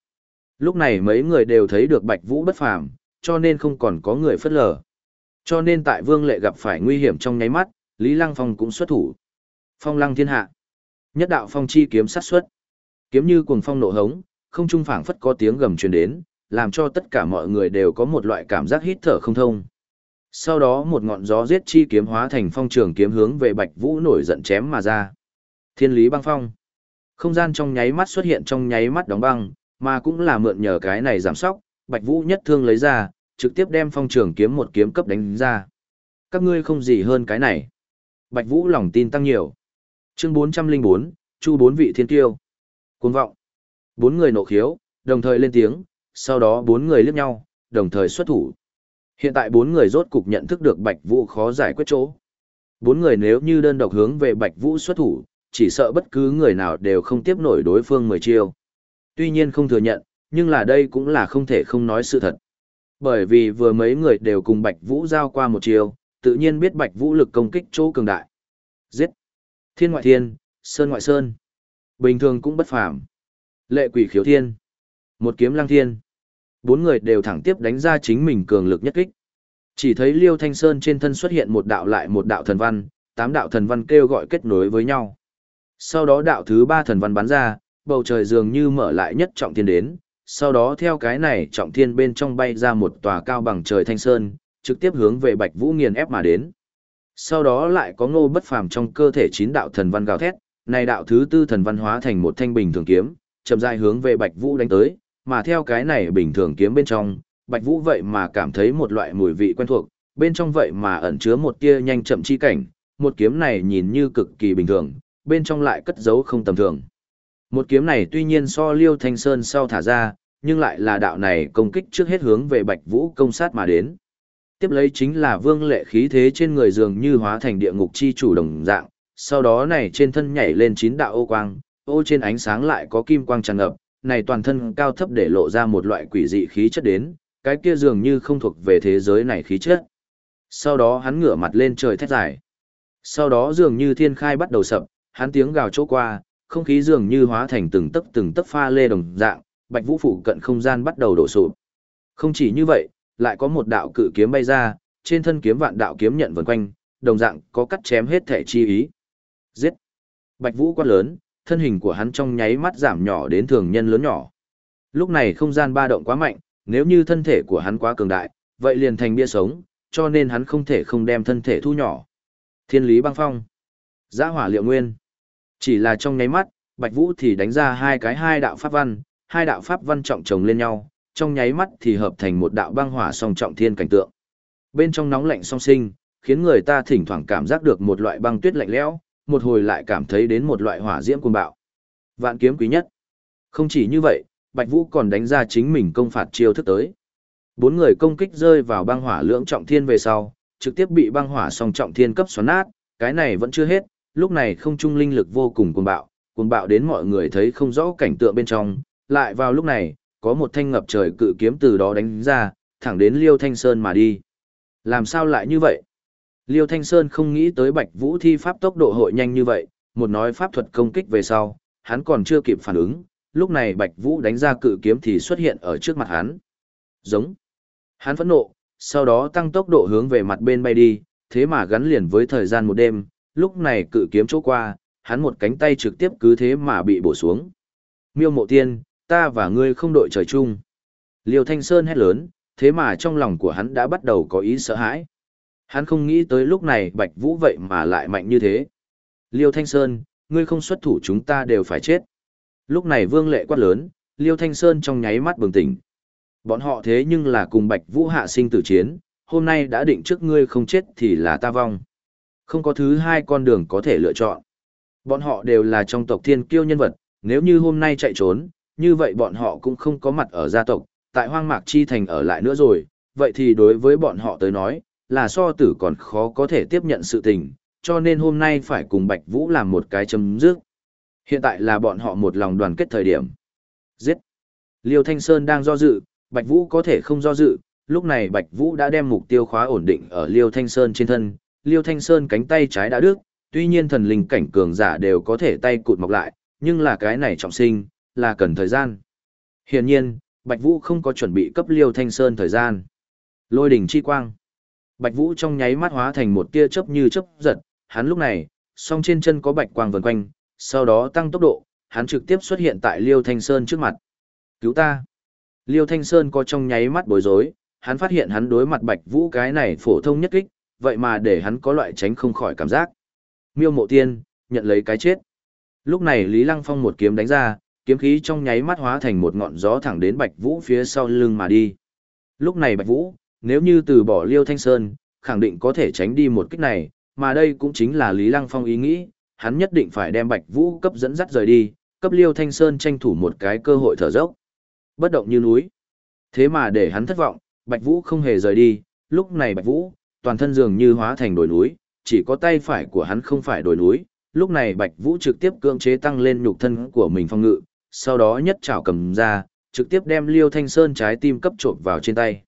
Lúc này mấy người đều thấy được Bạch Vũ bất phàm, cho nên không còn có người phất lờ. Cho nên tại vương lệ gặp phải nguy hiểm trong nháy mắt, Lý Lăng Phong cũng xuất thủ. Phong lăng thiên hạ. Nhất đạo phong chi kiếm sát xuất. Kiếm như cuồng phong nổ hống, không trung phảng phất có tiếng gầm truyền đến, làm cho tất cả mọi người đều có một loại cảm giác hít thở không thông. Sau đó một ngọn gió giết chi kiếm hóa thành phong trường kiếm hướng về Bạch Vũ nổi giận chém mà ra. Thiên lý băng phong. Không gian trong nháy mắt xuất hiện trong nháy mắt đóng băng, mà cũng là mượn nhờ cái này giảm sóc, Bạch Vũ nhất thương lấy ra, trực tiếp đem phong trường kiếm một kiếm cấp đánh ra. Các ngươi không gì hơn cái này. Bạch Vũ lòng tin tăng nhiều. Chương 404, Chu bốn vị thiên tiêu. Cuồng vọng. Bốn người nộ khiếu, đồng thời lên tiếng, sau đó bốn người liếc nhau, đồng thời xuất thủ. Hiện tại bốn người rốt cục nhận thức được Bạch Vũ khó giải quyết chỗ. Bốn người nếu như đơn độc hướng về Bạch Vũ xuất thủ, chỉ sợ bất cứ người nào đều không tiếp nổi đối phương mười chiêu. Tuy nhiên không thừa nhận, nhưng là đây cũng là không thể không nói sự thật. Bởi vì vừa mấy người đều cùng Bạch Vũ giao qua một chiêu, tự nhiên biết Bạch Vũ lực công kích chỗ cường đại. Giết! Thiên ngoại thiên, sơn ngoại sơn. Bình thường cũng bất phàm. Lệ quỷ khiếu thiên. Một kiếm lang thiên. Bốn người đều thẳng tiếp đánh ra chính mình cường lực nhất kích. Chỉ thấy Liêu Thanh Sơn trên thân xuất hiện một đạo lại một đạo thần văn, tám đạo thần văn kêu gọi kết nối với nhau. Sau đó đạo thứ ba thần văn bắn ra, bầu trời dường như mở lại nhất trọng thiên đến, sau đó theo cái này trọng thiên bên trong bay ra một tòa cao bằng trời thanh sơn, trực tiếp hướng về Bạch Vũ nghiền ép mà đến. Sau đó lại có ngô bất phàm trong cơ thể chín đạo thần văn gào thét, này đạo thứ tư thần văn hóa thành một thanh bình thường kiếm, chậm rãi hướng về Bạch Vũ đánh tới, mà theo cái này bình thường kiếm bên trong, Bạch Vũ vậy mà cảm thấy một loại mùi vị quen thuộc, bên trong vậy mà ẩn chứa một tia nhanh chậm chi cảnh, một kiếm này nhìn như cực kỳ bình thường, bên trong lại cất giấu không tầm thường. Một kiếm này tuy nhiên so Liêu Thanh Sơn sau thả ra, nhưng lại là đạo này công kích trước hết hướng về Bạch Vũ công sát mà đến. Tiếp lấy chính là vương lệ khí thế trên người dường như hóa thành địa ngục chi chủ đồng dạng, sau đó này trên thân nhảy lên chín đạo ô quang, ô trên ánh sáng lại có kim quang tràn ngập, này toàn thân cao thấp để lộ ra một loại quỷ dị khí chất đến, cái kia dường như không thuộc về thế giới này khí chất. Sau đó hắn ngửa mặt lên trời thét dài. Sau đó dường như thiên khai bắt đầu sập, hắn tiếng gào chỗ qua, không khí dường như hóa thành từng tấc từng tấc pha lê đồng dạng, Bạch Vũ phụ cận không gian bắt đầu đổ sụp. Không chỉ như vậy, lại có một đạo cự kiếm bay ra, trên thân kiếm vạn đạo kiếm nhận vần quanh, đồng dạng có cắt chém hết thể chi ý. Giết! Bạch Vũ quát lớn, thân hình của hắn trong nháy mắt giảm nhỏ đến thường nhân lớn nhỏ. Lúc này không gian ba động quá mạnh, nếu như thân thể của hắn quá cường đại, vậy liền thành bia sống, cho nên hắn không thể không đem thân thể thu nhỏ. Thiên lý băng phong. Giã hỏa liệu nguyên. Chỉ là trong nháy mắt, Bạch Vũ thì đánh ra hai cái hai đạo pháp văn, hai đạo pháp văn trọng chồng lên nhau, trong nháy mắt thì hợp thành một đạo băng hỏa song trọng thiên cảnh tượng. Bên trong nóng lạnh song sinh, khiến người ta thỉnh thoảng cảm giác được một loại băng tuyết lạnh lẽo, một hồi lại cảm thấy đến một loại hỏa diễm cuồng bạo. Vạn kiếm quý nhất. Không chỉ như vậy, Bạch Vũ còn đánh ra chính mình công phạt chiêu thức tới. Bốn người công kích rơi vào băng hỏa lưỡng trọng thiên về sau, trực tiếp bị băng hỏa song trọng thiên cấp xoắn nát, cái này vẫn chưa hết, lúc này không trung linh lực vô cùng cuồng bạo, cuồng bạo đến mọi người thấy không rõ cảnh tượng bên trong, lại vào lúc này, có một thanh ngập trời cự kiếm từ đó đánh ra, thẳng đến Liêu Thanh Sơn mà đi. Làm sao lại như vậy? Liêu Thanh Sơn không nghĩ tới Bạch Vũ thi pháp tốc độ hội nhanh như vậy, một nói pháp thuật công kích về sau, hắn còn chưa kịp phản ứng, lúc này Bạch Vũ đánh ra cự kiếm thì xuất hiện ở trước mặt hắn. Giống. Hắn phẫn nộ, sau đó tăng tốc độ hướng về mặt bên bay đi, thế mà gắn liền với thời gian một đêm, lúc này cự kiếm chỗ qua, hắn một cánh tay trực tiếp cứ thế mà bị bổ xuống. Miêu mộ tiên, ta và ngươi không đội trời chung. Liêu Thanh Sơn hét lớn, thế mà trong lòng của hắn đã bắt đầu có ý sợ hãi. Hắn không nghĩ tới lúc này Bạch Vũ vậy mà lại mạnh như thế. Liêu Thanh Sơn, ngươi không xuất thủ chúng ta đều phải chết. Lúc này Vương Lệ quát lớn, Liêu Thanh Sơn trong nháy mắt bừng tỉnh. Bọn họ thế nhưng là cùng Bạch Vũ hạ sinh tử chiến, hôm nay đã định trước ngươi không chết thì là ta vong. Không có thứ hai con đường có thể lựa chọn. Bọn họ đều là trong tộc thiên kiêu nhân vật, nếu như hôm nay chạy trốn, như vậy bọn họ cũng không có mặt ở gia tộc, tại hoang mạc chi thành ở lại nữa rồi, vậy thì đối với bọn họ tới nói, là so tử còn khó có thể tiếp nhận sự tình, cho nên hôm nay phải cùng Bạch Vũ làm một cái chấm dứt. Hiện tại là bọn họ một lòng đoàn kết thời điểm. Giết! Liêu Thanh Sơn đang do dự, Bạch Vũ có thể không do dự, lúc này Bạch Vũ đã đem mục tiêu khóa ổn định ở Liêu Thanh Sơn trên thân, Liêu Thanh Sơn cánh tay trái đã đứt, tuy nhiên thần linh cảnh cường giả đều có thể tay cụt mọc lại, nhưng là cái này trọng sinh, là cần thời gian. Hiển nhiên, Bạch Vũ không có chuẩn bị cấp Liêu Thanh Sơn thời gian. Lôi đỉnh chi quang. Bạch Vũ trong nháy mắt hóa thành một tia chớp như chớp giật, hắn lúc này, song trên chân có bạch quang vần quanh, sau đó tăng tốc độ, hắn trực tiếp xuất hiện tại Liêu Thanh Sơn trước mặt. Cứu ta! Liêu Thanh Sơn có trong nháy mắt bối rối, hắn phát hiện hắn đối mặt Bạch Vũ cái này phổ thông nhất kích, vậy mà để hắn có loại tránh không khỏi cảm giác. Miêu Mộ Tiên, nhận lấy cái chết. Lúc này Lý Lăng Phong một kiếm đánh ra, kiếm khí trong nháy mắt hóa thành một ngọn gió thẳng đến Bạch Vũ phía sau lưng mà đi. Lúc này Bạch Vũ, nếu như từ bỏ Liêu Thanh Sơn, khẳng định có thể tránh đi một kích này, mà đây cũng chính là Lý Lăng Phong ý nghĩ, hắn nhất định phải đem Bạch Vũ cấp dẫn dắt rời đi, cấp Liêu Thanh Sơn tranh thủ một cái cơ hội thở dốc. Bất động như núi. Thế mà để hắn thất vọng, Bạch Vũ không hề rời đi, lúc này Bạch Vũ, toàn thân dường như hóa thành đồi núi, chỉ có tay phải của hắn không phải đồi núi, lúc này Bạch Vũ trực tiếp cưỡng chế tăng lên nhục thân của mình phong ngự, sau đó nhất chảo cầm ra, trực tiếp đem Liêu Thanh Sơn trái tim cấp trộn vào trên tay.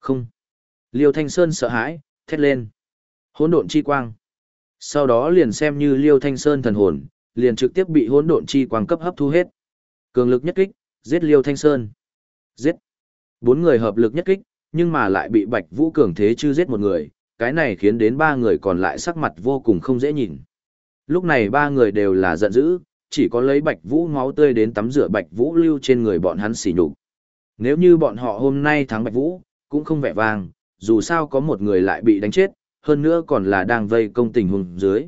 Không. Liêu Thanh Sơn sợ hãi, thét lên. Hỗn độn chi quang. Sau đó liền xem như Liêu Thanh Sơn thần hồn, liền trực tiếp bị hỗn độn chi quang cấp hấp thu hết. Cường lực nhất kích, giết Liêu Thanh Sơn. Giết. Bốn người hợp lực nhất kích, nhưng mà lại bị Bạch Vũ cường thế chư giết một người, cái này khiến đến ba người còn lại sắc mặt vô cùng không dễ nhìn. Lúc này ba người đều là giận dữ, chỉ có lấy Bạch Vũ máu tươi đến tắm rửa Bạch Vũ lưu trên người bọn hắn xỉ nhục. Nếu như bọn họ hôm nay thắng Bạch Vũ, cũng không vẻ vang, dù sao có một người lại bị đánh chết, hơn nữa còn là đang vây công tình huống dưới.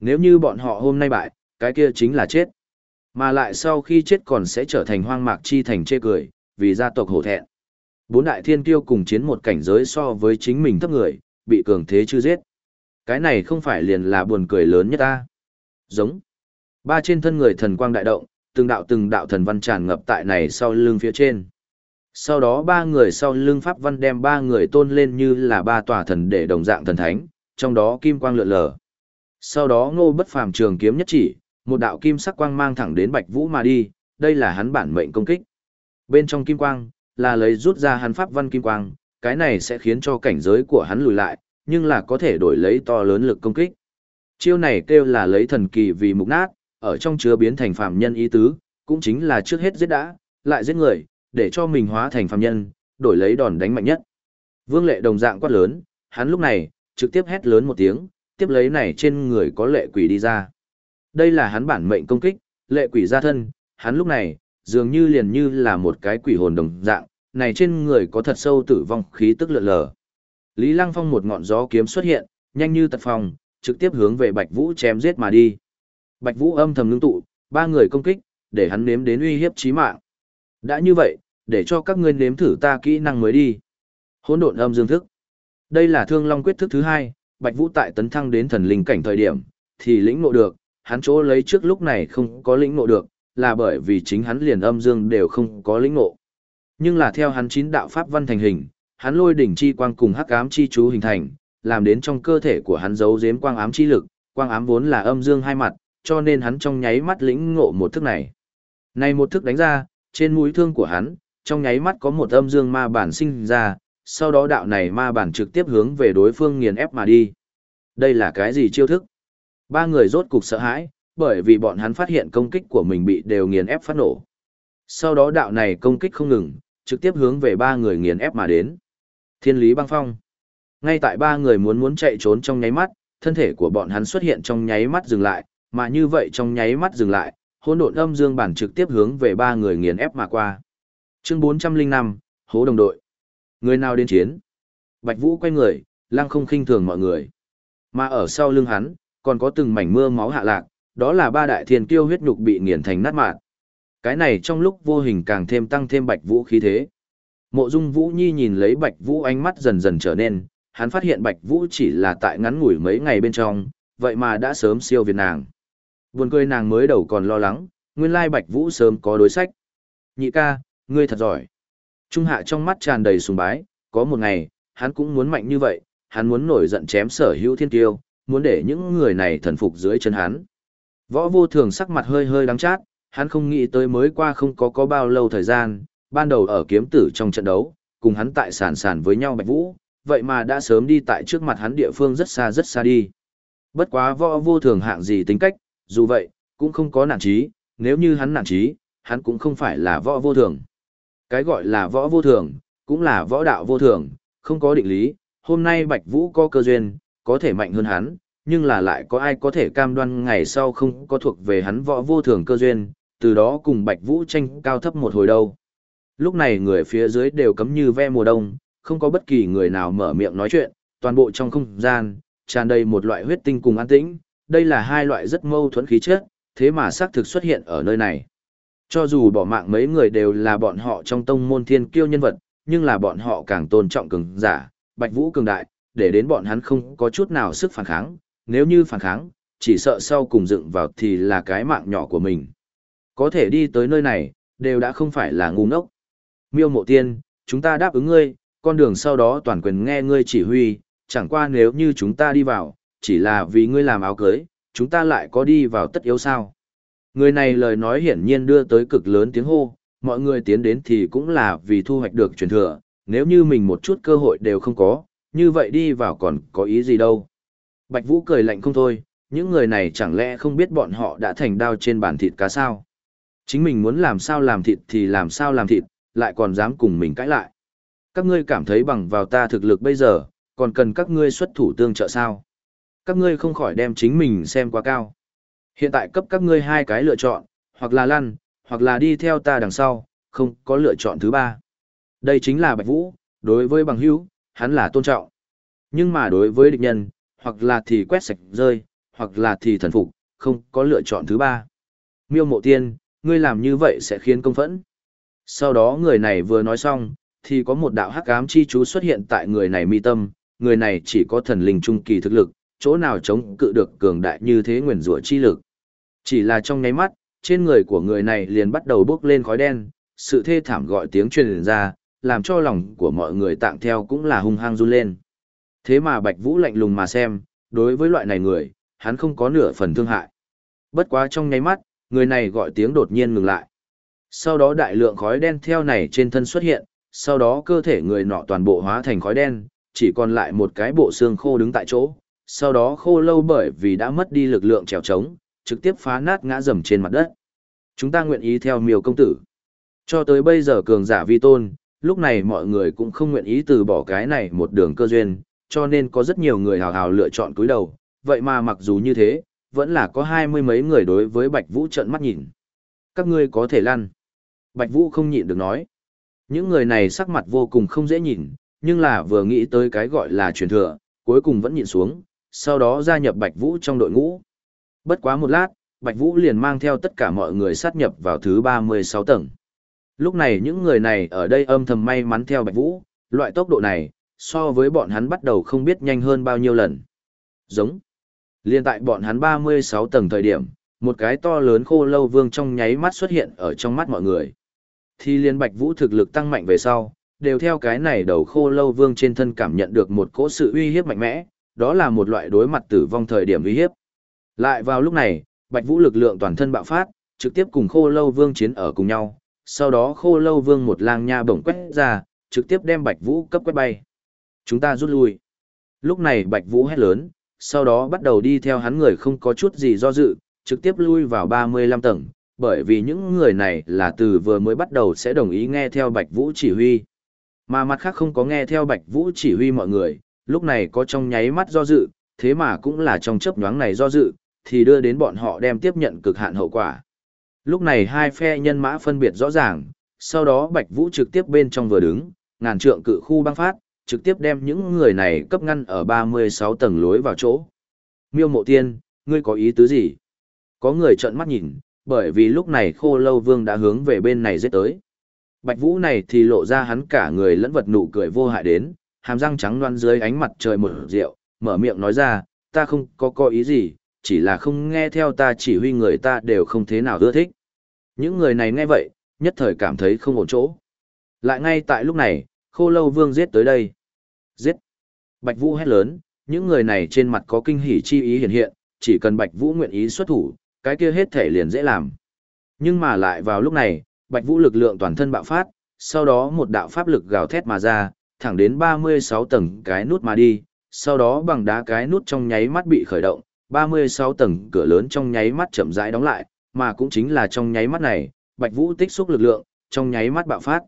Nếu như bọn họ hôm nay bại, cái kia chính là chết. Mà lại sau khi chết còn sẽ trở thành hoang mạc chi thành chê cười, vì gia tộc hổ thẹn. Bốn đại thiên kiêu cùng chiến một cảnh giới so với chính mình thấp người, bị cường thế chư giết. Cái này không phải liền là buồn cười lớn nhất ta. Giống. Ba trên thân người thần quang đại động, từng đạo từng đạo thần văn tràn ngập tại này sau lưng phía trên. Sau đó ba người sau lưng Pháp Văn đem ba người tôn lên như là ba tòa thần để đồng dạng thần thánh, trong đó kim quang lượn lờ. Sau đó ngô bất phàm trường kiếm nhất chỉ, một đạo kim sắc quang mang thẳng đến Bạch Vũ mà đi, đây là hắn bản mệnh công kích. Bên trong kim quang, là lấy rút ra hắn Pháp Văn kim quang, cái này sẽ khiến cho cảnh giới của hắn lùi lại, nhưng là có thể đổi lấy to lớn lực công kích. Chiêu này kêu là lấy thần kỳ vì mục nát, ở trong chứa biến thành phàm nhân ý tứ, cũng chính là trước hết giết đã, lại giết người, để cho mình hóa thành phàm nhân, đổi lấy đòn đánh mạnh nhất. Vương lệ đồng dạng quát lớn, hắn lúc này, trực tiếp hét lớn một tiếng, tiếp lấy này trên người có lệ quỷ đi ra. Đây là hắn bản mệnh công kích, lệ quỷ ra thân, hắn lúc này, dường như liền như là một cái quỷ hồn đồng dạng, này trên người có thật sâu tử vong khí tức lượn lờ. Lý Lăng Phong một ngọn gió kiếm xuất hiện, nhanh như tật phong, trực tiếp hướng về Bạch Vũ chém giết mà đi. Bạch Vũ âm thầm ngưng tụ, ba người công kích, để hắn nếm đến uy hiếp chí mạng. Đã như vậy, để cho các ngươi nếm thử ta kỹ năng mới đi. Hỗn độn âm dương thức. Đây là Thương Long quyết thức thứ hai, Bạch Vũ tại tấn thăng đến thần linh cảnh thời điểm, thì lĩnh ngộ được, hắn chỗ lấy trước lúc này không có lĩnh ngộ được, là bởi vì chính hắn liền âm dương đều không có lĩnh ngộ. Nhưng là theo hắn chín đạo pháp văn thành hình, hắn lôi đỉnh chi quang cùng hắc ám chi chú hình thành, làm đến trong cơ thể của hắn giấu giếm quang ám chi lực, quang ám vốn là âm dương hai mặt, cho nên hắn trong nháy mắt lĩnh ngộ một thức này. Này một thức đánh ra, trên mũi thương của hắn, trong nháy mắt có một âm dương ma bản sinh ra, sau đó đạo này ma bản trực tiếp hướng về đối phương nghiền ép mà đi. Đây là cái gì chiêu thức? Ba người rốt cục sợ hãi, bởi vì bọn hắn phát hiện công kích của mình bị đều nghiền ép phát nổ. Sau đó đạo này công kích không ngừng, trực tiếp hướng về ba người nghiền ép mà đến. Thiên lý băng phong. Ngay tại ba người muốn muốn chạy trốn trong nháy mắt, thân thể của bọn hắn xuất hiện trong nháy mắt dừng lại, mà như vậy trong nháy mắt dừng lại, hỗn độn âm dương bản trực tiếp hướng về ba người nghiền ép mà qua. Chương 405, Hố đồng đội. Người nào đến chiến? Bạch Vũ quay người, lăng không khinh thường mọi người. Mà ở sau lưng hắn, còn có từng mảnh mưa máu hạ lạc, đó là ba đại thiên kiêu huyết nhục bị nghiền thành nát mạt. Cái này trong lúc vô hình càng thêm tăng thêm Bạch Vũ khí thế. Mộ Dung Vũ Nhi nhìn lấy Bạch Vũ ánh mắt dần dần trở nên, hắn phát hiện Bạch Vũ chỉ là tại ngắn ngủi mấy ngày bên trong, vậy mà đã sớm siêu việt nàng. Buồn cười nàng mới đầu còn lo lắng, nguyên lai Bạch Vũ sớm có đối sách. Nhị ca, ngươi thật giỏi. Trung hạ trong mắt tràn đầy sùng bái, có một ngày, hắn cũng muốn mạnh như vậy, hắn muốn nổi giận chém sở hữu thiên tiêu, muốn để những người này thần phục dưới chân hắn. Võ vô thường sắc mặt hơi hơi đắng chát, hắn không nghĩ tới mới qua không có có bao lâu thời gian, ban đầu ở kiếm tử trong trận đấu, cùng hắn tại sàn sàn với nhau Bạch Vũ, vậy mà đã sớm đi tại trước mặt hắn địa phương rất xa rất xa đi. Bất quá võ vô thường hạng gì tính cách, dù vậy, cũng không có nản trí, nếu như hắn nản trí, hắn cũng không phải là võ vô thường. Cái gọi là võ vô thường, cũng là võ đạo vô thường, không có định lý, hôm nay Bạch Vũ có cơ duyên, có thể mạnh hơn hắn, nhưng là lại có ai có thể cam đoan ngày sau không có thuộc về hắn võ vô thường cơ duyên, từ đó cùng Bạch Vũ tranh cao thấp một hồi đâu. Lúc này người phía dưới đều cấm như ve mùa đông, không có bất kỳ người nào mở miệng nói chuyện, toàn bộ trong không gian, tràn đầy một loại huyết tinh cùng an tĩnh, đây là hai loại rất mâu thuẫn khí chất, thế mà xác thực xuất hiện ở nơi này. Cho dù bỏ mạng mấy người đều là bọn họ trong tông môn thiên kiêu nhân vật, nhưng là bọn họ càng tôn trọng cường giả, Bạch Vũ cường đại, để đến bọn hắn không có chút nào sức phản kháng, nếu như phản kháng, chỉ sợ sau cùng dựng vào thì là cái mạng nhỏ của mình. Có thể đi tới nơi này, đều đã không phải là ngu ngốc. Miêu mộ tiên, chúng ta đáp ứng ngươi, con đường sau đó toàn quyền nghe ngươi chỉ huy, chẳng qua nếu như chúng ta đi vào, chỉ là vì ngươi làm áo cưới, chúng ta lại có đi vào tất yếu sao. Người này lời nói hiển nhiên đưa tới cực lớn tiếng hô, mọi người tiến đến thì cũng là vì thu hoạch được truyền thừa, nếu như mình một chút cơ hội đều không có, như vậy đi vào còn có ý gì đâu. Bạch Vũ cười lạnh không thôi, những người này chẳng lẽ không biết bọn họ đã thành đao trên bàn thịt cá sao. Chính mình muốn làm sao làm thịt thì làm sao làm thịt, lại còn dám cùng mình cãi lại. Các ngươi cảm thấy bằng vào ta thực lực bây giờ, còn cần các ngươi xuất thủ tương trợ sao. Các ngươi không khỏi đem chính mình xem quá cao. Hiện tại cấp các ngươi hai cái lựa chọn, hoặc là lăn, hoặc là đi theo ta đằng sau, không có lựa chọn thứ ba. Đây chính là Bạch Vũ, đối với bằng hữu, hắn là tôn trọng. Nhưng mà đối với địch nhân, hoặc là thì quét sạch rơi, hoặc là thì thần phục, không có lựa chọn thứ ba. Miêu mộ tiên, ngươi làm như vậy sẽ khiến công phẫn. Sau đó người này vừa nói xong, thì có một đạo hắc ám chi chú xuất hiện tại người này mi tâm, người này chỉ có thần linh trung kỳ thực lực, chỗ nào chống cự được cường đại như thế nguyền rủa chi lực. Chỉ là trong nháy mắt, trên người của người này liền bắt đầu bốc lên khói đen, sự thê thảm gọi tiếng truyền ra, làm cho lòng của mọi người tạng theo cũng là hung hăng run lên. Thế mà Bạch Vũ lạnh lùng mà xem, đối với loại này người, hắn không có nửa phần thương hại. Bất quá trong nháy mắt, người này gọi tiếng đột nhiên ngừng lại. Sau đó đại lượng khói đen theo này trên thân xuất hiện, sau đó cơ thể người nọ toàn bộ hóa thành khói đen, chỉ còn lại một cái bộ xương khô đứng tại chỗ. Sau đó khô lâu bởi vì đã mất đi lực lượng trèo trống, trực tiếp phá nát ngã rầm trên mặt đất. Chúng ta nguyện ý theo miêu công tử. Cho tới bây giờ cường giả vi tôn, lúc này mọi người cũng không nguyện ý từ bỏ cái này một đường cơ duyên, cho nên có rất nhiều người hào hào lựa chọn cúi đầu, vậy mà mặc dù như thế, vẫn là có hai mươi mấy người đối với Bạch Vũ trợn mắt nhìn. Các ngươi có thể lăn. Bạch Vũ không nhịn được nói. Những người này sắc mặt vô cùng không dễ nhìn, nhưng là vừa nghĩ tới cái gọi là truyền thừa, cuối cùng vẫn nhịn xuống, sau đó gia nhập Bạch Vũ trong đội ngũ. Bất quá một lát, Bạch Vũ liền mang theo tất cả mọi người sát nhập vào thứ 36 tầng. Lúc này những người này ở đây âm thầm may mắn theo Bạch Vũ, loại tốc độ này, so với bọn hắn bắt đầu không biết nhanh hơn bao nhiêu lần. Giống. Liên tại bọn hắn 36 tầng thời điểm, một cái to lớn khô lâu vương trong nháy mắt xuất hiện ở trong mắt mọi người. Thì liên Bạch Vũ thực lực tăng mạnh về sau, đều theo cái này đầu khô lâu vương trên thân cảm nhận được một cỗ sự uy hiếp mạnh mẽ, đó là một loại đối mặt tử vong thời điểm uy hiếp. Lại vào lúc này, Bạch Vũ lực lượng toàn thân bạo phát, trực tiếp cùng Khô Lâu Vương chiến ở cùng nhau, sau đó Khô Lâu Vương một lang nha bổng quét ra, trực tiếp đem Bạch Vũ cấp quét bay. Chúng ta rút lui. Lúc này Bạch Vũ hét lớn, sau đó bắt đầu đi theo hắn người không có chút gì do dự, trực tiếp lui vào 35 tầng, bởi vì những người này là từ vừa mới bắt đầu sẽ đồng ý nghe theo Bạch Vũ chỉ huy. Mà mặt khác không có nghe theo Bạch Vũ chỉ huy mọi người, lúc này có trong nháy mắt do dự, thế mà cũng là trong chớp nhoáng này do dự, thì đưa đến bọn họ đem tiếp nhận cực hạn hậu quả. Lúc này hai phe nhân mã phân biệt rõ ràng, sau đó Bạch Vũ trực tiếp bên trong vừa đứng, ngàn trượng cự khu băng phát, trực tiếp đem những người này cấp ngăn ở 36 tầng lối vào chỗ. Miêu Mộ Tiên, ngươi có ý tứ gì? Có người trợn mắt nhìn, bởi vì lúc này Khô Lâu Vương đã hướng về bên này giết tới. Bạch Vũ này thì lộ ra hắn cả người lẫn vật nụ cười vô hại đến, hàm răng trắng loan dưới ánh mặt trời một rượu, mở miệng nói ra, ta không có có ý gì, chỉ là không nghe theo ta chỉ huy người ta đều không thế nào ưa thích. Những người này nghe vậy, nhất thời cảm thấy không ổn chỗ. Lại ngay tại lúc này, khô lâu vương giết tới đây. Giết! Bạch Vũ hét lớn, những người này trên mặt có kinh hỉ chi ý hiện hiện, chỉ cần Bạch Vũ nguyện ý xuất thủ, cái kia hết thể liền dễ làm. Nhưng mà lại vào lúc này, Bạch Vũ lực lượng toàn thân bạo phát, sau đó một đạo pháp lực gào thét mà ra, thẳng đến 36 tầng cái nút mà đi, sau đó bằng đá cái nút trong nháy mắt bị khởi động, 36 tầng cửa lớn trong nháy mắt chậm rãi đóng lại, mà cũng chính là trong nháy mắt này, Bạch Vũ tích xúc lực lượng, trong nháy mắt bạo phát.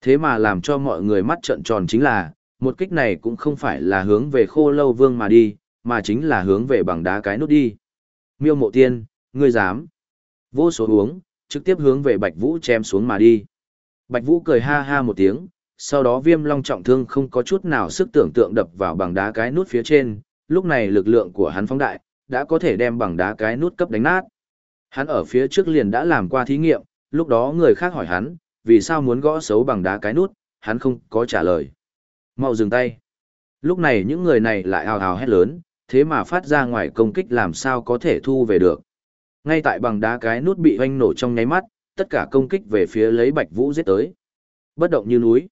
Thế mà làm cho mọi người mắt trợn tròn chính là, một kích này cũng không phải là hướng về khô lâu vương mà đi, mà chính là hướng về bằng đá cái nút đi. Miêu mộ tiên, ngươi dám. Vô số uống, trực tiếp hướng về Bạch Vũ chém xuống mà đi. Bạch Vũ cười ha ha một tiếng, sau đó viêm long trọng thương không có chút nào sức tưởng tượng đập vào bằng đá cái nút phía trên, lúc này lực lượng của hắn phóng đại, đã có thể đem bằng đá cái nút cấp đánh nát. Hắn ở phía trước liền đã làm qua thí nghiệm, lúc đó người khác hỏi hắn, vì sao muốn gõ xấu bằng đá cái nút, hắn không có trả lời. Mau dừng tay. Lúc này những người này lại hào hào hét lớn, thế mà phát ra ngoài công kích làm sao có thể thu về được. Ngay tại bằng đá cái nút bị hoanh nổ trong nháy mắt, tất cả công kích về phía lấy Bạch Vũ giết tới. Bất động như núi.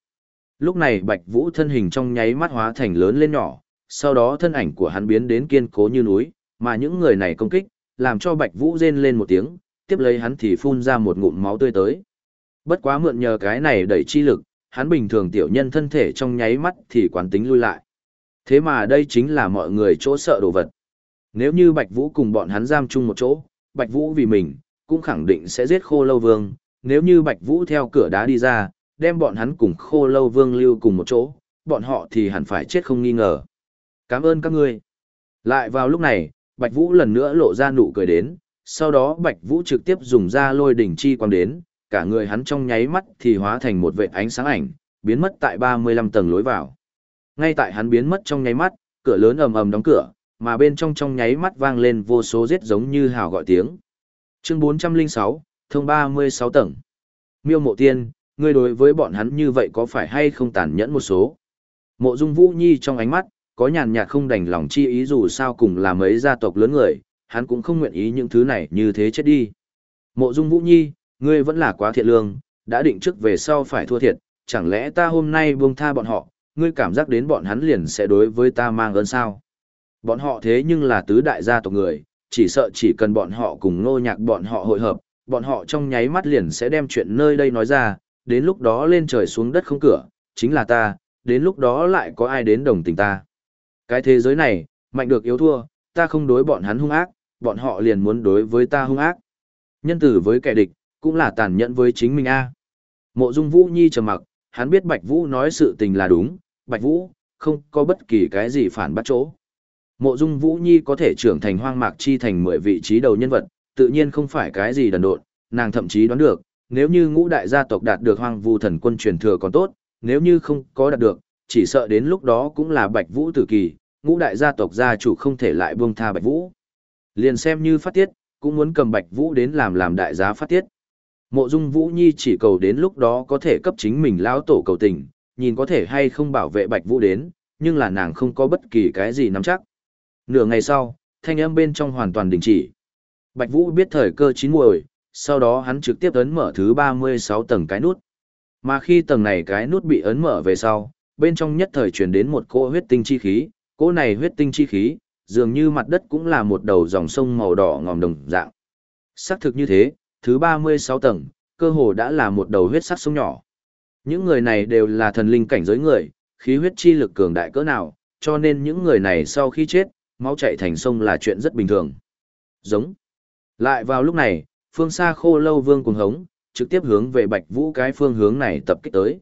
Lúc này Bạch Vũ thân hình trong nháy mắt hóa thành lớn lên nhỏ, sau đó thân ảnh của hắn biến đến kiên cố như núi, mà những người này công kích, làm cho Bạch Vũ rên lên một tiếng, tiếp lấy hắn thì phun ra một ngụm máu tươi tới. Bất quá mượn nhờ cái này đẩy chi lực, hắn bình thường tiểu nhân thân thể trong nháy mắt thì quán tính lui lại. Thế mà đây chính là mọi người chỗ sợ đồ vật. Nếu như Bạch Vũ cùng bọn hắn giam chung một chỗ, Bạch Vũ vì mình, cũng khẳng định sẽ giết khô lâu vương. Nếu như Bạch Vũ theo cửa đá đi ra, đem bọn hắn cùng khô lâu vương lưu cùng một chỗ, bọn họ thì hẳn phải chết không nghi ngờ. Cảm ơn các ngươi. Lại vào lúc này, Bạch Vũ lần nữa lộ ra nụ cười đến, sau đó Bạch Vũ trực tiếp dùng ra lôi đỉnh chi quang đến, cả người hắn trong nháy mắt thì hóa thành một vệ ánh sáng ảnh, biến mất tại 35 tầng lối vào. Ngay tại hắn biến mất trong nháy mắt, cửa lớn ầm ầm đóng cửa, mà bên trong trong nháy mắt vang lên vô số giết giống như hào gọi tiếng. Chương 406, thông 36 tầng. Miêu Mộ Tiên, ngươi đối với bọn hắn như vậy có phải hay không tàn nhẫn một số? Mộ Dung Vũ Nhi trong ánh mắt, có nhàn nhạt không đành lòng chi ý dù sao cùng là mấy gia tộc lớn người, hắn cũng không nguyện ý những thứ này như thế chết đi. Mộ Dung Vũ Nhi, ngươi vẫn là quá thiện lương, đã định trước về sau phải thua thiệt, chẳng lẽ ta hôm nay buông tha bọn họ, ngươi cảm giác đến bọn hắn liền sẽ đối với ta mang ơn sao? Bọn họ thế nhưng là tứ đại gia tộc người, chỉ sợ chỉ cần bọn họ cùng nô nhạc bọn họ hội hợp, bọn họ trong nháy mắt liền sẽ đem chuyện nơi đây nói ra, đến lúc đó lên trời xuống đất không cửa, chính là ta, đến lúc đó lại có ai đến đồng tình ta. Cái thế giới này, mạnh được yếu thua, ta không đối bọn hắn hung ác, bọn họ liền muốn đối với ta hung ác. Nhân tử với kẻ địch, cũng là tàn nhẫn với chính mình a. Mộ Dung Vũ Nhi trầm mặc, hắn biết Bạch Vũ nói sự tình là đúng, Bạch Vũ không có bất kỳ cái gì phản bắt chỗ. Mộ Dung Vũ Nhi có thể trưởng thành hoang mạc chi thành 10 vị trí đầu nhân vật, tự nhiên không phải cái gì đần độn, nàng thậm chí đoán được, nếu như ngũ đại gia tộc đạt được hoang vu thần quân truyền thừa còn tốt, nếu như không có đạt được, chỉ sợ đến lúc đó cũng là Bạch Vũ tử kỳ, ngũ đại gia tộc gia chủ không thể lại buông tha Bạch Vũ. Liền xem như phát tiết, cũng muốn cầm Bạch Vũ đến làm làm đại giá phát tiết. Mộ Dung Vũ Nhi chỉ cầu đến lúc đó có thể cấp chính mình lão tổ cầu tình, nhìn có thể hay không bảo vệ Bạch Vũ đến, nhưng là nàng không có bất kỳ cái gì nắm chắc. Nửa ngày sau, thanh âm bên trong hoàn toàn đình chỉ. Bạch Vũ biết thời cơ chín muồi, sau đó hắn trực tiếp ấn mở thứ 36 tầng cái nút. Mà khi tầng này cái nút bị ấn mở về sau, bên trong nhất thời truyền đến một cỗ huyết tinh chi khí, cỗ này huyết tinh chi khí, dường như mặt đất cũng là một đầu dòng sông màu đỏ ngòm đồng dạng. Xác thực như thế, thứ 36 tầng, cơ hồ đã là một đầu huyết sắc sông nhỏ. Những người này đều là thần linh cảnh giới người, khí huyết chi lực cường đại cỡ nào, cho nên những người này sau khi chết, máu chảy thành sông là chuyện rất bình thường. Giống. Lại vào lúc này, phương xa khô lâu vương cuồng hống, trực tiếp hướng về bạch vũ cái phương hướng này tập kích tới.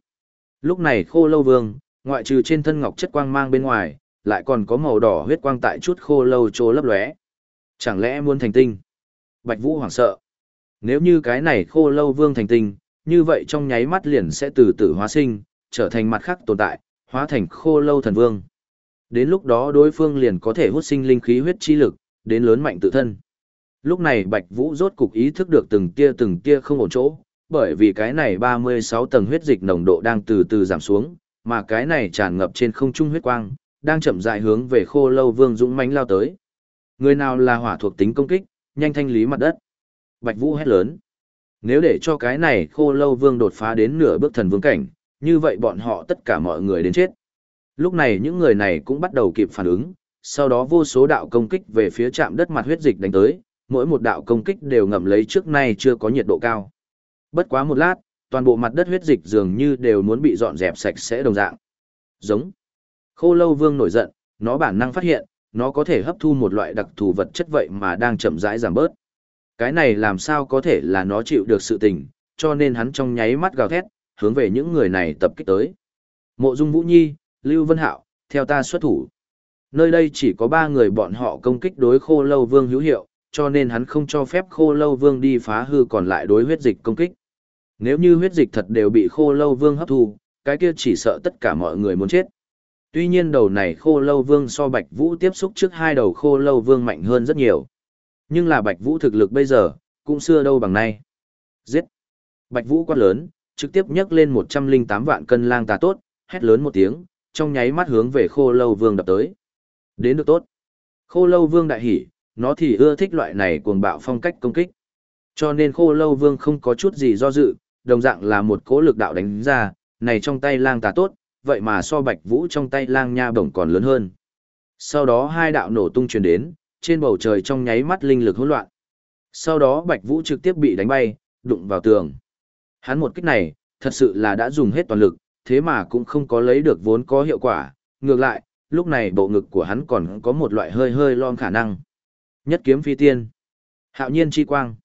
Lúc này khô lâu vương, ngoại trừ trên thân ngọc chất quang mang bên ngoài, lại còn có màu đỏ huyết quang tại chút khô lâu trô lấp lóe. Chẳng lẽ muốn thành tinh? Bạch Vũ hoảng sợ. Nếu như cái này khô lâu vương thành tinh, như vậy trong nháy mắt liền sẽ từ từ hóa sinh, trở thành mặt khác tồn tại, hóa thành khô lâu thần vương. Đến lúc đó đối phương liền có thể hút sinh linh khí huyết chi lực, đến lớn mạnh tự thân. Lúc này Bạch Vũ rốt cục ý thức được từng tia từng tia không ổn chỗ, bởi vì cái này 36 tầng huyết dịch nồng độ đang từ từ giảm xuống, mà cái này tràn ngập trên không trung huyết quang, đang chậm rãi hướng về khô lâu vương dũng mãnh lao tới. Người nào là hỏa thuộc tính công kích, nhanh thanh lý mặt đất. Bạch Vũ hét lớn. Nếu để cho cái này khô lâu vương đột phá đến nửa bước thần vương cảnh, như vậy bọn họ tất cả mọi người đến chết. Lúc này những người này cũng bắt đầu kịp phản ứng, sau đó vô số đạo công kích về phía chạm đất mặt huyết dịch đánh tới, mỗi một đạo công kích đều ngậm lấy trước nay chưa có nhiệt độ cao. Bất quá một lát, toàn bộ mặt đất huyết dịch dường như đều muốn bị dọn dẹp sạch sẽ đồng dạng. Giống. Khô lâu vương nổi giận, nó bản năng phát hiện, nó có thể hấp thu một loại đặc thù vật chất vậy mà đang chậm rãi giảm bớt. Cái này làm sao có thể là nó chịu được sự tình, cho nên hắn trong nháy mắt gào thét, hướng về những người này tập kích tới. Mộ Dung Vũ Nhi, Lưu Vân Hạo, theo ta xuất thủ. Nơi đây chỉ có ba người bọn họ công kích đối khô lâu vương hữu hiệu, cho nên hắn không cho phép khô lâu vương đi phá hư còn lại đối huyết dịch công kích. Nếu như huyết dịch thật đều bị khô lâu vương hấp thu, cái kia chỉ sợ tất cả mọi người muốn chết. Tuy nhiên đầu này khô lâu vương so Bạch Vũ tiếp xúc trước hai đầu khô lâu vương mạnh hơn rất nhiều. Nhưng là Bạch Vũ thực lực bây giờ, cũng xưa đâu bằng nay. Giết! Bạch Vũ quát lớn, trực tiếp nhấc lên 108 vạn cân lang tà tốt, hét lớn một tiếng, trong nháy mắt hướng về khô lâu vương đập tới. Đến được tốt. Khô lâu vương đại hỉ, nó thì ưa thích loại này cuồng bạo phong cách công kích. Cho nên khô lâu vương không có chút gì do dự, đồng dạng là một cố lực đạo đánh ra, này trong tay lang tà tốt, vậy mà so bạch vũ trong tay lang nha bổng còn lớn hơn. Sau đó hai đạo nổ tung truyền đến, trên bầu trời trong nháy mắt linh lực hỗn loạn. Sau đó bạch vũ trực tiếp bị đánh bay, đụng vào tường. Hắn một kích này, thật sự là đã dùng hết toàn lực, thế mà cũng không có lấy được vốn có hiệu quả, ngược lại, lúc này bộ ngực của hắn còn có một loại hơi hơi lon khả năng. Nhất kiếm phi tiên. Hạo nhiên chi quang.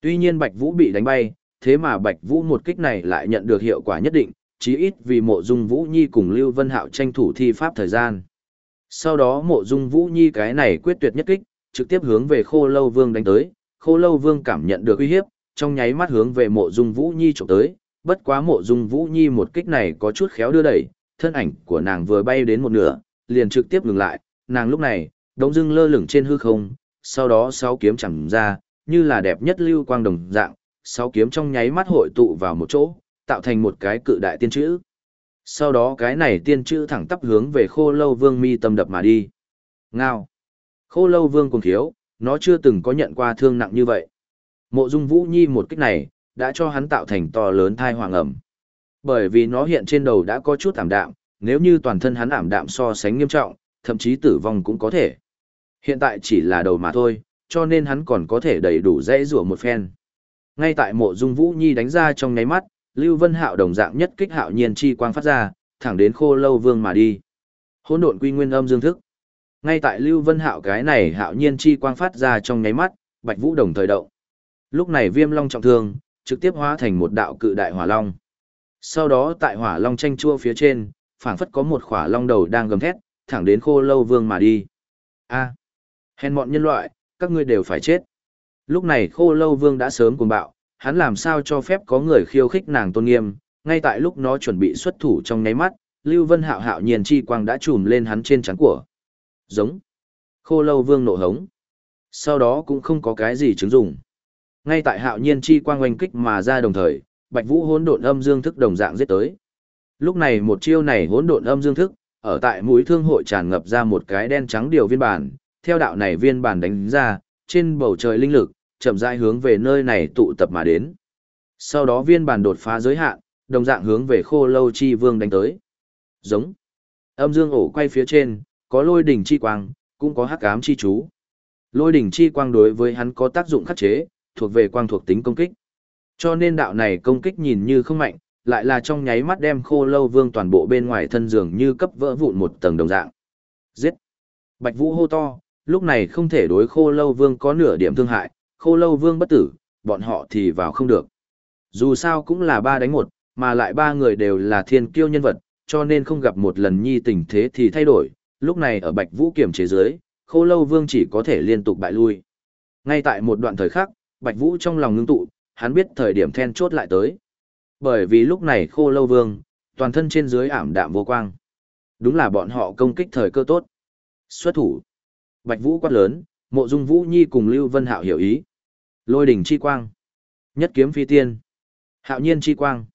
Tuy nhiên Bạch Vũ bị đánh bay, thế mà Bạch Vũ một kích này lại nhận được hiệu quả nhất định, chí ít vì mộ dung Vũ Nhi cùng Lưu Vân Hạo tranh thủ thi pháp thời gian. Sau đó mộ dung Vũ Nhi cái này quyết tuyệt nhất kích, trực tiếp hướng về khô lâu vương đánh tới, khô lâu vương cảm nhận được uy hiếp, trong nháy mắt hướng về mộ dung Vũ Nhi trộm tới, bất quá mộ dung Vũ Nhi một kích này có chút khéo đưa đẩy, thân ảnh của nàng vừa bay đến một nửa, liền trực tiếp ngừng lại, nàng lúc này, đống dưng lơ lửng trên hư không, sau đó sáu kiếm chẳng ra, như là đẹp nhất lưu quang đồng dạng, sáu kiếm trong nháy mắt hội tụ vào một chỗ, tạo thành một cái cự đại tiên chữ. Sau đó cái này tiên chữ thẳng tắp hướng về khô lâu vương mi tâm đập mà đi. Ngao. Khô lâu vương cùng thiếu, nó chưa từng có nhận qua thương nặng như vậy. Mộ dung vũ nhi một kích này, đã cho hắn tạo thành to lớn thai hoàng ẩm. Bởi vì nó hiện trên đầu đã có chút ảm đạm, nếu như toàn thân hắn ảm đạm so sánh nghiêm trọng, thậm chí tử vong cũng có thể. Hiện tại chỉ là đầu mà thôi, cho nên hắn còn có thể đầy đủ dễ rủa một phen. Ngay tại mộ dung Vũ Nhi đánh ra trong nháy mắt, Lưu Vân Hạo đồng dạng nhất kích hạo nhiên chi quang phát ra, thẳng đến khô lâu vương mà đi. Hỗn độn quy nguyên âm dương thức. Ngay tại Lưu Vân Hạo cái này hạo nhiên chi quang phát ra trong nháy mắt, Bạch Vũ đồng thời động. Lúc này Viêm Long trọng thương, trực tiếp hóa thành một đạo cự đại hỏa long. Sau đó tại hỏa long tranh chua phía trên, phảng phất có một khỏa long đầu đang gầm thét, thẳng đến khô lâu vương mà đi. A. Hèn mọn nhân loại, các ngươi đều phải chết. Lúc này khô lâu vương đã sớm cuồng bạo, hắn làm sao cho phép có người khiêu khích nàng tôn nghiêm, ngay tại lúc nó chuẩn bị xuất thủ trong nháy mắt, Lưu Vân hạo hạo nhiên chi quang đã trùm lên hắn trên trán của. Giống. Khô lâu vương nộ hống. Sau đó cũng không có cái gì chứng dụng. Ngay tại hạo nhiên chi quang oanh kích mà ra đồng thời, Bạch Vũ hỗn độn âm dương thức đồng dạng giết tới. Lúc này một chiêu này hỗn độn âm dương thức, ở tại mũi thương hội tràn ngập ra một cái đen trắng điều viên bản, theo đạo này viên bản đánh ra, trên bầu trời linh lực, chậm rãi hướng về nơi này tụ tập mà đến. Sau đó viên bản đột phá giới hạn, đồng dạng hướng về khô lâu chi vương đánh tới. Giống. Âm dương ổ quay phía trên, có lôi đỉnh chi quang, cũng có hắc ám chi chú. Lôi đỉnh chi quang đối với hắn có tác dụng khắc chế, thuộc về quang thuộc tính công kích. Cho nên đạo này công kích nhìn như không mạnh, lại là trong nháy mắt đem khô lâu vương toàn bộ bên ngoài thân giường như cấp vỡ vụn một tầng đồng dạng. Giết! Bạch Vũ hô to, lúc này không thể đối khô lâu vương có nửa điểm thương hại, khô lâu vương bất tử, bọn họ thì vào không được. Dù sao cũng là ba đánh một, mà lại ba người đều là thiên kiêu nhân vật, cho nên không gặp một lần nhi tình thế thì thay đổi, lúc này ở Bạch Vũ kiểm chế dưới, Khô Lâu Vương chỉ có thể liên tục bại lui. Ngay tại một đoạn thời khắc, Bạch Vũ trong lòng ngưng tụ, hắn biết thời điểm then chốt lại tới. Bởi vì lúc này Khô Lâu Vương, toàn thân trên dưới ảm đạm vô quang. Đúng là bọn họ công kích thời cơ tốt. Xuất thủ. Bạch Vũ quát lớn, Mộ Dung Vũ Nhi cùng Lưu Vân Hạo hiểu ý. Lôi đỉnh chi quang. Nhất kiếm phi tiên. Hạo nhiên chi quang.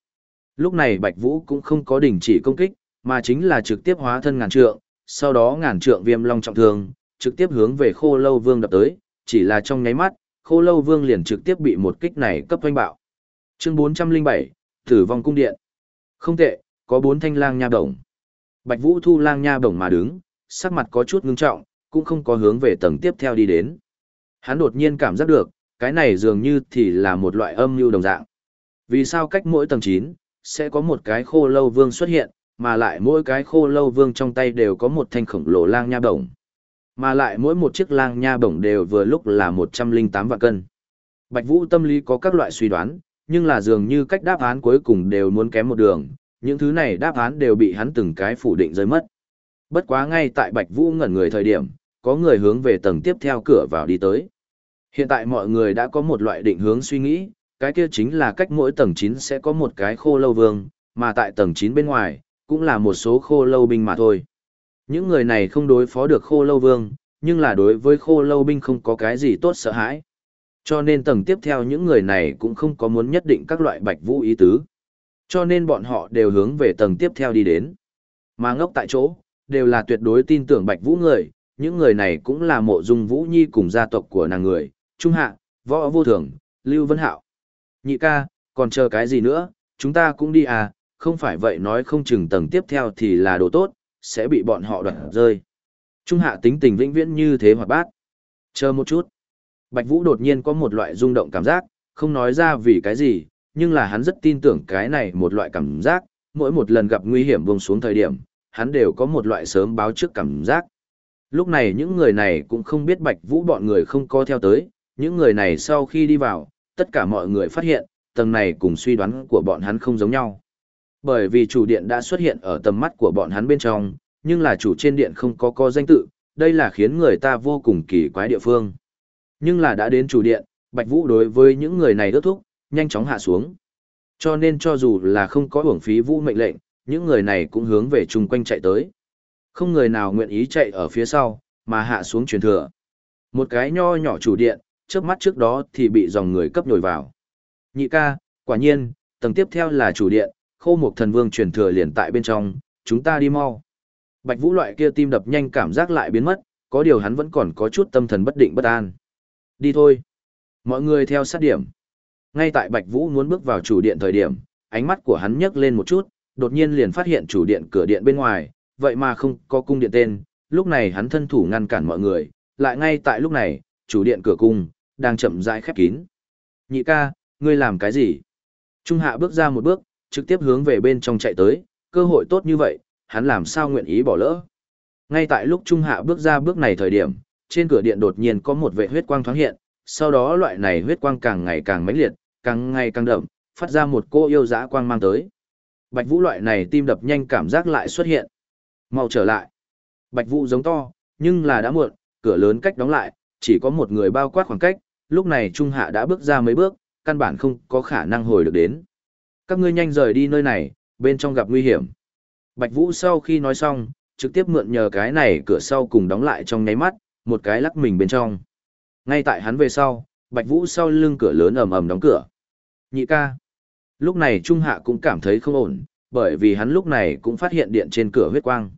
Lúc này Bạch Vũ cũng không có đình chỉ công kích, mà chính là trực tiếp hóa thân ngàn trượng, sau đó ngàn trượng viêm long trọng thương, trực tiếp hướng về khô lâu vương đập tới, chỉ là trong nháy mắt, khô lâu vương liền trực tiếp bị một kích này cấp doanh bạo. Chương 407, Tử vong cung điện. Không tệ, có bốn thanh lang nha bổng. Bạch Vũ thu lang nha bổng mà đứng, sắc mặt có chút ngưng trọng, cũng không có hướng về tầng tiếp theo đi đến. Hắn đột nhiên cảm giác được, cái này dường như thì là một loại âm mưu đồng dạng. Vì sao cách mỗi tầng 9, sẽ có một cái khô lâu vương xuất hiện, mà lại mỗi cái khô lâu vương trong tay đều có một thanh khổng lồ lang nha bổng. Mà lại mỗi một chiếc lang nha bổng đều vừa lúc là 108 vạn cân. Bạch Vũ tâm lý có các loại suy đoán, nhưng là dường như cách đáp án cuối cùng đều muốn kém một đường, những thứ này đáp án đều bị hắn từng cái phủ định rơi mất. Bất quá ngay tại Bạch Vũ ngẩn người thời điểm, có người hướng về tầng tiếp theo cửa vào đi tới. Hiện tại mọi người đã có một loại định hướng suy nghĩ, cái kia chính là cách mỗi tầng 9 sẽ có một cái khô lâu vương, mà tại tầng 9 bên ngoài, cũng là một số khô lâu binh mà thôi. Những người này không đối phó được khô lâu vương, nhưng là đối với khô lâu binh không có cái gì tốt sợ hãi. Cho nên tầng tiếp theo những người này cũng không có muốn nhất định các loại bạch vũ ý tứ. Cho nên bọn họ đều hướng về tầng tiếp theo đi đến. Mà ngốc tại chỗ, đều là tuyệt đối tin tưởng bạch vũ người, những người này cũng là mộ dung vũ nhi cùng gia tộc của nàng người, Trung Hạ, Võ Vô Thường, Lưu Vân Hạo. Nhị ca, còn chờ cái gì nữa, chúng ta cũng đi à, không phải vậy nói không chừng tầng tiếp theo thì là đồ tốt, sẽ bị bọn họ đoạt rơi. Trung Hạ tính tình vĩnh viễn như thế hoạt bát. Chờ một chút. Bạch Vũ đột nhiên có một loại rung động cảm giác, không nói ra vì cái gì, nhưng là hắn rất tin tưởng cái này một loại cảm giác, mỗi một lần gặp nguy hiểm vùng xuống thời điểm, hắn đều có một loại sớm báo trước cảm giác. Lúc này những người này cũng không biết Bạch Vũ bọn người không có theo tới, những người này sau khi đi vào, tất cả mọi người phát hiện, tầng này cùng suy đoán của bọn hắn không giống nhau. Bởi vì chủ điện đã xuất hiện ở tầm mắt của bọn hắn bên trong, nhưng là chủ trên điện không có co danh tự, đây là khiến người ta vô cùng kỳ quái địa phương. Nhưng là đã đến chủ điện, Bạch Vũ đối với những người này ước thúc, nhanh chóng hạ xuống. Cho nên cho dù là không có hưởng phí Vũ mệnh lệnh, những người này cũng hướng về chung quanh chạy tới. Không người nào nguyện ý chạy ở phía sau, mà hạ xuống truyền thừa. Một cái nho nhỏ chủ điện, trước mắt trước đó thì bị dòng người cấp nhồi vào. Nhị ca, quả nhiên, tầng tiếp theo là chủ điện, khô một thần vương truyền thừa liền tại bên trong, chúng ta đi mau. Bạch Vũ loại kia tim đập nhanh cảm giác lại biến mất, có điều hắn vẫn còn có chút tâm thần bất định bất an. Đi thôi. Mọi người theo sát điểm. Ngay tại Bạch Vũ muốn bước vào chủ điện thời điểm, ánh mắt của hắn nhấc lên một chút, đột nhiên liền phát hiện chủ điện cửa điện bên ngoài, vậy mà không có cung điện tên, lúc này hắn thân thủ ngăn cản mọi người, lại ngay tại lúc này, chủ điện cửa cung, đang chậm rãi khép kín. Nhị ca, ngươi làm cái gì? Trung hạ bước ra một bước, trực tiếp hướng về bên trong chạy tới, cơ hội tốt như vậy, hắn làm sao nguyện ý bỏ lỡ. Ngay tại lúc Trung hạ bước ra bước này thời điểm, trên cửa điện đột nhiên có một vệ huyết quang thoáng hiện, sau đó loại này huyết quang càng ngày càng mãnh liệt, càng ngày càng đậm, phát ra một cô yêu dã quang mang tới. Bạch Vũ loại này tim đập nhanh cảm giác lại xuất hiện. Mau trở lại. Bạch Vũ giống to, nhưng là đã muộn, cửa lớn cách đóng lại, chỉ có một người bao quát khoảng cách, lúc này Trung Hạ đã bước ra mấy bước, căn bản không có khả năng hồi được đến. Các ngươi nhanh rời đi nơi này, bên trong gặp nguy hiểm. Bạch Vũ sau khi nói xong, trực tiếp mượn nhờ cái này cửa sau cùng đóng lại trong nháy mắt, một cái lắc mình bên trong. Ngay tại hắn về sau, Bạch Vũ sau lưng cửa lớn ầm ầm đóng cửa. Nhị ca. Lúc này Trung Hạ cũng cảm thấy không ổn, bởi vì hắn lúc này cũng phát hiện điện trên cửa huyết quang.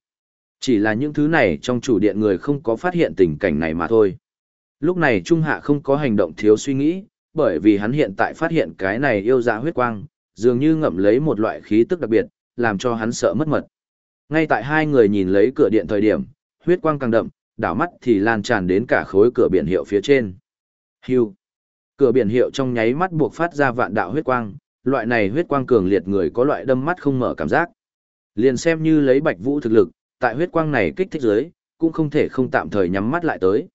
Chỉ là những thứ này trong chủ điện người không có phát hiện tình cảnh này mà thôi. Lúc này Trung Hạ không có hành động thiếu suy nghĩ, bởi vì hắn hiện tại phát hiện cái này yêu dạ huyết quang, dường như ngậm lấy một loại khí tức đặc biệt, làm cho hắn sợ mất mật. Ngay tại hai người nhìn lấy cửa điện thời điểm, huyết quang càng đậm, đảo mắt thì lan tràn đến cả khối cửa biển hiệu phía trên. Hưu. Cửa biển hiệu trong nháy mắt buộc phát ra vạn đạo huyết quang, loại này huyết quang cường liệt người có loại đâm mắt không mở cảm giác. Liền xem như lấy Bạch Vũ thực lực, tại huyết quang này kích thích dưới, cũng không thể không tạm thời nhắm mắt lại tới.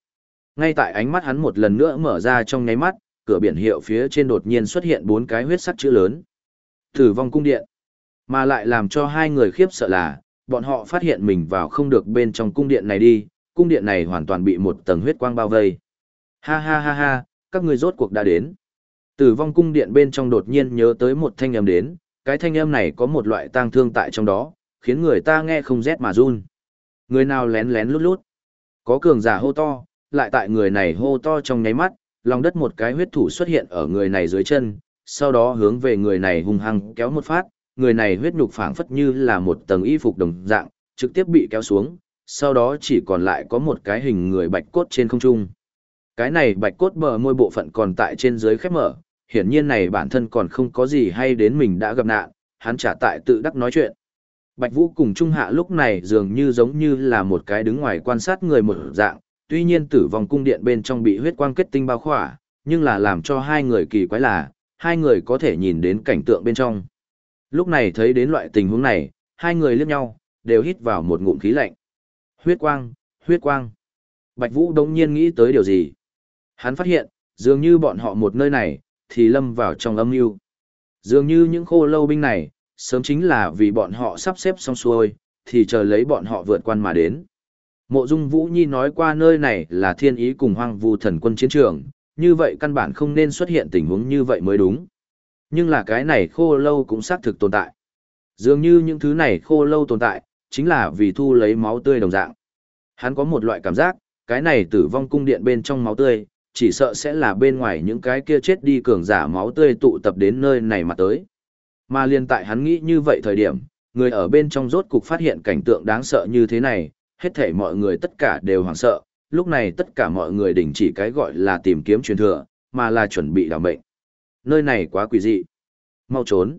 Ngay tại ánh mắt hắn một lần nữa mở ra trong nháy mắt, cửa biển hiệu phía trên đột nhiên xuất hiện bốn cái huyết sắc chữ lớn. Tử vong cung điện. Mà lại làm cho hai người khiếp sợ là, bọn họ phát hiện mình vào không được bên trong cung điện này đi, cung điện này hoàn toàn bị một tầng huyết quang bao vây. Ha ha ha ha, các người rốt cuộc đã đến. Tử vong cung điện bên trong đột nhiên nhớ tới một thanh âm đến, cái thanh âm này có một loại tang thương tại trong đó, khiến người ta nghe không rét mà run. Người nào lén lén lút lút. Có cường giả hô to, lại tại người này hô to trong nháy mắt, lòng đất một cái huyết thủ xuất hiện ở người này dưới chân, sau đó hướng về người này hung hăng kéo một phát, người này huyết nhục phảng phất như là một tầng y phục đồng dạng, trực tiếp bị kéo xuống, sau đó chỉ còn lại có một cái hình người bạch cốt trên không trung. Cái này bạch cốt bờ môi bộ phận còn tại trên dưới khép mở, hiển nhiên này bản thân còn không có gì hay đến mình đã gặp nạn, hắn trả tại tự đắc nói chuyện. Bạch Vũ cùng Trung Hạ lúc này dường như giống như là một cái đứng ngoài quan sát người một dạng, tuy nhiên tử vong cung điện bên trong bị huyết quang kết tinh bao khỏa, nhưng là làm cho hai người kỳ quái là, hai người có thể nhìn đến cảnh tượng bên trong. Lúc này thấy đến loại tình huống này, hai người liếc nhau, đều hít vào một ngụm khí lạnh. Huyết quang, huyết quang. Bạch Vũ đống nhiên nghĩ tới điều gì? Hắn phát hiện, dường như bọn họ một nơi này, thì lâm vào trong âm mưu. Dường như những khô lâu binh này, sớm chính là vì bọn họ sắp xếp xong xuôi, thì chờ lấy bọn họ vượt quan mà đến. Mộ Dung Vũ Nhi nói qua nơi này là thiên ý cùng hoang vu thần quân chiến trường, như vậy căn bản không nên xuất hiện tình huống như vậy mới đúng. Nhưng là cái này khô lâu cũng xác thực tồn tại. Dường như những thứ này khô lâu tồn tại, chính là vì thu lấy máu tươi đồng dạng. Hắn có một loại cảm giác, cái này tử vong cung điện bên trong máu tươi, chỉ sợ sẽ là bên ngoài những cái kia chết đi cường giả máu tươi tụ tập đến nơi này mà tới. Mà liên tại hắn nghĩ như vậy thời điểm, người ở bên trong rốt cục phát hiện cảnh tượng đáng sợ như thế này, hết thảy mọi người tất cả đều hoảng sợ, lúc này tất cả mọi người đình chỉ cái gọi là tìm kiếm truyền thừa, mà là chuẩn bị đảm mệnh. Nơi này quá quỷ dị. Mau trốn.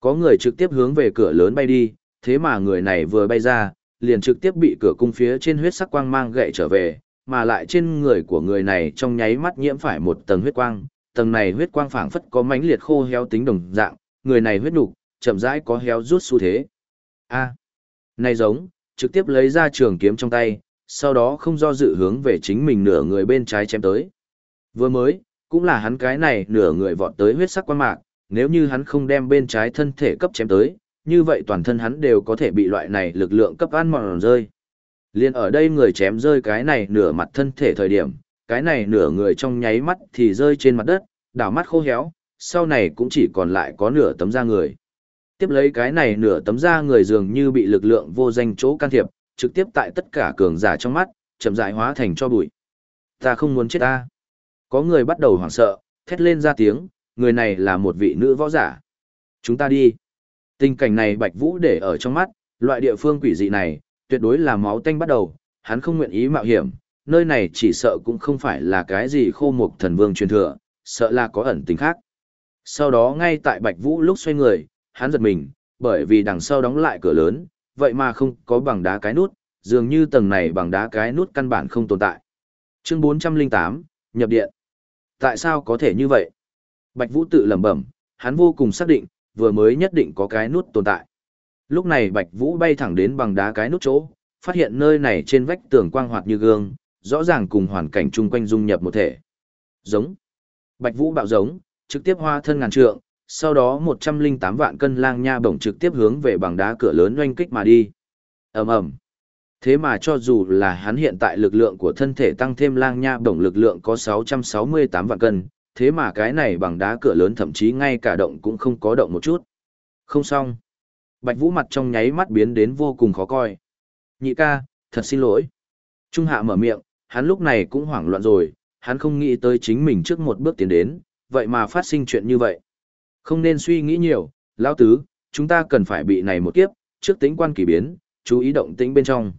Có người trực tiếp hướng về cửa lớn bay đi, thế mà người này vừa bay ra, liền trực tiếp bị cửa cung phía trên huyết sắc quang mang gậy trở về, mà lại trên người của người này trong nháy mắt nhiễm phải một tầng huyết quang, tầng này huyết quang phảng phất có mãnh liệt khô héo tính đồng dạng, người này huyết nục, chậm rãi có héo rút xu thế. A, này giống, trực tiếp lấy ra trường kiếm trong tay, sau đó không do dự hướng về chính mình nửa người bên trái chém tới. Vừa mới, cũng là hắn cái này nửa người vọt tới huyết sắc quan mạc, nếu như hắn không đem bên trái thân thể cấp chém tới, như vậy toàn thân hắn đều có thể bị loại này lực lượng cấp ăn mòn rơi. Liên ở đây người chém rơi cái này nửa mặt thân thể thời điểm, cái này nửa người trong nháy mắt thì rơi trên mặt đất, đảo mắt khô héo, sau này cũng chỉ còn lại có nửa tấm da người. Tiếp lấy cái này nửa tấm da người dường như bị lực lượng vô danh chỗ can thiệp, trực tiếp tại tất cả cường giả trong mắt, chậm rãi hóa thành cho bụi. Ta không muốn chết ta. Có người bắt đầu hoảng sợ, thét lên ra tiếng, người này là một vị nữ võ giả. Chúng ta đi. Tình cảnh này Bạch Vũ để ở trong mắt, loại địa phương quỷ dị này, tuyệt đối là máu tanh bắt đầu, hắn không nguyện ý mạo hiểm, nơi này chỉ sợ cũng không phải là cái gì khô mục thần vương truyền thừa, sợ là có ẩn tình khác. Sau đó ngay tại Bạch Vũ lúc xoay người, hắn giật mình, bởi vì đằng sau đóng lại cửa lớn, vậy mà không có bằng đá cái nút, dường như tầng này bằng đá cái nút căn bản không tồn tại. Chương 408, nhập điện. Tại sao có thể như vậy? Bạch Vũ tự lẩm bẩm, hắn vô cùng xác định, vừa mới nhất định có cái nút tồn tại. Lúc này Bạch Vũ bay thẳng đến bằng đá cái nút chỗ, phát hiện nơi này trên vách tường quang hoạt như gương, rõ ràng cùng hoàn cảnh chung quanh dung nhập một thể. Giống. Bạch Vũ bạo giống, trực tiếp hoa thân ngàn trượng, sau đó 108 vạn cân lang nha bổng trực tiếp hướng về bằng đá cửa lớn oanh kích mà đi. ầm ầm. Thế mà cho dù là hắn hiện tại lực lượng của thân thể tăng thêm lang nha bổng lực lượng có 668 vạn cân, thế mà cái này bằng đá cửa lớn thậm chí ngay cả động cũng không có động một chút. Không xong. Bạch Vũ mặt trong nháy mắt biến đến vô cùng khó coi. Nhị ca, thật xin lỗi. Trung hạ mở miệng, hắn lúc này cũng hoảng loạn rồi, hắn không nghĩ tới chính mình trước một bước tiến đến, vậy mà phát sinh chuyện như vậy. Không nên suy nghĩ nhiều, lão tứ, chúng ta cần phải bị này một kiếp, trước tính quan kỳ biến, chú ý động tĩnh bên trong.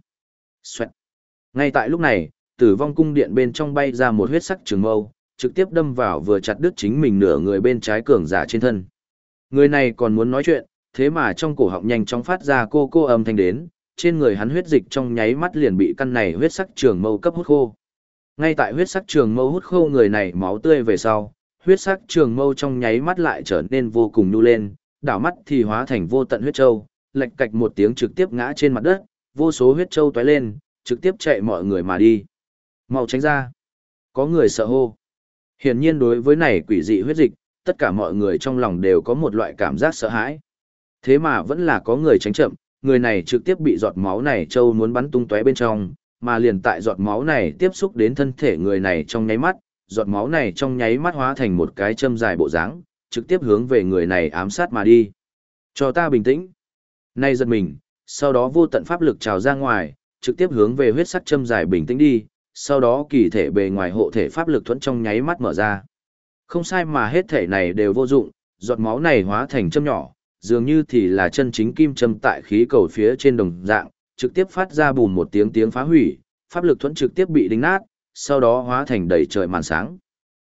Xoẹt. Ngay tại lúc này, tử vong cung điện bên trong bay ra một huyết sắc trường mâu, trực tiếp đâm vào vừa chặt đứt chính mình nửa người bên trái cường giả trên thân. Người này còn muốn nói chuyện, thế mà trong cổ họng nhanh chóng phát ra cô cô âm thanh đến, trên người hắn huyết dịch trong nháy mắt liền bị căn này huyết sắc trường mâu cấp hút khô. Ngay tại huyết sắc trường mâu hút khô người này máu tươi về sau, huyết sắc trường mâu trong nháy mắt lại trở nên vô cùng nhu lên, đảo mắt thì hóa thành vô tận huyết châu, lệch cạch một tiếng trực tiếp ngã trên mặt đất, vô số huyết châu tóe lên, trực tiếp chạy mọi người mà đi. Mau tránh ra. Có người sợ hô. Hiển nhiên đối với này quỷ dị huyết dịch, tất cả mọi người trong lòng đều có một loại cảm giác sợ hãi. Thế mà vẫn là có người tránh chậm, người này trực tiếp bị giọt máu này châu muốn bắn tung tóe bên trong, mà liền tại giọt máu này tiếp xúc đến thân thể người này trong nháy mắt, giọt máu này trong nháy mắt hóa thành một cái châm dài bộ dáng, trực tiếp hướng về người này ám sát mà đi. Cho ta bình tĩnh. Nay giật mình, sau đó vô tận pháp lực trào ra ngoài, trực tiếp hướng về huyết sắc châm dài bình tĩnh đi, sau đó kỳ thể bề ngoài hộ thể pháp lực thuẫn trong nháy mắt mở ra. Không sai mà hết thể này đều vô dụng, giọt máu này hóa thành châm nhỏ, dường như thì là chân chính kim châm tại khí cầu phía trên đồng dạng, trực tiếp phát ra bùn một tiếng tiếng phá hủy, pháp lực thuẫn trực tiếp bị đính nát, sau đó hóa thành đầy trời màn sáng.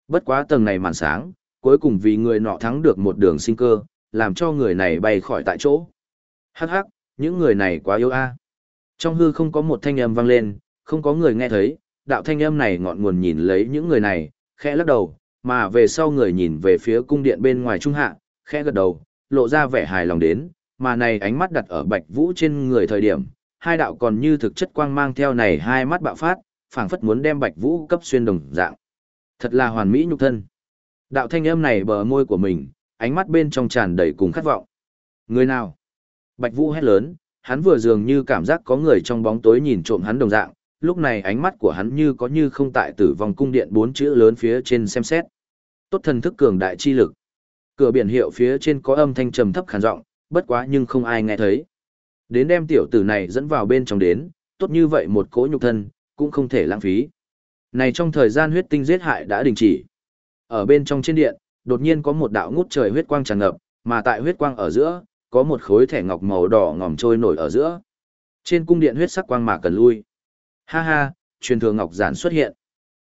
Bất quá tầng này màn sáng, cuối cùng vì người nọ thắng được một đường sinh cơ, làm cho người này bay khỏi tại chỗ. Hắc hắc, những người này quá yếu a. Trong hư không có một thanh âm vang lên, không có người nghe thấy, đạo thanh âm này ngọn nguồn nhìn lấy những người này, khẽ lắc đầu, mà về sau người nhìn về phía cung điện bên ngoài trung hạ, khẽ gật đầu, lộ ra vẻ hài lòng đến, mà này ánh mắt đặt ở Bạch Vũ trên người thời điểm, hai đạo còn như thực chất quang mang theo này hai mắt bạo phát, phảng phất muốn đem Bạch Vũ cấp xuyên đồng dạng. Thật là hoàn mỹ nhục thân. Đạo thanh âm này bờ môi của mình, ánh mắt bên trong tràn đầy cùng khát vọng. Người nào? Bạch Vũ hét lớn, hắn vừa dường như cảm giác có người trong bóng tối nhìn trộm hắn đồng dạng, lúc này ánh mắt của hắn như có như không tại tử vong cung điện bốn chữ lớn phía trên xem xét. Tốt thần thức cường đại chi lực. Cửa biển hiệu phía trên có âm thanh trầm thấp khàn giọng, bất quá nhưng không ai nghe thấy. Đến đem tiểu tử này dẫn vào bên trong đến, tốt như vậy một cỗ nhục thân, cũng không thể lãng phí. Này trong thời gian huyết tinh giết hại đã đình chỉ. Ở bên trong trên điện, đột nhiên có một đạo ngút trời huyết quang tràn ngập, mà tại huyết quang ở giữa, có một khối thẻ ngọc màu đỏ ngòm trôi nổi ở giữa. Trên cung điện huyết sắc quang mà cần lui. Ha ha, truyền thừa ngọc giản xuất hiện.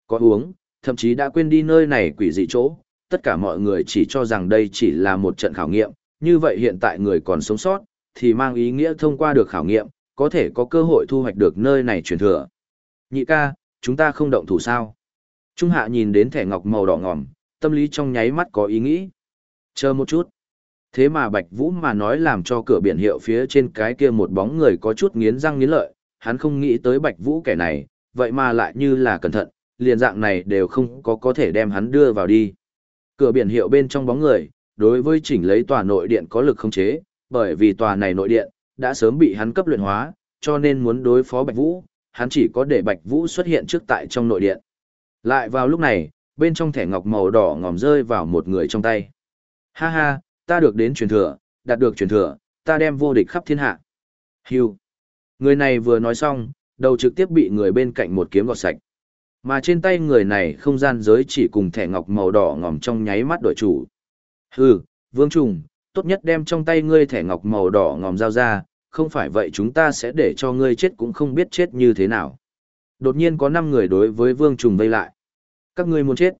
Có uống, thậm chí đã quên đi nơi này quỷ dị chỗ, tất cả mọi người chỉ cho rằng đây chỉ là một trận khảo nghiệm, như vậy hiện tại người còn sống sót, thì mang ý nghĩa thông qua được khảo nghiệm, có thể có cơ hội thu hoạch được nơi này truyền thừa. Nhị ca, chúng ta không động thủ sao? Trung hạ nhìn đến thẻ ngọc màu đỏ ngòm, tâm lý trong nháy mắt có ý nghĩ. Chờ một chút. Thế mà Bạch Vũ mà nói làm cho cửa biển hiệu phía trên cái kia một bóng người có chút nghiến răng nghiến lợi, hắn không nghĩ tới Bạch Vũ kẻ này, vậy mà lại như là cẩn thận, liền dạng này đều không có có thể đem hắn đưa vào đi. Cửa biển hiệu bên trong bóng người, đối với chỉnh lấy tòa nội điện có lực không chế, bởi vì tòa này nội điện, đã sớm bị hắn cấp luyện hóa, cho nên muốn đối phó Bạch Vũ, hắn chỉ có để Bạch Vũ xuất hiện trước tại trong nội điện. Lại vào lúc này, bên trong thẻ ngọc màu đỏ ngòm rơi vào một người trong tay. Ha ha, ta được đến truyền thừa, đạt được truyền thừa, ta đem vô địch khắp thiên hạ. Hưu. Người này vừa nói xong, đầu trực tiếp bị người bên cạnh một kiếm gọt sạch. Mà trên tay người này không gian giới chỉ cùng thẻ ngọc màu đỏ ngòm trong nháy mắt đổi chủ. Hừ, vương trùng, tốt nhất đem trong tay ngươi thẻ ngọc màu đỏ ngòm giao ra, không phải vậy chúng ta sẽ để cho ngươi chết cũng không biết chết như thế nào. Đột nhiên có 5 người đối với vương trùng vây lại. Các ngươi muốn chết.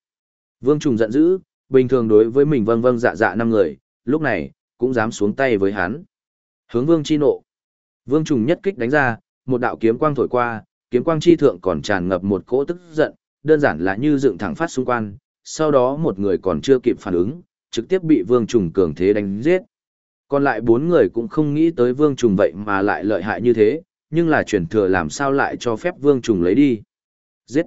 Vương trùng giận dữ, bình thường đối với mình vâng vâng dạ dạ 5 người, lúc này, cũng dám xuống tay với hắn. Hướng vương chi nộ. Vương trùng nhất kích đánh ra, một đạo kiếm quang thổi qua, kiếm quang chi thượng còn tràn ngập một cỗ tức giận, đơn giản là như dựng thẳng phát xung quanh, sau đó một người còn chưa kịp phản ứng, trực tiếp bị vương trùng cường thế đánh giết. Còn lại bốn người cũng không nghĩ tới vương trùng vậy mà lại lợi hại như thế, nhưng là chuyển thừa làm sao lại cho phép vương trùng lấy đi. Giết!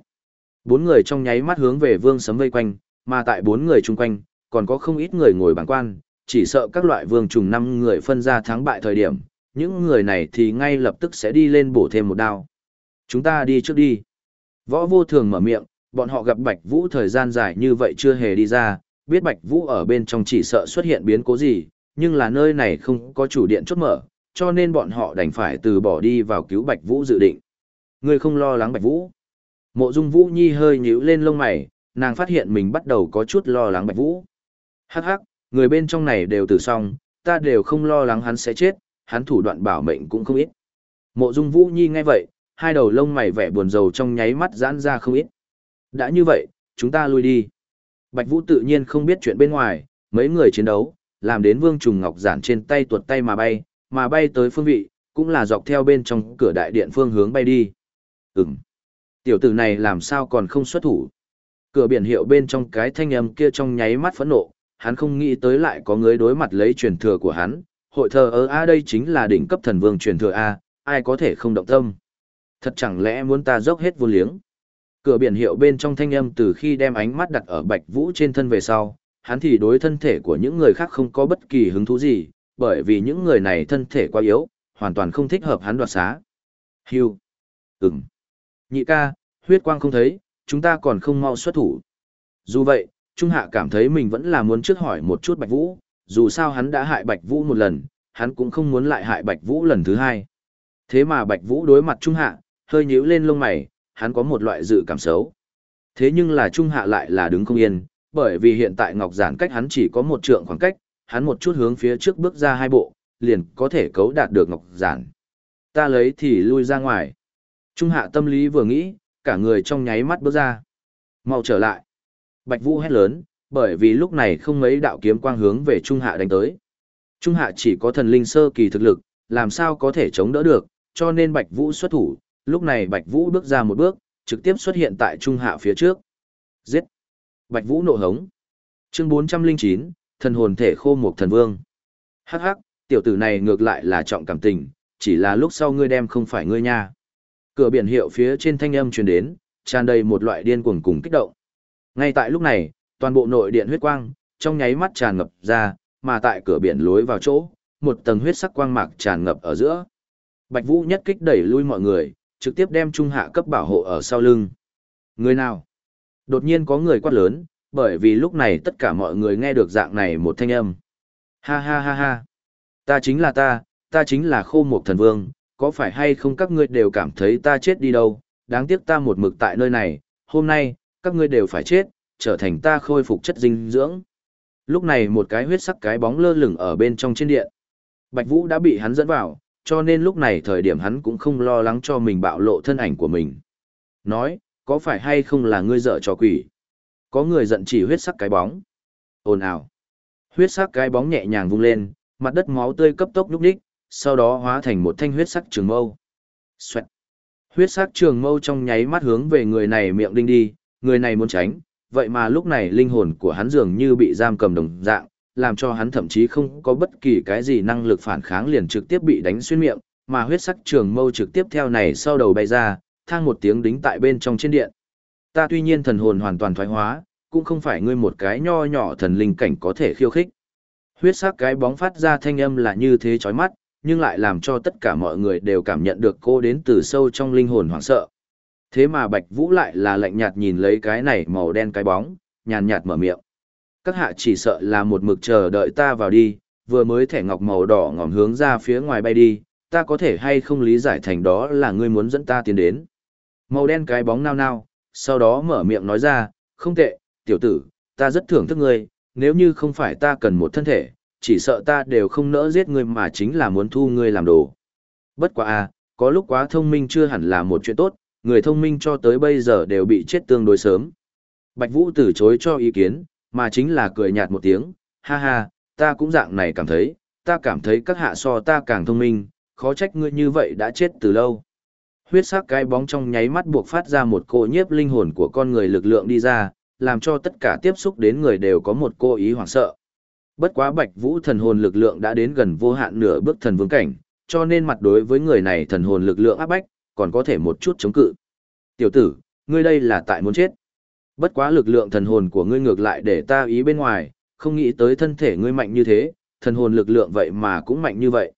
Bốn người trong nháy mắt hướng về vương sấm vây quanh, mà tại bốn người chung quanh, còn có không ít người ngồi bảng quan, chỉ sợ các loại vương trùng năm người phân ra thắng bại thời điểm, những người này thì ngay lập tức sẽ đi lên bổ thêm một đao. Chúng ta đi trước đi. Võ vô thường mở miệng, bọn họ gặp Bạch Vũ thời gian dài như vậy chưa hề đi ra, biết Bạch Vũ ở bên trong chỉ sợ xuất hiện biến cố gì, nhưng là nơi này không có chủ điện chốt mở, cho nên bọn họ đành phải từ bỏ đi vào cứu Bạch Vũ dự định. Người không lo lắng Bạch Vũ. Mộ Dung Vũ Nhi hơi nhíu lên lông mày, nàng phát hiện mình bắt đầu có chút lo lắng Bạch Vũ. Hắc hắc, người bên trong này đều tử xong, ta đều không lo lắng hắn sẽ chết, hắn thủ đoạn bảo mệnh cũng không ít. Mộ Dung Vũ Nhi nghe vậy, hai đầu lông mày vẻ buồn rầu trong nháy mắt giãn ra không ít. Đã như vậy, chúng ta lui đi. Bạch Vũ tự nhiên không biết chuyện bên ngoài, mấy người chiến đấu, làm đến Vương Trùng Ngọc giản trên tay tuột tay mà bay, mà bay tới phương vị, cũng là dọc theo bên trong cửa đại điện phương hướng bay đi. Ừm. Tiểu tử này làm sao còn không xuất thủ? Cửa biển hiệu bên trong cái thanh âm kia trong nháy mắt phẫn nộ, hắn không nghĩ tới lại có người đối mặt lấy truyền thừa của hắn, hội thờ ở A đây chính là đỉnh cấp thần vương truyền thừa A, ai có thể không động tâm. Thật chẳng lẽ muốn ta dốc hết vô liếng. Cửa biển hiệu bên trong thanh âm từ khi đem ánh mắt đặt ở Bạch Vũ trên thân về sau, hắn thì đối thân thể của những người khác không có bất kỳ hứng thú gì, bởi vì những người này thân thể quá yếu, hoàn toàn không thích hợp hắn đoạt xá. Hưu. Ừm. Nhị ca, huyết quang không thấy, chúng ta còn không mau xuất thủ. Dù vậy, Trung Hạ cảm thấy mình vẫn là muốn trước hỏi một chút Bạch Vũ, dù sao hắn đã hại Bạch Vũ một lần, hắn cũng không muốn lại hại Bạch Vũ lần thứ hai. Thế mà Bạch Vũ đối mặt Trung Hạ, hơi nhíu lên lông mày, hắn có một loại dự cảm xấu. Thế nhưng là Trung Hạ lại là đứng không yên, bởi vì hiện tại Ngọc Giản cách hắn chỉ có một trượng khoảng cách, hắn một chút hướng phía trước bước ra hai bộ, liền có thể cấu đạt được Ngọc Giản. Ta lấy thì lui ra ngoài. Trung Hạ tâm lý vừa nghĩ, cả người trong nháy mắt bước ra. Mau trở lại. Bạch Vũ hét lớn, bởi vì lúc này không mấy đạo kiếm quang hướng về Trung Hạ đánh tới. Trung Hạ chỉ có thần linh sơ kỳ thực lực, làm sao có thể chống đỡ được, cho nên Bạch Vũ xuất thủ, lúc này Bạch Vũ bước ra một bước, trực tiếp xuất hiện tại Trung Hạ phía trước. Giết! Bạch Vũ nộ hống. Chương 409, thần hồn thể khô một thần vương. Hắc hắc, tiểu tử này ngược lại là trọng cảm tình, chỉ là lúc sau ngươi đem không phải ngươi nha. Cửa biển hiệu phía trên thanh âm truyền đến, tràn đầy một loại điên cuồng cùng kích động. Ngay tại lúc này, toàn bộ nội điện huyết quang, trong nháy mắt tràn ngập ra, mà tại cửa biển lối vào chỗ, một tầng huyết sắc quang mạc tràn ngập ở giữa. Bạch Vũ nhất kích đẩy lui mọi người, trực tiếp đem trung hạ cấp bảo hộ ở sau lưng. Người nào? Đột nhiên có người quát lớn, bởi vì lúc này tất cả mọi người nghe được dạng này một thanh âm. Ha ha ha ha. Ta chính là ta, ta chính là khô một thần vương, có phải hay không các ngươi đều cảm thấy ta chết đi đâu, đáng tiếc ta một mực tại nơi này, hôm nay, các ngươi đều phải chết, trở thành ta khôi phục chất dinh dưỡng. Lúc này một cái huyết sắc cái bóng lơ lửng ở bên trong trên điện. Bạch Vũ đã bị hắn dẫn vào, cho nên lúc này thời điểm hắn cũng không lo lắng cho mình bạo lộ thân ảnh của mình. Nói, có phải hay không là ngươi dở trò quỷ? Có người giận chỉ huyết sắc cái bóng. Ồn ào. Huyết sắc cái bóng nhẹ nhàng vung lên, mặt đất máu tươi cấp tốc nhúc nhích, sau đó hóa thành một thanh huyết sắc trường mâu. Xoẹt. Huyết sắc trường mâu trong nháy mắt hướng về người này miệng đinh đi, người này muốn tránh, vậy mà lúc này linh hồn của hắn dường như bị giam cầm đồng dạng, làm cho hắn thậm chí không có bất kỳ cái gì năng lực phản kháng liền trực tiếp bị đánh xuyên miệng, mà huyết sắc trường mâu trực tiếp theo này sau đầu bay ra, thang một tiếng đính tại bên trong trên điện. Ta tuy nhiên thần hồn hoàn toàn thoái hóa, cũng không phải ngươi một cái nho nhỏ thần linh cảnh có thể khiêu khích. Huyết sắc cái bóng phát ra thanh âm là như thế chói mắt, nhưng lại làm cho tất cả mọi người đều cảm nhận được cô đến từ sâu trong linh hồn hoảng sợ. Thế mà Bạch Vũ lại là lạnh nhạt nhìn lấy cái này màu đen cái bóng, nhàn nhạt mở miệng. Các hạ chỉ sợ là một mực chờ đợi ta vào đi, vừa mới thẻ ngọc màu đỏ ngòm hướng ra phía ngoài bay đi, ta có thể hay không lý giải thành đó là ngươi muốn dẫn ta tiến đến. Màu đen cái bóng nao nao, sau đó mở miệng nói ra, không tệ, tiểu tử, ta rất thưởng thức ngươi, nếu như không phải ta cần một thân thể, chỉ sợ ta đều không nỡ giết ngươi mà chính là muốn thu ngươi làm đồ. Bất quá à, có lúc quá thông minh chưa hẳn là một chuyện tốt, người thông minh cho tới bây giờ đều bị chết tương đối sớm. Bạch Vũ từ chối cho ý kiến, mà chính là cười nhạt một tiếng, ha ha, ta cũng dạng này cảm thấy, ta cảm thấy các hạ so ta càng thông minh, khó trách ngươi như vậy đã chết từ lâu. Huyết sắc cái bóng trong nháy mắt buộc phát ra một cô nhiếp linh hồn của con người lực lượng đi ra, làm cho tất cả tiếp xúc đến người đều có một cô ý hoảng sợ. Bất quá Bạch Vũ thần hồn lực lượng đã đến gần vô hạn nửa bước thần vương cảnh, cho nên mặt đối với người này thần hồn lực lượng áp bách, còn có thể một chút chống cự. Tiểu tử, ngươi đây là tại muốn chết. Bất quá lực lượng thần hồn của ngươi ngược lại để ta ý bên ngoài, không nghĩ tới thân thể ngươi mạnh như thế, thần hồn lực lượng vậy mà cũng mạnh như vậy.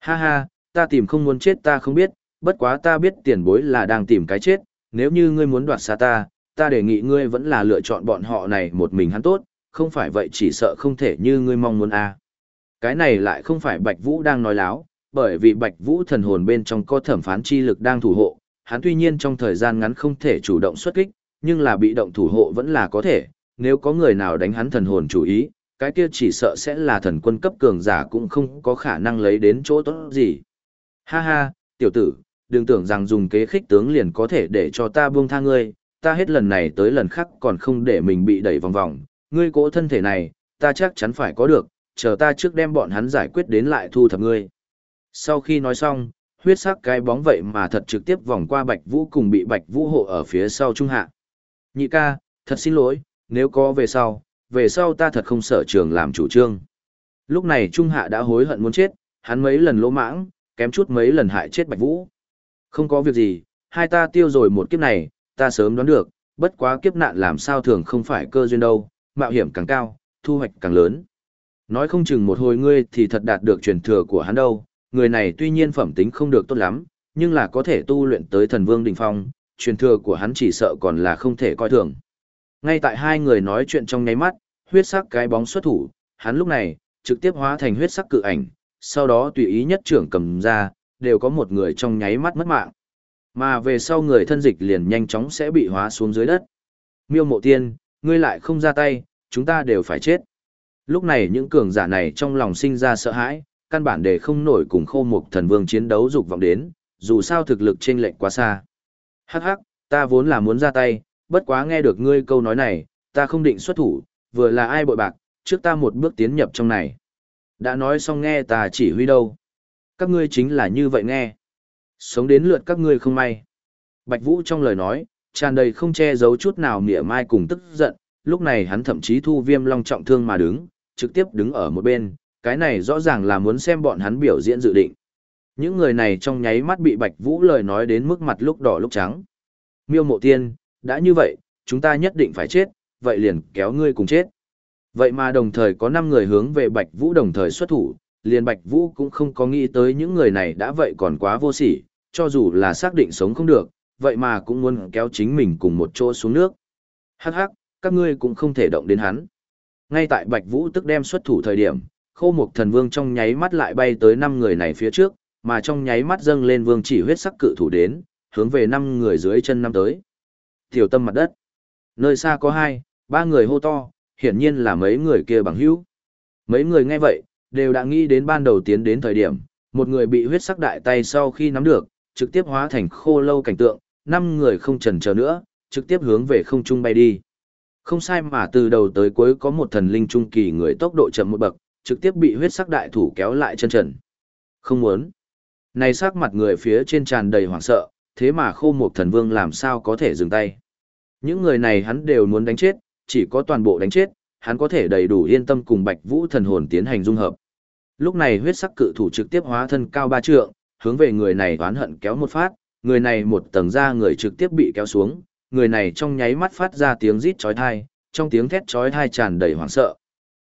Ha ha, ta tìm không muốn chết ta không biết, bất quá ta biết tiền bối là đang tìm cái chết, nếu như ngươi muốn đoạt xa ta, ta đề nghị ngươi vẫn là lựa chọn bọn họ này một mình hắn tốt, không phải vậy chỉ sợ không thể như ngươi mong muốn a. Cái này lại không phải Bạch Vũ đang nói láo, bởi vì Bạch Vũ thần hồn bên trong có thẩm phán chi lực đang thủ hộ, hắn tuy nhiên trong thời gian ngắn không thể chủ động xuất kích, nhưng là bị động thủ hộ vẫn là có thể, nếu có người nào đánh hắn thần hồn chủ ý, cái kia chỉ sợ sẽ là thần quân cấp cường giả cũng không có khả năng lấy đến chỗ tốt gì. Ha ha, tiểu tử, đừng tưởng rằng dùng kế khích tướng liền có thể để cho ta buông tha ngươi, ta hết lần này tới lần khác còn không để mình bị đẩy vòng vòng, ngươi cỗ thân thể này, ta chắc chắn phải có được, chờ ta trước đem bọn hắn giải quyết đến lại thu thập ngươi. Sau khi nói xong, huyết sắc cái bóng vậy mà thật trực tiếp vòng qua Bạch Vũ cùng bị Bạch Vũ hộ ở phía sau trung hạ. Nhị ca, thật xin lỗi, nếu có về sau, về sau ta thật không sợ trường làm chủ trương. Lúc này Trung Hạ đã hối hận muốn chết, hắn mấy lần lỗ mãng, kém chút mấy lần hại chết Bạch Vũ. Không có việc gì, hai ta tiêu rồi một kiếp này, ta sớm đoán được, bất quá kiếp nạn làm sao thường không phải cơ duyên đâu, mạo hiểm càng cao, thu hoạch càng lớn. Nói không chừng một hồi ngươi thì thật đạt được truyền thừa của hắn đâu, người này tuy nhiên phẩm tính không được tốt lắm, nhưng là có thể tu luyện tới thần vương đỉnh phong, truyền thừa của hắn chỉ sợ còn là không thể coi thường. Ngay tại hai người nói chuyện trong nháy mắt, huyết sắc cái bóng xuất thủ, hắn lúc này trực tiếp hóa thành huyết sắc cự ảnh, sau đó tùy ý nhất trưởng cầm ra, đều có một người trong nháy mắt mất mạng. Mà về sau người thân dịch liền nhanh chóng sẽ bị hóa xuống dưới đất. Miêu mộ tiên, ngươi lại không ra tay, chúng ta đều phải chết. Lúc này những cường giả này trong lòng sinh ra sợ hãi, căn bản để không nổi cùng khô mục thần vương chiến đấu dục vọng đến, dù sao thực lực trên lệnh quá xa. Hắc hắc, ta vốn là muốn ra tay, bất quá nghe được ngươi câu nói này, ta không định xuất thủ, vừa là ai bội bạc, trước ta một bước tiến nhập trong này. Đã nói xong nghe ta chỉ huy đâu. Các ngươi chính là như vậy nghe. Sống đến lượt các ngươi không may. Bạch Vũ trong lời nói, tràn đầy không che giấu chút nào mỉa mai cùng tức giận, lúc này hắn thậm chí thu viêm long trọng thương mà đứng, trực tiếp đứng ở một bên, cái này rõ ràng là muốn xem bọn hắn biểu diễn dự định. Những người này trong nháy mắt bị Bạch Vũ lời nói đến mức mặt lúc đỏ lúc trắng. Miêu mộ tiên, đã như vậy, chúng ta nhất định phải chết, vậy liền kéo ngươi cùng chết. Vậy mà đồng thời có 5 người hướng về Bạch Vũ đồng thời xuất thủ, liền Bạch Vũ cũng không có nghĩ tới những người này đã vậy còn quá vô sỉ, cho dù là xác định sống không được, vậy mà cũng muốn kéo chính mình cùng một chỗ xuống nước. Hắc hắc, các ngươi cũng không thể động đến hắn. Ngay tại Bạch Vũ tức đem xuất thủ thời điểm, khô mục thần vương trong nháy mắt lại bay tới 5 người này phía trước, mà trong nháy mắt dâng lên vương chỉ huyết sắc cự thủ đến, hướng về 5 người dưới chân năm tới. Tiểu tâm mặt đất. Nơi xa có hai, ba người hô to, hiển nhiên là mấy người kia bằng hữu. Mấy người nghe vậy, đều đã nghĩ đến ban đầu tiến đến thời điểm, một người bị huyết sắc đại tay sau khi nắm được, trực tiếp hóa thành khô lâu cảnh tượng, năm người không chần chờ nữa, trực tiếp hướng về không trung bay đi. Không sai mà từ đầu tới cuối có một thần linh trung kỳ người tốc độ chậm một bậc, trực tiếp bị huyết sắc đại thủ kéo lại chân trần. Không muốn. Này sắc mặt người phía trên tràn đầy hoảng sợ, thế mà khô một thần vương làm sao có thể dừng tay. Những người này hắn đều muốn đánh chết, chỉ có toàn bộ đánh chết, hắn có thể đầy đủ yên tâm cùng Bạch Vũ thần hồn tiến hành dung hợp. Lúc này huyết sắc cự thủ trực tiếp hóa thân cao ba trượng, hướng về người này oán hận kéo một phát, người này một tầng da người trực tiếp bị kéo xuống, người này trong nháy mắt phát ra tiếng rít chói tai, trong tiếng thét chói tai tràn đầy hoảng sợ.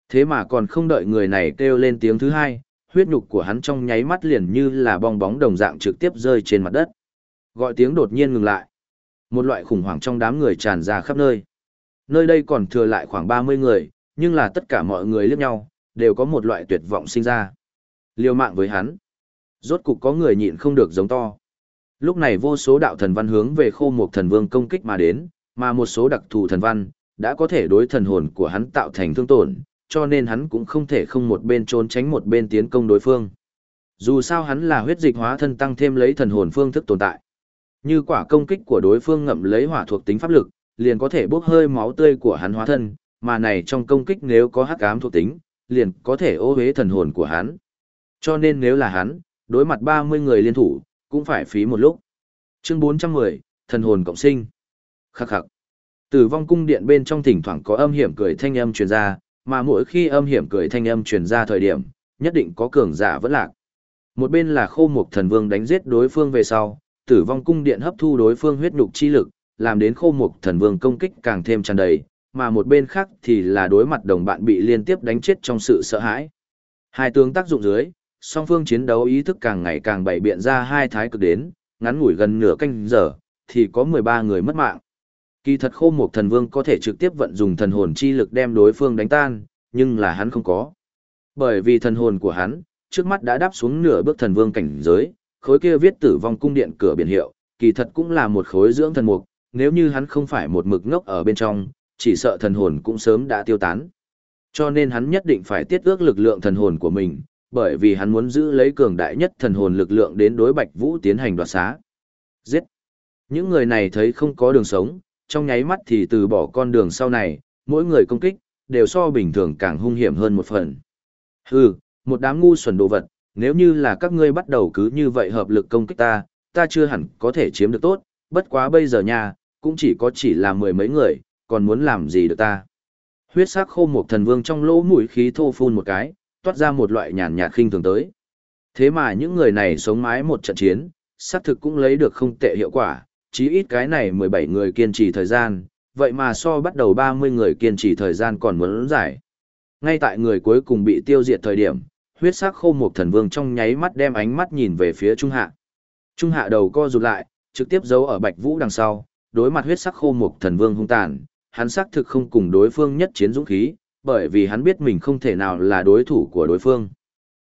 Thế mà còn không đợi người này kêu lên tiếng thứ hai, huyết nhục của hắn trong nháy mắt liền như là bong bóng đồng dạng trực tiếp rơi trên mặt đất. Gọi tiếng đột nhiên ngừng lại. Một loại khủng hoảng trong đám người tràn ra khắp nơi. Nơi đây còn thừa lại khoảng 30 người, nhưng là tất cả mọi người liếc nhau, đều có một loại tuyệt vọng sinh ra. liều mạng với hắn. Rốt cục có người nhịn không được giống to. Lúc này vô số đạo thần văn hướng về khô một thần vương công kích mà đến, mà một số đặc thù thần văn, đã có thể đối thần hồn của hắn tạo thành thương tổn, cho nên hắn cũng không thể không một bên trốn tránh một bên tiến công đối phương. Dù sao hắn là huyết dịch hóa thân tăng thêm lấy thần hồn phương thức tồn tại. Như quả công kích của đối phương ngậm lấy hỏa thuộc tính pháp lực, liền có thể bốc hơi máu tươi của hắn hóa thân, mà này trong công kích nếu có hắc ám thuộc tính, liền có thể ô hế thần hồn của hắn. Cho nên nếu là hắn, đối mặt 30 người liên thủ, cũng phải phí một lúc. Chương 410, thần hồn cộng sinh. Khắc khắc. Tử vong cung điện bên trong thỉnh thoảng có âm hiểm cười thanh âm truyền ra, mà mỗi khi âm hiểm cười thanh âm truyền ra thời điểm, nhất định có cường giả vẫn lạc. Một bên là khô mục thần vương đánh giết đối phương về sau, tử vong cung điện hấp thu đối phương huyết nhục chi lực, làm đến khô mục thần vương công kích càng thêm tràn đầy, mà một bên khác thì là đối mặt đồng bạn bị liên tiếp đánh chết trong sự sợ hãi. Hai tướng tác dụng dưới, song phương chiến đấu ý thức càng ngày càng bày biện ra hai thái cực đến, ngắn ngủi gần nửa canh giờ, thì có 13 người mất mạng. Kỳ thật khô một thần vương có thể trực tiếp vận dùng thần hồn chi lực đem đối phương đánh tan, nhưng là hắn không có. Bởi vì thần hồn của hắn, trước mắt đã đáp xuống nửa bước thần vương cảnh giới, khối kia viết tử vong cung điện cửa biển hiệu, kỳ thật cũng là một khối dưỡng thần mục, nếu như hắn không phải một mực ngốc ở bên trong, chỉ sợ thần hồn cũng sớm đã tiêu tán. Cho nên hắn nhất định phải tiết ước lực lượng thần hồn của mình, bởi vì hắn muốn giữ lấy cường đại nhất thần hồn lực lượng đến đối Bạch Vũ tiến hành đoạt xá. Giết! Những người này thấy không có đường sống, trong nháy mắt thì từ bỏ con đường sau này, mỗi người công kích, đều so bình thường càng hung hiểm hơn một phần. Hừ, một đám ngu xuẩn đồ vật, nếu như là các ngươi bắt đầu cứ như vậy hợp lực công kích ta, ta chưa hẳn có thể chiếm được tốt, bất quá bây giờ nha, cũng chỉ có chỉ là mười mấy người, còn muốn làm gì được ta. Huyết sắc khô một thần vương trong lỗ mũi khí thô phun một cái, toát ra một loại nhàn nhạt khinh thường tới. Thế mà những người này sống mái một trận chiến, xác thực cũng lấy được không tệ hiệu quả, chí ít cái này 17 người kiên trì thời gian, vậy mà so bắt đầu 30 người kiên trì thời gian còn muốn giải. Ngay tại người cuối cùng bị tiêu diệt thời điểm, huyết sắc khô một thần vương trong nháy mắt đem ánh mắt nhìn về phía Trung Hạ. Trung Hạ đầu co rụt lại, trực tiếp giấu ở Bạch Vũ đằng sau, đối mặt huyết sắc khô một thần vương hung tàn, hắn xác thực không cùng đối phương nhất chiến dũng khí, bởi vì hắn biết mình không thể nào là đối thủ của đối phương.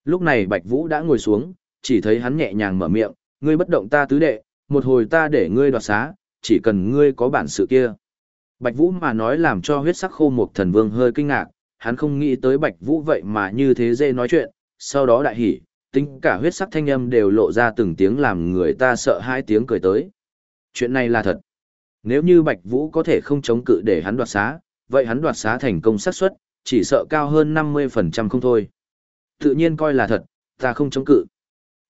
Lúc này Bạch Vũ đã ngồi xuống, chỉ thấy hắn nhẹ nhàng mở miệng, ngươi bất động ta tứ đệ, một hồi ta để ngươi đoạt xá, chỉ cần ngươi có bản sự kia. Bạch Vũ mà nói làm cho huyết sắc khô một thần vương hơi kinh ngạc, hắn không nghĩ tới Bạch Vũ vậy mà như thế dễ nói chuyện, sau đó đại hỉ, tính cả huyết sắc thanh âm đều lộ ra từng tiếng làm người ta sợ hai tiếng cười tới. Chuyện này là thật. Nếu như Bạch Vũ có thể không chống cự để hắn đoạt xá, vậy hắn đoạt xá thành công xác suất, chỉ sợ cao hơn 50% không thôi. Tự nhiên coi là thật, ta không chống cự.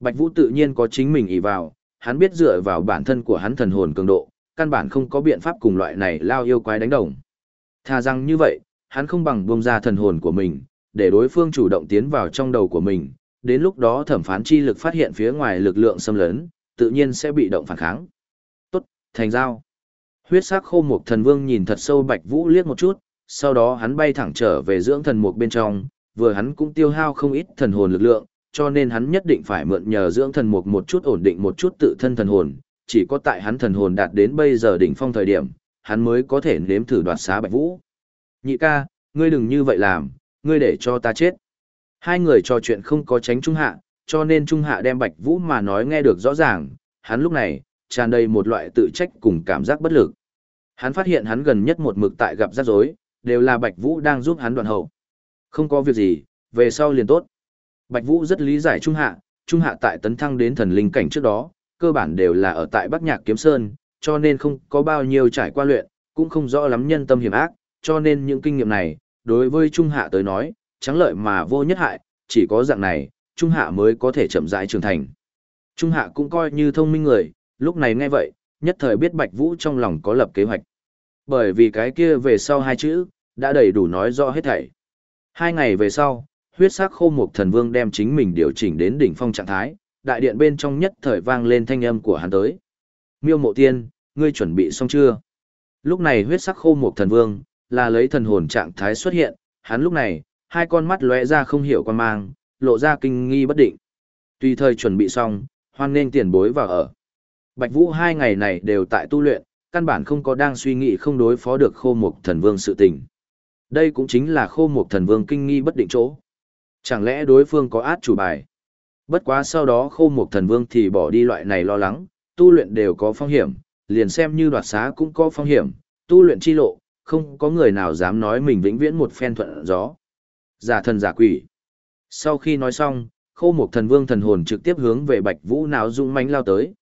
Bạch Vũ tự nhiên có chính mình ý vào, hắn biết dựa vào bản thân của hắn thần hồn cường độ, căn bản không có biện pháp cùng loại này lao yêu quái đánh đồng. Thà rằng như vậy, hắn không bằng buông ra thần hồn của mình, để đối phương chủ động tiến vào trong đầu của mình, đến lúc đó thẩm phán chi lực phát hiện phía ngoài lực lượng xâm lấn, tự nhiên sẽ bị động phản kháng. Tốt, thành giao. Huyết sắc khô mục thần vương nhìn thật sâu Bạch Vũ liếc một chút, sau đó hắn bay thẳng trở về dưỡng thần mục bên trong, vừa hắn cũng tiêu hao không ít thần hồn lực lượng, cho nên hắn nhất định phải mượn nhờ dưỡng thần mục một chút ổn định một chút tự thân thần hồn, chỉ có tại hắn thần hồn đạt đến bây giờ đỉnh phong thời điểm, hắn mới có thể nếm thử đoạt xá Bạch Vũ. Nhị ca, ngươi đừng như vậy làm, ngươi để cho ta chết. Hai người trò chuyện không có tránh Trung Hạ, cho nên Trung Hạ đem Bạch Vũ mà nói nghe được rõ ràng, hắn lúc này, tràn đầy một loại tự trách cùng cảm giác bất lực. Hắn phát hiện hắn gần nhất một mực tại gặp rắc rối, đều là Bạch Vũ đang giúp hắn đoạn hậu. Không có việc gì, về sau liền tốt. Bạch Vũ rất lý giải Trung Hạ, Trung Hạ tại tấn thăng đến thần linh cảnh trước đó, cơ bản đều là ở tại Bắc Nhạc Kiếm Sơn, cho nên không có bao nhiêu trải qua luyện, cũng không rõ lắm nhân tâm hiểm ác, cho nên những kinh nghiệm này, đối với Trung Hạ tới nói, trắng lợi mà vô nhất hại, chỉ có dạng này, Trung Hạ mới có thể chậm rãi trưởng thành. Trung Hạ cũng coi như thông minh người, lúc này nghe vậy, nhất thời biết Bạch Vũ trong lòng có lập kế hoạch. Bởi vì cái kia về sau hai chữ, đã đầy đủ nói rõ hết thảy. Hai ngày về sau, huyết sắc khô mục thần vương đem chính mình điều chỉnh đến đỉnh phong trạng thái, đại điện bên trong nhất thời vang lên thanh âm của hắn tới. Miêu mộ tiên, ngươi chuẩn bị xong chưa? Lúc này huyết sắc khô mục thần vương, là lấy thần hồn trạng thái xuất hiện, hắn lúc này, hai con mắt lóe ra không hiểu quan mang, lộ ra kinh nghi bất định. Tùy thời chuẩn bị xong, hoan nên tiền bối vào ở. Bạch Vũ hai ngày này đều tại tu luyện, căn bản không có đang suy nghĩ không đối phó được khô mục thần vương sự tình. Đây cũng chính là khô mục thần vương kinh nghi bất định chỗ. Chẳng lẽ đối phương có át chủ bài? Bất quá sau đó khô mục thần vương thì bỏ đi loại này lo lắng, tu luyện đều có phong hiểm, liền xem như đoạt xá cũng có phong hiểm, tu luyện chi lộ, không có người nào dám nói mình vĩnh viễn một phen thuận gió. Giả thần giả quỷ. Sau khi nói xong, khô mục thần vương thần hồn trực tiếp hướng về bạch vũ nào dũng mãnh lao tới.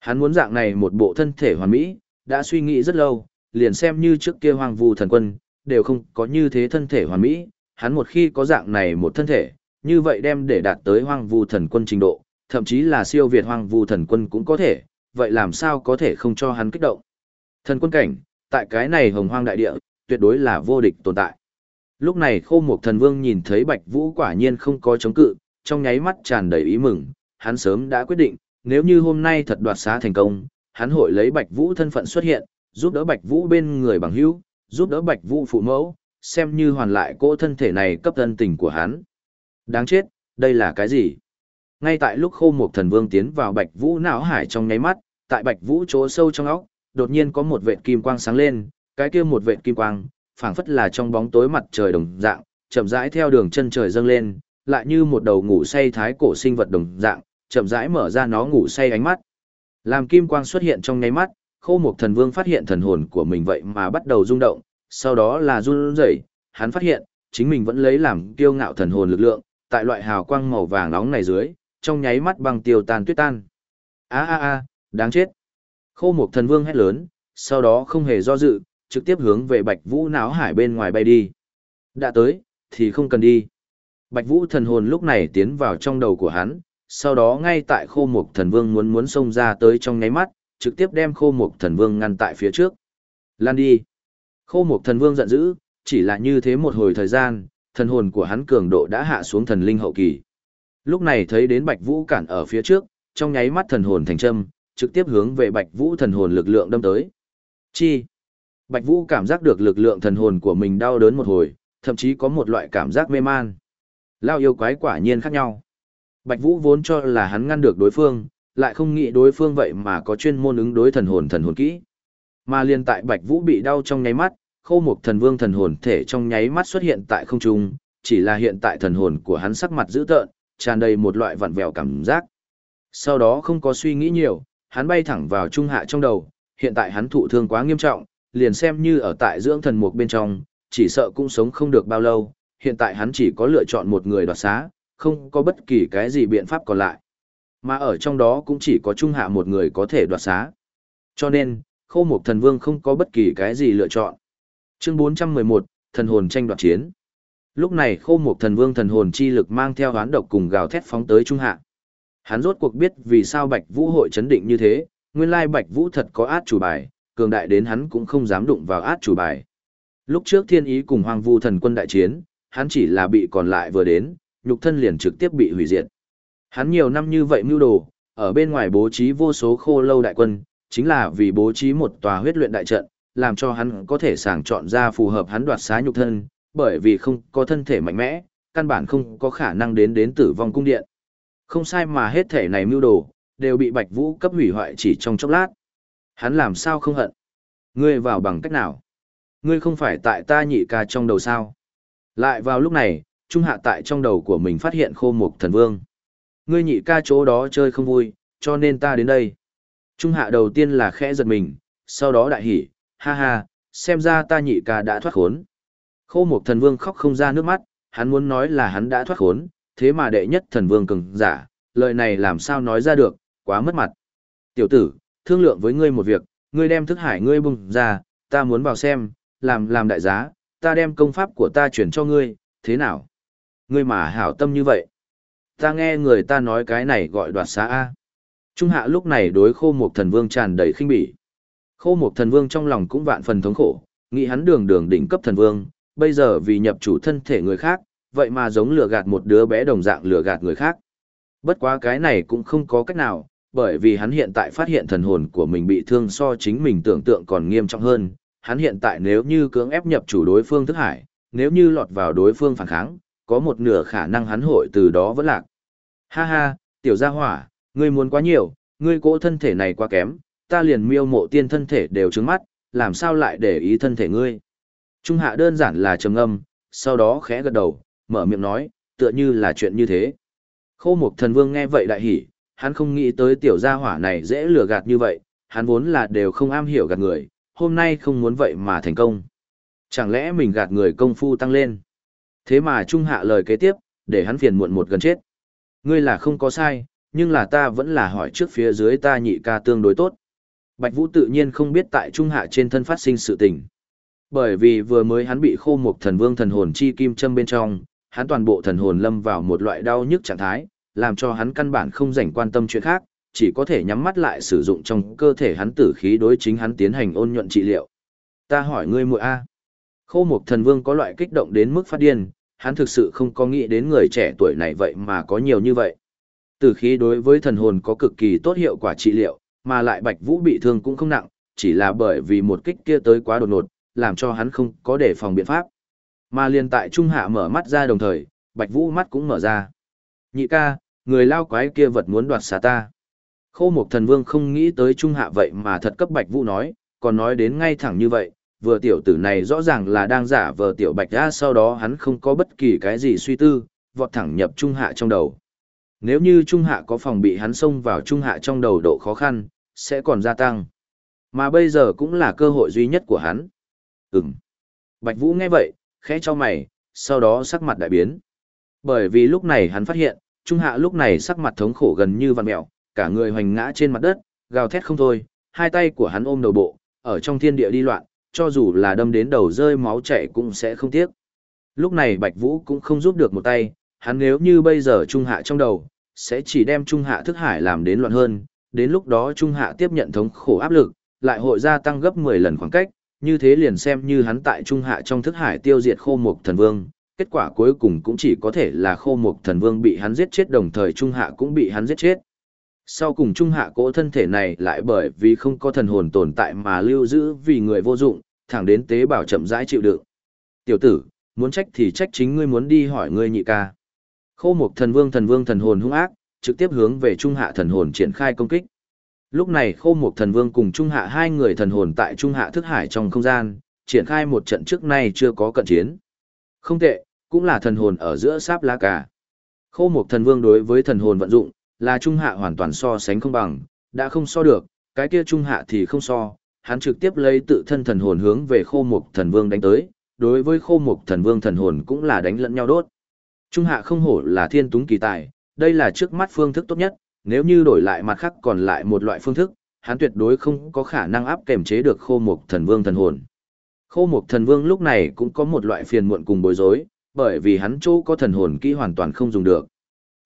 Hắn muốn dạng này một bộ thân thể hoàn mỹ, đã suy nghĩ rất lâu, liền xem như trước kia hoàng vu thần quân, đều không có như thế thân thể hoàn mỹ, hắn một khi có dạng này một thân thể, như vậy đem để đạt tới hoàng vu thần quân trình độ, thậm chí là siêu việt hoàng vu thần quân cũng có thể, vậy làm sao có thể không cho hắn kích động. Thần quân cảnh, tại cái này hồng hoang đại địa, tuyệt đối là vô địch tồn tại. Lúc này khô mục thần vương nhìn thấy bạch vũ quả nhiên không có chống cự, trong nháy mắt tràn đầy ý mừng, hắn sớm đã quyết định, nếu như hôm nay thật đoạt xá thành công, hắn hội lấy bạch vũ thân phận xuất hiện, giúp đỡ bạch vũ bên người bằng hữu, giúp đỡ bạch vũ phụ mẫu, xem như hoàn lại cỗ thân thể này cấp thân tình của hắn. Đáng chết, đây là cái gì? Ngay tại lúc khô một thần vương tiến vào bạch vũ não hải trong nháy mắt, tại bạch vũ chỗ sâu trong óc, đột nhiên có một vệt kim quang sáng lên, cái kia một vệt kim quang, phảng phất là trong bóng tối mặt trời đồng dạng, chậm rãi theo đường chân trời dâng lên, lại như một đầu ngủ say thái cổ sinh vật đồng dạng, chậm rãi mở ra nó ngủ say ánh mắt. Làm kim quang xuất hiện trong nháy mắt, khô một thần vương phát hiện thần hồn của mình vậy mà bắt đầu rung động, sau đó là run rẩy, hắn phát hiện, chính mình vẫn lấy làm kiêu ngạo thần hồn lực lượng, tại loại hào quang màu vàng nóng này dưới, trong nháy mắt băng tiêu tan tuyết tan. A a a, đáng chết. Khô Mộc Thần Vương hét lớn, sau đó không hề do dự, trực tiếp hướng về Bạch Vũ náo hải bên ngoài bay đi. Đã tới, thì không cần đi. Bạch Vũ thần hồn lúc này tiến vào trong đầu của hắn, sau đó ngay tại Khô mục Thần Vương muốn muốn xông ra tới trong nháy mắt, trực tiếp đem Khô mục Thần Vương ngăn tại phía trước. Lan đi. Khô mục Thần Vương giận dữ, chỉ là như thế một hồi thời gian, thần hồn của hắn cường độ đã hạ xuống thần linh hậu kỳ. Lúc này thấy đến Bạch Vũ cản ở phía trước, trong nháy mắt thần hồn thành châm, trực tiếp hướng về Bạch Vũ thần hồn lực lượng đâm tới. Chi? Bạch Vũ cảm giác được lực lượng thần hồn của mình đau đớn một hồi, thậm chí có một loại cảm giác mê man. Lao yêu quái quả nhiên khác nhau. Bạch Vũ vốn cho là hắn ngăn được đối phương, lại không nghĩ đối phương vậy mà có chuyên môn ứng đối thần hồn thần hồn kỹ. Mà liền tại Bạch Vũ bị đau trong nháy mắt, khâu mục thần vương thần hồn thể trong nháy mắt xuất hiện tại không trung, chỉ là hiện tại thần hồn của hắn sắc mặt dữ tợn, tràn đầy một loại vặn vẹo cảm giác. Sau đó không có suy nghĩ nhiều, hắn bay thẳng vào trung hạ trong đầu, hiện tại hắn thụ thương quá nghiêm trọng, liền xem như ở tại dưỡng thần mục bên trong, chỉ sợ cũng sống không được bao lâu, hiện tại hắn chỉ có lựa chọn một người đoạt xá, không có bất kỳ cái gì biện pháp còn lại. Mà ở trong đó cũng chỉ có trung hạ một người có thể đoạt xá. Cho nên, khâu mục thần vương không có bất kỳ cái gì lựa chọn. Chương 411, thần hồn tranh đoạt chiến. Lúc này khô một thần vương thần hồn chi lực mang theo hoán độc cùng gào thét phóng tới trung hạ. Hắn rốt cuộc biết vì sao Bạch Vũ hội chấn định như thế, nguyên lai Bạch Vũ thật có át chủ bài, cường đại đến hắn cũng không dám đụng vào át chủ bài. Lúc trước thiên ý cùng hoàng vu thần quân đại chiến, hắn chỉ là bị còn lại vừa đến, nhục thân liền trực tiếp bị hủy diệt. Hắn nhiều năm như vậy mưu đồ, ở bên ngoài bố trí vô số khô lâu đại quân, chính là vì bố trí một tòa huyết luyện đại trận, làm cho hắn có thể sàng chọn ra phù hợp hắn đoạt xá nhục thân, bởi vì không có thân thể mạnh mẽ, căn bản không có khả năng đến đến tử vong cung điện. Không sai mà hết thể này mưu đồ, đều bị Bạch Vũ cấp hủy hoại chỉ trong chốc lát. Hắn làm sao không hận? Ngươi vào bằng cách nào? Ngươi không phải tại ta nhị ca trong đầu sao? Lại vào lúc này, Trung Hạ tại trong đầu của mình phát hiện khô mục thần vương. Ngươi nhị ca chỗ đó chơi không vui, cho nên ta đến đây. Trung Hạ đầu tiên là khẽ giật mình, sau đó đại hỉ, ha ha, xem ra ta nhị ca đã thoát khốn. Khô mục thần vương khóc không ra nước mắt, hắn muốn nói là hắn đã thoát khốn, thế mà đệ nhất thần vương cường giả, lời này làm sao nói ra được, quá mất mặt. Tiểu tử, thương lượng với ngươi một việc, ngươi đem thức hải ngươi bùng ra, ta muốn vào xem, làm làm đại giá, ta đem công pháp của ta chuyển cho ngươi, thế nào? Ngươi mà hảo tâm như vậy. Ta nghe người ta nói cái này gọi đoạt xá A. Trung hạ lúc này đối khô một thần vương tràn đầy khinh bỉ. Khô một thần vương trong lòng cũng vạn phần thống khổ, nghĩ hắn đường đường đỉnh cấp thần vương, bây giờ vì nhập chủ thân thể người khác, vậy mà giống lừa gạt một đứa bé đồng dạng lừa gạt người khác. Bất quá cái này cũng không có cách nào, bởi vì hắn hiện tại phát hiện thần hồn của mình bị thương so chính mình tưởng tượng còn nghiêm trọng hơn. Hắn hiện tại nếu như cưỡng ép nhập chủ đối phương thức hải, nếu như lọt vào đối phương phản kháng, có một nửa khả năng hắn hội từ đó vẫn lạc. Ha ha, tiểu gia hỏa, ngươi muốn quá nhiều, ngươi cỗ thân thể này quá kém, ta liền miêu mộ tiên thân thể đều trứng mắt, làm sao lại để ý thân thể ngươi. Trung hạ đơn giản là trầm âm, sau đó khẽ gật đầu, mở miệng nói, tựa như là chuyện như thế. Khô mục thần vương nghe vậy đại hỉ, hắn không nghĩ tới tiểu gia hỏa này dễ lừa gạt như vậy, hắn vốn là đều không am hiểu gạt người, hôm nay không muốn vậy mà thành công. Chẳng lẽ mình gạt người công phu tăng lên? Thế mà trung hạ lời kế tiếp, để hắn phiền muộn một gần chết. Ngươi là không có sai, nhưng là ta vẫn là hỏi trước phía dưới ta nhị ca tương đối tốt. Bạch Vũ tự nhiên không biết tại trung hạ trên thân phát sinh sự tình. Bởi vì vừa mới hắn bị khô một thần vương thần hồn chi kim châm bên trong, hắn toàn bộ thần hồn lâm vào một loại đau nhức trạng thái, làm cho hắn căn bản không rảnh quan tâm chuyện khác, chỉ có thể nhắm mắt lại sử dụng trong cơ thể hắn tử khí đối chính hắn tiến hành ôn nhuận trị liệu. Ta hỏi ngươi muội a. Khô một thần vương có loại kích động đến mức phát điên, hắn thực sự không có nghĩ đến người trẻ tuổi này vậy mà có nhiều như vậy. Tử khí đối với thần hồn có cực kỳ tốt hiệu quả trị liệu, mà lại Bạch Vũ bị thương cũng không nặng, chỉ là bởi vì một kích kia tới quá đột ngột, làm cho hắn không có đề phòng biện pháp. Mà liền tại Trung Hạ mở mắt ra đồng thời, Bạch Vũ mắt cũng mở ra. Nhị ca, người lao quái kia vật muốn đoạt xà ta. Khô Mộc Thần Vương không nghĩ tới Trung Hạ vậy mà thật cấp Bạch Vũ nói, còn nói đến ngay thẳng như vậy, vừa tiểu tử này rõ ràng là đang giả vờ tiểu Bạch ra sau đó hắn không có bất kỳ cái gì suy tư, vọt thẳng nhập Trung Hạ trong đầu. Nếu như Trung Hạ có phòng bị hắn xông vào Trung Hạ trong đầu độ khó khăn, sẽ còn gia tăng. Mà bây giờ cũng là cơ hội duy nhất của hắn. Ừm. Bạch Vũ nghe vậy, khẽ cho mày, sau đó sắc mặt đại biến. Bởi vì lúc này hắn phát hiện, Trung Hạ lúc này sắc mặt thống khổ gần như vằn mẹo, cả người hoành ngã trên mặt đất, gào thét không thôi, hai tay của hắn ôm đầu bộ, ở trong thiên địa đi loạn, cho dù là đâm đến đầu rơi máu chảy cũng sẽ không tiếc. Lúc này Bạch Vũ cũng không giúp được một tay, hắn nếu như bây giờ Trung Hạ trong đầu, sẽ chỉ đem Trung Hạ thức hải làm đến loạn hơn, đến lúc đó Trung Hạ tiếp nhận thống khổ áp lực, lại hội gia tăng gấp 10 lần khoảng cách, như thế liền xem như hắn tại Trung Hạ trong thức hải tiêu diệt khô mục thần vương, kết quả cuối cùng cũng chỉ có thể là khô mục thần vương bị hắn giết chết đồng thời Trung Hạ cũng bị hắn giết chết. Sau cùng Trung Hạ cỗ thân thể này lại bởi vì không có thần hồn tồn tại mà lưu giữ vì người vô dụng, thẳng đến tế bào chậm rãi chịu đựng. Tiểu tử, muốn trách thì trách chính ngươi muốn đi hỏi ngươi nhị ca. Khô Mộc Thần Vương Thần Vương thần hồn hung ác, trực tiếp hướng về Trung Hạ thần hồn triển khai công kích. Lúc này Khô Mộc Thần Vương cùng Trung Hạ hai người thần hồn tại Trung Hạ thức hải trong không gian, triển khai một trận trước nay chưa có cận chiến. Không tệ, cũng là thần hồn ở giữa sáp lá cả. Khô Mộc Thần Vương đối với thần hồn vận dụng, là Trung Hạ hoàn toàn so sánh không bằng, đã không so được, cái kia Trung Hạ thì không so, hắn trực tiếp lấy tự thân thần hồn hướng về Khô mục Thần Vương đánh tới, đối với Khô mục Thần Vương thần hồn cũng là đánh lẫn nhau đốt. Trung Hạ không hổ là thiên túng kỳ tài, đây là trước mắt phương thức tốt nhất, nếu như đổi lại mặt khác còn lại một loại phương thức, hắn tuyệt đối không có khả năng áp kềm chế được Khô mục Thần Vương thần hồn. Khô mục Thần Vương lúc này cũng có một loại phiền muộn cùng bối rối, bởi vì hắn chỗ có thần hồn kỹ hoàn toàn không dùng được.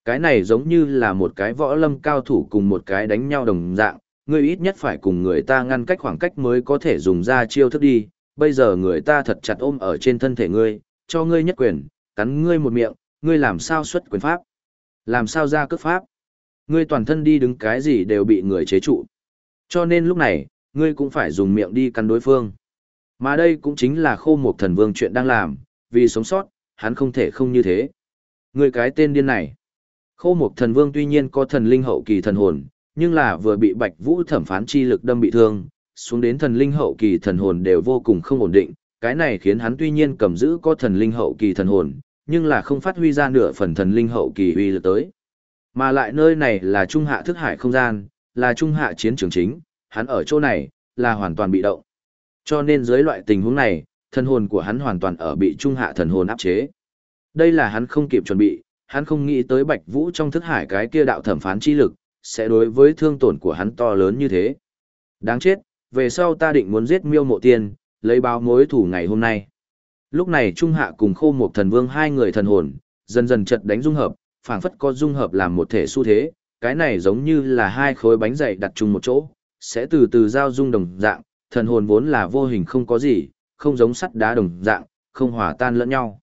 Cái này giống như là một cái võ lâm cao thủ cùng một cái đánh nhau đồng dạng, ngươi ít nhất phải cùng người ta ngăn cách khoảng cách mới có thể dùng ra chiêu thức đi, bây giờ người ta thật chặt ôm ở trên thân thể ngươi, cho ngươi nhất quyền, cắn ngươi một miệng, ngươi làm sao xuất quyền pháp? Làm sao ra cước pháp? Ngươi toàn thân đi đứng cái gì đều bị người chế trụ. Cho nên lúc này, ngươi cũng phải dùng miệng đi cắn đối phương. Mà đây cũng chính là khô một thần vương chuyện đang làm, vì sống sót, hắn không thể không như thế. Ngươi cái tên điên này. Khô một thần vương tuy nhiên có thần linh hậu kỳ thần hồn, nhưng là vừa bị bạch vũ thẩm phán chi lực đâm bị thương, xuống đến thần linh hậu kỳ thần hồn đều vô cùng không ổn định. Cái này khiến hắn tuy nhiên cầm giữ có thần linh hậu kỳ thần hồn, nhưng là không phát huy ra nửa phần thần linh hậu kỳ uy lực tới. Mà lại nơi này là trung hạ thức hải không gian, là trung hạ chiến trường chính, hắn ở chỗ này, là hoàn toàn bị động. Cho nên dưới loại tình huống này, thần hồn của hắn hoàn toàn ở bị trung hạ thần hồn áp chế. Đây là hắn không kịp chuẩn bị, hắn không nghĩ tới Bạch Vũ trong thức hải cái kia đạo thẩm phán chi lực, sẽ đối với thương tổn của hắn to lớn như thế. Đáng chết, về sau ta định muốn giết miêu mộ tiên, lấy báo mối thủ ngày hôm nay. Lúc này Trung Hạ cùng khô một thần vương hai người thần hồn, dần dần chật đánh dung hợp, phảng phất có dung hợp làm một thể xu thế, cái này giống như là hai khối bánh dày đặt chung một chỗ, sẽ từ từ giao dung đồng dạng, thần hồn vốn là vô hình không có gì, không giống sắt đá đồng dạng, không hòa tan lẫn nhau.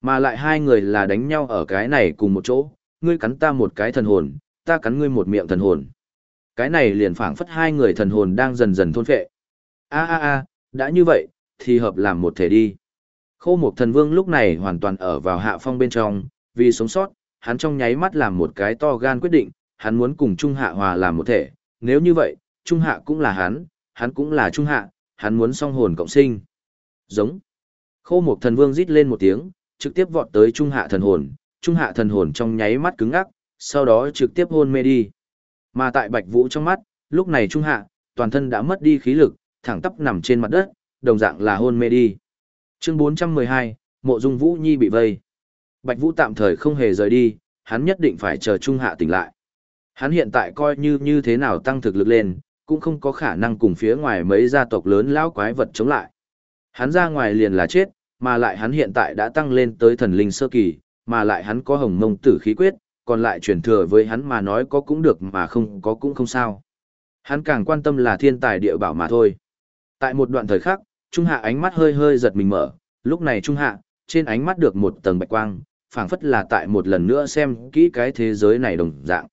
Mà lại hai người là đánh nhau ở cái này cùng một chỗ, ngươi cắn ta một cái thần hồn, ta cắn ngươi một miệng thần hồn. Cái này liền phảng phất hai người thần hồn đang dần dần thôn phệ. A a a, đã như vậy, thì hợp làm một thể đi. Khô một Thần Vương lúc này hoàn toàn ở vào hạ phong bên trong, vì sống sót, hắn trong nháy mắt làm một cái to gan quyết định, hắn muốn cùng Trung Hạ hòa làm một thể, nếu như vậy, Trung Hạ cũng là hắn, hắn cũng là Trung Hạ, hắn muốn song hồn cộng sinh. Giống. Khô một Thần Vương rít lên một tiếng, trực tiếp vọt tới Trung Hạ thần hồn, Trung Hạ thần hồn trong nháy mắt cứng ngắc, sau đó trực tiếp hôn mê đi. Mà tại Bạch Vũ trong mắt, lúc này Trung Hạ, toàn thân đã mất đi khí lực, thẳng tắp nằm trên mặt đất, đồng dạng là hôn mê đi. Chương 412, Mộ Dung Vũ Nhi bị vây. Bạch Vũ tạm thời không hề rời đi, hắn nhất định phải chờ Trung Hạ tỉnh lại. Hắn hiện tại coi như như thế nào tăng thực lực lên, cũng không có khả năng cùng phía ngoài mấy gia tộc lớn lão quái vật chống lại. Hắn ra ngoài liền là chết, mà lại hắn hiện tại đã tăng lên tới thần linh sơ kỳ, mà lại hắn có hồng mông tử khí quyết, còn lại truyền thừa với hắn mà nói có cũng được mà không có cũng không sao. Hắn càng quan tâm là thiên tài địa bảo mà thôi. Tại một đoạn thời khắc, Trung Hạ ánh mắt hơi hơi giật mình mở, lúc này Trung Hạ, trên ánh mắt được một tầng bạch quang, phảng phất là tại một lần nữa xem kỹ cái thế giới này đồng dạng.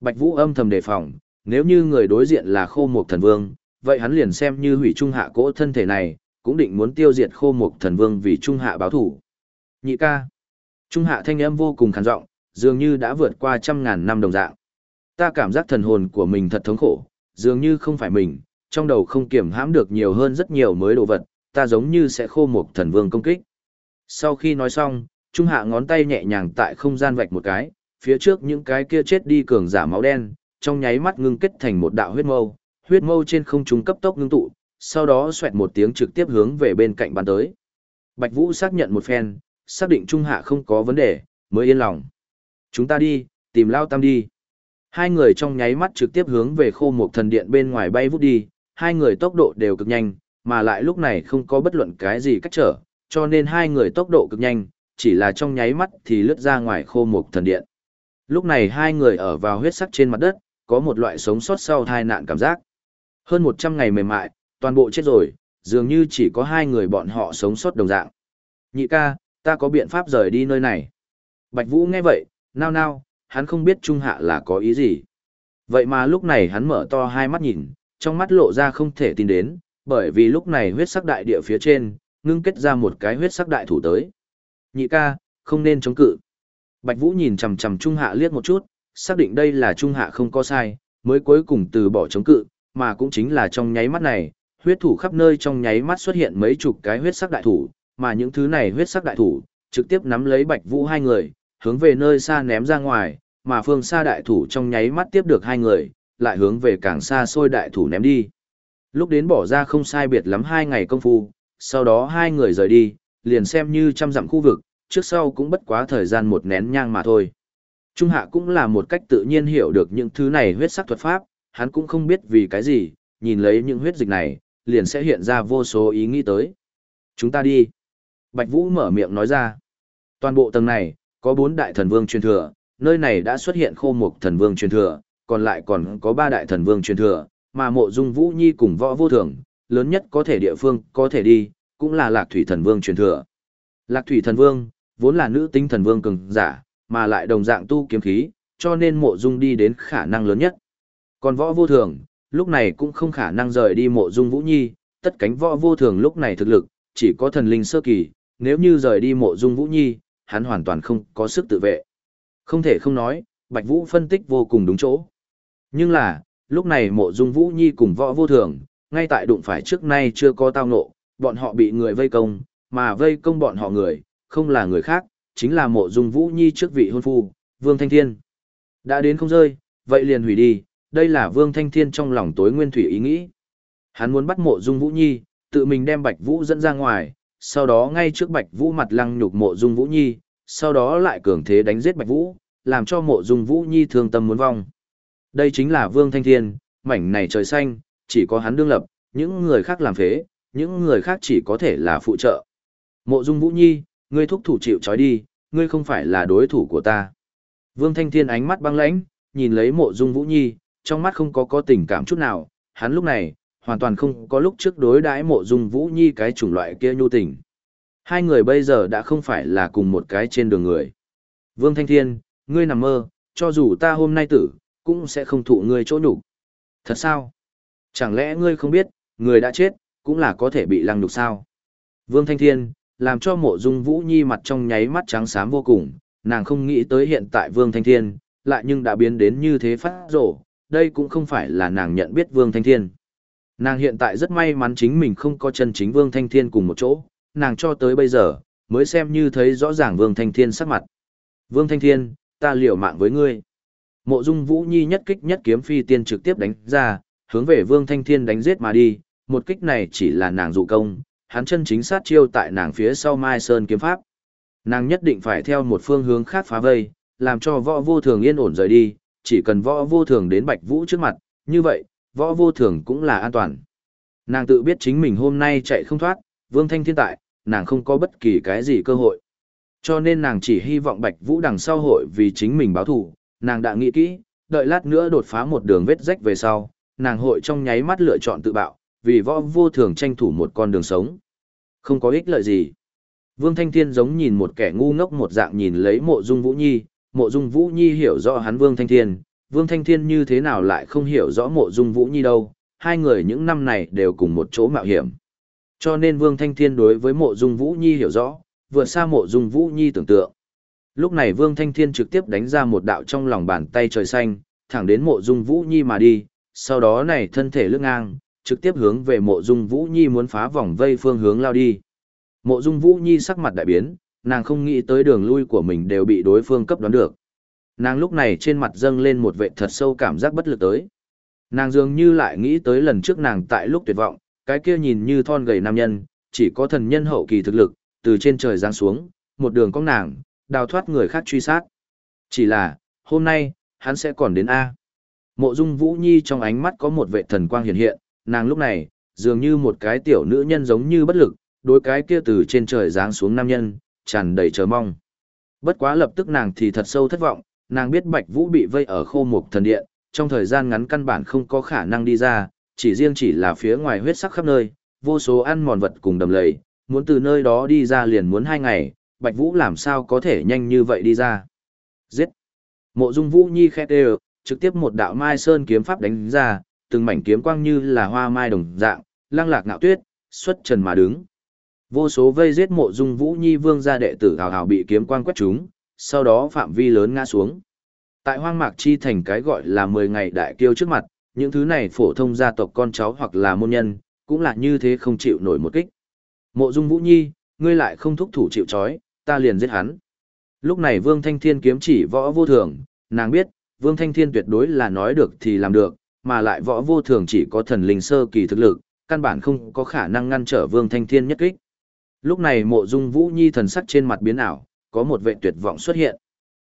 Bạch Vũ âm thầm đề phòng, nếu như người đối diện là khô mục thần vương, vậy hắn liền xem như hủy Trung Hạ cỗ thân thể này, cũng định muốn tiêu diệt khô mục thần vương vì Trung Hạ báo thủ. Nhị ca. Trung Hạ thanh âm vô cùng khàn giọng, dường như đã vượt qua trăm ngàn năm đồng dạng. Ta cảm giác thần hồn của mình thật thống khổ, dường như không phải mình, trong đầu không kiểm hãm được nhiều hơn rất nhiều mới đồ vật, ta giống như sẽ khô một thần vương công kích. Sau khi nói xong, Trung Hạ ngón tay nhẹ nhàng tại không gian vạch một cái, phía trước những cái kia chết đi cường giả máu đen, trong nháy mắt ngưng kết thành một đạo huyết mâu, huyết mâu trên không trung cấp tốc ngưng tụ, sau đó xoẹt một tiếng trực tiếp hướng về bên cạnh bàn tới. Bạch Vũ xác nhận một phen, xác định Trung Hạ không có vấn đề, mới yên lòng. Chúng ta đi, tìm Lao Tam đi. Hai người trong nháy mắt trực tiếp hướng về khô một thần điện bên ngoài bay vút đi, hai người tốc độ đều cực nhanh, mà lại lúc này không có bất luận cái gì cách trở, cho nên hai người tốc độ cực nhanh, chỉ là trong nháy mắt thì lướt ra ngoài khô một thần điện. Lúc này hai người ở vào huyết sắc trên mặt đất, có một loại sống sót sau tai nạn cảm giác. Hơn 100 ngày mềm mại, toàn bộ chết rồi, dường như chỉ có hai người bọn họ sống sót đồng dạng. Nhị ca, ta có biện pháp rời đi nơi này. Bạch Vũ nghe vậy, nao nao, hắn không biết Trung Hạ là có ý gì. Vậy mà lúc này hắn mở to hai mắt nhìn, trong mắt lộ ra không thể tin đến, bởi vì lúc này huyết sắc đại địa phía trên, ngưng kết ra một cái huyết sắc đại thủ tới. Nhị ca, không nên chống cự. Bạch Vũ nhìn chằm chằm Trung Hạ liếc một chút, xác định đây là Trung Hạ không có sai, mới cuối cùng từ bỏ chống cự, mà cũng chính là trong nháy mắt này, huyết thủ khắp nơi trong nháy mắt xuất hiện mấy chục cái huyết sắc đại thủ, mà những thứ này huyết sắc đại thủ trực tiếp nắm lấy Bạch Vũ hai người, hướng về nơi xa ném ra ngoài, mà phương xa đại thủ trong nháy mắt tiếp được hai người, lại hướng về càng xa xôi đại thủ ném đi. Lúc đến bỏ ra không sai biệt lắm hai ngày công phu, sau đó hai người rời đi, liền xem như trăm dặm khu vực, trước sau cũng bất quá thời gian một nén nhang mà thôi. Trung Hạ cũng là một cách tự nhiên hiểu được những thứ này huyết sắc thuật pháp, hắn cũng không biết vì cái gì, nhìn lấy những huyết dịch này, liền sẽ hiện ra vô số ý nghĩ tới. Chúng ta đi. Bạch Vũ mở miệng nói ra. Toàn bộ tầng này, có bốn đại thần vương truyền thừa, nơi này đã xuất hiện khô mục thần vương truyền thừa, còn lại còn có ba đại thần vương truyền thừa, mà mộ dung Vũ Nhi cùng võ vô thường, lớn nhất có thể địa phương có thể đi, cũng là lạc thủy thần vương truyền thừa. Lạc thủy thần vương, vốn là nữ tinh thần vương cường giả, mà lại đồng dạng tu kiếm khí, cho nên mộ dung đi đến khả năng lớn nhất. Còn võ vô thường, lúc này cũng không khả năng rời đi mộ dung Vũ Nhi, tất cánh võ vô thường lúc này thực lực, chỉ có thần linh sơ kỳ, nếu như rời đi mộ dung Vũ Nhi, hắn hoàn toàn không có sức tự vệ. Không thể không nói, Bạch Vũ phân tích vô cùng đúng chỗ. Nhưng là, lúc này mộ dung Vũ Nhi cùng võ vô thường, ngay tại đụng phải trước nay chưa có tao nộ, bọn họ bị người vây công, mà vây công bọn họ người, không là người khác, chính là mộ dung Vũ Nhi trước vị hôn phu, Vương Thanh Thiên. Đã đến không rơi, vậy liền hủy đi, đây là Vương Thanh Thiên trong lòng tối nguyên thủy ý nghĩ. Hắn muốn bắt mộ dung Vũ Nhi, tự mình đem Bạch Vũ dẫn ra ngoài, sau đó ngay trước Bạch Vũ mặt lăng nhục mộ dung Vũ Nhi, sau đó lại cường thế đánh giết Bạch Vũ, làm cho mộ dung Vũ Nhi thương tâm muốn vong. Đây chính là Vương Thanh Thiên, mảnh này trời xanh, chỉ có hắn đương lập, những người khác làm phế, những người khác chỉ có thể là phụ trợ. Mộ dung Vũ Nhi, ngươi thúc thủ chịu trói đi, ngươi không phải là đối thủ của ta. Vương Thanh Thiên ánh mắt băng lãnh, nhìn lấy mộ dung Vũ Nhi, trong mắt không có có tình cảm chút nào, hắn lúc này, hoàn toàn không có lúc trước đối đãi mộ dung Vũ Nhi cái chủng loại kia nhu tình. Hai người bây giờ đã không phải là cùng một cái trên đường người. Vương Thanh Thiên, ngươi nằm mơ, cho dù ta hôm nay tử, cũng sẽ không thụ ngươi chỗ nhục. Thật sao? Chẳng lẽ ngươi không biết, người đã chết, cũng là có thể bị lăng nhục sao? Vương Thanh Thiên, làm cho mộ dung Vũ Nhi mặt trong nháy mắt trắng xám vô cùng, nàng không nghĩ tới hiện tại Vương Thanh Thiên, lại nhưng đã biến đến như thế phát rổ, đây cũng không phải là nàng nhận biết Vương Thanh Thiên. Nàng hiện tại rất may mắn chính mình không có chân chính Vương Thanh Thiên cùng một chỗ, nàng cho tới bây giờ, mới xem như thấy rõ ràng Vương Thanh Thiên sắc mặt. Vương Thanh Thiên, ta liều mạng với ngươi. Mộ Dung Vũ Nhi nhất kích nhất kiếm phi tiên trực tiếp đánh ra, hướng về Vương Thanh Thiên đánh giết mà đi, một kích này chỉ là nàng dụ công, hắn chân chính sát chiêu tại nàng phía sau Mai Sơn kiếm pháp. Nàng nhất định phải theo một phương hướng khác phá vây, làm cho võ vô thường yên ổn rời đi, chỉ cần võ vô thường đến Bạch Vũ trước mặt, như vậy, võ vô thường cũng là an toàn. Nàng tự biết chính mình hôm nay chạy không thoát, Vương Thanh Thiên tại, nàng không có bất kỳ cái gì cơ hội. Cho nên nàng chỉ hy vọng Bạch Vũ đằng sau hội vì chính mình báo thù, nàng đã nghĩ kỹ, đợi lát nữa đột phá một đường vết rách về sau, nàng hội trong nháy mắt lựa chọn tự bạo, vì võ vô thường tranh thủ một con đường sống. Không có ích lợi gì. Vương Thanh Thiên giống nhìn một kẻ ngu ngốc một dạng nhìn lấy mộ dung Vũ Nhi, mộ dung Vũ Nhi hiểu rõ hắn Vương Thanh Thiên, Vương Thanh Thiên như thế nào lại không hiểu rõ mộ dung Vũ Nhi đâu, hai người những năm này đều cùng một chỗ mạo hiểm. Cho nên Vương Thanh Thiên đối với mộ dung Vũ Nhi hiểu rõ, vượt xa mộ dung Vũ Nhi tưởng tượng. Lúc này Vương Thanh Thiên trực tiếp đánh ra một đạo trong lòng bàn tay trời xanh, thẳng đến mộ dung Vũ Nhi mà đi, sau đó này thân thể lướt ngang, trực tiếp hướng về mộ dung Vũ Nhi muốn phá vòng vây phương hướng lao đi. Mộ dung Vũ Nhi sắc mặt đại biến, nàng không nghĩ tới đường lui của mình đều bị đối phương cấp đoán được. Nàng lúc này trên mặt dâng lên một vệ thật sâu cảm giác bất lực tới. Nàng dường như lại nghĩ tới lần trước nàng tại lúc tuyệt vọng, cái kia nhìn như thon gầy nam nhân, chỉ có thần nhân hậu kỳ thực lực, từ trên trời giáng xuống, một đường cong nàng, đào thoát người khác truy sát. Chỉ là, hôm nay, hắn sẽ còn đến A. Mộ dung Vũ Nhi trong ánh mắt có một vệ thần quang hiện hiện, nàng lúc này, dường như một cái tiểu nữ nhân giống như bất lực, đối cái kia từ trên trời giáng xuống nam nhân, tràn đầy chờ mong. Bất quá lập tức nàng thì thật sâu thất vọng, nàng biết Bạch Vũ bị vây ở khô mục thần điện, trong thời gian ngắn căn bản không có khả năng đi ra, chỉ riêng chỉ là phía ngoài huyết sắc khắp nơi, vô số ăn mòn vật cùng đầm lầy, muốn từ nơi đó đi ra liền muốn hai ngày, Bạch Vũ làm sao có thể nhanh như vậy đi ra. Giết! Mộ Dung Vũ Nhi khét đều, trực tiếp một đạo mai sơn kiếm pháp đánh ra, từng mảnh kiếm quang như là hoa mai đồng dạng, lăng lạc ngạo tuyết, xuất trần mà đứng. Vô số vây giết mộ Dung Vũ Nhi vương gia đệ tử hào hào bị kiếm quang quét trúng, sau đó phạm vi lớn ngã xuống. Tại hoang mạc chi thành cái gọi là 10 ngày đại kiêu trước mặt, những thứ này phổ thông gia tộc con cháu hoặc là môn nhân, cũng là như thế không chịu nổi một kích. Mộ Dung Vũ Nhi, ngươi lại không thúc thủ chịu trói, ta liền giết hắn. Lúc này Vương Thanh Thiên kiếm chỉ võ vô thường, nàng biết, Vương Thanh Thiên tuyệt đối là nói được thì làm được, mà lại võ vô thường chỉ có thần linh sơ kỳ thực lực, căn bản không có khả năng ngăn trở Vương Thanh Thiên nhất kích. Lúc này Mộ Dung Vũ Nhi thần sắc trên mặt biến ảo, có một vệ tuyệt vọng xuất hiện.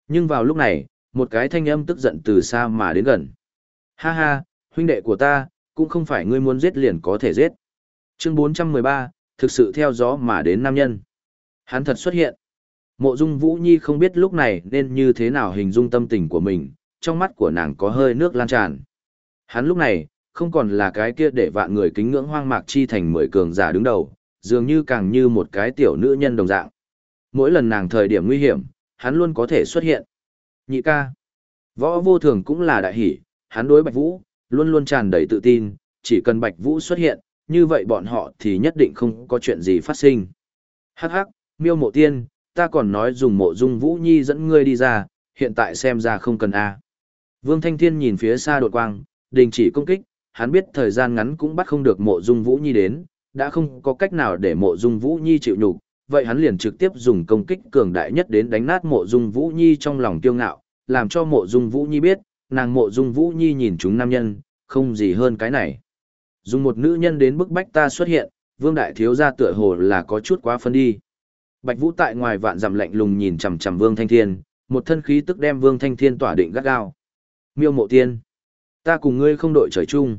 Nhưng vào lúc này, một cái thanh âm tức giận từ xa mà đến gần. Ha ha, huynh đệ của ta, cũng không phải ngươi muốn giết liền có thể giết. Chương 413, thực sự theo gió mà đến nam nhân. Hắn thật xuất hiện. Mộ Dung Vũ Nhi không biết lúc này nên như thế nào hình dung tâm tình của mình, trong mắt của nàng có hơi nước lan tràn. Hắn lúc này, không còn là cái kia để vạn người kính ngưỡng hoang mạc chi thành mười cường giả đứng đầu, dường như càng như một cái tiểu nữ nhân đồng dạng. Mỗi lần nàng thời điểm nguy hiểm, hắn luôn có thể xuất hiện. Nhị ca. Võ vô thường cũng là đại hỷ, hắn đối Bạch Vũ, luôn luôn tràn đầy tự tin, chỉ cần Bạch Vũ xuất hiện, như vậy bọn họ thì nhất định không có chuyện gì phát sinh. Hắc hắc, miêu mộ tiên, ta còn nói dùng mộ dung Vũ Nhi dẫn ngươi đi ra, hiện tại xem ra không cần a. Vương Thanh Thiên nhìn phía xa đột quang, đình chỉ công kích, hắn biết thời gian ngắn cũng bắt không được mộ dung Vũ Nhi đến, đã không có cách nào để mộ dung Vũ Nhi chịu nhục, vậy hắn liền trực tiếp dùng công kích cường đại nhất đến đánh nát mộ dung Vũ Nhi trong lòng tiêu ngạo, làm cho mộ dung Vũ Nhi biết, nàng mộ dung Vũ Nhi nhìn chúng nam nhân, không gì hơn cái này. Dùng một nữ nhân đến bức bách ta xuất hiện, vương đại thiếu gia tựa hồ là có chút quá phân đi. Bạch Vũ tại ngoài vạn dặm lạnh lùng nhìn chằm chằm Vương Thanh Thiên, một thân khí tức đem Vương Thanh Thiên tỏa định gắt gao. Miêu Mộ Tiên, ta cùng ngươi không đội trời chung.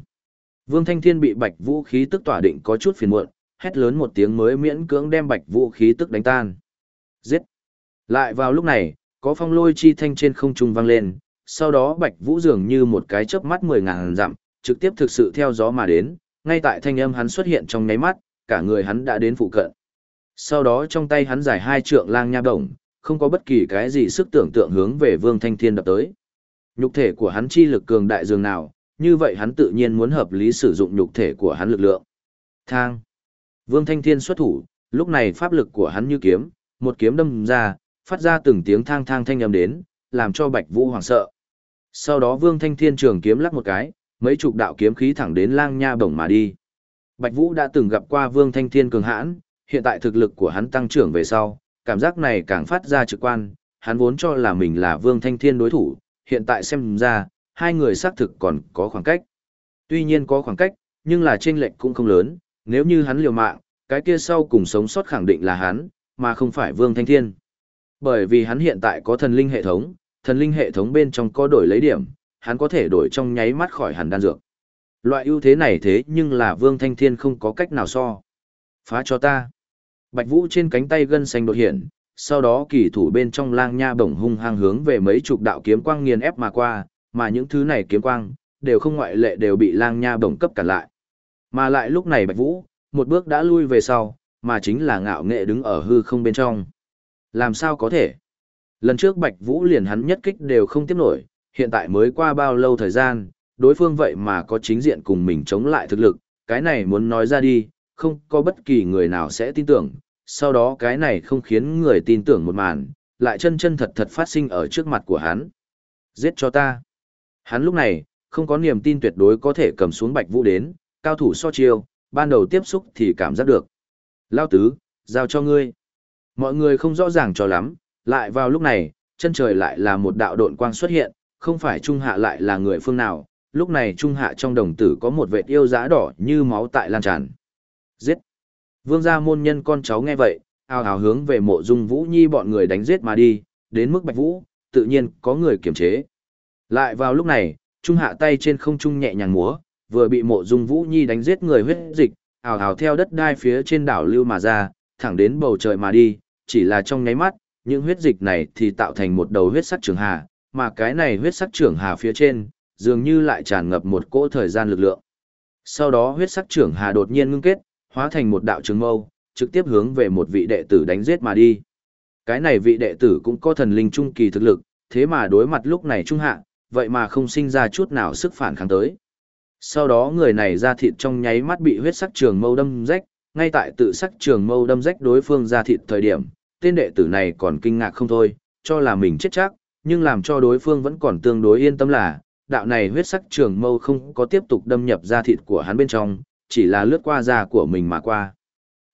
Vương Thanh Thiên bị Bạch Vũ khí tức tỏa định có chút phiền muộn, hét lớn một tiếng mới miễn cưỡng đem Bạch Vũ khí tức đánh tan. Giết! Lại vào lúc này, có phong lôi chi thanh trên không trung vang lên, sau đó Bạch Vũ dường như một cái chớp mắt mười ngàn dặm, trực tiếp thực sự theo gió mà đến, ngay tại thanh âm hắn xuất hiện trong nháy mắt, cả người hắn đã đến phụ cận. Sau đó trong tay hắn giải hai trượng lang nha đồng, không có bất kỳ cái gì sức tưởng tượng hướng về Vương Thanh Thiên đập tới. Nhục thể của hắn chi lực cường đại dường nào, như vậy hắn tự nhiên muốn hợp lý sử dụng nhục thể của hắn lực lượng. Thang. Vương Thanh Thiên xuất thủ, lúc này pháp lực của hắn như kiếm, một kiếm đâm ra, phát ra từng tiếng thang thang thanh âm đến, làm cho Bạch Vũ hoảng sợ. Sau đó Vương Thanh Thiên trường kiếm lắc một cái, mấy chục đạo kiếm khí thẳng đến lang nha bổng mà đi. Bạch Vũ đã từng gặp qua Vương Thanh Thiên cường hãn, hiện tại thực lực của hắn tăng trưởng về sau, cảm giác này càng phát ra trực quan, hắn vốn cho là mình là Vương Thanh Thiên đối thủ, hiện tại xem ra, hai người xác thực còn có khoảng cách. Tuy nhiên có khoảng cách, nhưng là chênh lệch cũng không lớn, nếu như hắn liều mạng, cái kia sau cùng sống sót khẳng định là hắn, mà không phải Vương Thanh Thiên. Bởi vì hắn hiện tại có thần linh hệ thống, thần linh hệ thống bên trong có đổi lấy điểm, hắn có thể đổi trong nháy mắt khỏi hẳn đan dược. Loại ưu thế này thế nhưng là Vương Thanh Thiên không có cách nào so. Phá cho ta. Bạch Vũ trên cánh tay gân xanh đột hiện, sau đó kỳ thủ bên trong lang nha bổng hung hăng hướng về mấy chục đạo kiếm quang nghiền ép mà qua, mà những thứ này kiếm quang, đều không ngoại lệ đều bị lang nha bổng cấp cản lại. Mà lại lúc này Bạch Vũ, một bước đã lui về sau, mà chính là ngạo nghệ đứng ở hư không bên trong. Làm sao có thể? Lần trước Bạch Vũ liền hắn nhất kích đều không tiếp nổi, hiện tại mới qua bao lâu thời gian, đối phương vậy mà có chính diện cùng mình chống lại thực lực, cái này muốn nói ra đi, không có bất kỳ người nào sẽ tin tưởng, sau đó cái này không khiến người tin tưởng một màn, lại chân chân thật thật phát sinh ở trước mặt của hắn. Giết cho ta. Hắn lúc này, không có niềm tin tuyệt đối có thể cầm xuống Bạch Vũ đến, cao thủ so chiêu, ban đầu tiếp xúc thì cảm giác được. Lao tứ, giao cho ngươi. Mọi người không rõ ràng cho lắm, lại vào lúc này, chân trời lại là một đạo độn quang xuất hiện, không phải Trung Hạ lại là người phương nào, lúc này Trung Hạ trong đồng tử có một vệt yêu giá đỏ như máu tại lan tràn. Giết! Vương gia môn nhân con cháu nghe vậy, ào ào hướng về mộ dung Vũ Nhi bọn người đánh giết mà đi, đến mức Bạch Vũ, tự nhiên có người kiềm chế. Lại vào lúc này, Trung Hạ tay trên không trung nhẹ nhàng múa, vừa bị mộ dung Vũ Nhi đánh giết người huyết dịch, ào ào theo đất đai phía trên đảo lưu mà ra, thẳng đến bầu trời mà đi, chỉ là trong nháy mắt, những huyết dịch này thì tạo thành một đầu huyết sắc trường hà, mà cái này huyết sắc trưởng hà phía trên, dường như lại tràn ngập một cỗ thời gian lực lượng. Sau đó huyết sắc trưởng hà đột nhiên ngưng kết, hóa thành một đạo trường mâu, trực tiếp hướng về một vị đệ tử đánh giết mà đi. Cái này vị đệ tử cũng có thần linh trung kỳ thực lực, thế mà đối mặt lúc này trung hạ, vậy mà không sinh ra chút nào sức phản kháng tới. Sau đó người này ra thịt trong nháy mắt bị huyết sắc trường mâu đâm rách, ngay tại tự sắc trường mâu đâm rách đối phương ra thịt thời điểm, tên đệ tử này còn kinh ngạc không thôi, cho là mình chết chắc, nhưng làm cho đối phương vẫn còn tương đối yên tâm là, đạo này huyết sắc trường mâu không có tiếp tục đâm nhập ra thịt của hắn bên trong, chỉ là lướt qua da của mình mà qua.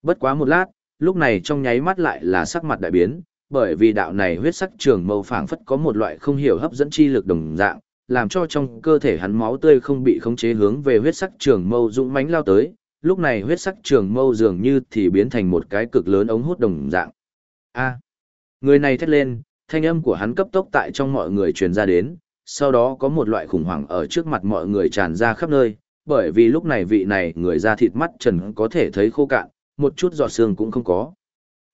Bất quá một lát, lúc này trong nháy mắt lại là sắc mặt đại biến, bởi vì đạo này huyết sắc trường mâu phảng phất có một loại không hiểu hấp dẫn chi lực đồng dạng, làm cho trong cơ thể hắn máu tươi không bị khống chế hướng về huyết sắc trường mâu dũng mãnh lao tới, lúc này huyết sắc trường mâu dường như thì biến thành một cái cực lớn ống hút đồng dạng. A. người này thét lên, thanh âm của hắn cấp tốc tại trong mọi người truyền ra đến, sau đó có một loại khủng hoảng ở trước mặt mọi người tràn ra khắp nơi, bởi vì lúc này vị này người ra thịt mắt trần có thể thấy khô cạn, một chút giọt xương cũng không có.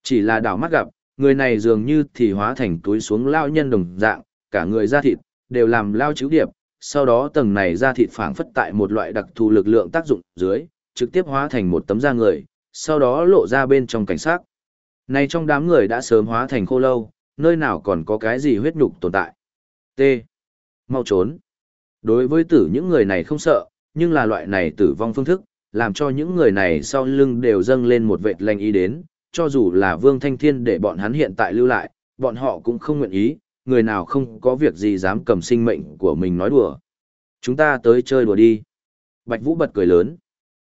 Chỉ là đảo mắt gặp, người này dường như thì hóa thành túi xuống lao nhân đồng dạng, cả người da thịt, đều làm lao chữ điệp, sau đó tầng này da thịt phảng phất tại một loại đặc thù lực lượng tác dụng dưới, trực tiếp hóa thành một tấm da người, sau đó lộ ra bên trong cảnh sát. Này trong đám người đã sớm hóa thành khô lâu, nơi nào còn có cái gì huyết nhục tồn tại. T. Mau trốn. Đối với tử những người này không sợ, nhưng là loại này tử vong phương thức, làm cho những người này sau lưng đều dâng lên một vệt lành ý đến, cho dù là Vương Thanh Thiên để bọn hắn hiện tại lưu lại, bọn họ cũng không nguyện ý, người nào không có việc gì dám cầm sinh mệnh của mình nói đùa. Chúng ta tới chơi đùa đi. Bạch Vũ bật cười lớn.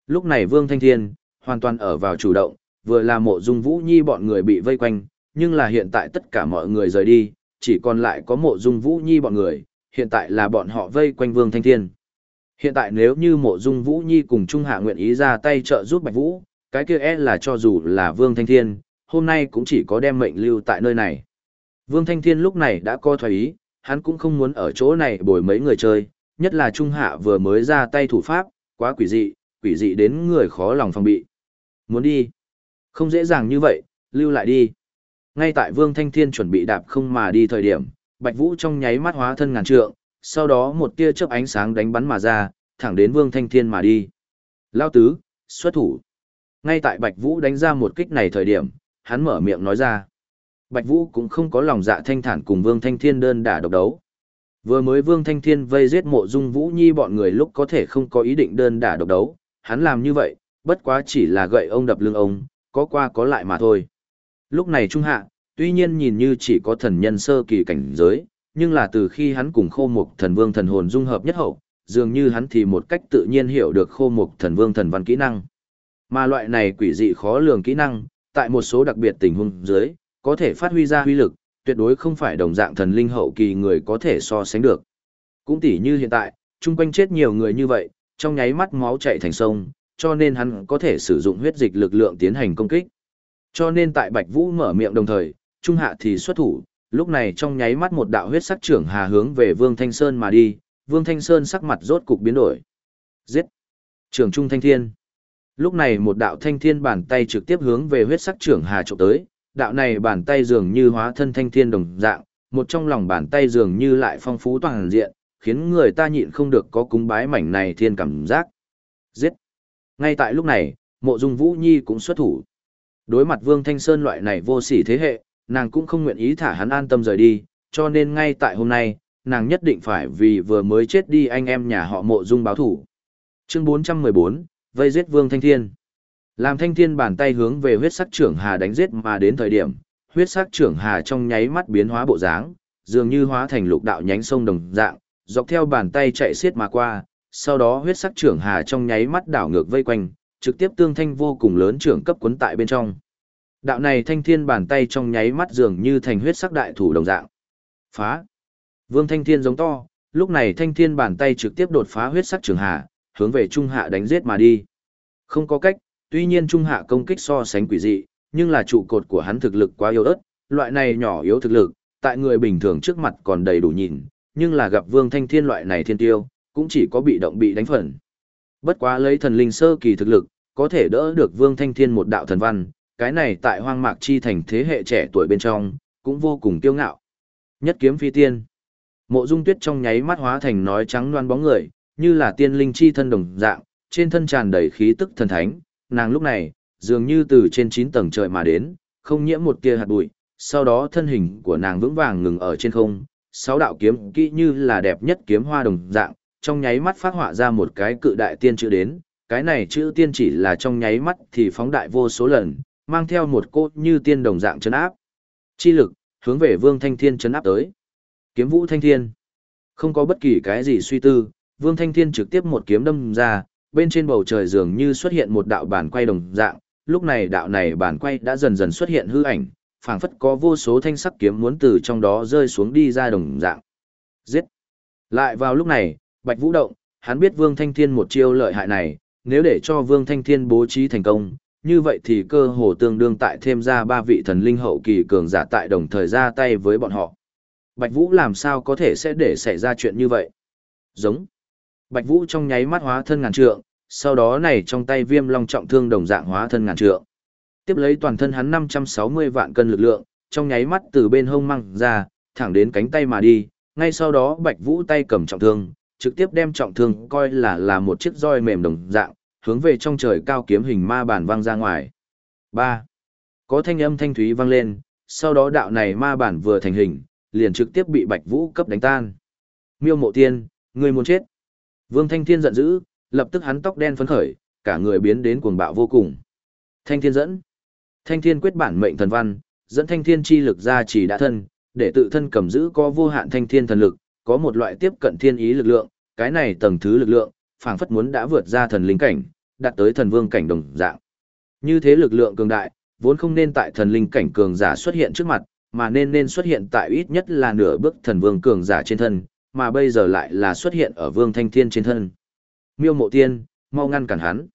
Lúc này Vương Thanh Thiên, hoàn toàn ở vào chủ động, vừa là mộ dung Vũ Nhi bọn người bị vây quanh, nhưng là hiện tại tất cả mọi người rời đi, chỉ còn lại có mộ dung Vũ Nhi bọn người, hiện tại là bọn họ vây quanh Vương Thanh Thiên. Hiện tại nếu như mộ dung Vũ Nhi cùng Trung Hạ nguyện ý ra tay trợ giúp Bạch Vũ, cái kia e là cho dù là Vương Thanh Thiên, hôm nay cũng chỉ có đem mệnh lưu tại nơi này. Vương Thanh Thiên lúc này đã co thoái ý, hắn cũng không muốn ở chỗ này bồi mấy người chơi, nhất là Trung Hạ vừa mới ra tay thủ pháp, quá quỷ dị, quỷ dị đến người khó lòng phòng bị. Muốn đi? Không dễ dàng như vậy, lưu lại đi. Ngay tại Vương Thanh Thiên chuẩn bị đạp không mà đi thời điểm, Bạch Vũ trong nháy mắt hóa thân ngàn trượng, sau đó một tia chớp ánh sáng đánh bắn mà ra, thẳng đến Vương Thanh Thiên mà đi. Lao tứ, xuất thủ. Ngay tại Bạch Vũ đánh ra một kích này thời điểm, hắn mở miệng nói ra. Bạch Vũ cũng không có lòng dạ thanh thản cùng Vương Thanh Thiên đơn đả độc đấu. Vừa mới Vương Thanh Thiên vây giết mộ dung Vũ Nhi bọn người lúc có thể không có ý định đơn đả độc đấu, hắn làm như vậy, bất quá chỉ là gậy ông đập lưng ông, có qua có lại mà thôi. Lúc này Trung Hạ, tuy nhiên nhìn như chỉ có thần nhân sơ kỳ cảnh giới, nhưng là từ khi hắn cùng khô mục thần vương thần hồn dung hợp nhất hậu, dường như hắn thì một cách tự nhiên hiểu được khô mục thần vương thần văn kỹ năng. Mà loại này quỷ dị khó lường kỹ năng, tại một số đặc biệt tình huống dưới, có thể phát huy ra huy lực, tuyệt đối không phải đồng dạng thần linh hậu kỳ người có thể so sánh được. Cũng tỉ như hiện tại, chung quanh chết nhiều người như vậy, trong nháy mắt máu chạy thành sông, cho nên hắn có thể sử dụng huyết dịch lực lượng tiến hành công kích. Cho nên tại Bạch Vũ mở miệng đồng thời, Trung Hạ thì xuất thủ, lúc này trong nháy mắt một đạo huyết sắc trưởng hà hướng về Vương Thanh Sơn mà đi, Vương Thanh Sơn sắc mặt rốt cục biến đổi. Giết! Trưởng Trung Thanh Thiên! Lúc này một đạo thanh thiên bàn tay trực tiếp hướng về huyết sắc trưởng hà trộm tới, đạo này bàn tay dường như hóa thân thanh thiên đồng dạng, một trong lòng bàn tay dường như lại phong phú toàn diện, khiến người ta nhịn không được có cúng bái mảnh này thiên cảm giác. Giết! Ngay tại lúc này, mộ dung Vũ Nhi cũng xuất thủ. Đối mặt Vương Thanh Sơn loại này vô sỉ thế hệ, nàng cũng không nguyện ý thả hắn an tâm rời đi, cho nên ngay tại hôm nay, nàng nhất định phải vì vừa mới chết đi anh em nhà họ mộ dung báo thủ. Chương 414, vây giết Vương Thanh Thiên. Làm Thanh Thiên bàn tay hướng về huyết sắc trưởng hà đánh giết mà đến thời điểm, huyết sắc trưởng hà trong nháy mắt biến hóa bộ dáng, dường như hóa thành lục đạo nhánh sông đồng dạng, dọc theo bàn tay chạy xiết mà qua, sau đó huyết sắc trưởng hà trong nháy mắt đảo ngược vây quanh, trực tiếp tương thanh vô cùng lớn trưởng cấp cuốn tại bên trong. Đạo này thanh thiên bàn tay trong nháy mắt dường như thành huyết sắc đại thủ đồng dạng. Phá! Vương thanh thiên giống to, lúc này thanh thiên bàn tay trực tiếp đột phá huyết sắc trưởng hà, hướng về trung hạ đánh giết mà đi. Không có cách, tuy nhiên trung hạ công kích so sánh quỷ dị, nhưng là trụ cột của hắn thực lực quá yếu ớt, loại này nhỏ yếu thực lực, tại người bình thường trước mặt còn đầy đủ nhìn, nhưng là gặp Vương Thanh Thiên loại này thiên tiêu, cũng chỉ có bị động bị đánh phần. Bất quá lấy thần linh sơ kỳ thực lực, có thể đỡ được Vương Thanh Thiên một đạo thần văn, cái này tại hoang mạc chi thành thế hệ trẻ tuổi bên trong, cũng vô cùng kiêu ngạo. Nhất kiếm phi tiên. Mộ Dung Tuyết trong nháy mắt hóa thành nói trắng loan bóng người, như là tiên linh chi thân đồng dạng, trên thân tràn đầy khí tức thần thánh, nàng lúc này, dường như từ trên 9 tầng trời mà đến, không nhiễm một tia hạt bụi, sau đó thân hình của nàng vững vàng ngừng ở trên không, sáu đạo kiếm kỹ như là đẹp nhất kiếm hoa đồng dạng, trong nháy mắt phát họa ra một cái cự đại tiên chữ đến, cái này chữ tiên chỉ là trong nháy mắt thì phóng đại vô số lần, mang theo một cốt như tiên đồng dạng chấn áp. Chi lực, hướng về Vương Thanh Thiên chấn áp tới. Kiếm Vũ Thanh Thiên. Không có bất kỳ cái gì suy tư, Vương Thanh Thiên trực tiếp một kiếm đâm ra, bên trên bầu trời dường như xuất hiện một đạo bản quay đồng dạng, lúc này đạo này bản quay đã dần dần xuất hiện hư ảnh, phảng phất có vô số thanh sắc kiếm muốn từ trong đó rơi xuống đi ra đồng dạng. Giết! Lại vào lúc này, Bạch Vũ động, hắn biết Vương Thanh Thiên một chiêu lợi hại này, nếu để cho Vương Thanh Thiên bố trí thành công, như vậy thì cơ hồ tương đương tại thêm ra ba vị thần linh hậu kỳ cường giả tại đồng thời ra tay với bọn họ. Bạch Vũ làm sao có thể sẽ để xảy ra chuyện như vậy? Giống. Bạch Vũ trong nháy mắt hóa thân ngàn trượng, sau đó này trong tay viêm long trọng thương đồng dạng hóa thân ngàn trượng. Tiếp lấy toàn thân hắn 560 vạn cân lực lượng, trong nháy mắt từ bên hông măng ra, thẳng đến cánh tay mà đi, ngay sau đó Bạch Vũ tay cầm trọng thương, trực tiếp đem trọng thương coi là là một chiếc roi mềm đồng dạng, hướng về trong trời cao kiếm hình ma bản vang ra ngoài. 3. Có thanh âm thanh thúy vang lên, sau đó đạo này ma bản vừa thành hình, liền trực tiếp bị Bạch Vũ cấp đánh tan. Miêu Mộ Tiên, ngươi muốn chết. Vương Thanh Thiên giận dữ, lập tức hắn tóc đen phấn khởi, cả người biến đến cuồng bạo vô cùng. Thanh Thiên dẫn. Thanh Thiên quyết bản mệnh thần văn, dẫn Thanh Thiên chi lực ra chỉ đã thân, để tự thân cầm giữ có vô hạn Thanh Thiên thần lực, có một loại tiếp cận thiên ý lực lượng, cái này tầng thứ lực lượng, phảng phất muốn đã vượt ra thần linh cảnh, đạt tới thần vương cảnh đồng dạng. Như thế lực lượng cường đại, vốn không nên tại thần linh cảnh cường giả xuất hiện trước mặt, mà nên nên xuất hiện tại ít nhất là nửa bước thần vương cường giả trên thân, mà bây giờ lại là xuất hiện ở vương thanh thiên trên thân. Miêu mộ tiên, mau ngăn cản hắn.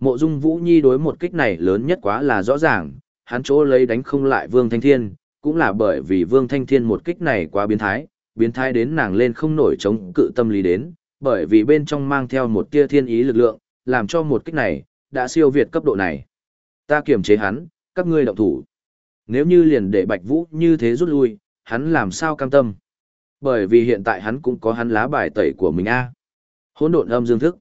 Mộ dung vũ nhi đối một kích này lớn nhất quá là rõ ràng, hắn chỗ lấy đánh không lại vương thanh thiên, cũng là bởi vì vương thanh thiên một kích này quá biến thái, biến thái đến nàng lên không nổi chống cự tâm lý đến, bởi vì bên trong mang theo một tia thiên ý lực lượng, làm cho một kích này, đã siêu việt cấp độ này. Ta kiềm chế hắn, các ngươi động thủ. Nếu như liền để Bạch Vũ như thế rút lui, hắn làm sao cam tâm? Bởi vì hiện tại hắn cũng có hắn lá bài tẩy của mình a. Hỗn độn âm dương thức.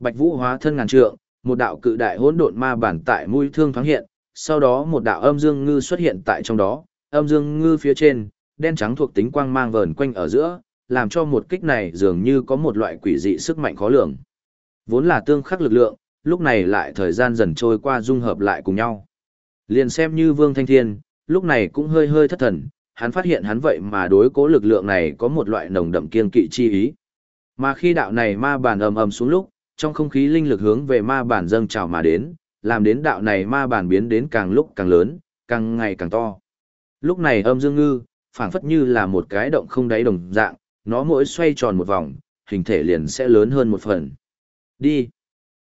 Bạch Vũ hóa thân ngàn trượng, một đạo cự đại hỗn độn ma bản tại mũi thương thoáng hiện, sau đó một đạo âm dương ngư xuất hiện tại trong đó, âm dương ngư phía trên, đen trắng thuộc tính quang mang vờn quanh ở giữa, làm cho một kích này dường như có một loại quỷ dị sức mạnh khó lường. Vốn là tương khắc lực lượng, lúc này lại thời gian dần trôi qua dung hợp lại cùng nhau. Liền xem như Vương Thanh Thiên, lúc này cũng hơi hơi thất thần, hắn phát hiện hắn vậy mà đối cố lực lượng này có một loại nồng đậm kiên kỵ chi ý. Mà khi đạo này ma bản ầm ầm xuống lúc, trong không khí linh lực hướng về ma bản dâng trào mà đến, làm đến đạo này ma bản biến đến càng lúc càng lớn, càng ngày càng to. Lúc này âm dương ngư, phảng phất như là một cái động không đáy đồng dạng, nó mỗi xoay tròn một vòng, hình thể liền sẽ lớn hơn một phần. Đi.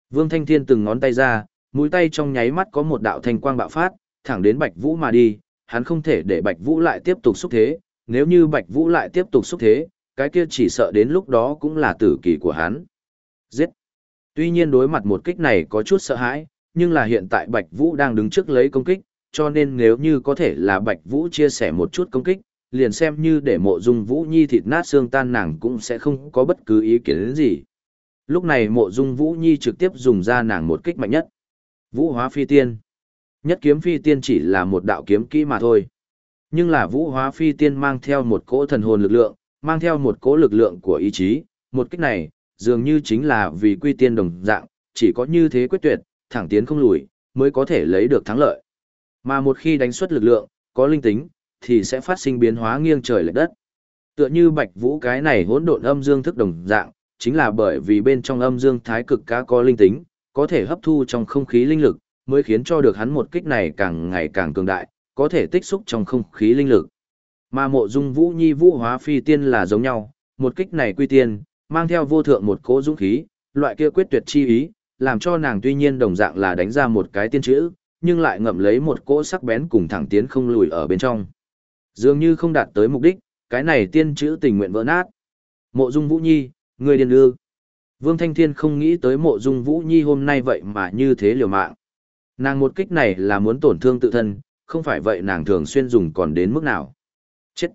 Vương Thanh Thiên từng ngón tay ra, mũi tay trong nháy mắt có một đạo thanh quang bạo phát, thẳng đến Bạch Vũ mà đi, hắn không thể để Bạch Vũ lại tiếp tục xúc thế, nếu như Bạch Vũ lại tiếp tục xúc thế, cái kia chỉ sợ đến lúc đó cũng là tử kỳ của hắn. Giết. Tuy nhiên đối mặt một kích này có chút sợ hãi, nhưng là hiện tại Bạch Vũ đang đứng trước lấy công kích, cho nên nếu như có thể là Bạch Vũ chia sẻ một chút công kích, liền xem như để mộ dung Vũ Nhi thịt nát xương tan nàng cũng sẽ không có bất cứ ý kiến đến gì. Lúc này mộ dung Vũ Nhi trực tiếp dùng ra nàng một kích mạnh nhất. Vũ hóa phi tiên. Nhất kiếm phi tiên chỉ là một đạo kiếm kỹ mà thôi. Nhưng là vũ hóa phi tiên mang theo một cỗ thần hồn lực lượng, mang theo một cỗ lực lượng của ý chí, một kích này, dường như chính là vì quy tiên đồng dạng, chỉ có như thế quyết tuyệt, thẳng tiến không lùi, mới có thể lấy được thắng lợi. Mà một khi đánh xuất lực lượng, có linh tính, thì sẽ phát sinh biến hóa nghiêng trời lệch đất. Tựa như bạch vũ cái này hỗn độn âm dương thức đồng dạng, chính là bởi vì bên trong âm dương thái cực cá có linh tính, có thể hấp thu trong không khí linh lực, mới khiến cho được hắn một kích này càng ngày càng cường đại, có thể tích xúc trong không khí linh lực. Mà mộ dung vũ nhi vũ hóa phi tiên là giống nhau, một kích này quy tiên, mang theo vô thượng một cỗ dũng khí, loại kia quyết tuyệt chi ý, làm cho nàng tuy nhiên đồng dạng là đánh ra một cái tiên chữ, nhưng lại ngậm lấy một cỗ sắc bén cùng thẳng tiến không lùi ở bên trong. Dường như không đạt tới mục đích, cái này tiên chữ tình nguyện vỡ nát. Mộ dung vũ nhi, người điên ư. Vương Thanh Thiên không nghĩ tới mộ dung vũ nhi hôm nay vậy mà như thế liều mạng. Nàng một kích này là muốn tổn thương tự thân, không phải vậy nàng thường xuyên dùng còn đến mức nào. Chết!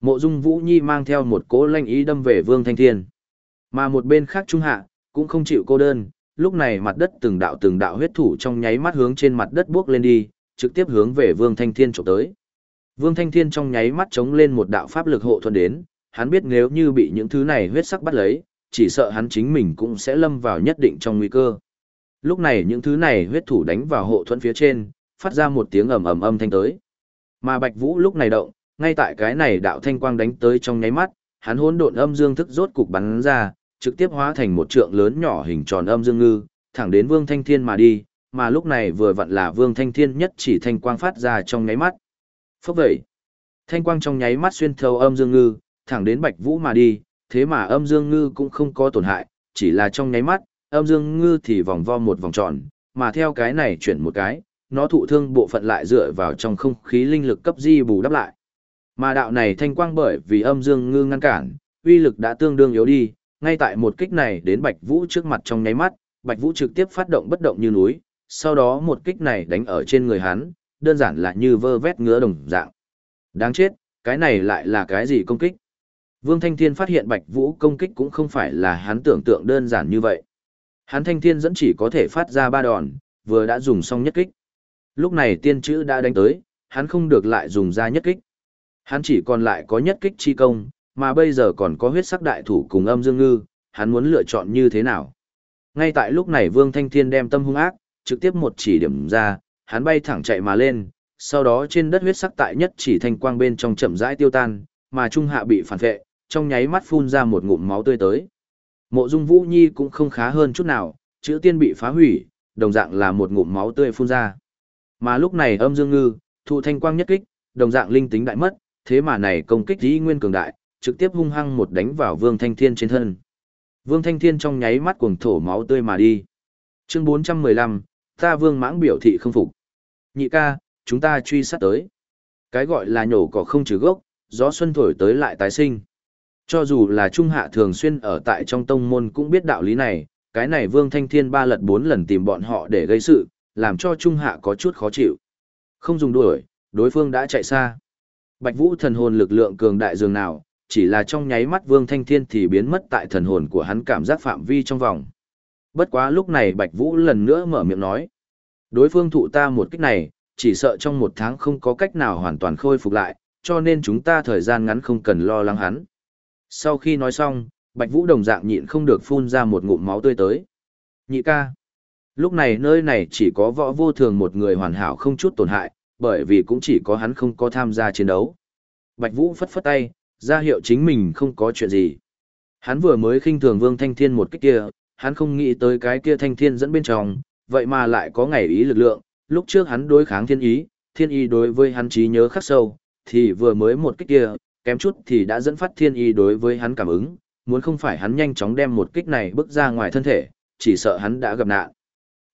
Mộ dung vũ nhi mang theo một cỗ lanh ý đâm về Vương Thanh Thiên. Mà một bên khác trung hạ, cũng không chịu cô đơn, lúc này mặt đất từng đạo từng đạo huyết thủ trong nháy mắt hướng trên mặt đất bước lên đi, trực tiếp hướng về Vương Thanh Thiên chụp tới. Vương Thanh Thiên trong nháy mắt chống lên một đạo pháp lực hộ thuận đến, hắn biết nếu như bị những thứ này huyết sắc bắt lấy, chỉ sợ hắn chính mình cũng sẽ lâm vào nhất định trong nguy cơ. Lúc này những thứ này huyết thủ đánh vào hộ thuẫn phía trên, phát ra một tiếng ầm ầm âm thanh tới. Mà Bạch Vũ lúc này động, ngay tại cái này đạo thanh quang đánh tới trong nháy mắt, hắn hỗn độn âm dương thức rốt cục bắn ra, trực tiếp hóa thành một trượng lớn nhỏ hình tròn âm dương ngư, thẳng đến Vương Thanh Thiên mà đi, mà lúc này vừa vặn là Vương Thanh Thiên nhất chỉ thanh quang phát ra trong nháy mắt. Phốc vậy, thanh quang trong nháy mắt xuyên thấu âm dương ngư, thẳng đến Bạch Vũ mà đi, thế mà âm dương ngư cũng không có tổn hại, chỉ là trong nháy mắt, âm dương ngư thì vòng vo một vòng tròn, mà theo cái này chuyển một cái, nó thụ thương bộ phận lại dựa vào trong không khí linh lực cấp di bù đắp lại. Mà đạo này thanh quang bởi vì âm dương ngư ngăn cản, uy lực đã tương đương yếu đi, ngay tại một kích này đến Bạch Vũ trước mặt trong nháy mắt, Bạch Vũ trực tiếp phát động bất động như núi, sau đó một kích này đánh ở trên người hắn, đơn giản là như vơ vét ngứa đồng dạng. Đáng chết, cái này lại là cái gì công kích? Vương Thanh Thiên phát hiện Bạch Vũ công kích cũng không phải là hắn tưởng tượng đơn giản như vậy. Hắn Thanh Thiên dẫn chỉ có thể phát ra ba đòn, vừa đã dùng xong nhất kích. Lúc này tiên chữ đã đánh tới, hắn không được lại dùng ra nhất kích. Hắn chỉ còn lại có nhất kích chi công, mà bây giờ còn có huyết sắc đại thủ cùng âm dương ngư, hắn muốn lựa chọn như thế nào. Ngay tại lúc này Vương Thanh Thiên đem tâm hung ác, trực tiếp một chỉ điểm ra, hắn bay thẳng chạy mà lên, sau đó trên đất huyết sắc tại nhất chỉ thanh quang bên trong chậm rãi tiêu tan, mà trung hạ bị phản vệ, trong nháy mắt phun ra một ngụm máu tươi tới. Mộ Dung Vũ Nhi cũng không khá hơn chút nào, chữ tiên bị phá hủy, đồng dạng là một ngụm máu tươi phun ra. Mà lúc này âm dương ngư, thụ thanh quang nhất kích, đồng dạng linh tính đại mất, thế mà này công kích dĩ nguyên cường đại, trực tiếp hung hăng một đánh vào Vương Thanh Thiên trên thân. Vương Thanh Thiên trong nháy mắt cuồng thổ máu tươi mà đi. Chương 415, ta Vương Mãng biểu thị không phục. Nhị ca, chúng ta truy sát tới. Cái gọi là nhổ cỏ không trừ gốc, gió xuân thổi tới lại tái sinh. Cho dù là Trung Hạ thường xuyên ở tại trong tông môn cũng biết đạo lý này, cái này Vương Thanh Thiên ba lật bốn lần tìm bọn họ để gây sự, làm cho Trung Hạ có chút khó chịu. Không dùng đuổi, đối phương đã chạy xa. Bạch Vũ thần hồn lực lượng cường đại dường nào, chỉ là trong nháy mắt Vương Thanh Thiên thì biến mất tại thần hồn của hắn cảm giác phạm vi trong vòng. Bất quá lúc này Bạch Vũ lần nữa mở miệng nói. Đối phương thụ ta một kích này, chỉ sợ trong một tháng không có cách nào hoàn toàn khôi phục lại, cho nên chúng ta thời gian ngắn không cần lo lắng hắn. Sau khi nói xong, Bạch Vũ đồng dạng nhịn không được phun ra một ngụm máu tươi tới. Nhị ca. Lúc này nơi này chỉ có võ vô thường một người hoàn hảo không chút tổn hại, bởi vì cũng chỉ có hắn không có tham gia chiến đấu. Bạch Vũ phất phất tay, ra hiệu chính mình không có chuyện gì. Hắn vừa mới khinh thường Vương Thanh Thiên một cách kia, hắn không nghĩ tới cái kia Thanh Thiên dẫn bên trong, vậy mà lại có ngày ý lực lượng, lúc trước hắn đối kháng thiên ý, thiên ý đối với hắn trí nhớ khắc sâu, thì vừa mới một cách kia, kém chút thì đã dẫn phát thiên y đối với hắn cảm ứng, muốn không phải hắn nhanh chóng đem một kích này bước ra ngoài thân thể, chỉ sợ hắn đã gặp nạn.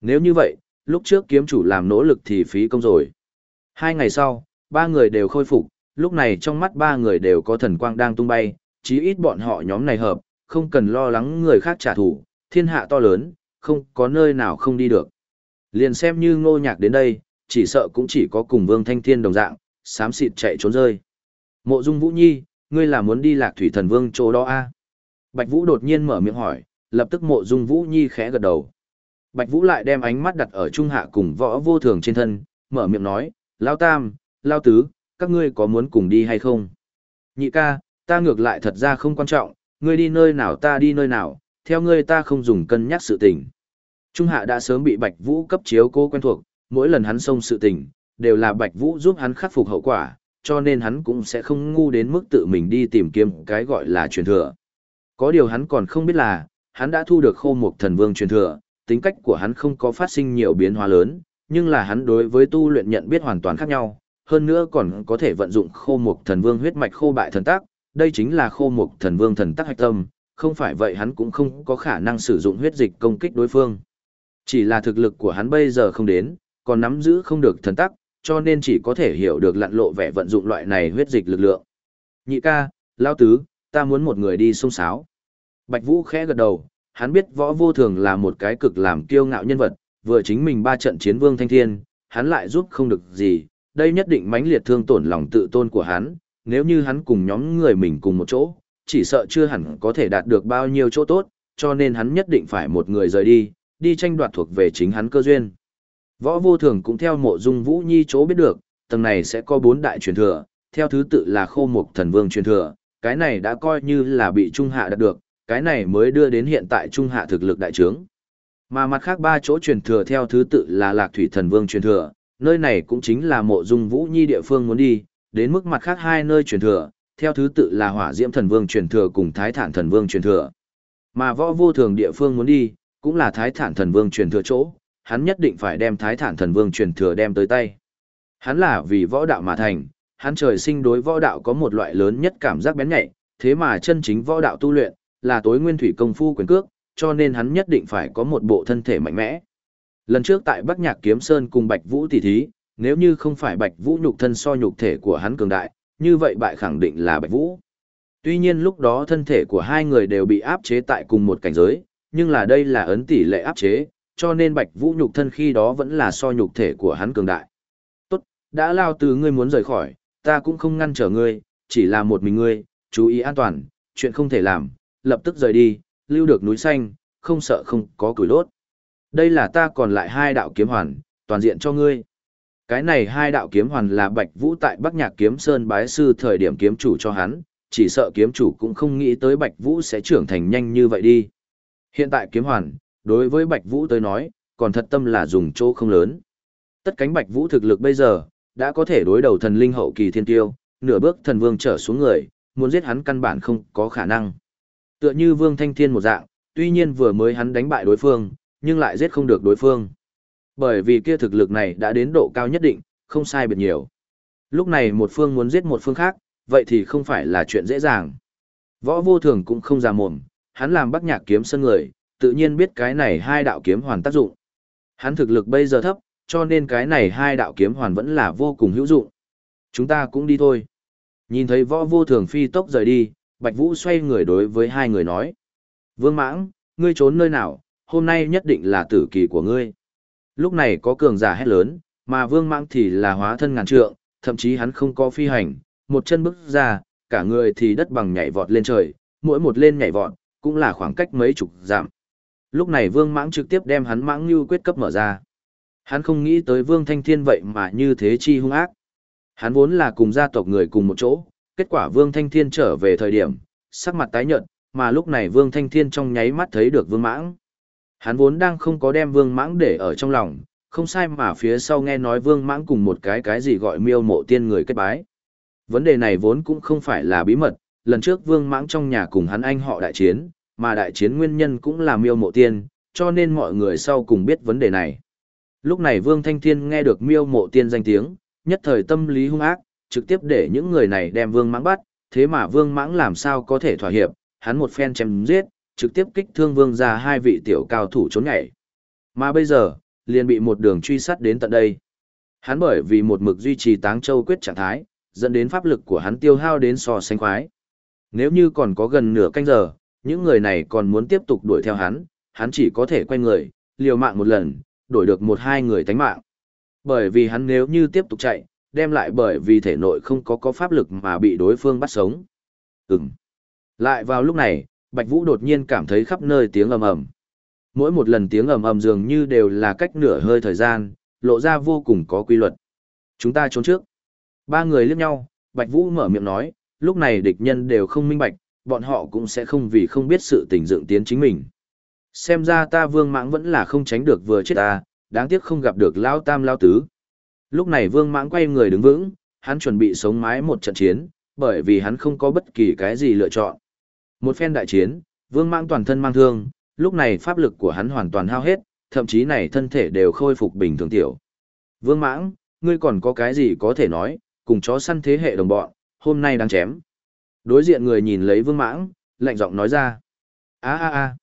Nếu như vậy, lúc trước kiếm chủ làm nỗ lực thì phí công rồi. Hai ngày sau, ba người đều khôi phục, lúc này trong mắt ba người đều có thần quang đang tung bay, chí ít bọn họ nhóm này hợp, không cần lo lắng người khác trả thù, thiên hạ to lớn, không có nơi nào không đi được. Liền xem như ngô nhạc đến đây, chỉ sợ cũng chỉ có cùng vương thanh thiên đồng dạng, sám xịt chạy trốn rơi. Mộ dung vũ nhi, ngươi là muốn đi lạc thủy thần vương chỗ đó a à? Bạch Vũ đột nhiên mở miệng hỏi, lập tức mộ dung vũ nhi khẽ gật đầu. Bạch Vũ lại đem ánh mắt đặt ở trung hạ cùng võ vô thường trên thân, mở miệng nói, Lao Tam, Lao Tứ, các ngươi có muốn cùng đi hay không? Nhị ca, ta ngược lại thật ra không quan trọng, ngươi đi nơi nào ta đi nơi nào, theo ngươi ta không dùng cân nhắc sự tình. Trung hạ đã sớm bị Bạch Vũ cấp chiếu cô quen thuộc, mỗi lần hắn xông sự tình, đều là Bạch Vũ giúp hắn khắc phục hậu quả, cho nên hắn cũng sẽ không ngu đến mức tự mình đi tìm kiếm cái gọi là truyền thừa. Có điều hắn còn không biết là, hắn đã thu được khô mục thần vương truyền thừa, tính cách của hắn không có phát sinh nhiều biến hóa lớn, nhưng là hắn đối với tu luyện nhận biết hoàn toàn khác nhau, hơn nữa còn có thể vận dụng khô mục thần vương huyết mạch khô bại thần tác, đây chính là khô mục thần vương thần tác hạch tâm, không phải vậy hắn cũng không có khả năng sử dụng huyết dịch công kích đối phương. Chỉ là thực lực của hắn bây giờ không đến, còn nắm giữ không được thần tác, cho nên chỉ có thể hiểu được lặn lộ vẻ vận dụng loại này huyết dịch lực lượng. Nhị ca, lao tứ, ta muốn một người đi sông sáo. Bạch Vũ khẽ gật đầu, hắn biết võ vô thường là một cái cực làm kiêu ngạo nhân vật, vừa chính mình ba trận chiến vương thanh thiên, hắn lại giúp không được gì, đây nhất định mãnh liệt thương tổn lòng tự tôn của hắn, nếu như hắn cùng nhóm người mình cùng một chỗ, chỉ sợ chưa hẳn có thể đạt được bao nhiêu chỗ tốt, cho nên hắn nhất định phải một người rời đi, đi tranh đoạt thuộc về chính hắn cơ duyên. Võ vô thường cũng theo mộ dung vũ nhi chỗ biết được, tầng này sẽ có bốn đại truyền thừa, theo thứ tự là khô mục thần vương truyền thừa, cái này đã coi như là bị trung hạ đạt được, cái này mới đưa đến hiện tại trung hạ thực lực đại trướng. Mà mặt khác ba chỗ truyền thừa theo thứ tự là lạc thủy thần vương truyền thừa, nơi này cũng chính là mộ dung vũ nhi địa phương muốn đi, đến mức mặt khác hai nơi truyền thừa, theo thứ tự là hỏa diễm thần vương truyền thừa cùng thái thản thần vương truyền thừa. Mà võ vô thường địa phương muốn đi, cũng là thái thản thần vương truyền thừa chỗ, hắn nhất định phải đem thái thản thần vương truyền thừa đem tới tay. Hắn là vì võ đạo mà thành, hắn trời sinh đối võ đạo có một loại lớn nhất cảm giác bén nhạy, thế mà chân chính võ đạo tu luyện, là tối nguyên thủy công phu quyền cước, cho nên hắn nhất định phải có một bộ thân thể mạnh mẽ. Lần trước tại Bắc Nhạc Kiếm Sơn cùng Bạch Vũ tỷ thí, nếu như không phải Bạch Vũ nhục thân so nhục thể của hắn cường đại, như vậy bại khẳng định là Bạch Vũ. Tuy nhiên lúc đó thân thể của hai người đều bị áp chế tại cùng một cảnh giới, nhưng là đây là ấn tỷ lệ áp chế, cho nên Bạch Vũ nhục thân khi đó vẫn là so nhục thể của hắn cường đại. Tốt, đã lao từ ngươi muốn rời khỏi, ta cũng không ngăn trở ngươi, chỉ là một mình ngươi, chú ý an toàn, chuyện không thể làm, lập tức rời đi, lưu được núi xanh, không sợ không có củi đốt. Đây là ta còn lại hai đạo kiếm hoàn, toàn diện cho ngươi. Cái này hai đạo kiếm hoàn là Bạch Vũ tại Bắc Nhạc Kiếm Sơn bái sư thời điểm kiếm chủ cho hắn, chỉ sợ kiếm chủ cũng không nghĩ tới Bạch Vũ sẽ trưởng thành nhanh như vậy đi. Hiện tại kiếm hoàn, đối với Bạch Vũ tới nói, còn thật tâm là dùng chỗ không lớn. Tất cánh Bạch Vũ thực lực bây giờ, đã có thể đối đầu thần linh hậu kỳ thiên tiêu, nửa bước thần vương trở xuống người, muốn giết hắn căn bản không có khả năng. Tựa như Vương Thanh Thiên một dạng, tuy nhiên vừa mới hắn đánh bại đối phương, nhưng lại giết không được đối phương. Bởi vì kia thực lực này đã đến độ cao nhất định, không sai biệt nhiều. Lúc này một phương muốn giết một phương khác, vậy thì không phải là chuyện dễ dàng. Võ vô thường cũng không ra mồm, hắn làm bắc nhạc kiếm sân người, tự nhiên biết cái này hai đạo kiếm hoàn tác dụng. Hắn thực lực bây giờ thấp, cho nên cái này hai đạo kiếm hoàn vẫn là vô cùng hữu dụng. Chúng ta cũng đi thôi. Nhìn thấy võ vô thường phi tốc rời đi, Bạch Vũ xoay người đối với hai người nói. Vương Mãng, ngươi trốn nơi nào, hôm nay nhất định là tử kỳ của ngươi. Lúc này có cường giả hét lớn, mà Vương Mãng thì là hóa thân ngàn trượng, thậm chí hắn không có phi hành, một chân bước ra, cả người thì đất bằng nhảy vọt lên trời, mỗi một lên nhảy vọt, cũng là khoảng cách mấy chục giảm. Lúc này Vương Mãng trực tiếp đem hắn Mãng Như quyết cấp mở ra. Hắn không nghĩ tới Vương Thanh Thiên vậy mà như thế chi hung ác. Hắn vốn là cùng gia tộc người cùng một chỗ, kết quả Vương Thanh Thiên trở về thời điểm, sắc mặt tái nhợt, mà lúc này Vương Thanh Thiên trong nháy mắt thấy được Vương Mãng. Hắn vốn đang không có đem Vương Mãng để ở trong lòng, không sai mà phía sau nghe nói Vương Mãng cùng một cái cái gì gọi miêu mộ tiên người kết bái. Vấn đề này vốn cũng không phải là bí mật, lần trước Vương Mãng trong nhà cùng hắn anh họ đại chiến, mà đại chiến nguyên nhân cũng là miêu mộ tiên, cho nên mọi người sau cùng biết vấn đề này. Lúc này Vương Thanh Thiên nghe được miêu mộ tiên danh tiếng, nhất thời tâm lý hung ác, trực tiếp để những người này đem Vương Mãng bắt, thế mà Vương Mãng làm sao có thể thỏa hiệp, hắn một phen chém giết, trực tiếp kích thương Vương ra hai vị tiểu cao thủ trốn nhảy. Mà bây giờ, liền bị một đường truy sát đến tận đây. Hắn bởi vì một mực duy trì Táng Châu quyết trạng thái, dẫn đến pháp lực của hắn tiêu hao đến so sánh khoái. Nếu như còn có gần nửa canh giờ, những người này còn muốn tiếp tục đuổi theo hắn, hắn chỉ có thể quay người, liều mạng một lần, đổi được một hai người tánh mạng. Bởi vì hắn nếu như tiếp tục chạy, đem lại bởi vì thể nội không có có pháp lực mà bị đối phương bắt sống. Ừm. Lại vào lúc này, Bạch Vũ đột nhiên cảm thấy khắp nơi tiếng ầm ầm. Mỗi một lần tiếng ầm ầm dường như đều là cách nửa hơi thời gian, lộ ra vô cùng có quy luật. Chúng ta trốn trước. Ba người liếc nhau, Bạch Vũ mở miệng nói, lúc này địch nhân đều không minh bạch, bọn họ cũng sẽ không vì không biết sự tình dựng tiến chính mình. Xem ra ta vương mãng vẫn là không tránh được vừa chết ta, đáng tiếc không gặp được Lao Tam Lao Tứ. Lúc này vương mãng quay người đứng vững, hắn chuẩn bị sống mái một trận chiến, bởi vì hắn không có bất kỳ cái gì lựa chọn. Một phen đại chiến, vương mãng toàn thân mang thương, lúc này pháp lực của hắn hoàn toàn hao hết, thậm chí này thân thể đều khôi phục bình thường tiểu. Vương mãng, ngươi còn có cái gì có thể nói, cùng chó săn thế hệ đồng bọn, hôm nay đang chém. Đối diện người nhìn lấy vương mãng, lạnh giọng nói ra. a a a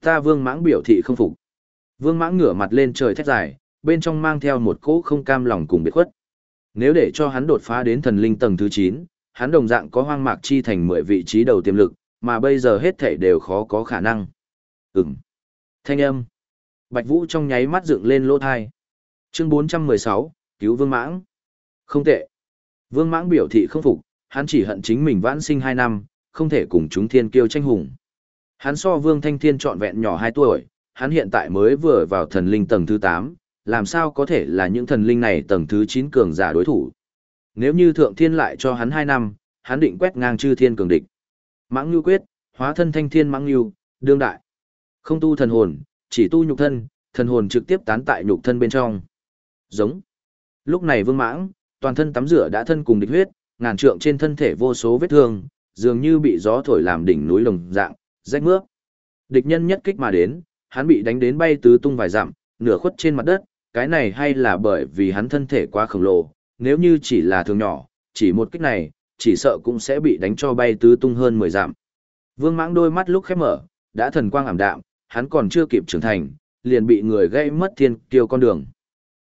ta vương mãng biểu thị không phục. Vương mãng ngửa mặt lên trời thét dài, bên trong mang theo một cỗ không cam lòng cùng biệt khuất. Nếu để cho hắn đột phá đến thần linh tầng thứ 9, hắn đồng dạng có hoang mạc chi thành 10 vị trí đầu tiềm lực, mà bây giờ hết thảy đều khó có khả năng. Ừm. Thanh âm. Bạch Vũ trong nháy mắt dựng lên lỗ thai. Chương 416, cứu Vương Mãng. Không tệ. Vương Mãng biểu thị không phục, hắn chỉ hận chính mình vãn sinh hai năm, không thể cùng chúng thiên kiêu tranh hùng. Hắn so Vương Thanh Thiên trọn vẹn nhỏ hai tuổi, hắn hiện tại mới vừa vào thần linh tầng thứ 8, làm sao có thể là những thần linh này tầng thứ 9 cường giả đối thủ. Nếu như thượng thiên lại cho hắn hai năm, hắn định quét ngang chư thiên cường địch. Mãng Nhu quyết, hóa thân thanh thiên mãng Nhu, đương đại. Không tu thần hồn, chỉ tu nhục thân, thần hồn trực tiếp tán tại nhục thân bên trong. Giống. Lúc này Vương Mãng, toàn thân tắm rửa đã thân cùng địch huyết, ngàn trượng trên thân thể vô số vết thương, dường như bị gió thổi làm đỉnh núi lồng dạng, rách mướp. Địch nhân nhất kích mà đến, hắn bị đánh đến bay tứ tung vài dặm, nửa khuất trên mặt đất, cái này hay là bởi vì hắn thân thể quá khổng lồ, nếu như chỉ là thường nhỏ, chỉ một kích này, chỉ sợ cũng sẽ bị đánh cho bay tứ tung hơn 10 dặm. Vương Mãng đôi mắt lúc khép mở, đã thần quang ảm đạm, hắn còn chưa kịp trưởng thành, liền bị người gây mất thiên kiêu con đường.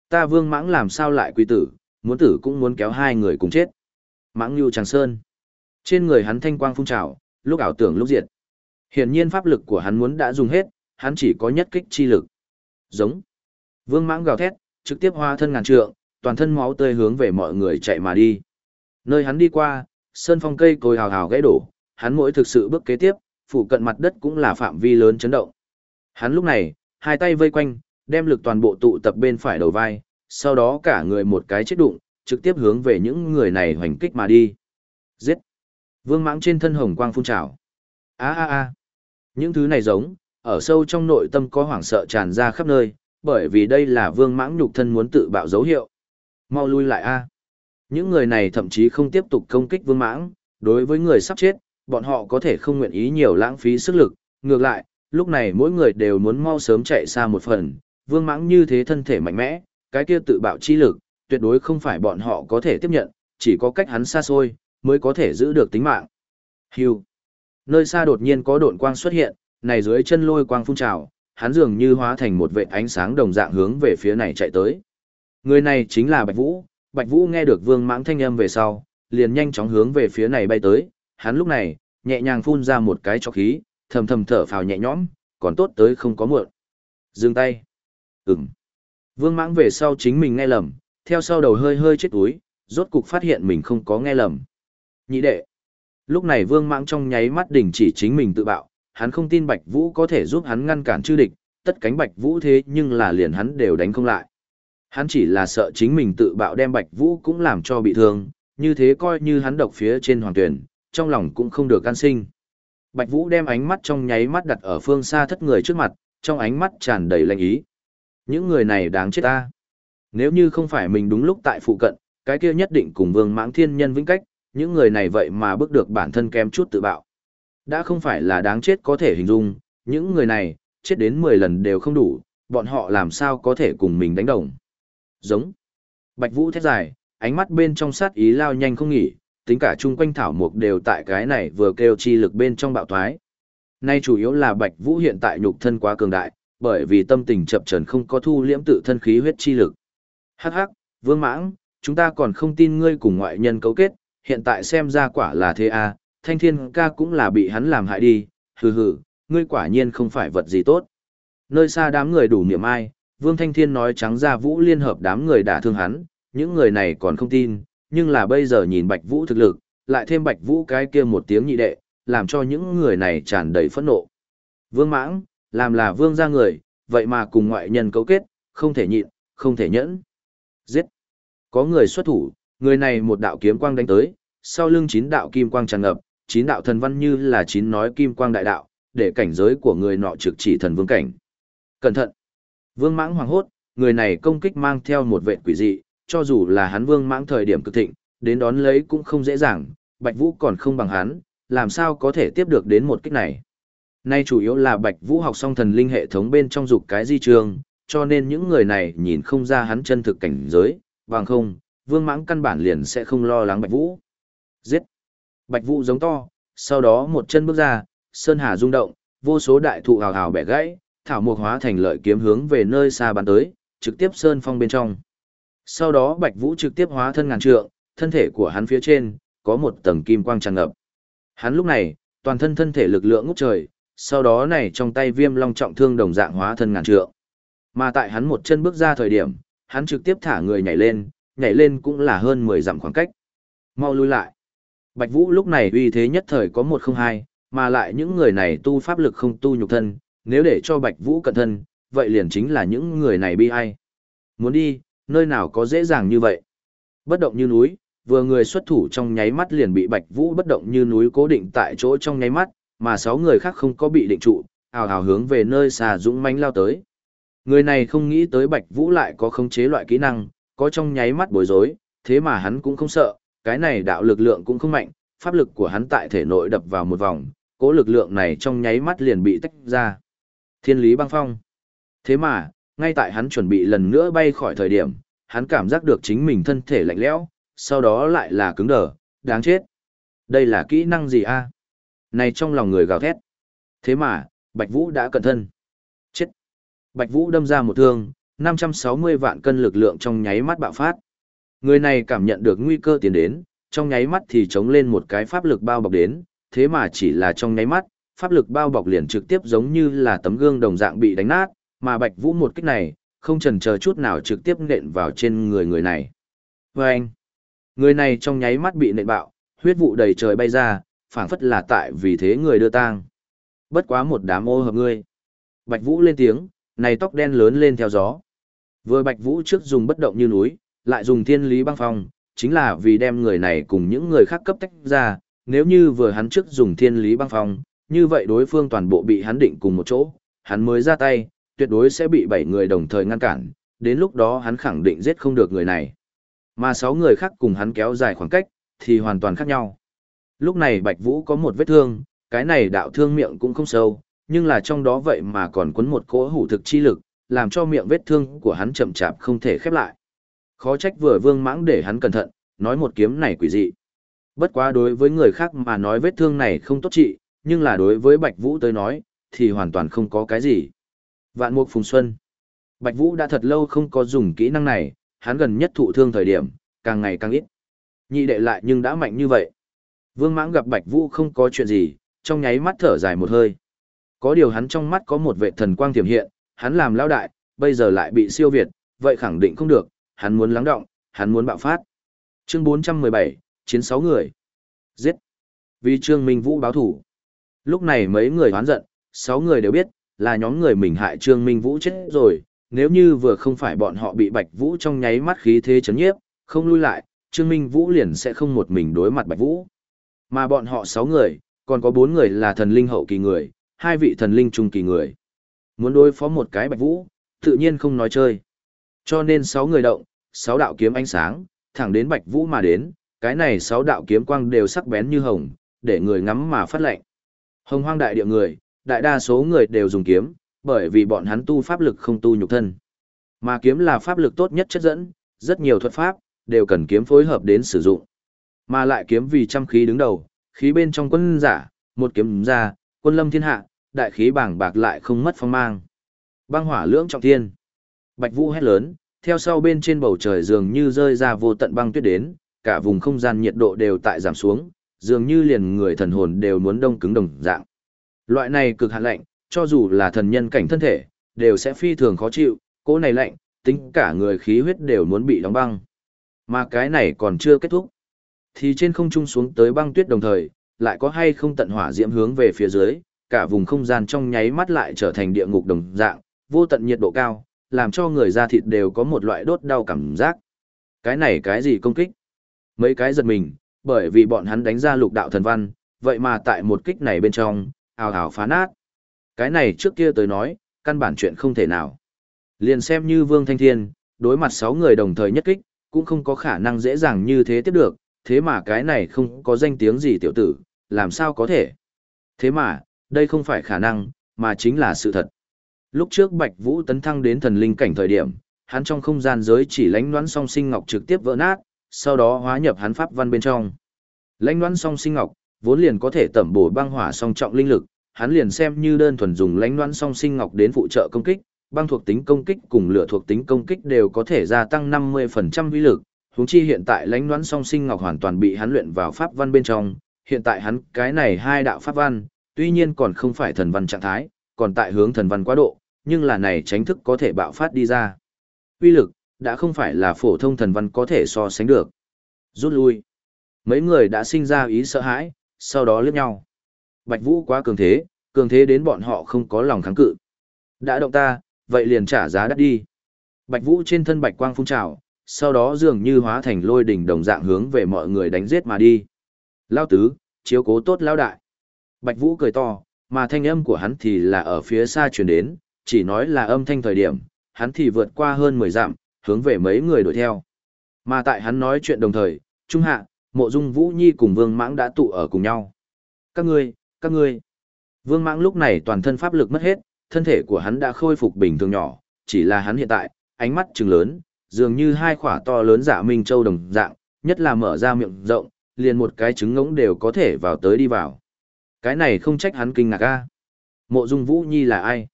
Ta Vương Mãng làm sao lại quy tử, muốn tử cũng muốn kéo hai người cùng chết. Mãng lưu Tràng Sơn. Trên người hắn thanh quang phun trào, lúc ảo tưởng lúc diệt. Hiển nhiên pháp lực của hắn muốn đã dùng hết, hắn chỉ có nhất kích chi lực. Giống. Vương Mãng gào thét, trực tiếp hóa thân ngàn trượng, toàn thân máu tươi hướng về mọi người chạy mà đi. Nơi hắn đi qua, sơn phong cây cồi hào hào gãy đổ, hắn mỗi thực sự bước kế tiếp, phụ cận mặt đất cũng là phạm vi lớn chấn động. Hắn lúc này, hai tay vây quanh, đem lực toàn bộ tụ tập bên phải đầu vai, sau đó cả người một cái chết đụng, trực tiếp hướng về những người này hoành kích mà đi. Giết! Vương mãng trên thân hồng quang phun trào. a a a Những thứ này giống, ở sâu trong nội tâm có hoảng sợ tràn ra khắp nơi, bởi vì đây là vương mãng nhục thân muốn tự bạo dấu hiệu. Mau lui lại a Những người này thậm chí không tiếp tục công kích vương mãng, đối với người sắp chết, bọn họ có thể không nguyện ý nhiều lãng phí sức lực, ngược lại, lúc này mỗi người đều muốn mau sớm chạy xa một phần, vương mãng như thế thân thể mạnh mẽ, cái kia tự bạo chi lực, tuyệt đối không phải bọn họ có thể tiếp nhận, chỉ có cách hắn xa xôi, mới có thể giữ được tính mạng. Hưu. Nơi xa đột nhiên có độn quang xuất hiện, này dưới chân lôi quang phun trào, hắn dường như hóa thành một vệt ánh sáng đồng dạng hướng về phía này chạy tới. Người này chính là Bạch Vũ, Bạch Vũ nghe được Vương Mãng thanh âm về sau, liền nhanh chóng hướng về phía này bay tới, hắn lúc này, nhẹ nhàng phun ra một cái cho khí, thầm thầm thở phào nhẹ nhõm, còn tốt tới không có muộn. Dừng tay. Ừm. Vương Mãng về sau chính mình nghe lầm, theo sau đầu hơi hơi chết túi, rốt cục phát hiện mình không có nghe lầm. Nhị đệ. Lúc này Vương Mãng trong nháy mắt đình chỉ chính mình tự bạo, hắn không tin Bạch Vũ có thể giúp hắn ngăn cản chư địch, tất cánh Bạch Vũ thế nhưng là liền hắn đều đánh không lại. Hắn chỉ là sợ chính mình tự bạo đem Bạch Vũ cũng làm cho bị thương, như thế coi như hắn độc phía trên hoàng tuyển, trong lòng cũng không được can sinh. Bạch Vũ đem ánh mắt trong nháy mắt đặt ở phương xa thất người trước mặt, trong ánh mắt tràn đầy lạnh ý. Những người này đáng chết ta. Nếu như không phải mình đúng lúc tại phụ cận, cái kia nhất định cùng vương mãng thiên nhân vĩnh cách, những người này vậy mà bước được bản thân kém chút tự bạo. Đã không phải là đáng chết có thể hình dung, những người này, chết đến 10 lần đều không đủ, bọn họ làm sao có thể cùng mình đánh đồng. Giống. Bạch Vũ thét dài, ánh mắt bên trong sát ý lao nhanh không nghỉ, tính cả chung quanh thảo mục đều tại cái này vừa kêu chi lực bên trong bạo thoái. Nay chủ yếu là Bạch Vũ hiện tại nhục thân quá cường đại, bởi vì tâm tình chập chờn không có thu liễm tự thân khí huyết chi lực. Hắc hắc, Vương Mãng, chúng ta còn không tin ngươi cùng ngoại nhân cấu kết, hiện tại xem ra quả là thế à, Thanh Thiên ca cũng là bị hắn làm hại đi, hừ hừ, ngươi quả nhiên không phải vật gì tốt. Nơi xa đám người đủ niệm ai, Vương Thanh Thiên nói trắng ra Vũ liên hợp đám người đả thương hắn, những người này còn không tin, nhưng là bây giờ nhìn Bạch Vũ thực lực, lại thêm Bạch Vũ cái kia một tiếng nhị đệ, làm cho những người này tràn đầy phẫn nộ. Vương Mãng, làm là vương gia người, vậy mà cùng ngoại nhân cấu kết, không thể nhịn, không thể nhẫn. Giết! Có người xuất thủ, người này một đạo kiếm quang đánh tới, sau lưng chín đạo kim quang tràn ngập, chín đạo thần văn như là chín nói kim quang đại đạo, để cảnh giới của người nọ trực chỉ thần vương cảnh. Cẩn thận! Vương mãng hoàng hốt, người này công kích mang theo một vệ quỷ dị, cho dù là hắn vương mãng thời điểm cực thịnh, đến đón lấy cũng không dễ dàng, Bạch Vũ còn không bằng hắn, làm sao có thể tiếp được đến một kích này. Nay chủ yếu là Bạch Vũ học xong thần linh hệ thống bên trong dục cái di trường, cho nên những người này nhìn không ra hắn chân thực cảnh giới, bằng không, vương mãng căn bản liền sẽ không lo lắng Bạch Vũ. Giết! Bạch Vũ giống to, sau đó một chân bước ra, sơn hà rung động, vô số đại thụ hào hào bẻ gãy, thảo mục hóa thành lợi kiếm hướng về nơi xa bắn tới, trực tiếp sơn phong bên trong. Sau đó Bạch Vũ trực tiếp hóa thân ngàn trượng, thân thể của hắn phía trên, có một tầng kim quang tràn ngập. Hắn lúc này, toàn thân thân thể lực lượng ngút trời, sau đó này trong tay viêm long trọng thương đồng dạng hóa thân ngàn trượng. Mà tại hắn một chân bước ra thời điểm, hắn trực tiếp thả người nhảy lên, nhảy lên cũng là hơn 10 dặm khoảng cách. Mau lui lại. Bạch Vũ lúc này uy thế nhất thời có một không hai, mà lại những người này tu pháp lực không tu nhục thân, nếu để cho Bạch Vũ cẩn thân, vậy liền chính là những người này bi ai. Muốn đi, nơi nào có dễ dàng như vậy. Bất động như núi, vừa người xuất thủ trong nháy mắt liền bị Bạch Vũ bất động như núi cố định tại chỗ trong nháy mắt, mà sáu người khác không có bị định trụ, ào ào hướng về nơi xà dũng mãnh lao tới. Người này không nghĩ tới Bạch Vũ lại có khống chế loại kỹ năng, có trong nháy mắt bối rối, Thế mà hắn cũng không sợ, cái này đạo lực lượng cũng không mạnh, pháp lực của hắn tại thể nội đập vào một vòng, cỗ lực lượng này trong nháy mắt liền bị tách ra. Thiên lý băng phong. Thế mà, ngay tại hắn chuẩn bị lần nữa bay khỏi thời điểm, hắn cảm giác được chính mình thân thể lạnh lẽo, sau đó lại là cứng đờ, đáng chết. Đây là kỹ năng gì a? Này trong lòng người gào thét. Thế mà, Bạch Vũ đã cẩn thân. Bạch Vũ đâm ra một thương, 560 vạn cân lực lượng trong nháy mắt bạo phát. Người này cảm nhận được nguy cơ tiến đến, trong nháy mắt thì chống lên một cái pháp lực bao bọc đến, thế mà chỉ là trong nháy mắt, pháp lực bao bọc liền trực tiếp giống như là tấm gương đồng dạng bị đánh nát, mà Bạch Vũ một kích này, không chần chờ chút nào trực tiếp nện vào trên người người này. Vâng! người này trong nháy mắt bị nện bạo, huyết vụ đầy trời bay ra, phảng phất là tại vì thế người đưa tang. Bất quá một đám ô hợp ngươi. Bạch Vũ lên tiếng, này tóc đen lớn lên theo gió. Vừa Bạch Vũ trước dùng bất động như núi, lại dùng thiên lý băng phong, chính là vì đem người này cùng những người khác cấp tách ra, nếu như vừa hắn trước dùng thiên lý băng phong, như vậy đối phương toàn bộ bị hắn định cùng một chỗ, hắn mới ra tay, tuyệt đối sẽ bị bảy người đồng thời ngăn cản, đến lúc đó hắn khẳng định giết không được người này. Mà sáu người khác cùng hắn kéo dài khoảng cách, thì hoàn toàn khác nhau. Lúc này Bạch Vũ có một vết thương, cái này đạo thương miệng cũng không sâu, nhưng là trong đó vậy mà còn quấn một cỗ hủ thực chi lực, làm cho miệng vết thương của hắn chậm chạp không thể khép lại. Khó trách vừa vương mãng để hắn cẩn thận, nói một kiếm này quỷ dị. Bất quá đối với người khác mà nói vết thương này không tốt trị, nhưng là đối với Bạch Vũ tới nói, thì hoàn toàn không có cái gì. Vạn mục phùng xuân. Bạch Vũ đã thật lâu không có dùng kỹ năng này, hắn gần nhất thụ thương thời điểm, càng ngày càng ít. Nhị đệ lại nhưng đã mạnh như vậy. Vương mãng gặp Bạch Vũ không có chuyện gì, trong nháy mắt thở dài một hơi. Có điều hắn trong mắt có một vệ thần quang tiềm hiện, hắn làm lão đại, bây giờ lại bị siêu việt, vậy khẳng định không được, hắn muốn lắng động, hắn muốn bạo phát. Chương 417, chiến 6 người. Giết. Vì Trương Minh Vũ báo thủ. Lúc này mấy người hoán giận, 6 người đều biết, là nhóm người mình hại Trương Minh Vũ chết rồi, nếu như vừa không phải bọn họ bị Bạch Vũ trong nháy mắt khí thế chấn nhiếp, không lui lại, Trương Minh Vũ liền sẽ không một mình đối mặt Bạch Vũ. Mà bọn họ 6 người, còn có 4 người là thần linh hậu kỳ người, hai vị thần linh trung kỳ người. Muốn đối phó một cái Bạch Vũ, tự nhiên không nói chơi. Cho nên sáu người động, sáu đạo kiếm ánh sáng, thẳng đến Bạch Vũ mà đến, cái này sáu đạo kiếm quang đều sắc bén như hồng, để người ngắm mà phát lệnh. Hồng hoang đại địa người, đại đa số người đều dùng kiếm, bởi vì bọn hắn tu pháp lực không tu nhục thân. Mà kiếm là pháp lực tốt nhất chất dẫn, rất nhiều thuật pháp, đều cần kiếm phối hợp đến sử dụng. Mà lại kiếm vì trăm khí đứng đầu, khí bên trong quân giả, một kiếm ra, quân lâm thiên hạ, đại khí bảng bạc lại không mất phong mang. Băng hỏa lưỡng trọng thiên. Bạch Vũ hét lớn, theo sau bên trên bầu trời dường như rơi ra vô tận băng tuyết đến, cả vùng không gian nhiệt độ đều tại giảm xuống, dường như liền người thần hồn đều muốn đông cứng đồng dạng. Loại này cực hạn lạnh, cho dù là thần nhân cảnh thân thể, đều sẽ phi thường khó chịu, cỗ này lạnh, tính cả người khí huyết đều muốn bị đóng băng. Mà cái này còn chưa kết thúc. Thì trên không trung xuống tới băng tuyết đồng thời, lại có hay không tận hỏa diễm hướng về phía dưới, cả vùng không gian trong nháy mắt lại trở thành địa ngục đồng dạng, vô tận nhiệt độ cao, làm cho người da thịt đều có một loại đốt đau cảm giác. Cái này cái gì công kích? Mấy cái giật mình, bởi vì bọn hắn đánh ra lục đạo thần văn, vậy mà tại một kích này bên trong, ào ào phá nát. Cái này trước kia tới nói, căn bản chuyện không thể nào. Liền xem như Vương Thanh Thiên, đối mặt 6 người đồng thời nhất kích, cũng không có khả năng dễ dàng như thế tiếp được, thế mà cái này không có danh tiếng gì tiểu tử, làm sao có thể. Thế mà, đây không phải khả năng, mà chính là sự thật. Lúc trước Bạch Vũ tấn thăng đến thần linh cảnh thời điểm, hắn trong không gian giới chỉ lãnh đoán song sinh ngọc trực tiếp vỡ nát, sau đó hóa nhập hắn pháp văn bên trong. Lãnh đoán song sinh ngọc, vốn liền có thể tẩm bổ băng hỏa song trọng linh lực, hắn liền xem như đơn thuần dùng lãnh đoán song sinh ngọc đến phụ trợ công kích, băng thuộc tính công kích cùng lửa thuộc tính công kích đều có thể gia tăng 50% uy lực, huống chi hiện tại lãnh đoán song sinh ngọc hoàn toàn bị hắn luyện vào pháp văn bên trong, hiện tại hắn cái này hai đạo pháp văn, tuy nhiên còn không phải thần văn trạng thái, còn tại hướng thần văn quá độ, nhưng là này tránh thức có thể bạo phát đi ra. Uy lực, đã không phải là phổ thông thần văn có thể so sánh được. Rút lui. Mấy người đã sinh ra ý sợ hãi, sau đó liếc nhau. Bạch Vũ quá cường thế, cường thế đến bọn họ không có lòng kháng cự. Đã động ta, vậy liền trả giá đắt đi. Bạch Vũ trên thân bạch quang phun trào, sau đó dường như hóa thành lôi đỉnh đồng dạng hướng về mọi người đánh giết mà đi. Lao tứ, chiếu cố tốt lao đại. Bạch Vũ cười to, mà thanh âm của hắn thì là ở phía xa truyền đến, chỉ nói là âm thanh thời điểm, hắn thì vượt qua hơn 10 dặm, hướng về mấy người đuổi theo. Mà tại hắn nói chuyện đồng thời, Trung Hạ, Mộ Dung Vũ Nhi cùng Vương Mãng đã tụ ở cùng nhau. Các ngươi, các ngươi. Vương Mãng lúc này toàn thân pháp lực mất hết, thân thể của hắn đã khôi phục bình thường nhỏ, chỉ là hắn hiện tại, ánh mắt trừng lớn, dường như hai khỏa to lớn dạ minh châu đồng dạng, nhất là mở ra miệng rộng, liền một cái trứng ngỗng đều có thể vào tới đi vào. Cái này không trách hắn kinh ngạc a. Mộ Dung Vũ Nhi là ai?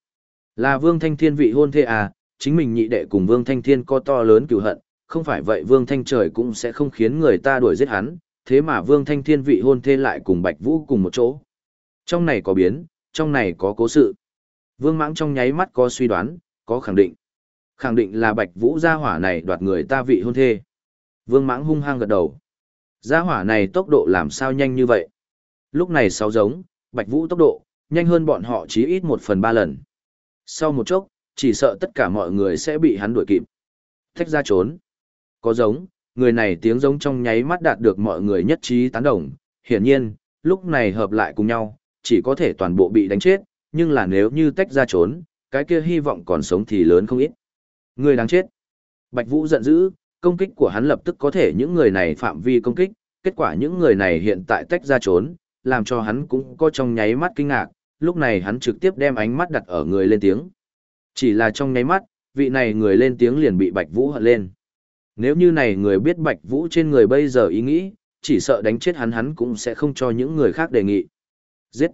Là Vương Thanh Thiên vị hôn thê à, chính mình nhị đệ cùng Vương Thanh Thiên có to lớn cừu hận, không phải vậy Vương Thanh Trời cũng sẽ không khiến người ta đuổi giết hắn, thế mà Vương Thanh Thiên vị hôn thê lại cùng Bạch Vũ cùng một chỗ. Trong này có biến, trong này có cố sự. Vương Mãng trong nháy mắt có suy đoán, có khẳng định. Khẳng định là Bạch Vũ gia hỏa này đoạt người ta vị hôn thê. Vương Mãng hung hăng gật đầu. Gia hỏa này tốc độ làm sao nhanh như vậy? Lúc này sáu giống, Bạch Vũ tốc độ, nhanh hơn bọn họ chí ít một phần ba lần. Sau một chốc, chỉ sợ tất cả mọi người sẽ bị hắn đuổi kịp. Thách ra trốn. Có giống, người này tiếng giống trong nháy mắt đạt được mọi người nhất trí tán đồng. Hiển nhiên, lúc này hợp lại cùng nhau, chỉ có thể toàn bộ bị đánh chết, nhưng là nếu như tách ra trốn, cái kia hy vọng còn sống thì lớn không ít. Người đáng chết. Bạch Vũ giận dữ, công kích của hắn lập tức có thể những người này phạm vi công kích, kết quả những người này hiện tại tách ra trốn, làm cho hắn cũng có trong nháy mắt kinh ngạc, lúc này hắn trực tiếp đem ánh mắt đặt ở người lên tiếng. Chỉ là trong nháy mắt, vị này người lên tiếng liền bị Bạch Vũ hận lên. Nếu như này người biết Bạch Vũ trên người bây giờ ý nghĩ, chỉ sợ đánh chết hắn hắn cũng sẽ không cho những người khác đề nghị. Giết!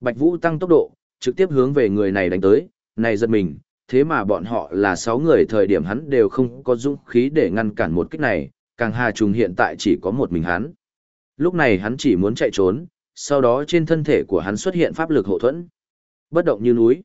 Bạch Vũ tăng tốc độ, trực tiếp hướng về người này đánh tới, này giật mình, thế mà bọn họ là 6 người thời điểm hắn đều không có dũng khí để ngăn cản một kích này, càng hà trùng hiện tại chỉ có một mình hắn. Lúc này hắn chỉ muốn chạy trốn, sau đó trên thân thể của hắn xuất hiện pháp lực hộ thuẫn. Bất động như núi.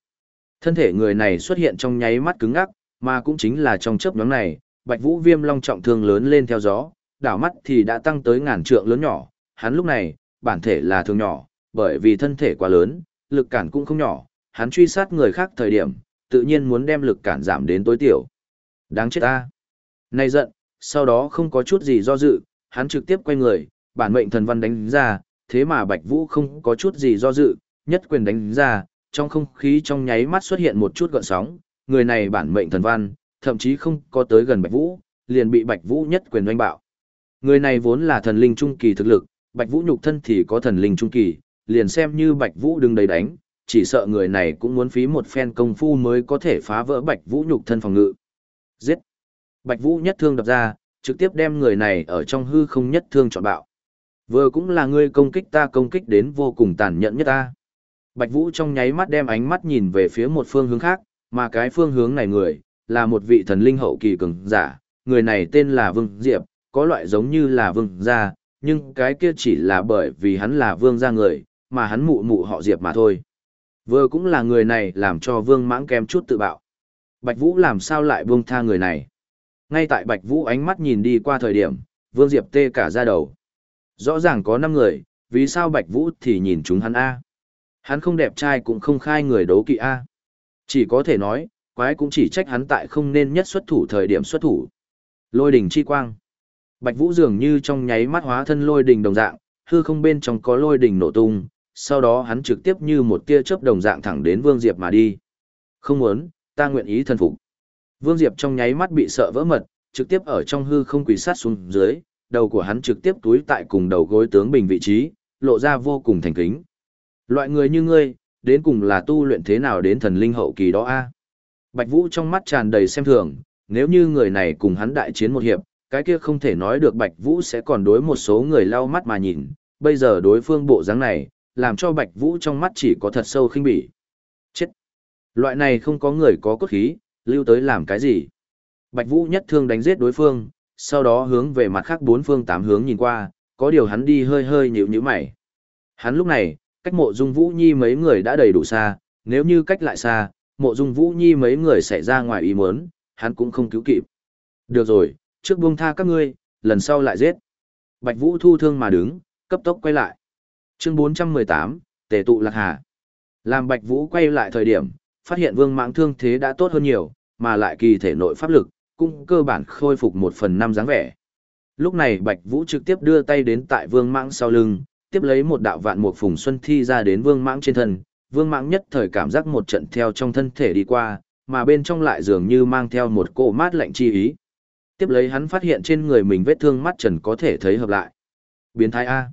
Thân thể người này xuất hiện trong nháy mắt cứng ngắc, mà cũng chính là trong chớp nhoáng này, Bạch Vũ Viêm Long trọng thương lớn lên theo gió, đảo mắt thì đã tăng tới ngàn trượng lớn nhỏ, hắn lúc này, bản thể là thường nhỏ, bởi vì thân thể quá lớn, lực cản cũng không nhỏ, hắn truy sát người khác thời điểm, tự nhiên muốn đem lực cản giảm đến tối tiểu. Đáng chết ta. Này giận, sau đó không có chút gì do dự, hắn trực tiếp quay người, bản mệnh thần văn đánh ra, thế mà Bạch Vũ không có chút gì do dự, nhất quyền đánh ra, trong không khí trong nháy mắt xuất hiện một chút gợn sóng, người này bản mệnh thần văn, thậm chí không có tới gần Bạch Vũ, liền bị Bạch Vũ nhất quyền đánh bạo. Người này vốn là thần linh trung kỳ thực lực, Bạch Vũ nhục thân thì có thần linh trung kỳ, liền xem như Bạch Vũ đứng đầy đánh, chỉ sợ người này cũng muốn phí một phen công phu mới có thể phá vỡ Bạch Vũ nhục thân phòng ngự. Giết! Bạch Vũ nhất thương đập ra, trực tiếp đem người này ở trong hư không nhất thương chọn bạo. Vừa cũng là ngươi công kích ta công kích đến vô cùng tàn nhẫn nhất ta. Bạch Vũ trong nháy mắt đem ánh mắt nhìn về phía một phương hướng khác, mà cái phương hướng này người, là một vị thần linh hậu kỳ cường giả, người này tên là Vương Diệp, có loại giống như là Vương gia, nhưng cái kia chỉ là bởi vì hắn là Vương gia người, mà hắn mụ mụ họ Diệp mà thôi. Vừa cũng là người này làm cho Vương mãng kém chút tự bạo. Bạch Vũ làm sao lại buông tha người này? Ngay tại Bạch Vũ ánh mắt nhìn đi qua thời điểm, Vương Diệp tê cả ra đầu. Rõ ràng có 5 người, vì sao Bạch Vũ thì nhìn chúng hắn A? Hắn không đẹp trai cũng không khai người đấu kỵ A. Chỉ có thể nói, quái cũng chỉ trách hắn tại không nên nhất xuất thủ thời điểm xuất thủ. Lôi đỉnh chi quang. Bạch Vũ dường như trong nháy mắt hóa thân lôi đỉnh đồng dạng, hư không bên trong có lôi đỉnh nổ tung, sau đó hắn trực tiếp như một tia chớp đồng dạng thẳng đến Vương Diệp mà đi. Không muốn, ta nguyện ý thần phục. Vương Diệp trong nháy mắt bị sợ vỡ mật, trực tiếp ở trong hư không quỳ sát xuống dưới, đầu của hắn trực tiếp túi tại cùng đầu gối tướng bình vị trí, lộ ra vô cùng thành kính. Loại người như ngươi, đến cùng là tu luyện thế nào đến thần linh hậu kỳ đó a? Bạch Vũ trong mắt tràn đầy xem thường, nếu như người này cùng hắn đại chiến một hiệp, cái kia không thể nói được Bạch Vũ sẽ còn đối một số người lau mắt mà nhìn, bây giờ đối phương bộ dáng này, làm cho Bạch Vũ trong mắt chỉ có thật sâu khinh bỉ. Chết! Loại này không có người có cốt khí, lưu tới làm cái gì? Bạch Vũ nhất thương đánh giết đối phương, sau đó hướng về mặt khác bốn phương tám hướng nhìn qua, có điều hắn đi hơi hơi nhíu nhíu mày. Hắn lúc này, cách mộ dung Vũ Nhi mấy người đã đầy đủ xa, nếu như cách lại xa, mộ dung Vũ Nhi mấy người sẽ ra ngoài ý muốn, hắn cũng không cứu kịp. Được rồi, trước buông tha các ngươi, lần sau lại giết. Bạch Vũ thu thương mà đứng, cấp tốc quay lại. Chương 418, Tề tụ lạc hà. Làm Bạch Vũ quay lại thời điểm, phát hiện vương mạng thương thế đã tốt hơn nhiều, mà lại kỳ thể nội pháp lực, cũng cơ bản khôi phục một phần năm dáng vẻ. Lúc này Bạch Vũ trực tiếp đưa tay đến tại vương mãng sau lưng, tiếp lấy một đạo vạn một phùng xuân thi ra đến vương mãng trên thân. Vương mãng nhất thời cảm giác một trận theo trong thân thể đi qua, mà bên trong lại dường như mang theo một cỗ mát lạnh chi ý. Tiếp lấy hắn phát hiện trên người mình vết thương mắt trần có thể thấy hợp lại. Biến thái A.